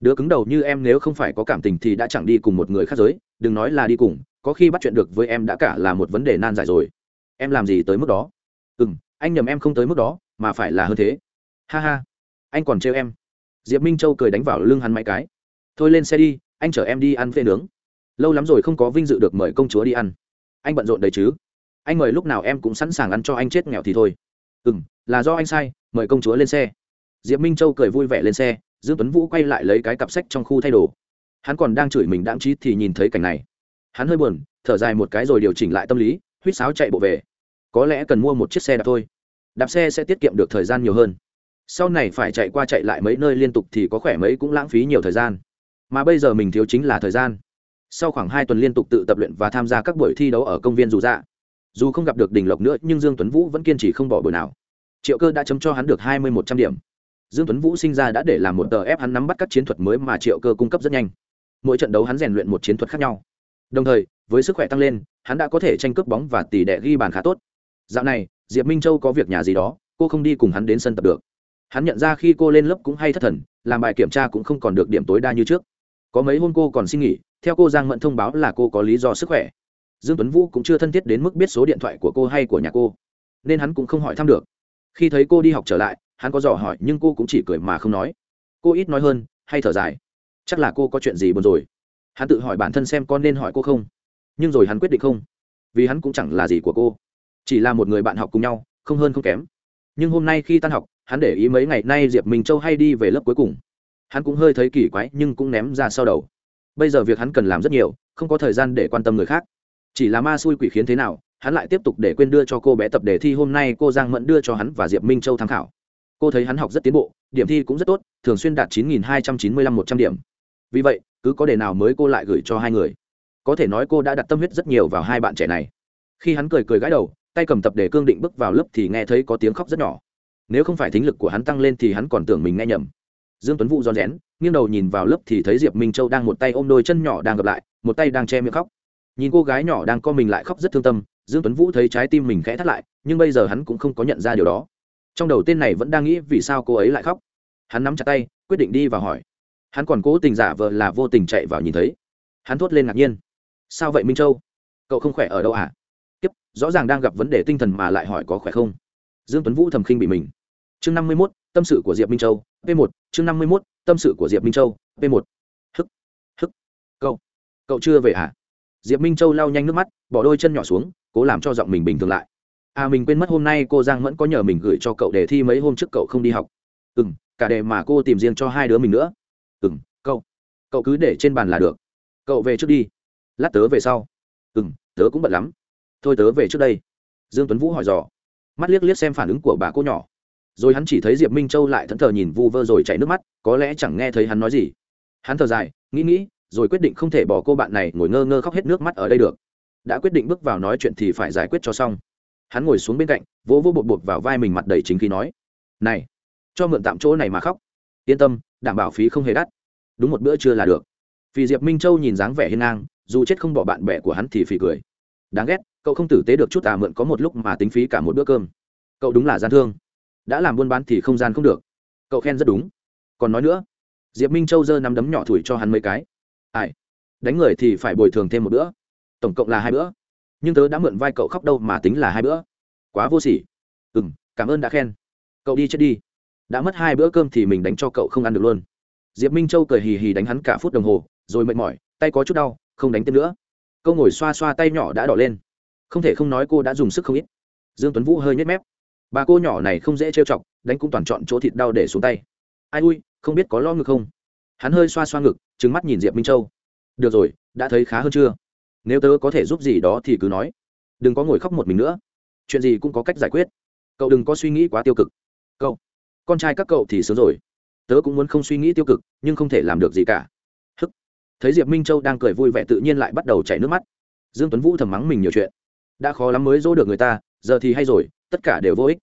Đứa cứng đầu như em nếu không phải có cảm tình thì đã chẳng đi cùng một người khác giới, đừng nói là đi cùng, có khi bắt chuyện được với em đã cả là một vấn đề nan giải rồi. Em làm gì tới mức đó? Ừ m anh nhầm em không tới mức đó mà phải là hơn thế. Ha ha. Anh còn trêu em. Diệp minh châu cười đánh vào lưng hắn mấy cái. Thôi lên xe đi, anh chở em đi ăn phê nướng. Lâu lắm rồi không có vinh dự được mời công chúa đi ăn. Anh bận rộn đấy chứ? Anh mời lúc nào em cũng sẵn sàng ăn cho anh chết nghèo thì thôi. Ừ m là do anh sai, mời công chúa lên xe. Diệp minh châu cười vui vẻ lên xe, dương tuấn vũ quay lại lấy cái cặp sách trong khu thay đồ. Hắn còn đang chửi mình đáng trí thì nhìn thấy cảnh này. Hắn hơi buồn, thở dài một cái rồi điều chỉnh lại tâm lý, huýt sáo chạy bộ về. Có lẽ cần mua một chiếc xe đạp thôi đạp xe sẽ tiết kiệm được thời gian nhiều hơn. Sau này phải chạy qua chạy lại mấy nơi liên tục thì có khỏe mấy cũng lãng phí nhiều thời gian. Mà bây giờ mình thiếu chính là thời gian. Sau khoảng hai tuần liên tục tự tập luyện và tham gia các buổi thi đấu ở công viên dù dạ. Dù không gặp được đình lộc nữa, nhưng dương tuấn vũ vẫn kiên trì không bỏ buổi nào. Triệu cơ đã chấm cho hắn được hai mươi một trăm điểm. Dương tuấn vũ sinh ra đã để làm một tờ ép hắn nắm bắt các chiến thuật mới mà triệu cơ cung cấp rất nhanh. Mỗi trận đấu hắn rèn luyện một chiến thuật khác nhau. Đồng thời, với sức khỏe tăng lên, hắn đã có thể tranh cướp bóng và tỷ đẻ ghi bàn khá tốt. Dạo này diệp minh châu có việc nhà gì đó, cô không đi cùng hắn đến sân tập được. Hắn nhận ra khi cô lên lớp cũng hay thất thần, làm bài kiểm tra cũng không còn được điểm tối đa như trước. Có mấy hôm cô còn xin nghỉ, theo cô giang mẫn thông báo là cô có lý do sức khỏe. Dương tuấn vũ cũng chưa thân thiết đến mức biết số điện thoại của cô hay của nhà cô, nên hắn cũng không hỏi thăm được. Khi thấy cô đi học trở lại, hắn có dò hỏi nhưng cô cũng chỉ cười mà không nói. Cô ít nói hơn, hay thở dài. Chắc là cô có chuyện gì buồn rồi. Hắn tự hỏi bản thân xem con nên hỏi cô không. Nhưng rồi hắn quyết định không, vì hắn cũng chẳng là gì của cô chỉ là một người bạn học cùng nhau, không hơn không kém. Nhưng hôm nay khi tan học, hắn để ý mấy ngày nay diệp minh châu hay đi về lớp cuối cùng. Hắn cũng hơi thấy kỳ quái nhưng cũng ném ra sau đầu. Bây giờ việc hắn cần làm rất nhiều, không có thời gian để quan tâm người khác. Chỉ là ma xui quỷ khiến thế nào, hắn lại tiếp tục để quên đưa cho cô bé tập đề thi hôm nay cô giang mẫn đưa cho hắn và diệp minh châu tham khảo. Cô thấy hắn học rất tiến bộ, điểm thi cũng rất tốt, thường xuyên đạt chín nghìn hai trăm chín mươi lăm một trăm điểm. Vì vậy, cứ có đề nào mới cô lại gửi cho hai người. Có thể nói cô đã đặt tâm huyết rất nhiều vào hai bạn trẻ này. Khi hắn cười cười gãi đầu tay cầm tập để cương định bước vào lớp thì nghe thấy có tiếng khóc rất nhỏ. Nếu không phải thính lực của hắn tăng lên thì hắn còn tưởng mình nghe nhầm. Dương tuấn vũ rón rén, nghiêng đầu nhìn vào lớp thì thấy diệp minh châu đang một tay ôm đôi chân nhỏ đang gặp lại, một tay đang che miệng khóc. Nhìn cô gái nhỏ đang co mình lại khóc rất thương tâm, dương tuấn vũ thấy trái tim mình khẽ thắt lại, nhưng bây giờ hắn cũng không có nhận ra điều đó. Trong đầu tên này vẫn đang nghĩ vì sao cô ấy lại khóc. Hắn nắm chặt tay, quyết định đi và hỏi. Hắn còn cố tình giả vờ là vô tình chạy vào nhìn thấy. Hắn thốt lên ngạc nhiên. Sao vậy minh châu? Cậu không khỏe ở đâu à kiếp rõ ràng đang gặp vấn đề tinh thần mà lại hỏi có khỏe không? Dương tuấn vũ thầm khinh bị mình. Chương năm mươi 51, tâm sự của diệp minh châu p một. Chương năm mươi 51, tâm sự của diệp minh châu p một. Hức hức. Cậu cậu chưa về à diệp minh châu lau nhanh nước mắt bỏ đôi chân nhỏ xuống cố làm cho giọng mình bình thường lại. À mình quên mất hôm nay cô giang vẫn có nhờ mình gửi cho cậu đề thi mấy hôm trước cậu không đi học. Ừ m cả đề mà cô tìm riêng cho hai đứa mình nữa. Ừ m cậu cậu cứ để trên bàn là được. Cậu về trước đi. Lát tớ về sau. Ừ m tớ cũng bận lắm thôi tớ về trước đây. Dương tuấn vũ hỏi dò. Mắt liếc liếc xem phản ứng của bà cô nhỏ. Rồi hắn chỉ thấy diệp minh châu lại thẫn thờ nhìn vu vơ rồi chảy nước mắt, có lẽ chẳng nghe thấy hắn nói gì. Hắn thở dài, nghĩ nghĩ, rồi quyết định không thể bỏ cô bạn này ngồi ngơ ngơ khóc hết nước mắt ở đây được. Đã quyết định bước vào nói chuyện thì phải giải quyết cho xong. Hắn ngồi xuống bên cạnh, vỗ vỗ bột bột vào vai mình mặt đầy chính khí nói, này, cho mượn tạm chỗ này mà khóc. Yên tâm, đảm bảo phí không hề đắt. Đúng một bữa trưa là được. Vì diệp minh châu nhìn dáng vẻ hiên ngang, dù chết không bỏ bạn bè của hắn thì phì cười. Đáng ghét cậu không tử tế được chút à mượn có một lúc mà tính phí cả một bữa cơm. Cậu đúng là gian thương. Đã làm buôn bán thì không gian không được. Cậu khen rất đúng. Còn nói nữa, diệp minh châu giơ nắm đấm nhỏ thủi cho hắn mấy cái. Ai? Đánh người thì phải bồi thường thêm một bữa. Tổng cộng là hai bữa. Nhưng tớ đã mượn vai cậu khóc đâu mà tính là hai bữa. Quá vô sỉ. Ừ m cảm ơn đã khen. Cậu đi chết đi. Đã mất hai bữa cơm thì mình đánh cho cậu không ăn được luôn. Diệp minh châu cười hì hì đánh hắn cả phút đồng hồ, rồi mệt mỏi, tay có chút đau, không đánh thêm nữa. Câu ngồi xoa xoa tay nhỏ đã đỏ lên không thể không nói cô đã dùng sức không ít. Dương tuấn vũ hơi nhếch mép. Bà cô nhỏ này không dễ trêu chọc, đánh cũng toàn chọn chỗ thịt đau để xuống tay. Ai ui, không biết có lo ngực không? Hắn hơi xoa xoa ngực trứng mắt nhìn diệp minh châu. Được rồi, đã thấy khá hơn chưa? Nếu tớ có thể giúp gì đó thì cứ nói. Đừng có ngồi khóc một mình nữa. Chuyện gì cũng có cách giải quyết. Cậu đừng có suy nghĩ quá tiêu cực. Cậu, con trai các cậu thì sớm rồi. Tớ cũng muốn không suy nghĩ tiêu cực, nhưng không thể làm được gì cả. Hức. Thấy diệp minh châu đang cười vui vẻ tự nhiên lại bắt đầu chảy nước mắt. Dương tuấn vũ thầm mắng mình nhiều chuyện đã khó lắm mới dỗ được người ta, giờ thì hay rồi, tất cả đều vô ích.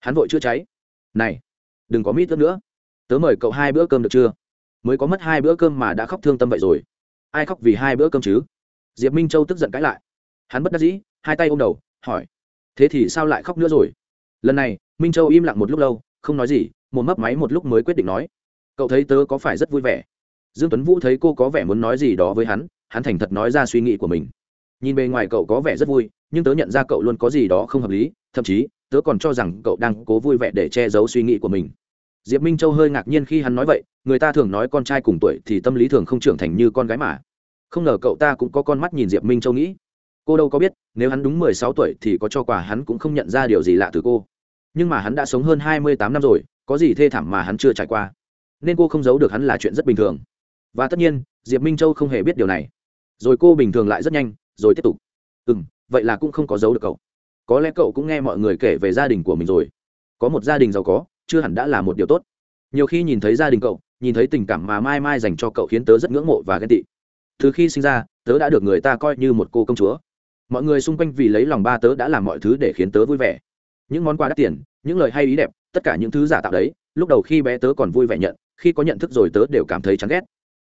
Hắn vội chữa cháy. Này, đừng có mít ướt nữa. Tớ mời cậu hai bữa cơm được chưa? Mới có mất hai bữa cơm mà đã khóc thương tâm vậy rồi. Ai khóc vì hai bữa cơm chứ? Diệp minh châu tức giận cãi lại. Hắn bất đắc dĩ, hai tay ôm đầu, hỏi, thế thì sao lại khóc nữa rồi? Lần này, minh châu im lặng một lúc lâu, không nói gì, một mấp máy một lúc mới quyết định nói, cậu thấy tớ có phải rất vui vẻ? Dương tuấn vũ thấy cô có vẻ muốn nói gì đó với hắn hắn thành thật nói ra suy nghĩ của mình nhìn bề ngoài cậu có vẻ rất vui, nhưng tớ nhận ra cậu luôn có gì đó không hợp lý, thậm chí, tớ còn cho rằng cậu đang cố vui vẻ để che giấu suy nghĩ của mình. Diệp minh châu hơi ngạc nhiên khi hắn nói vậy, người ta thường nói con trai cùng tuổi thì tâm lý thường không trưởng thành như con gái mà. Không ngờ cậu ta cũng có con mắt nhìn diệp minh châu nghĩ. Cô đâu có biết, nếu hắn đúng mười sáu tuổi thì có cho quà hắn cũng không nhận ra điều gì lạ từ cô. Nhưng mà hắn đã sống hơn hai mươi tám năm rồi, có gì thê thảm mà hắn chưa trải qua. Nên cô không giấu được hắn là chuyện rất bình thường. Và tất nhiên, diệp minh châu không hề biết điều này. Rồi cô bình thường lại rất nhanh rồi tiếp tục. Ừ m vậy là cũng không có giấu được cậu. Có lẽ cậu cũng nghe mọi người kể về gia đình của mình rồi. Có một gia đình giàu có, chưa hẳn đã là một điều tốt. Nhiều khi nhìn thấy gia đình cậu, nhìn thấy tình cảm mà mai mai dành cho cậu khiến tớ rất ngưỡng mộ và ghen tị. Từ khi sinh ra, tớ đã được người ta coi như một cô công chúa. Mọi người xung quanh vì lấy lòng ba tớ đã làm mọi thứ để khiến tớ vui vẻ. Những món quà đắt tiền, những lời hay ý đẹp, tất cả những thứ giả tạo đấy, lúc đầu khi bé tớ còn vui vẻ nhận, khi có nhận thức rồi tớ đều cảm thấy chán ghét.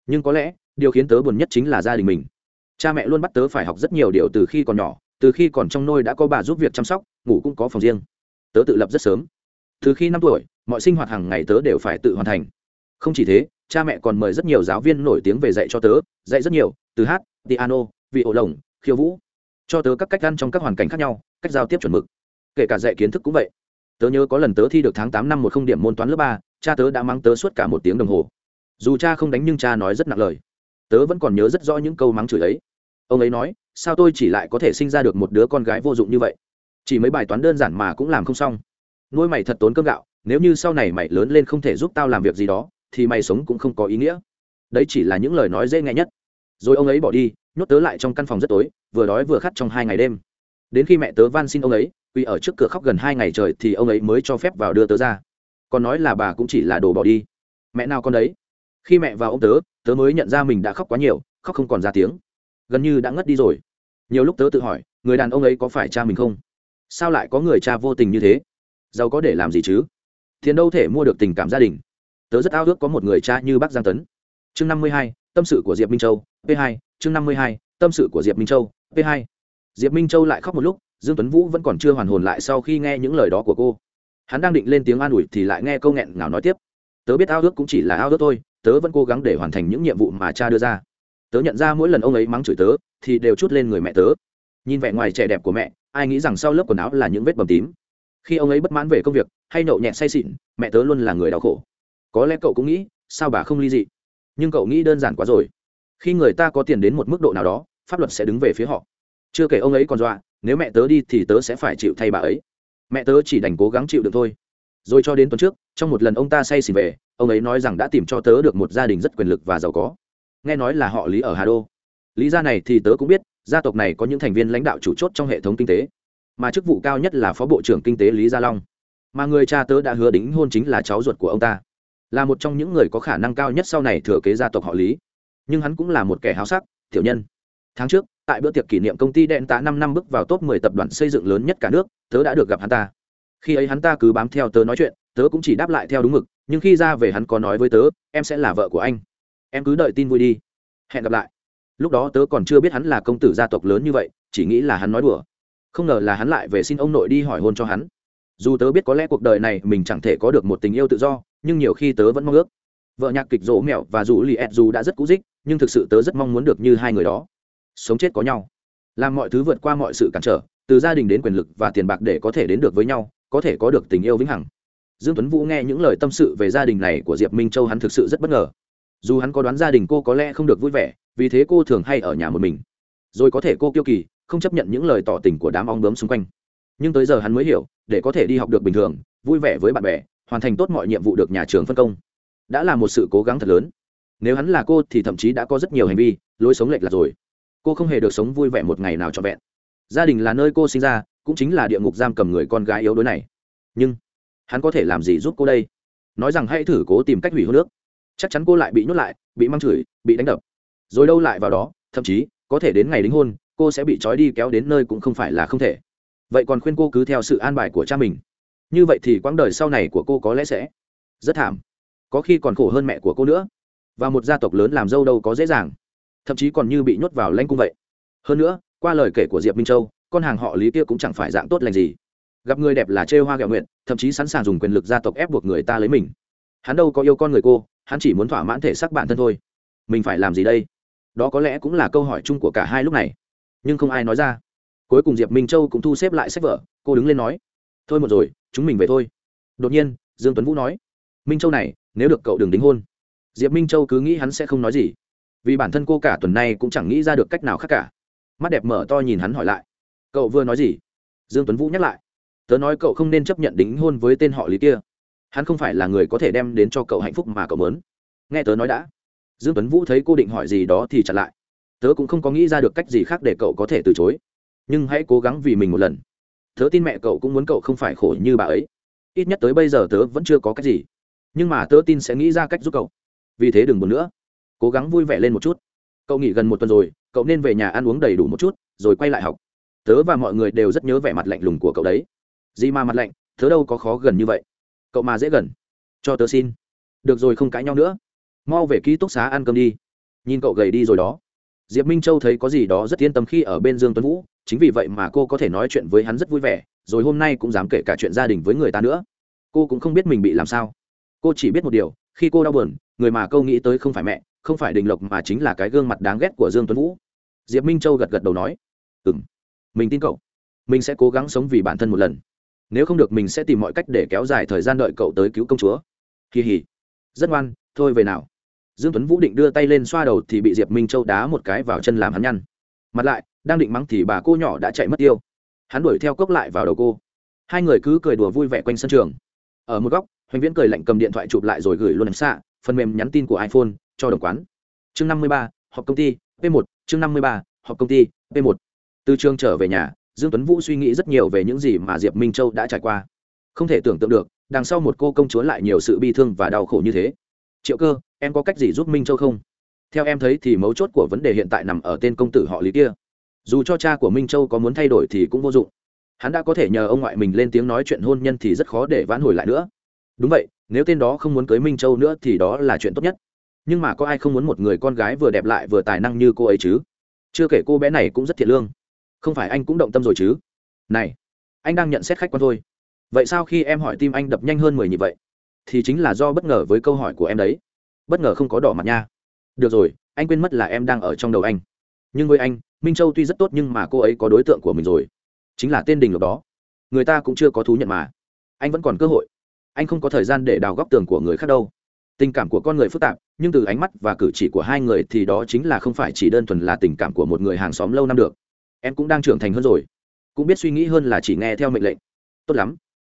Nhưng có lẽ, điều khiến tớ buồn nhất chính là gia đình mình cha mẹ luôn bắt tớ phải học rất nhiều điều từ khi còn nhỏ, từ khi còn trong nôi đã có bà giúp việc chăm sóc, ngủ cũng có phòng riêng. Tớ tự lập rất sớm. Từ khi năm tuổi, mọi sinh hoạt hàng ngày tớ đều phải tự hoàn thành. Không chỉ thế, cha mẹ còn mời rất nhiều giáo viên nổi tiếng về dạy cho tớ, dạy rất nhiều, từ hát, piano vị ổ lồng khiêu vũ. Cho tớ các cách ăn trong các hoàn cảnh khác nhau, cách giao tiếp chuẩn mực. Kể cả dạy kiến thức cũng vậy. Tớ nhớ có lần tớ thi được tháng tám năm một không điểm môn toán lớp ba, cha tớ đã mang tớ suốt cả một tiếng đồng hồ. Dù cha không đánh nhưng cha nói rất nặng lời tớ vẫn còn nhớ rất rõ những câu mắng chửi ấy. Ông ấy nói, sao tôi chỉ lại có thể sinh ra được một đứa con gái vô dụng như vậy? Chỉ mấy bài toán đơn giản mà cũng làm không xong. Nuôi mày thật tốn cơm gạo, nếu như sau này mày lớn lên không thể giúp tao làm việc gì đó, thì mày sống cũng không có ý nghĩa. Đấy chỉ là những lời nói dễ nghe nhất. Rồi ông ấy bỏ đi, nhốt tớ lại trong căn phòng rất tối, vừa đói vừa khát trong hai ngày đêm. Đến khi mẹ tớ van xin ông ấy, quỳ ở trước cửa khóc gần hai ngày trời thì ông ấy mới cho phép vào đưa tớ ra. Còn nói là bà cũng chỉ là đồ bỏ đi. Mẹ nào con đấy khi mẹ vào ông tớ tớ mới nhận ra mình đã khóc quá nhiều, khóc không còn ra tiếng. Gần như đã ngất đi rồi. Nhiều lúc tớ tự hỏi, người đàn ông ấy có phải cha mình không? Sao lại có người cha vô tình như thế? Giàu có để làm gì chứ? Tiền đâu thể mua được tình cảm gia đình? Tớ rất ao ước có một người cha như bác giang tấn. Chương năm mươi hai, tâm sự của diệp minh châu, p hai. Chương năm mươi hai, tâm sự của diệp minh châu, p hai. Diệp minh châu lại khóc một lúc, dương tuấn vũ vẫn còn chưa hoàn hồn lại sau khi nghe những lời đó của cô. Hắn đang định lên tiếng an ủi thì lại nghe câu nghẹn ngào nói tiếp tớ biết ao ước cũng chỉ là ao ước thôi, tớ vẫn cố gắng để hoàn thành những nhiệm vụ mà cha đưa ra. Tớ nhận ra mỗi lần ông ấy mắng chửi tớ, thì đều chút lên người mẹ tớ. Nhìn vẻ ngoài trẻ đẹp của mẹ, ai nghĩ rằng sau lớp quần áo là những vết bầm tím. Khi ông ấy bất mãn về công việc, hay nhậu nhẹt say xịn mẹ tớ luôn là người đau khổ. Có lẽ cậu cũng nghĩ, sao bà không ly dị? Nhưng cậu nghĩ đơn giản quá rồi. Khi người ta có tiền đến một mức độ nào đó, pháp luật sẽ đứng về phía họ. Chưa kể ông ấy còn dọa, nếu mẹ tớ đi thì tớ sẽ phải chịu thay bà ấy. Mẹ tớ chỉ đành cố gắng chịu được thôi rồi cho đến tuần trước, trong một lần ông ta say xỉn về, ông ấy nói rằng đã tìm cho tớ được một gia đình rất quyền lực và giàu có. Nghe nói là họ lý ở hà đô. Lý gia này thì tớ cũng biết, gia tộc này có những thành viên lãnh đạo chủ chốt trong hệ thống kinh tế. Mà chức vụ cao nhất là phó bộ trưởng kinh tế lý gia long. Mà người cha tớ đã hứa đính hôn chính là cháu ruột của ông ta. Là một trong những người có khả năng cao nhất sau này thừa kế gia tộc họ lý. Nhưng hắn cũng là một kẻ háo sắc, tiểu nhân. Tháng trước, tại bữa tiệc kỷ niệm công ty đen tá năm năm bước vào top 10 tập đoàn xây dựng lớn nhất cả nước, tớ đã được gặp hắn ta khi ấy hắn ta cứ bám theo tớ nói chuyện, tớ cũng chỉ đáp lại theo đúng mực, nhưng khi ra về hắn có nói với tớ, em sẽ là vợ của anh. Em cứ đợi tin vui đi. Hẹn gặp lại. Lúc đó tớ còn chưa biết hắn là công tử gia tộc lớn như vậy, chỉ nghĩ là hắn nói đùa. Không ngờ là hắn lại về xin ông nội đi hỏi hôn cho hắn. Dù tớ biết có lẽ cuộc đời này mình chẳng thể có được một tình yêu tự do, nhưng nhiều khi tớ vẫn mong ước. Vợ nhạc kịch rỗ mẹo và dù lì ẹt dù đã rất cũ dích, nhưng thực sự tớ rất mong muốn được như hai người đó. Sống chết có nhau. Làm mọi thứ vượt qua mọi sự cản trở, từ gia đình đến quyền lực và tiền bạc để có thể đến được với nhau có thể có được tình yêu vĩnh hằng. Dương tuấn vũ nghe những lời tâm sự về gia đình này của diệp minh châu hắn thực sự rất bất ngờ. Dù hắn có đoán gia đình cô có lẽ không được vui vẻ, vì thế cô thường hay ở nhà một mình. Rồi có thể cô kiêu kỳ, không chấp nhận những lời tỏ tình của đám ong bướm xung quanh. Nhưng tới giờ hắn mới hiểu, để có thể đi học được bình thường, vui vẻ với bạn bè, hoàn thành tốt mọi nhiệm vụ được nhà trường phân công, đã là một sự cố gắng thật lớn. Nếu hắn là cô thì thậm chí đã có rất nhiều hành vi, lối sống lệch lạc rồi. Cô không hề được sống vui vẻ một ngày nào trọn vẹn. Gia đình là nơi cô sinh ra cũng chính là địa ngục giam cầm người con gái yếu đuối này. Nhưng, hắn có thể làm gì giúp cô đây? Nói rằng hãy thử cố tìm cách hủy hôn nước chắc chắn cô lại bị nhốt lại, bị mang chửi, bị đánh đập. Rồi đâu lại vào đó, thậm chí, có thể đến ngày đính hôn, cô sẽ bị trói đi kéo đến nơi cũng không phải là không thể. Vậy còn khuyên cô cứ theo sự an bài của cha mình. Như vậy thì quãng đời sau này của cô có lẽ sẽ rất thảm. Có khi còn khổ hơn mẹ của cô nữa. Và một gia tộc lớn làm dâu đâu có dễ dàng. Thậm chí còn như bị nhốt vào lanh cung vậy. Hơn nữa, qua lời kể của diệp minh châu con hàng họ lý kia cũng chẳng phải dạng tốt lành gì. Gặp người đẹp là chê hoa gạo nguyện, thậm chí sẵn sàng dùng quyền lực gia tộc ép buộc người ta lấy mình. Hắn đâu có yêu con người cô, hắn chỉ muốn thỏa mãn thể xác bản thân thôi. Mình phải làm gì đây? Đó có lẽ cũng là câu hỏi chung của cả hai lúc này. Nhưng không ai nói ra. Cuối cùng diệp minh châu cũng thu xếp lại sách vở, cô đứng lên nói, thôi một rồi, chúng mình về thôi. Đột nhiên, dương tuấn vũ nói, minh châu này, nếu được cậu đừng đính hôn. Diệp minh châu cứ nghĩ hắn sẽ không nói gì. Vì bản thân cô cả tuần nay cũng chẳng nghĩ ra được cách nào khác cả. Mắt đẹp mở to nhìn hắn hỏi lại cậu vừa nói gì? Dương tuấn vũ nhắc lại. Tớ nói cậu không nên chấp nhận đính hôn với tên họ lý kia. Hắn không phải là người có thể đem đến cho cậu hạnh phúc mà cậu muốn. Nghe tớ nói đã. Dương tuấn vũ thấy cô định hỏi gì đó thì chặn lại. Tớ cũng không có nghĩ ra được cách gì khác để cậu có thể từ chối. Nhưng hãy cố gắng vì mình một lần. Tớ tin mẹ cậu cũng muốn cậu không phải khổ như bà ấy. Ít nhất tới bây giờ tớ vẫn chưa có cách gì. Nhưng mà tớ tin sẽ nghĩ ra cách giúp cậu. Vì thế đừng buồn nữa. Cố gắng vui vẻ lên một chút. Cậu nghỉ gần một tuần rồi, cậu nên về nhà ăn uống đầy đủ một chút, rồi quay lại học tớ và mọi người đều rất nhớ vẻ mặt lạnh lùng của cậu đấy. Gì mà mặt lạnh, tớ đâu có khó gần như vậy. Cậu mà dễ gần, cho tớ xin. Được rồi không cãi nhau nữa. Mau về ký túc xá ăn cơm đi. Nhìn cậu gầy đi rồi đó. Diệp minh châu thấy có gì đó rất yên tâm khi ở bên dương tuấn vũ, chính vì vậy mà cô có thể nói chuyện với hắn rất vui vẻ, rồi hôm nay cũng dám kể cả chuyện gia đình với người ta nữa. Cô cũng không biết mình bị làm sao. Cô chỉ biết một điều, khi cô đau buồn, người mà câu nghĩ tới không phải mẹ, không phải đình lộc mà chính là cái gương mặt đáng ghét của dương tuấn vũ. Diệp minh châu gật gật đầu nói ừ mình tin cậu. Mình sẽ cố gắng sống vì bản thân một lần. Nếu không được, mình sẽ tìm mọi cách để kéo dài thời gian đợi cậu tới cứu công chúa. Kỳ hỉ rất ngoan, thôi về nào. Dương tuấn vũ định đưa tay lên xoa đầu thì bị diệp minh châu đá một cái vào chân làm hắn nhăn. Mặt lại, đang định mắng thì bà cô nhỏ đã chạy mất tiêu. Hắn đuổi theo cốc lại vào đầu cô. Hai người cứ cười đùa vui vẻ quanh sân trường. Ở một góc, hoành viễn cười lạnh cầm điện thoại chụp lại rồi gửi luôn xa phần mềm nhắn tin của iphone cho đồng quán. Chương năm mươi ba, họp công ty, p 1 chương năm mươi ba, họp công ty, p 1 từ trường trở về nhà, dương tuấn vũ suy nghĩ rất nhiều về những gì mà diệp minh châu đã trải qua. Không thể tưởng tượng được, đằng sau một cô công chúa lại nhiều sự bi thương và đau khổ như thế. Triệu cơ, em có cách gì giúp minh châu không? Theo em thấy thì mấu chốt của vấn đề hiện tại nằm ở tên công tử họ lý kia. Dù cho cha của minh châu có muốn thay đổi thì cũng vô dụng. Hắn đã có thể nhờ ông ngoại mình lên tiếng nói chuyện hôn nhân thì rất khó để vãn hồi lại nữa. Đúng vậy, nếu tên đó không muốn cưới minh châu nữa thì đó là chuyện tốt nhất. Nhưng mà có ai không muốn một người con gái vừa đẹp lại vừa tài năng như cô ấy chứ? Chưa kể cô bé này cũng rất thiện lương không phải anh cũng động tâm rồi chứ? Này, anh đang nhận xét khách quan thôi. Vậy sao khi em hỏi tim anh đập nhanh hơn mười nhịp vậy? Thì chính là do bất ngờ với câu hỏi của em đấy. Bất ngờ không có đỏ mặt nha. Được rồi, anh quên mất là em đang ở trong đầu anh. Nhưng với anh, minh châu tuy rất tốt nhưng mà cô ấy có đối tượng của mình rồi. Chính là tên đình lộc đó. Người ta cũng chưa có thú nhận mà. Anh vẫn còn cơ hội. Anh không có thời gian để đào góc tường của người khác đâu. Tình cảm của con người phức tạp, nhưng từ ánh mắt và cử chỉ của hai người thì đó chính là không phải chỉ đơn thuần là tình cảm của một người hàng xóm lâu năm được em cũng đang trưởng thành hơn rồi. Cũng biết suy nghĩ hơn là chỉ nghe theo mệnh lệnh. Tốt lắm.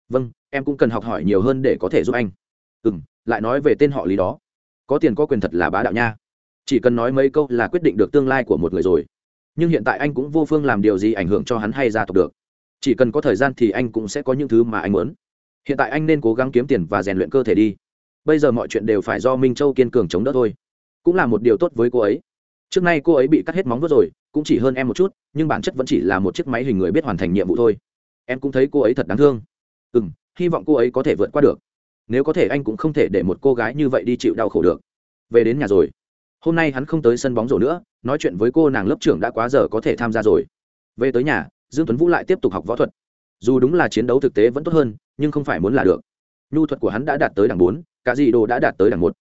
Vâng em cũng cần học hỏi nhiều hơn để có thể giúp anh. Ừ m lại nói về tên họ lý đó. Có tiền có quyền thật là bá đạo nha. Chỉ cần nói mấy câu là quyết định được tương lai của một người rồi. Nhưng hiện tại anh cũng vô phương làm điều gì ảnh hưởng cho hắn hay gia tộc được. Chỉ cần có thời gian thì anh cũng sẽ có những thứ mà anh muốn. Hiện tại anh nên cố gắng kiếm tiền và rèn luyện cơ thể đi. Bây giờ mọi chuyện đều phải do minh châu kiên cường chống đỡ thôi. Cũng là một điều tốt với cô ấy. Trước nay cô ấy bị cắt hết móng vuốt rồi cũng chỉ hơn em một chút, nhưng bản chất vẫn chỉ là một chiếc máy hình người biết hoàn thành nhiệm vụ thôi. Em cũng thấy cô ấy thật đáng thương. Ừ m hy vọng cô ấy có thể vượt qua được. Nếu có thể, anh cũng không thể để một cô gái như vậy đi chịu đau khổ được. Về đến nhà rồi. Hôm nay hắn không tới sân bóng rổ nữa, nói chuyện với cô nàng lớp trưởng đã quá giờ có thể tham gia rồi. Về tới nhà, dương tuấn vũ lại tiếp tục học võ thuật. Dù đúng là chiến đấu thực tế vẫn tốt hơn, nhưng không phải muốn là được. Nhu thuật của hắn đã đạt tới đẳng bốn, cả dị đồ đã đạt tới đẳng một.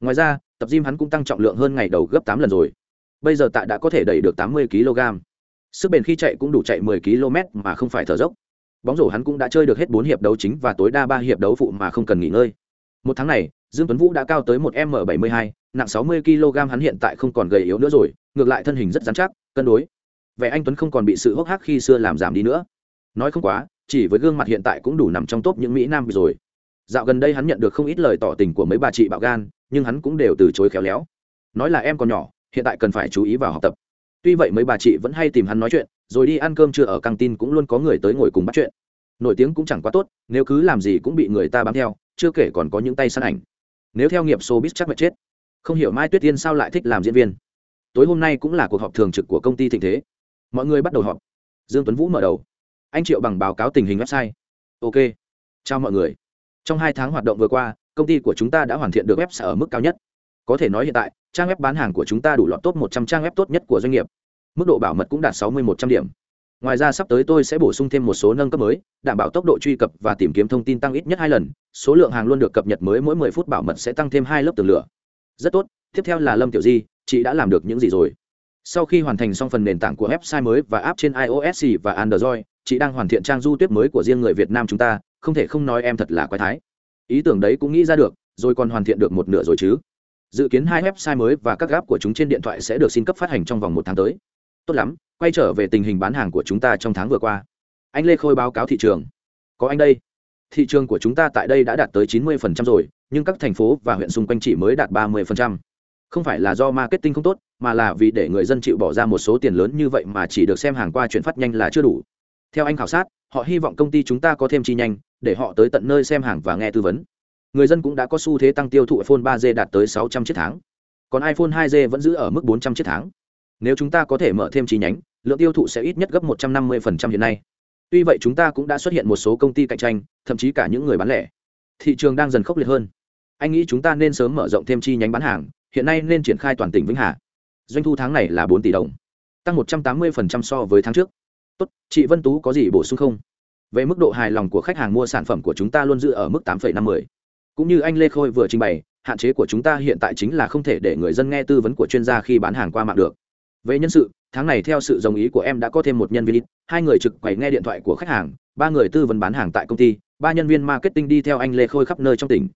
Ngoài ra, tập gym hắn cũng tăng trọng lượng hơn ngày đầu gấp tám lần rồi bây giờ tạ đã có thể đẩy được tám mươi kg. Sức bền khi chạy cũng đủ chạy 10 km mà không phải thở dốc. Bóng rổ hắn cũng đã chơi được hết bốn hiệp đấu chính và tối đa ba hiệp đấu phụ mà không cần nghỉ ngơi. Một tháng này, dương tuấn vũ đã cao tới một m 72 nặng 60 kg hắn hiện tại không còn gầy yếu nữa rồi, ngược lại thân hình rất rắn chắc, cân đối. Vẻ anh tuấn không còn bị sự hốc hác khi xưa làm giảm đi nữa. Nói không quá, chỉ với gương mặt hiện tại cũng đủ nằm trong top những mỹ nam rồi. Dạo gần đây hắn nhận được không ít lời tỏ tình của mấy bà chị bạo gan, nhưng hắn cũng đều từ chối khéo léo. Nói là em còn nhỏ hiện tại cần phải chú ý vào học tập. Tuy vậy mấy bà chị vẫn hay tìm hắn nói chuyện, rồi đi ăn cơm trưa ở căng tin cũng luôn có người tới ngồi cùng bắt chuyện. Nổi tiếng cũng chẳng quá tốt, nếu cứ làm gì cũng bị người ta bám theo, chưa kể còn có những tay săn ảnh. Nếu theo nghiệp showbiz chắc mệt chết. Không hiểu mai tuyết tiên sao lại thích làm diễn viên. Tối hôm nay cũng là cuộc họp thường trực của công ty thịnh thế. Mọi người bắt đầu họp. Dương tuấn vũ mở đầu. Anh triệu bằng báo cáo tình hình website. Ok. Chào mọi người. Trong hai tháng hoạt động vừa qua, công ty của chúng ta đã hoàn thiện được website ở mức cao nhất. Có thể nói hiện tại trang web bán hàng của chúng ta đủ lọt top 100 trang web tốt nhất của doanh nghiệp. Mức độ bảo mật cũng đạt 60-100 điểm. Ngoài ra sắp tới tôi sẽ bổ sung thêm một số nâng cấp mới, đảm bảo tốc độ truy cập và tìm kiếm thông tin tăng ít nhất hai lần. Số lượng hàng luôn được cập nhật mới mỗi 10 phút bảo mật sẽ tăng thêm hai lớp tường lửa. Rất tốt, tiếp theo là lâm tiểu di, chị đã làm được những gì rồi? Sau khi hoàn thành xong phần nền tảng của website mới và app trên ios và android, chị đang hoàn thiện trang du tuyết mới của riêng người việt nam chúng ta, không thể không nói em thật là quái thái. Ý tưởng đấy cũng nghĩ ra được, rồi còn hoàn thiện được một nửa rồi chứ dự kiến hai website mới và các gáp của chúng trên điện thoại sẽ được xin cấp phát hành trong vòng một tháng tới. Tốt lắm, quay trở về tình hình bán hàng của chúng ta trong tháng vừa qua. Anh lê khôi báo cáo thị trường. Có anh đây. Thị trường của chúng ta tại đây đã đạt tới 90% rồi, nhưng các thành phố và huyện xung quanh chỉ mới đạt 30%. không phải là do marketing không tốt, mà là vì để người dân chịu bỏ ra một số tiền lớn như vậy mà chỉ được xem hàng qua chuyển phát nhanh là chưa đủ. Theo anh khảo sát, họ hy vọng công ty chúng ta có thêm chi nhanh, để họ tới tận nơi xem hàng và nghe tư vấn người dân cũng đã có xu thế tăng tiêu thụ iphone 3G đạt tới 600 chiếc tháng. Còn iphone 2G vẫn giữ ở mức 400 chiếc tháng. Nếu chúng ta có thể mở thêm chi nhánh lượng tiêu thụ sẽ ít nhất gấp 150% hiện nay. Tuy vậy chúng ta cũng đã xuất hiện một số công ty cạnh tranh thậm chí cả những người bán lẻ. Thị trường đang dần khốc liệt hơn. Anh nghĩ chúng ta nên sớm mở rộng thêm chi nhánh bán hàng hiện nay nên triển khai toàn tỉnh vĩnh hà. Doanh thu tháng này là bốn tỷ đồng tăng 180% so với tháng trước. Tốt chị vân tú có gì bổ sung không? Về mức độ hài lòng của khách hàng mua sản phẩm của chúng ta luôn giữ ở mức 8,50 cũng như anh lê khôi vừa trình bày, hạn chế của chúng ta hiện tại chính là không thể để người dân nghe tư vấn của chuyên gia khi bán hàng qua mạng được. Về nhân sự, tháng này theo sự đồng ý của em đã có thêm một nhân viên hai người trực quầy nghe điện thoại của khách hàng, ba người tư vấn bán hàng tại công ty, ba nhân viên marketing đi theo anh lê khôi khắp nơi trong tỉnh.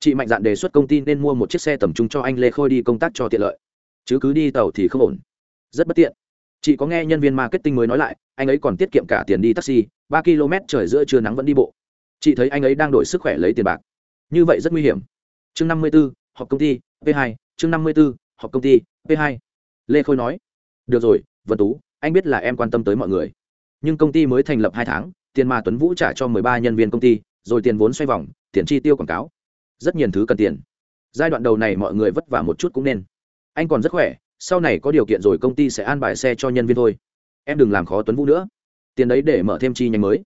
Chị mạnh dạn đề xuất công ty nên mua một chiếc xe tầm trung cho anh lê khôi đi công tác cho tiện lợi. Chứ cứ đi tàu thì không ổn. Rất bất tiện. Chị có nghe nhân viên marketing mới nói lại, anh ấy còn tiết kiệm cả tiền đi taxi, ba km trời giữa trưa nắng vẫn đi bộ. Chị thấy anh ấy đang đổi sức khỏe lấy tiền bạc như vậy rất nguy hiểm. Chương năm mươi b ố họp công ty, p 2 chương năm mươi b ố họp công ty, p 2 lê khôi nói, được rồi, vân tú, anh biết là em quan tâm tới mọi người. Nhưng công ty mới thành lập hai tháng, tiền mà tuấn vũ trả cho mười ba nhân viên công ty, rồi tiền vốn xoay vòng, tiền chi tiêu quảng cáo. Rất nhiều thứ cần tiền. Giai đoạn đầu này mọi người vất vả một chút cũng nên. Anh còn rất khỏe, sau này có điều kiện rồi công ty sẽ an bài xe cho nhân viên thôi. Em đừng làm khó tuấn vũ nữa. Tiền đấy để mở thêm chi nhánh mới.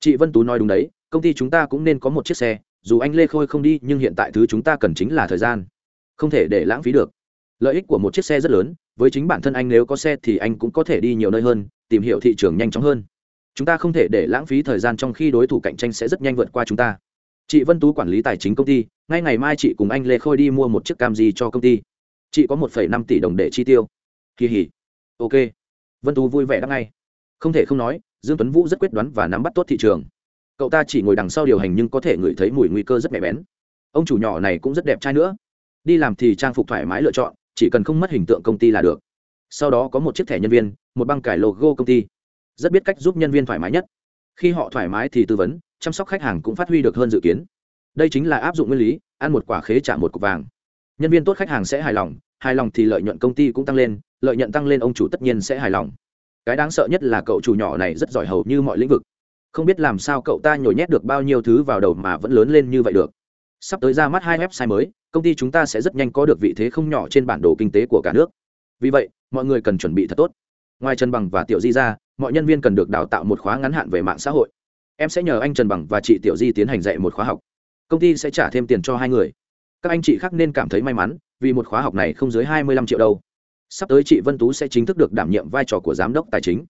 Chị vân tú nói đúng đấy, công ty chúng ta cũng nên có một chiếc xe dù anh lê khôi không đi, nhưng hiện tại thứ chúng ta cần chính là thời gian. Không thể để lãng phí được. Lợi ích của một chiếc xe rất lớn, với chính bản thân anh nếu có xe thì anh cũng có thể đi nhiều nơi hơn, tìm hiểu thị trường nhanh chóng hơn. Chúng ta không thể để lãng phí thời gian trong khi đối thủ cạnh tranh sẽ rất nhanh vượt qua chúng ta. Chị vân tú quản lý tài chính công ty, ngay ngày mai chị cùng anh lê khôi đi mua một chiếc cam gì cho công ty. Chị có một năm tỷ đồng để chi tiêu. Kỳ hỉ. Ok. Vân tú vui vẻ đáp ngay. Không thể không nói, dương tuấn vũ rất quyết đoán và nắm bắt tốt thị trường cậu ta chỉ ngồi đằng sau điều hành nhưng có thể ngửi thấy mùi nguy cơ rất mẻ bén. Ông chủ nhỏ này cũng rất đẹp trai nữa. Đi làm thì trang phục thoải mái lựa chọn, chỉ cần không mất hình tượng công ty là được. Sau đó có một chiếc thẻ nhân viên, một băng cải logo công ty. Rất biết cách giúp nhân viên thoải mái nhất. Khi họ thoải mái thì tư vấn, chăm sóc khách hàng cũng phát huy được hơn dự kiến. Đây chính là áp dụng nguyên lý, ăn một quả khế trả một cục vàng. Nhân viên tốt khách hàng sẽ hài lòng hài lòng thì lợi nhuận công ty cũng tăng lên, lợi nhuận tăng lên ông chủ tất nhiên sẽ hài lòng. Cái đáng sợ nhất là cậu chủ nhỏ này rất giỏi hầu như mọi lĩnh vực không biết làm sao cậu ta nhồi nhét được bao nhiêu thứ vào đầu mà vẫn lớn lên như vậy được. Sắp tới ra mắt hai website mới, công ty chúng ta sẽ rất nhanh có được vị thế không nhỏ trên bản đồ kinh tế của cả nước. Vì vậy, mọi người cần chuẩn bị thật tốt. Ngoài trần bằng và tiểu di ra, mọi nhân viên cần được đào tạo một khóa ngắn hạn về mạng xã hội. Em sẽ nhờ anh trần bằng và chị tiểu di tiến hành dạy một khóa học. Công ty sẽ trả thêm tiền cho hai người. Các anh chị khác nên cảm thấy may mắn, vì một khóa học này không dưới hai mươi lăm triệu đâu. Sắp tới chị vân tú sẽ chính thức được đảm nhiệm vai trò của giám đốc tài chính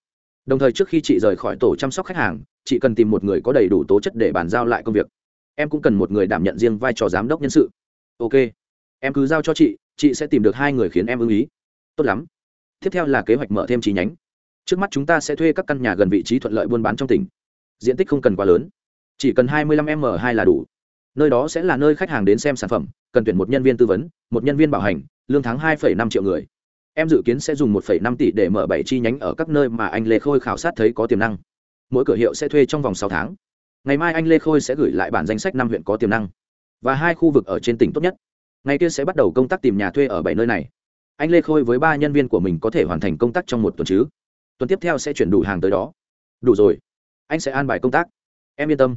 đồng thời trước khi chị rời khỏi tổ chăm sóc khách hàng chị cần tìm một người có đầy đủ tố chất để bàn giao lại công việc. Em cũng cần một người đảm nhận riêng vai trò giám đốc nhân sự. Ok. Em cứ giao cho chị chị sẽ tìm được hai người khiến em ưng ý. Tốt lắm. Tiếp theo là kế hoạch mở thêm chi nhánh. Trước mắt chúng ta sẽ thuê các căn nhà gần vị trí thuận lợi buôn bán trong tỉnh. Diện tích không cần quá lớn. Chỉ cần 25 m 2 là đủ. Nơi đó sẽ là nơi khách hàng đến xem sản phẩm cần tuyển một nhân viên tư vấn một nhân viên bảo hành lương tháng 2,5 triệu người em dự kiến sẽ dùng 1,5 tỷ để mở bảy chi nhánh ở các nơi mà anh lê khôi khảo sát thấy có tiềm năng. Mỗi cửa hiệu sẽ thuê trong vòng sáu tháng. Ngày mai anh lê khôi sẽ gửi lại bản danh sách năm huyện có tiềm năng và hai khu vực ở trên tỉnh tốt nhất. Ngày kia sẽ bắt đầu công tác tìm nhà thuê ở bảy nơi này. Anh lê khôi với ba nhân viên của mình có thể hoàn thành công tác trong một tuần chứ? Tuần tiếp theo sẽ chuyển đủ hàng tới đó. Đủ rồi. Anh sẽ an bài công tác. Em yên tâm.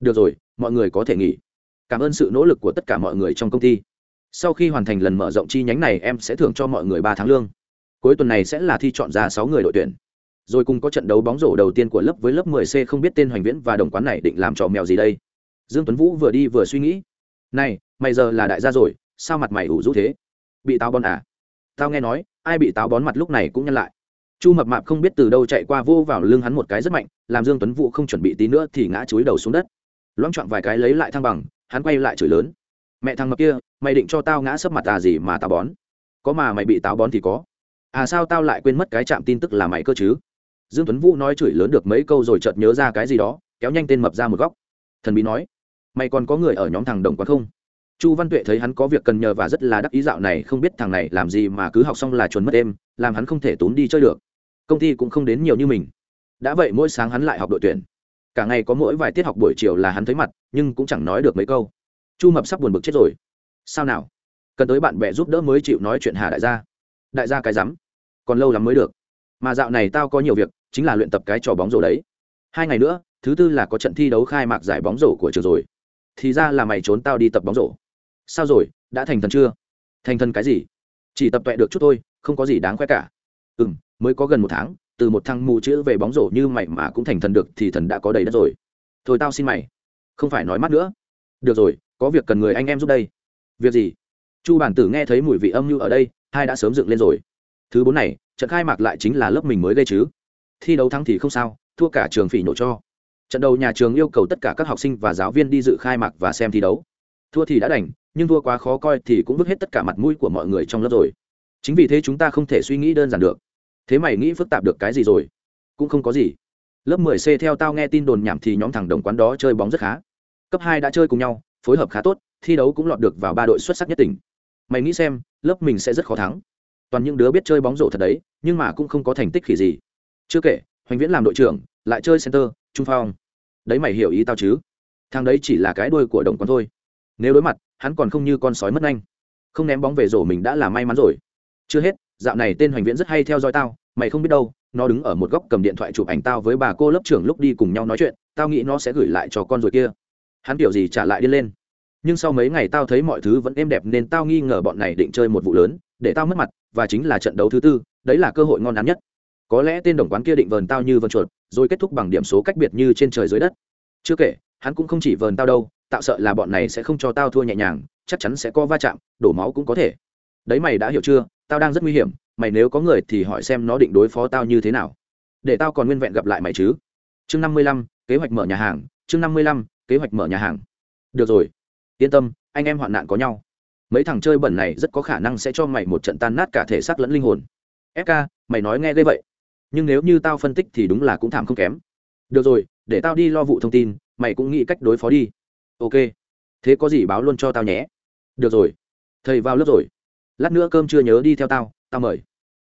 Được rồi mọi người có thể nghỉ. Cảm ơn sự nỗ lực của tất cả mọi người trong công ty sau khi hoàn thành lần mở rộng chi nhánh này em sẽ thưởng cho mọi người ba tháng lương cuối tuần này sẽ là thi chọn ra sáu người đội tuyển rồi cùng có trận đấu bóng rổ đầu tiên của lớp với lớp 10C không biết tên Hoành Viễn và đồng quán này định làm trò mèo gì đây. Dương Tuấn Vũ vừa đi vừa suy nghĩ. Này, mày giờ là đại gia rồi, sao mặt mày ủ rũ thế? Bị táo bón à? Tao nghe nói, ai bị táo bón mặt lúc này cũng nhăn lại. Chu Mập Mạp không biết từ đâu chạy qua vô vào lưng hắn một cái rất mạnh, làm Dương Tuấn Vũ không chuẩn bị tí nữa thì ngã chúi đầu xuống đất. Loáng choạng vài cái lấy lại thăng bằng, hắn quay lại chửi lớn. Mẹ thằng mập kia, mày định cho tao ngã sấp mặt à gì mà táo bón? Có mà mày bị táo bón thì có. À sao tao lại quên mất cái chạm tin tức là mày cơ chứ? dương tuấn vũ nói chửi lớn được mấy câu rồi chợt nhớ ra cái gì đó kéo nhanh tên mập ra một góc thần bí nói mày còn có người ở nhóm thằng đồng quán không chu văn tuệ thấy hắn có việc cần nhờ và rất là đắc ý dạo này không biết thằng này làm gì mà cứ học xong là chuẩn mất em làm hắn không thể tốn đi chơi được công ty cũng không đến nhiều như mình đã vậy mỗi sáng hắn lại học đội tuyển cả ngày có mỗi vài tiết học buổi chiều là hắn thấy mặt nhưng cũng chẳng nói được mấy câu chu mập sắp buồn bực chết rồi. Sao nào? Cần tới bạn bè giúp đỡ mới chịu nói chuyện hà đại gia. Đại gia cái rắm. Còn lâu lắm mới được. Mà dạo này tao có nhiều việc, chính là luyện tập cái trò bóng rổ đấy. Hai ngày nữa, thứ tư là có trận thi đấu khai mạc giải bóng rổ của trường rồi. Thì ra là mày trốn tao đi tập bóng rổ. Sao rồi? Đã thành thần chưa? Thành thần cái gì? Chỉ tập tuệ được chút thôi, không có gì đáng khoe cả. Ừ m mới có gần một tháng, từ một thằng mù chữ về bóng rổ như mày mà cũng thành thần được thì thần đã có đầy đất rồi. Thôi tao xin mày. Không phải nói mắt nữa được rồi, có việc cần người anh em giúp đây. Việc gì? Chu bản tử nghe thấy mùi vị âm như ở đây, hai đã sớm dựng lên rồi. Thứ bốn này, trận khai mạc lại chính là lớp mình mới gây chứ. Thi đấu thắng thì không sao, thua cả trường phỉ nổ cho. Trận đầu nhà trường yêu cầu tất cả các học sinh và giáo viên đi dự khai mạc và xem thi đấu. Thua thì đã đành, nhưng thua quá khó coi thì cũng vứt hết tất cả mặt mũi của mọi người trong lớp rồi. Chính vì thế chúng ta không thể suy nghĩ đơn giản được. Thế mày nghĩ phức tạp được cái gì rồi? Cũng không có gì. Lớp 10 c theo tao nghe tin đồn nhảm thì nhóm thằng đồng quán đó chơi bóng rất khá cấp hai đã chơi cùng nhau, phối hợp khá tốt, thi đấu cũng lọt được vào ba đội xuất sắc nhất tỉnh. Mày nghĩ xem, lớp mình sẽ rất khó thắng. Toàn những đứa biết chơi bóng rổ thật đấy, nhưng mà cũng không có thành tích khỉ gì. Chưa kể, hoành viễn làm đội trưởng, lại chơi center, trung phong. Đấy mày hiểu ý tao chứ? Thằng đấy chỉ là cái đuôi của đồng quan thôi. Nếu đối mặt, hắn còn không như con sói mất nhanh. Không ném bóng về rổ mình đã là may mắn rồi. Chưa hết, dạo này tên hoành viễn rất hay theo dõi tao, mày không biết đâu, nó đứng ở một góc cầm điện thoại chụp ảnh tao với bà cô lớp trưởng lúc đi cùng nhau nói chuyện, tao nghĩ nó sẽ gửi lại cho con rồi kia hắn kiểu gì trả lại đi lên. Nhưng sau mấy ngày tao thấy mọi thứ vẫn êm đẹp nên tao nghi ngờ bọn này định chơi một vụ lớn, để tao mất mặt, và chính là trận đấu thứ tư, đấy là cơ hội ngon ngắn nhất. Có lẽ tên đồng quán kia định vờn tao như vần chuột, rồi kết thúc bằng điểm số cách biệt như trên trời dưới đất. Chưa kể, hắn cũng không chỉ vờn tao đâu, tạo sợ là bọn này sẽ không cho tao thua nhẹ nhàng, chắc chắn sẽ có va chạm, đổ máu cũng có thể. Đấy mày đã hiểu chưa, tao đang rất nguy hiểm, mày nếu có người thì hỏi xem nó định đối phó tao như thế nào. Để tao còn nguyên vẹn gặp lại mày chứ. Chương năm mươi lăm, kế hoạch mở nhà hàng. Chương năm mươi lăm kế hoạch mở nhà hàng. Được rồi. Yên tâm, anh em hoạn nạn có nhau. Mấy thằng chơi bẩn này rất có khả năng sẽ cho mày một trận tan nát cả thể xác lẫn linh hồn. Fk mày nói nghe đây vậy. Nhưng nếu như tao phân tích thì đúng là cũng thảm không kém. Được rồi, để tao đi lo vụ thông tin, mày cũng nghĩ cách đối phó đi. Ok. Thế có gì báo luôn cho tao nhé. Được rồi. Thầy vào lớp rồi. Lát nữa cơm chưa nhớ đi theo tao tao mời.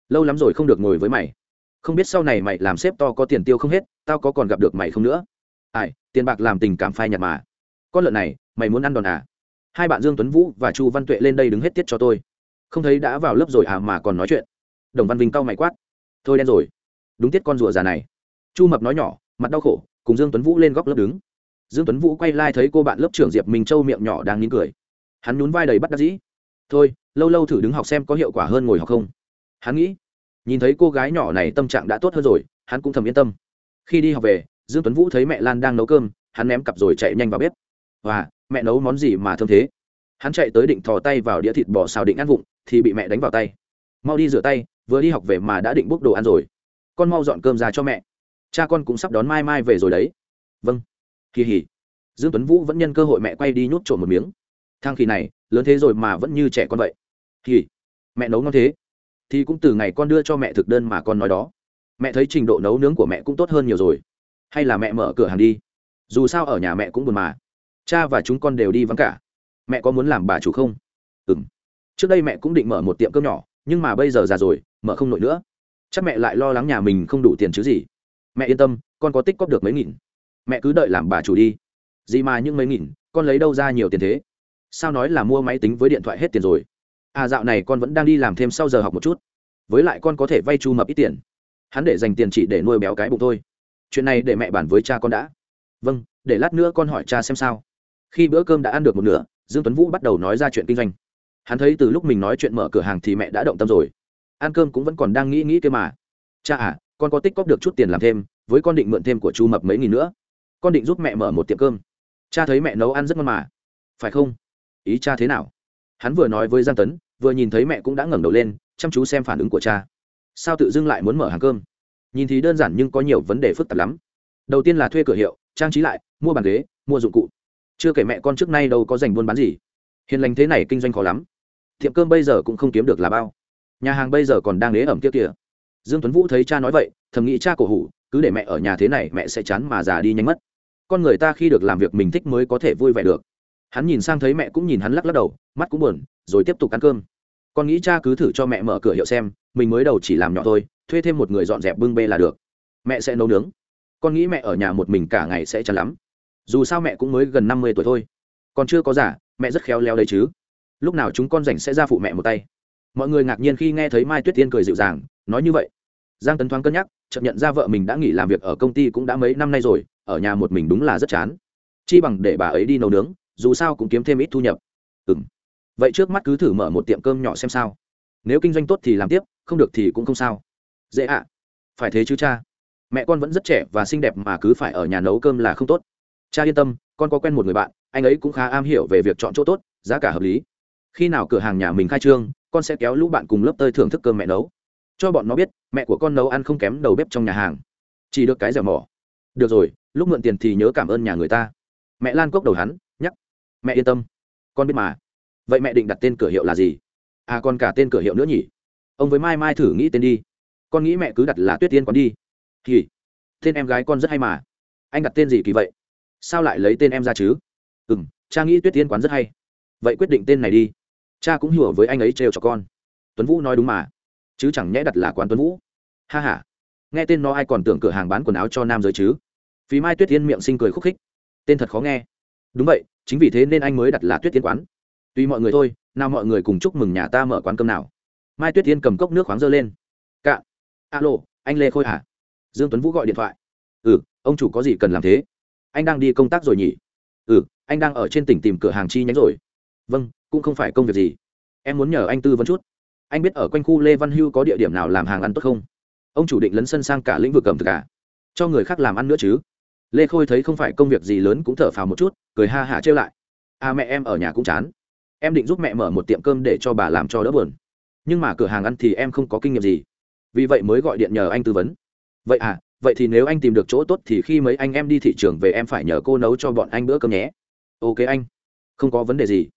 Lâu lắm rồi không được ngồi với mày. Không biết sau này mày làm xếp to có tiền tiêu không hết, tao có còn gặp được mày không nữa ai, tiền bạc làm tình cảm phai nhạt mà. Con lợn này, mày muốn ăn đòn à? Hai bạn dương tuấn vũ và chu văn tuệ lên đây đứng hết tiết cho tôi. Không thấy đã vào lớp rồi à mà còn nói chuyện. Đồng văn vinh cau mày quát. Thôi đen rồi. Đúng tiết con rùa già này. Chu mập nói nhỏ, mặt đau khổ, cùng dương tuấn vũ lên góc lớp đứng. Dương tuấn vũ quay lai thấy cô bạn lớp trưởng diệp minh châu miệng nhỏ đang nín cười. Hắn nhún vai đầy bắt đắc dĩ. Thôi, lâu lâu thử đứng học xem có hiệu quả hơn ngồi học không. Hắn nghĩ, nhìn thấy cô gái nhỏ này tâm trạng đã tốt hơn rồi, hắn cũng thầm yên tâm. Khi đi học về dương tuấn vũ thấy mẹ lan đang nấu cơm, hắn ném cặp rồi chạy nhanh vào bếp. Và, mẹ nấu món gì mà thơm thế? Hắn chạy tới định thò tay vào đĩa thịt bò xào định ăn vụng, thì bị mẹ đánh vào tay. Mau đi rửa tay, vừa đi học về mà đã định bốc đồ ăn rồi. Con mau dọn cơm ra cho mẹ. Cha con cũng sắp đón mai mai về rồi đấy. Vâng. Kỳ hỉ. Dương tuấn vũ vẫn nhân cơ hội mẹ quay đi nhút trộm một miếng. Thang khi này, lớn thế rồi mà vẫn như trẻ con vậy. Kỳ mẹ nấu ngon thế. Thì cũng từ ngày con đưa cho mẹ thực đơn mà con nói đó. Mẹ thấy trình độ nấu nướng của mẹ cũng tốt hơn nhiều rồi hay là mẹ mở cửa hàng đi? Dù sao ở nhà mẹ cũng buồn mà. Cha và chúng con đều đi vắng cả. Mẹ có muốn làm bà chủ không? Ừ m trước đây mẹ cũng định mở một tiệm cơm nhỏ, nhưng mà bây giờ già rồi, mở không nổi nữa. Chắc mẹ lại lo lắng nhà mình không đủ tiền chứ gì. Mẹ yên tâm, con có tích cóp được mấy nghìn. Mẹ cứ đợi làm bà chủ đi. Gì mà những mấy nghìn, con lấy đâu ra nhiều tiền thế? Sao nói là mua máy tính với điện thoại hết tiền rồi? À dạo này con vẫn đang đi làm thêm sau giờ học một chút. Với lại con có thể vay chu mập ít tiền. Hắn để dành tiền chỉ để nuôi béo cái bụng thôi chuyện này để mẹ bàn với cha con đã. Vâng để lát nữa con hỏi cha xem sao. Khi bữa cơm đã ăn được một nửa, dương tuấn vũ bắt đầu nói ra chuyện kinh doanh. Hắn thấy từ lúc mình nói chuyện mở cửa hàng thì mẹ đã động tâm rồi. Ăn cơm cũng vẫn còn đang nghĩ nghĩ kia mà. Cha à con có tích cóp được chút tiền làm thêm, với con định mượn thêm của chu mập mấy nghìn nữa. Con định giúp mẹ mở một tiệm cơm. Cha thấy mẹ nấu ăn rất ngon mà. Phải không? Ý cha thế nào? Hắn vừa nói với giang tấn, vừa nhìn thấy mẹ cũng đã ngẩng đầu lên, chăm chú xem phản ứng của cha. Sao tự dưng lại muốn mở hàng cơm? Nhìn thì đơn giản nhưng có nhiều vấn đề phức tạp lắm. Đầu tiên là thuê cửa hiệu, trang trí lại, mua bàn ghế, mua dụng cụ. Chưa kể mẹ con trước nay đâu có dành buôn bán gì. Hiền lành thế này kinh doanh khó lắm. Tiệm cơm bây giờ cũng không kiếm được là bao. Nhà hàng bây giờ còn đang ế ẩm kia kìa. Dương tuấn vũ thấy cha nói vậy, thầm nghĩ cha cổ hủ, cứ để mẹ ở nhà thế này mẹ sẽ chán mà già đi nhanh mất. Con người ta khi được làm việc mình thích mới có thể vui vẻ được. Hắn nhìn sang thấy mẹ cũng nhìn hắn lắc lắc đầu, mắt cũng buồn, rồi tiếp tục ăn cơm. Con nghĩ cha cứ thử cho mẹ mở cửa hiệu xem, mình mới đầu chỉ làm nhỏ thôi thuê thêm một người dọn dẹp bưng bê là được. Mẹ sẽ nấu nướng. Con nghĩ mẹ ở nhà một mình cả ngày sẽ chán lắm. Dù sao mẹ cũng mới gần năm mươi tuổi thôi. Còn chưa có giả mẹ rất khéo léo đấy chứ. Lúc nào chúng con rảnh sẽ ra phụ mẹ một tay. Mọi người ngạc nhiên khi nghe thấy mai tuyết tiên cười dịu dàng, nói như vậy. Giang tấn thoáng cân nhắc chậm nhận ra vợ mình đã nghỉ làm việc ở công ty cũng đã mấy năm nay rồi, ở nhà một mình đúng là rất chán. Chi bằng để bà ấy đi nấu nướng, dù sao cũng kiếm thêm ít thu nhập. Ừ m vậy trước mắt cứ thử mở một tiệm cơm nhỏ xem sao. Nếu kinh doanh tốt thì làm tiếp, không được thì cũng không sao dễ ạ. Phải thế chứ cha. Mẹ con vẫn rất trẻ và xinh đẹp mà cứ phải ở nhà nấu cơm là không tốt. Cha yên tâm, con có quen một người bạn, anh ấy cũng khá am hiểu về việc chọn chỗ tốt, giá cả hợp lý. Khi nào cửa hàng nhà mình khai trương, con sẽ kéo lũ bạn cùng lớp tơi thưởng thức cơm mẹ nấu. Cho bọn nó biết, mẹ của con nấu ăn không kém đầu bếp trong nhà hàng. Chỉ được cái dẻo mỏ. Được rồi, lúc mượn tiền thì nhớ cảm ơn nhà người ta. Mẹ lan cốc đầu hắn, nhắc. Mẹ yên tâm. Con biết mà. Vậy mẹ định đặt tên cửa hiệu là gì? À còn cả tên cửa hiệu nữa nhỉ? Ông với mai mai thử nghĩ tên đi con nghĩ mẹ cứ đặt là tuyết tiên quán đi. Thì tên em gái con rất hay mà. Anh đặt tên gì kỳ vậy? Sao lại lấy tên em ra chứ? Ừ m cha nghĩ tuyết tiên quán rất hay. Vậy quyết định tên này đi. Cha cũng hiểu với anh ấy trêu cho con. Tuấn vũ nói đúng mà. Chứ chẳng nhẽ đặt là quán tuấn vũ. Ha h a nghe tên nó ai còn tưởng cửa hàng bán quần áo cho nam giới chứ? Vì mai tuyết tiên miệng sinh cười khúc khích. Tên thật khó nghe. Đúng vậy, chính vì thế nên anh mới đặt là tuyết tiên quán. Tùy mọi người thôi, nào mọi người cùng chúc mừng nhà ta mở quán cơm nào. Mai tuyết tiên cầm cốc nước khoáng dơ lên. Cạn alo, anh lê khôi hả? Dương tuấn vũ gọi điện thoại. Ừ ông chủ có gì cần làm thế? Anh đang đi công tác rồi nhỉ? Ừ anh đang ở trên tỉnh tìm cửa hàng chi nhánh rồi. Vâng cũng không phải công việc gì. Em muốn nhờ anh tư vấn chút. Anh biết ở quanh khu lê văn hưu có địa điểm nào làm hàng ăn tốt không? Ông chủ định lấn sân sang cả lĩnh vực cầm thực cả cho người khác làm ăn nữa chứ. Lê khôi thấy không phải công việc gì lớn cũng thở phào một chút, cười ha hả trêu lại. À mẹ em ở nhà cũng chán. Em định giúp mẹ mở một tiệm cơm để cho bà làm cho đỡ buồn. Nhưng mà cửa hàng ăn thì em không có kinh nghiệm gì vì vậy mới gọi điện nhờ anh tư vấn. Vậy à vậy thì nếu anh tìm được chỗ tốt thì khi mấy anh em đi thị trường về em phải nhờ cô nấu cho bọn anh bữa cơm nhé. Ok anh, không có vấn đề gì.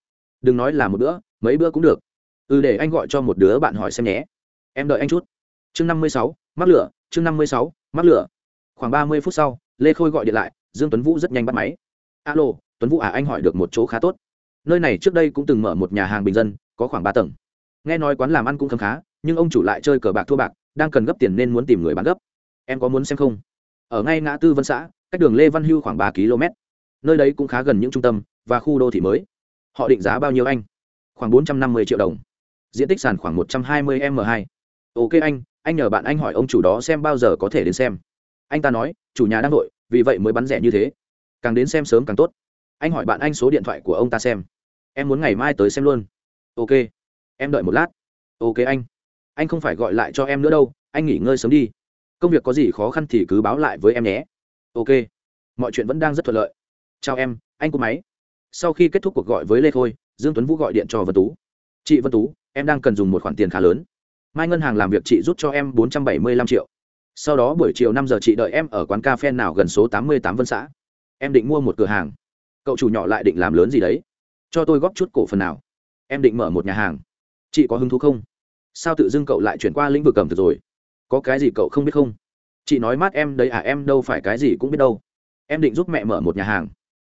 Đừng nói là một bữa, mấy bữa cũng được. Ừ để anh gọi cho một đứa bạn hỏi xem nhé. Em đợi anh chút. Chương năm mươi sáu, mắc lửa. Chương năm mươi sáu, mắc lửa. Khoảng ba mươi phút sau, lê khôi gọi điện lại. Dương tuấn vũ rất nhanh bắt máy. Alo, tuấn vũ à anh hỏi được một chỗ khá tốt. Nơi này trước đây cũng từng mở một nhà hàng bình dân, có khoảng ba tầng. Nghe nói quán làm ăn cũng khấm khá, nhưng ông chủ lại chơi cờ bạc thua bạc đang cần gấp tiền nên muốn tìm người bán gấp. Em có muốn xem không? Ở ngay ngã tư vân xã, cách đường lê văn hưu khoảng ba km. Nơi đấy cũng khá gần những trung tâm và khu đô thị mới. Họ định giá bao nhiêu anh? Khoảng bốn trăm năm mươi triệu đồng. Diện tích sàn khoảng một trăm hai mươi m hai. Ok anh anh nhờ bạn anh hỏi ông chủ đó xem bao giờ có thể đến xem. Anh ta nói, chủ nhà đang đội vì vậy mới bắn rẻ như thế. Càng đến xem sớm càng tốt. Anh hỏi bạn anh số điện thoại của ông ta xem. Em muốn ngày mai tới xem luôn. Ok. Em đợi một lát. Ok anh anh không phải gọi lại cho em nữa đâu, anh nghỉ ngơi sớm đi. Công việc có gì khó khăn thì cứ báo lại với em nhé. Ok. Mọi chuyện vẫn đang rất thuận lợi. Chào em, anh cúp máy. Sau khi kết thúc cuộc gọi với lê khôi, dương tuấn vũ gọi điện cho vân tú. Chị vân tú, em đang cần dùng một khoản tiền khá lớn. Mai ngân hàng làm việc chị rút cho em bốn trăm bảy mươi lăm triệu. Sau đó buổi chiều năm giờ chị đợi em ở quán cà phê nào gần số tám mươi tám vân xã. Em định mua một cửa hàng. Cậu chủ nhỏ lại định làm lớn gì đấy? Cho tôi góp chút cổ phần nào. Em định mở một nhà hàng. Chị có hứng thú không? Sao tự dưng cậu lại chuyển qua lĩnh vực cầm thực rồi? Có cái gì cậu không biết không? Chị nói mát em đấy à em đâu phải cái gì cũng biết đâu. Em định giúp mẹ mở một nhà hàng.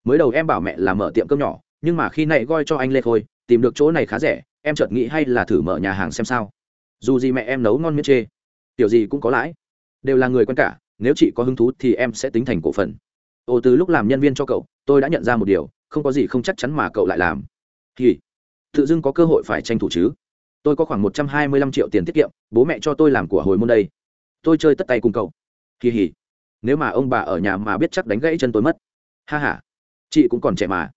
Mới đầu em bảo mẹ là mở tiệm cơm nhỏ, nhưng mà khi này gọi cho anh lê khôi, tìm được chỗ này khá rẻ, em chợt nghĩ hay là thử mở nhà hàng xem sao. Dù gì mẹ em nấu ngon miết chê, kiểu gì cũng có lãi. Đều là người quen cả, nếu chị có hứng thú thì em sẽ tính thành cổ phần. Ồ từ lúc làm nhân viên cho cậu, tôi đã nhận ra một điều, không có gì không chắc chắn mà cậu lại làm. Thì, tự dưng có cơ hội phải tranh thủ chứ tôi có khoảng một trăm hai mươi lăm triệu tiền tiết kiệm, bố mẹ cho tôi làm của hồi môn đây. Tôi chơi tất tay cùng cậu. Kỳ hỉ. Nếu mà ông bà ở nhà mà biết chắc đánh gãy chân tôi mất. Ha h a chị cũng còn trẻ mà.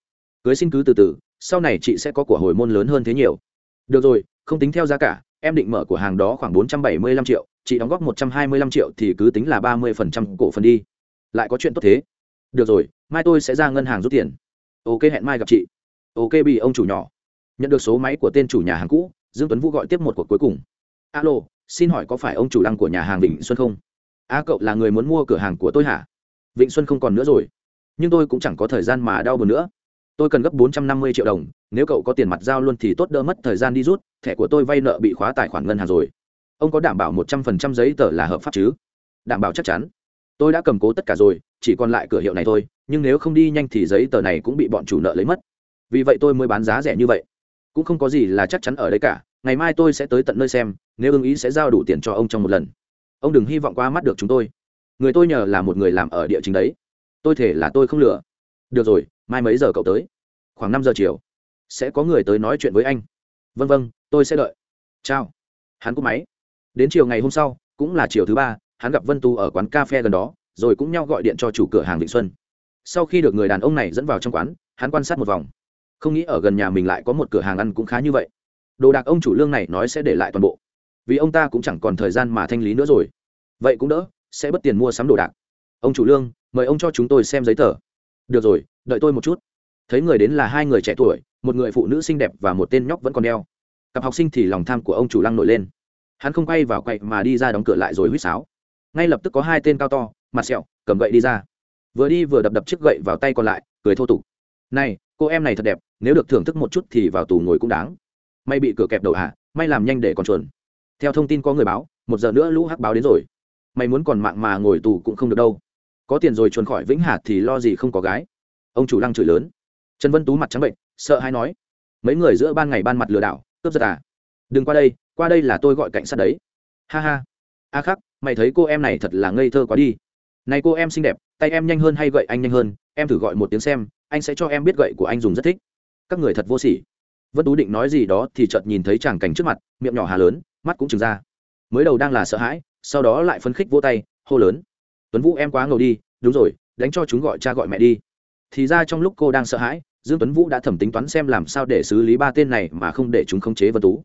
Cưới xin cứ từ từ, sau này chị sẽ có của hồi môn lớn hơn thế nhiều. Được rồi, không tính theo giá cả, em định mở của hàng đó khoảng bốn trăm bảy mươi lăm triệu, chị đóng góp một trăm hai mươi lăm triệu thì cứ tính là ba mươi phần trăm cổ phần đi. Lại có chuyện tốt thế. Được rồi, mai tôi sẽ ra ngân hàng rút tiền. Ok, hẹn mai gặp chị. Ok, bị ông chủ nhỏ. Nhận được số máy của tên chủ nhà hàng cũ dương tuấn vũ gọi tiếp một cuộc cuối cùng. Alo, xin hỏi có phải ông chủ lăng của nhà hàng vịnh xuân không? A, cậu là người muốn mua cửa hàng của tôi hả? Vịnh xuân không còn nữa rồi. Nhưng tôi cũng chẳng có thời gian mà đau buồn nữa. Tôi cần gấp bốn trăm năm mươi triệu đồng, nếu cậu có tiền mặt giao luôn thì tốt đỡ mất thời gian đi rút, thẻ của tôi vay nợ bị khóa tài khoản ngân hàng rồi. Ông có đảm bảo một trăm phần trăm giấy tờ là hợp pháp chứ? Đảm bảo chắc chắn. Tôi đã cầm cố tất cả rồi, chỉ còn lại cửa hiệu này thôi, nhưng nếu không đi nhanh thì giấy tờ này cũng bị bọn chủ nợ lấy mất. Vì vậy tôi mới bán giá rẻ như vậy. Cũng không có gì là chắc chắn ở đây cả ngày mai tôi sẽ tới tận nơi xem, nếu ưng ý sẽ giao đủ tiền cho ông trong một lần. Ông đừng hy vọng qua mắt được chúng tôi. Người tôi nhờ là một người làm ở địa chính đấy. Tôi thể là tôi không lừa. Được rồi, mai mấy giờ cậu tới? Khoảng năm giờ chiều. Sẽ có người tới nói chuyện với anh. Vân vân tôi sẽ đợi. Chào. Hắn cúp máy. Đến chiều ngày hôm sau, cũng là chiều thứ ba, hắn gặp vân tu ở quán cà phê gần đó, rồi cũng nhau gọi điện cho chủ cửa hàng vịnh xuân. Sau khi được người đàn ông này dẫn vào trong quán, hắn quan sát một vòng. Không nghĩ ở gần nhà mình lại có một cửa hàng ăn cũng khá như vậy đồ đạc ông chủ lương này nói sẽ để lại toàn bộ. Vì ông ta cũng chẳng còn thời gian mà thanh lý nữa rồi. Vậy cũng đỡ, sẽ bất tiền mua sắm đồ đạc. Ông chủ lương, mời ông cho chúng tôi xem giấy tờ. Được rồi, đợi tôi một chút. Thấy người đến là hai người trẻ tuổi, một người phụ nữ xinh đẹp và một tên nhóc vẫn còn đeo. Cặp học sinh thì lòng tham của ông chủ lăng nổi lên. Hắn không quay vào quậy mà đi ra đóng cửa lại rồi huýt sáo. Ngay lập tức có hai tên cao to, mặt sẹo, cầm gậy đi ra. Vừa đi vừa đập đập chiếc gậy vào tay còn lại, cười thô tục. Này, cô em này thật đẹp, nếu được thưởng thức một chút thì vào tù ngồi cũng đáng may bị cửa kẹp đầu hạ may làm nhanh để còn chuồn. Theo thông tin có người báo, một giờ nữa lũ hắc báo đến rồi. Mày muốn còn mạng mà ngồi tù cũng không được đâu. Có tiền rồi chuồn khỏi vĩnh hạt thì lo gì không có gái. Ông chủ lăng chửi lớn. Trần vân tú mặt trắng bệnh, sợ hay nói. Mấy người giữa ban ngày ban mặt lừa đảo, cướp giật à? Đừng qua đây qua đây là tôi gọi cảnh sát đấy. Ha ha. A khắc, mày thấy cô em này thật là ngây thơ quá đi. Này cô em xinh đẹp, tay em nhanh hơn hay gậy anh nhanh hơn? Em thử gọi một tiếng xem, anh sẽ cho em biết gậy của anh dùng rất thích. Các người thật vô sỉ vân tú định nói gì đó thì chợt nhìn thấy chàng cảnh trước mặt, miệng nhỏ hà lớn, mắt cũng trừng ra. Mới đầu đang là sợ hãi, sau đó lại phấn khích vô tay, hô lớn. Tuấn vũ em quá ngầu đi, đúng rồi, đánh cho chúng gọi cha gọi mẹ đi. Thì ra trong lúc cô đang sợ hãi, dương tuấn vũ đã thẩm tính toán xem làm sao để xử lý ba tên này mà không để chúng khống chế vân tú.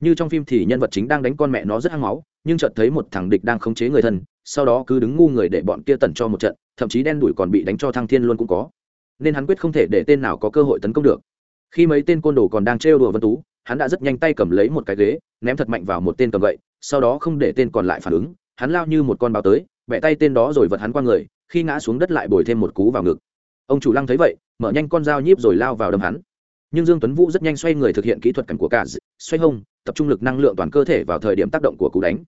Như trong phim thì nhân vật chính đang đánh con mẹ nó rất hăng máu, nhưng chợt thấy một thằng địch đang khống chế người thân, sau đó cứ đứng ngu người để bọn kia tẩn cho một trận, thậm chí đen đuổi còn bị đánh cho thăng thiên luôn cũng có. Nên hắn quyết không thể để tên nào có cơ hội tấn công được khi mấy tên côn đồ còn đang trêu đùa vân tú, hắn đã rất nhanh tay cầm lấy một cái ghế, ném thật mạnh vào một tên cầm gậy, sau đó không để tên còn lại phản ứng, hắn lao như một con báo tới, bẻ tay tên đó rồi vật hắn qua người, khi ngã xuống đất lại bồi thêm một cú vào ngực. Ông chủ lăng thấy vậy, mở nhanh con dao nhíp rồi lao vào đâm hắn. Nhưng dương tuấn vũ rất nhanh xoay người thực hiện kỹ thuật cảnh của cả xoay hông, tập trung lực năng lượng toàn cơ thể vào thời điểm tác động của cú đánh.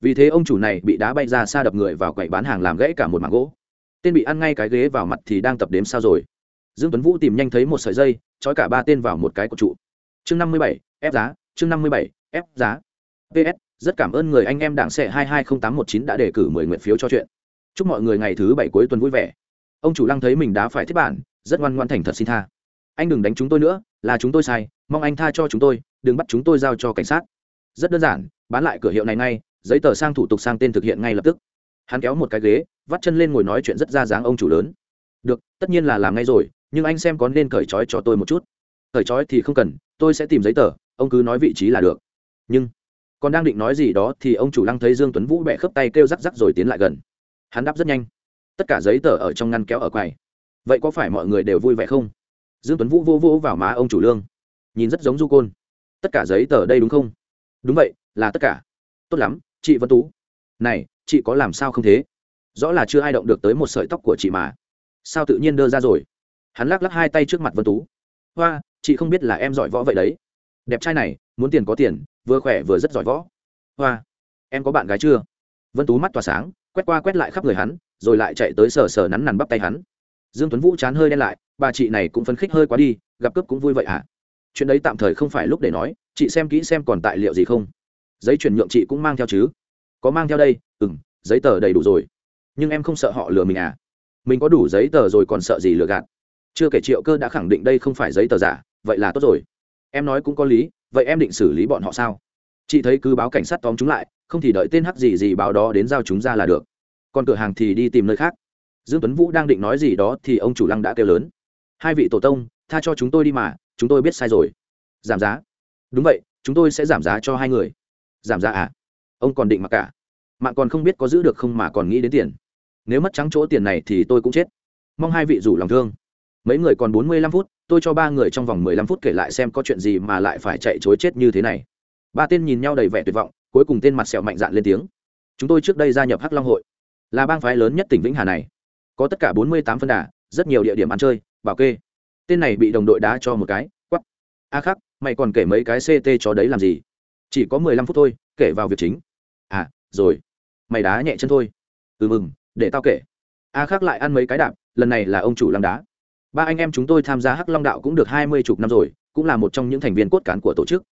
Vì thế ông chủ này bị đá bay ra xa đập người vào quầy bán hàng làm gãy cả một mảng gỗ. Tên bị ăn ngay cái ghế vào mặt thì đang tập đếm sao rồi dương tuấn vũ tìm nhanh thấy một sợi dây, trói cả ba tên vào một cái cột trụ. Chương năm mươi bảy, ép giá, chương năm mươi bảy, ép giá. Ps rất cảm ơn người anh em đảng xe hai hai không tám một chín đã đề cử mười nguyện phiếu cho chuyện. Chúc mọi người ngày thứ bảy cuối tuần vui vẻ. Ông chủ lăng thấy mình đã phải thiết bản, rất ngoan ngoan thành thật xin tha. Anh đừng đánh chúng tôi nữa, là chúng tôi sai, mong anh tha cho chúng tôi, đừng bắt chúng tôi giao cho cảnh sát. Rất đơn giản, bán lại cửa hiệu này ngay, giấy tờ sang thủ tục sang tên thực hiện ngay lập tức. Hắn kéo một cái ghế, vắt chân lên ngồi nói chuyện rất ra dáng ông chủ lớn. Được, tất nhiên là làm ngay rồi nhưng anh xem có nên cởi trói cho tôi một chút. Cởi trói thì không cần, tôi sẽ tìm giấy tờ, ông cứ nói vị trí là được. Nhưng, còn đang định nói gì đó thì ông chủ lăng thấy dương tuấn vũ bẹ khớp tay kêu rắc rắc rồi tiến lại gần. Hắn đáp rất nhanh. Tất cả giấy tờ ở trong ngăn kéo ở quầy. Vậy có phải mọi người đều vui vẻ không? Dương tuấn vũ vô vô vào má ông chủ lương. Nhìn rất giống du côn. Tất cả giấy tờ đây đúng không? Đúng vậy, là tất cả. Tốt lắm, chị vân tú. Này, chị có làm sao không thế? Rõ là chưa ai động được tới một sợi tóc của chị mà. Sao tự nhiên đưa ra rồi? Hắn lắc lắc hai tay trước mặt vân tú. Hoa, chị không biết là em giỏi võ vậy đấy. Đẹp trai này, muốn tiền có tiền, vừa khỏe vừa rất giỏi võ. Hoa, em có bạn gái chưa? Vân tú mắt tỏa sáng, quét qua quét lại khắp người hắn, rồi lại chạy tới sờ sờ nắn nằn bắp tay hắn. Dương tuấn vũ chán hơi đen lại, bà chị này cũng phấn khích hơi quá đi, gặp cướp cũng vui vậy à chuyện đấy tạm thời không phải lúc để nói, chị xem kỹ xem còn tài liệu gì không. Giấy chuyển nhượng chị cũng mang theo chứ? Có mang theo đây? Ừ m giấy tờ đầy đủ rồi. Nhưng em không sợ họ lừa mình à? Mình có đủ giấy tờ rồi còn sợ gì lừa gạt? Chưa kể triệu cơ đã khẳng định đây không phải giấy tờ giả, vậy là tốt rồi. Em nói cũng có lý, vậy em định xử lý bọn họ sao? Chị thấy cứ báo cảnh sát tóm chúng lại, không thì đợi tên hắc gì gì báo đó đến giao chúng ra là được. Còn cửa hàng thì đi tìm nơi khác. Dương tuấn vũ đang định nói gì đó thì ông chủ lăng đã kêu lớn. Hai vị tổ tông, tha cho chúng tôi đi mà, chúng tôi biết sai rồi. Giảm giá. Đúng vậy, chúng tôi sẽ giảm giá cho hai người. Giảm giá à? Ông còn định mặc cả. Mạng còn không biết có giữ được không mà còn nghĩ đến tiền. Nếu mất trắng chỗ tiền này thì tôi cũng chết. Mong hai vị rủ lòng thương mấy người còn bốn mươi lăm phút, tôi cho ba người trong vòng mười lăm phút kể lại xem có chuyện gì mà lại phải chạy chối chết như thế này. Ba tên nhìn nhau đầy vẻ tuyệt vọng, cuối cùng tên mặt sẹo mạnh dạn lên tiếng. Chúng tôi trước đây gia nhập hắc long hội, là bang phái lớn nhất tỉnh vĩnh hà này. Có tất cả bốn mươi tám phân đà, rất nhiều địa điểm ăn chơi, bảo kê. Tên này bị đồng đội đá cho một cái quắp a khắc, mày còn kể mấy cái ct cho đấy làm gì? Chỉ có mười lăm phút thôi, kể vào việc chính. À rồi. Mày đá nhẹ chân thôi. Ừ mừng, để tao kể. A khắc lại ăn mấy cái đạp, lần này là ông chủ lăng đá ba anh em chúng tôi tham gia hắc long đạo cũng được hai mươi chục năm rồi, cũng là một trong những thành viên cốt cán của tổ chức.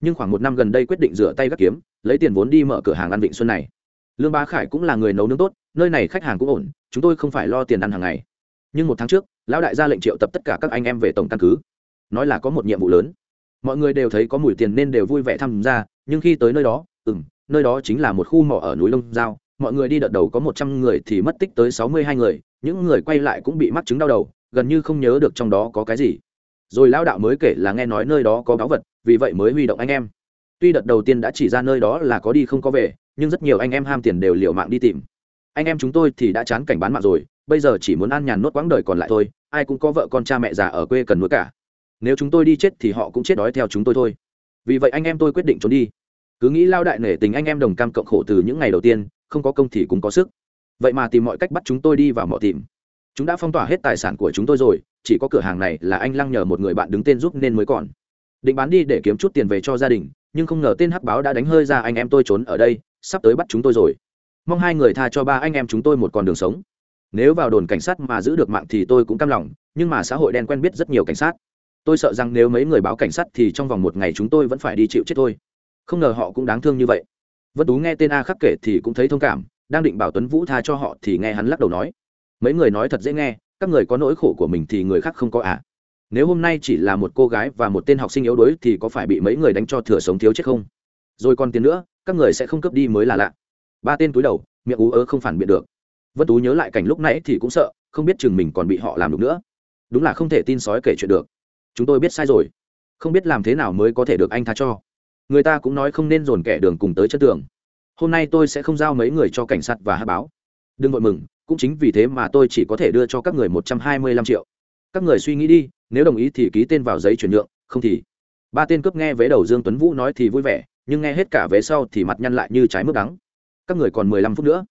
Nhưng khoảng một năm gần đây quyết định rửa tay gắt kiếm, lấy tiền vốn đi mở cửa hàng ăn vịnh xuân này. Lương bá khải cũng là người nấu nướng tốt, nơi này khách hàng cũng ổn, chúng tôi không phải lo tiền ăn hàng ngày. Nhưng một tháng trước, lão đại ra lệnh triệu tập tất cả các anh em về tổng căn cứ. Nói là có một nhiệm vụ lớn. Mọi người đều thấy có mùi tiền nên đều vui vẻ tham gia, nhưng khi tới nơi đó ừ m nơi đó chính là một khu mỏ ở núi lông giao. Mọi người đi đợt đầu có một trăm người thì mất tích tới sáu mươi hai người, những người quay lại cũng bị mắc chứng đau đầu gần như không nhớ được trong đó có cái gì. Rồi lão đạo mới kể là nghe nói nơi đó có báu vật, vì vậy mới huy động anh em. Tuy đợt đầu tiên đã chỉ ra nơi đó là có đi không có về, nhưng rất nhiều anh em ham tiền đều liều mạng đi tìm. Anh em chúng tôi thì đã chán cảnh bán mạng rồi, bây giờ chỉ muốn ăn nhàn nốt quãng đời còn lại thôi, ai cũng có vợ con cha mẹ già ở quê cần nuôi cả. Nếu chúng tôi đi chết thì họ cũng chết đói theo chúng tôi thôi. Vì vậy anh em tôi quyết định trốn đi. Cứ nghĩ lao đại nể tình anh em đồng cam cộng khổ từ những ngày đầu tiên, không có công thì cũng có sức. Vậy mà tìm mọi cách bắt chúng tôi đi vào mỏ tìm chúng đã phong tỏa hết tài sản của chúng tôi rồi, chỉ có cửa hàng này là anh lăng nhờ một người bạn đứng tên giúp nên mới còn. Định bán đi để kiếm chút tiền về cho gia đình, nhưng không ngờ tên hắc báo đã đánh hơi ra anh em tôi trốn ở đây, sắp tới bắt chúng tôi rồi. Mong hai người tha cho ba anh em chúng tôi một con đường sống. Nếu vào đồn cảnh sát mà giữ được mạng thì tôi cũng cam lòng, nhưng mà xã hội đen quen biết rất nhiều cảnh sát. Tôi sợ rằng nếu mấy người báo cảnh sát thì trong vòng một ngày chúng tôi vẫn phải đi chịu chết thôi. Không ngờ họ cũng đáng thương như vậy. Vân tú nghe tên a khắc kể thì cũng thấy thông cảm, đang định bảo tuấn vũ tha cho họ thì nghe hắn lắc đầu nói mấy người nói thật dễ nghe, các người có nỗi khổ của mình thì người khác không có à. Nếu hôm nay chỉ là một cô gái và một tên học sinh yếu đuối thì có phải bị mấy người đánh cho thừa sống thiếu chết không? Rồi còn tiền nữa, các người sẽ không cướp đi mới là lạ. Ba tên túi đầu, miệng ú ớ không phản biện được. Vân tú nhớ lại cảnh lúc nãy thì cũng sợ, không biết chừng mình còn bị họ làm được nữa. Đúng là không thể tin sói kể chuyện được. Chúng tôi biết sai rồi. Không biết làm thế nào mới có thể được anh tha cho. Người ta cũng nói không nên dồn kẻ đường cùng tới chất tường. Hôm nay tôi sẽ không giao mấy người cho cảnh sát và hát báo. Đừng vội mừng cũng chính vì thế mà tôi chỉ có thể đưa cho các người một trăm hai mươi lăm triệu. Các người suy nghĩ đi, nếu đồng ý thì ký tên vào giấy chuyển nhượng, không thì. Ba tên cướp nghe vế đầu dương tuấn vũ nói thì vui vẻ, nhưng nghe hết cả vế sau thì mặt nhăn lại như trái mướp đắng. Các người còn mười lăm phút nữa.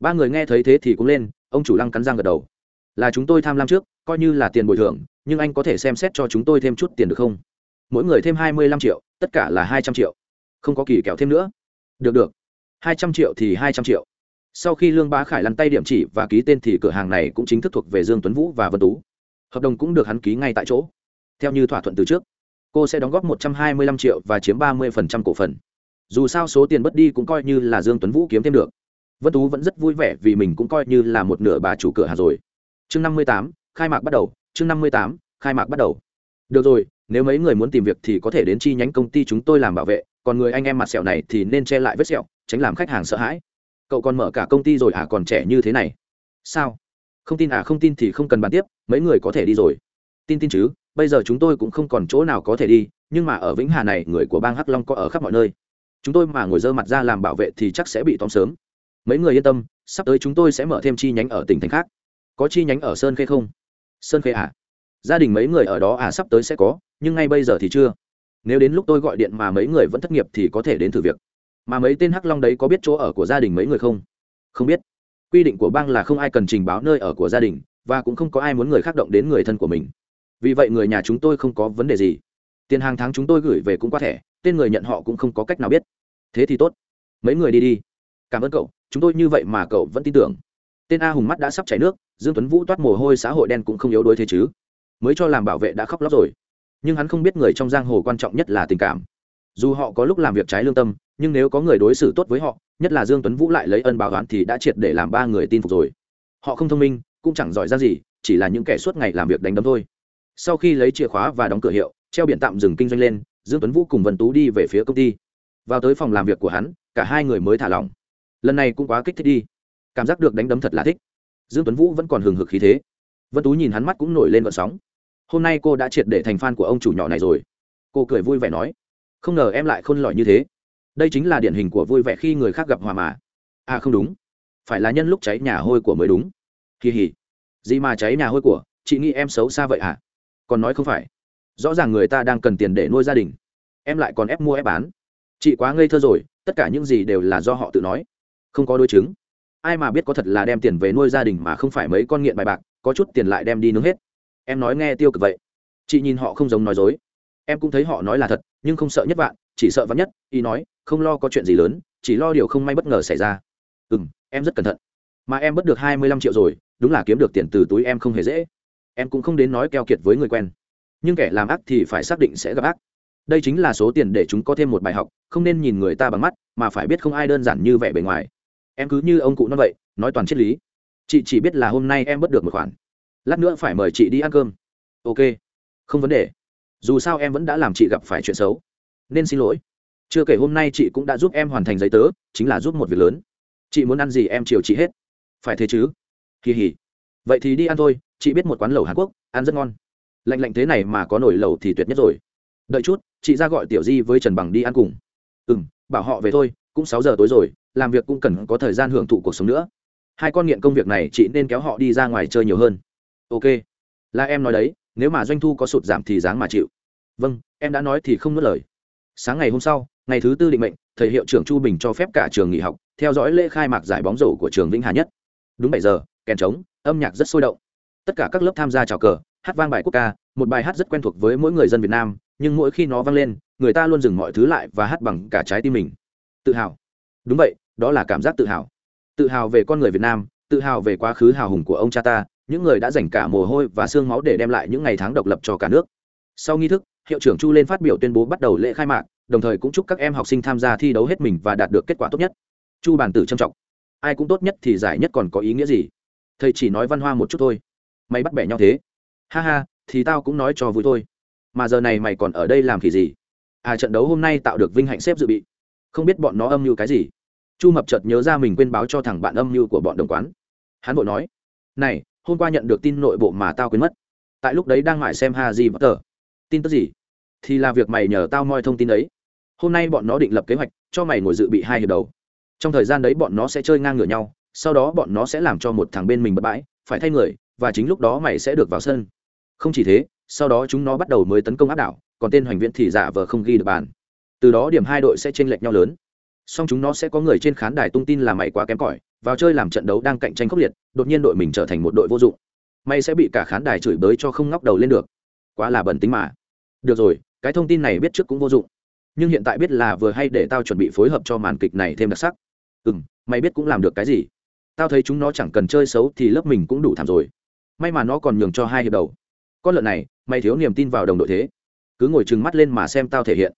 Ba người nghe thấy thế thì cũng lên, ông chủ lăng cắn răng gật đầu. Là chúng tôi tham lam trước, coi như là tiền bồi thường, nhưng anh có thể xem xét cho chúng tôi thêm chút tiền được không? Mỗi người thêm hai mươi lăm triệu, tất cả là hai trăm triệu. Không có kỳ kéo thêm nữa. Được được. Hai trăm triệu thì hai trăm triệu sau khi lương bá khải lăn tay điểm chỉ và ký tên thì cửa hàng này cũng chính thức thuộc về dương tuấn vũ và vân tú. Hợp đồng cũng được hắn ký ngay tại chỗ. Theo như thỏa thuận từ trước, cô sẽ đóng góp một trăm hai mươi lăm triệu và chiếm ba mươi phần trăm cổ phần. Dù sao số tiền mất đi cũng coi như là dương tuấn vũ kiếm thêm được. Vân tú vẫn rất vui vẻ vì mình cũng coi như là một nửa bà chủ cửa hàng rồi. Chương năm mươi tám, khai mạc bắt đầu. Chương năm mươi tám, khai mạc bắt đầu. Được rồi, nếu mấy người muốn tìm việc thì có thể đến chi nhánh công ty chúng tôi làm bảo vệ, còn người anh em mặt sẹo này thì nên che lại vết sẹo, tránh làm khách hàng sợ hãi cậu còn mở cả công ty rồi à còn trẻ như thế này. Sao? Không tin à không tin thì không cần bàn tiếp, mấy người có thể đi rồi. Tin tin chứ, bây giờ chúng tôi cũng không còn chỗ nào có thể đi, nhưng mà ở vĩnh hà này, người của bang hắc long có ở khắp mọi nơi. Chúng tôi mà ngồi dơ mặt ra làm bảo vệ thì chắc sẽ bị tóm sớm. Mấy người yên tâm, sắp tới chúng tôi sẽ mở thêm chi nhánh ở tỉnh thành khác. Có chi nhánh ở sơn khê không? Sơn khê à? Gia đình mấy người ở đó à sắp tới sẽ có, nhưng ngay bây giờ thì chưa. Nếu đến lúc tôi gọi điện mà mấy người vẫn thất nghiệp thì có thể đến thử việc mà mấy tên hắc long đấy có biết chỗ ở của gia đình mấy người không? Không biết. Quy định của bang là không ai cần trình báo nơi ở của gia đình, và cũng không có ai muốn người khác động đến người thân của mình. Vì vậy người nhà chúng tôi không có vấn đề gì. Tiền hàng tháng chúng tôi gửi về cũng qua thẻ, tên người nhận họ cũng không có cách nào biết. Thế thì tốt. Mấy người đi đi. Cảm ơn cậu, chúng tôi như vậy mà cậu vẫn tin tưởng. Tên a hùng mắt đã sắp chảy nước, dương tuấn vũ toát mồ hôi xã hội đen cũng không yếu đuối thế chứ. Mới cho làm bảo vệ đã khóc lóc rồi. Nhưng hắn không biết người trong giang hồ quan trọng nhất là tình cảm dù họ có lúc làm việc trái lương tâm, nhưng nếu có người đối xử tốt với họ, nhất là dương tuấn vũ lại lấy ân báo oán thì đã triệt để làm ba người tin phục rồi. Họ không thông minh, cũng chẳng giỏi ra gì, chỉ là những kẻ suốt ngày làm việc đánh đấm thôi. Sau khi lấy chìa khóa và đóng cửa hiệu, treo biển tạm dừng kinh doanh lên, dương tuấn vũ cùng vân tú đi về phía công ty. Vào tới phòng làm việc của hắn, cả hai người mới thả lỏng. Lần này cũng quá kích thích đi. Cảm giác được đánh đấm thật là thích. Dương tuấn vũ vẫn còn hừng hực khí thế. Vân tú nhìn hắn mắt cũng nổi lên vận sóng. Hôm nay cô đã triệt để thành fan của ông chủ nhỏ này rồi. Cô cười vui vẻ nói không ngờ em lại khôn lỏi như thế. Đây chính là điển hình của vui vẻ khi người khác gặp hòa mà. À không đúng. Phải là nhân lúc cháy nhà hôi của mới đúng. Kỳ hỉ. Gì mà cháy nhà hôi của? Chị nghĩ em xấu xa vậy à còn nói không phải. Rõ ràng người ta đang cần tiền để nuôi gia đình. Em lại còn ép mua ép bán. Chị quá ngây thơ rồi, tất cả những gì đều là do họ tự nói. Không có đối chứng. Ai mà biết có thật là đem tiền về nuôi gia đình mà không phải mấy con nghiện bài bạc, có chút tiền lại đem đi nướng hết. Em nói nghe tiêu cực vậy. Chị nhìn họ không giống nói dối em cũng thấy họ nói là thật, nhưng không sợ nhất vạn, chỉ sợ vắn nhất, y nói, không lo có chuyện gì lớn, chỉ lo điều không may bất ngờ xảy ra. Ừ m em rất cẩn thận. Mà em bất được hai mươi lăm triệu rồi, đúng là kiếm được tiền từ túi em không hề dễ. Em cũng không đến nói keo kiệt với người quen. Nhưng kẻ làm ác thì phải xác định sẽ gặp ác. Đây chính là số tiền để chúng có thêm một bài học, không nên nhìn người ta bằng mắt, mà phải biết không ai đơn giản như vẻ bề ngoài. Em cứ như ông cụ nói vậy, nói toàn triết lý. Chị chỉ biết là hôm nay em bất được một khoản. Lát nữa phải mời chị đi ăn cơm. Ok. Không vấn đề dù sao em vẫn đã làm chị gặp phải chuyện xấu. Nên xin lỗi. Chưa kể hôm nay chị cũng đã giúp em hoàn thành giấy tớ chính là giúp một việc lớn. Chị muốn ăn gì em chiều chị hết. Phải thế chứ? Kỳ hỉ. Vậy thì đi ăn thôi, chị biết một quán lẩu hàn quốc, ăn rất ngon. Lạnh lạnh thế này mà có nổi lẩu thì tuyệt nhất rồi. Đợi chút, chị ra gọi tiểu di với trần bằng đi ăn cùng. Ừ m bảo họ về thôi, cũng sáu giờ tối rồi, làm việc cũng cần có thời gian hưởng thụ cuộc sống nữa. Hai con nghiện công việc này, chị nên kéo họ đi ra ngoài chơi nhiều hơn. Ok. Là em nói đấy nếu mà doanh thu có sụt giảm thì dáng mà chịu. Vâng em đã nói thì không nuốt lời. Sáng ngày hôm sau, ngày thứ tư định mệnh, thầy hiệu trưởng chu bình cho phép cả trường nghỉ học, theo dõi lễ khai mạc giải bóng rổ của trường vĩnh hà nhất. Đúng bảy giờ, kèn trống, âm nhạc rất sôi động. Tất cả các lớp tham gia trào cờ, hát vang bài quốc ca, một bài hát rất quen thuộc với mỗi người dân việt nam, nhưng mỗi khi nó vang lên, người ta luôn dừng mọi thứ lại và hát bằng cả trái tim mình. Tự hào. Đúng vậy, đó là cảm giác tự hào. Tự hào về con người việt nam, tự hào về quá khứ hào hùng của ông cha ta những người đã dành cả mồ hôi và xương máu để đem lại những ngày tháng độc lập cho cả nước. Sau nghi thức, hiệu trưởng chu lên phát biểu tuyên bố bắt đầu lễ khai mạc, đồng thời cũng chúc các em học sinh tham gia thi đấu hết mình và đạt được kết quả tốt nhất. Chu bản tử trân trọng. Ai cũng tốt nhất thì giải nhất còn có ý nghĩa gì? Thầy chỉ nói văn hoa một chút thôi. Mày bắt bẻ nhau thế. Ha ha, thì tao cũng nói cho vui thôi. Mà giờ này mày còn ở đây làm kỳ gì? À trận đấu hôm nay tạo được vinh hạnh xếp dự bị. Không biết bọn nó âm mưu cái gì? Chu mập chợt nhớ ra mình quên báo cho thằng bạn âm mưu của bọn đồng quán. Hắn vội nói, này hôm qua nhận được tin nội bộ mà tao quên mất. Tại lúc đấy đang mải xem ha gì bất tờ. Tin tức gì? Thì là việc mày nhờ tao moi thông tin đấy. Hôm nay bọn nó định lập kế hoạch, cho mày ngồi dự bị hai hiệp đầu. Trong thời gian đấy bọn nó sẽ chơi ngang ngửa nhau, sau đó bọn nó sẽ làm cho một thằng bên mình bất bãi, phải thay người, và chính lúc đó mày sẽ được vào sân. Không chỉ thế, sau đó chúng nó bắt đầu mới tấn công áp đảo, còn tên hoành viễn thì giả vờ không ghi được bàn. Từ đó điểm hai đội sẽ chênh lệch nhau lớn. Song chúng nó sẽ có người trên khán đài tung tin là mày quá kém cỏi vào chơi làm trận đấu đang cạnh tranh khốc liệt, đột nhiên đội mình trở thành một đội vô dụng. Mày sẽ bị cả khán đài chửi bới cho không ngóc đầu lên được. Quá là bẩn tính mà. Được rồi, cái thông tin này biết trước cũng vô dụng. Nhưng hiện tại biết là vừa hay để tao chuẩn bị phối hợp cho màn kịch này thêm đặc sắc. Ừ m mày biết cũng làm được cái gì? Tao thấy chúng nó chẳng cần chơi xấu thì lớp mình cũng đủ thảm rồi. May mà nó còn nhường cho hai hiệp đầu. Con lợn này, mày thiếu niềm tin vào đồng đội thế. Cứ ngồi trừng mắt lên mà xem tao thể hiện.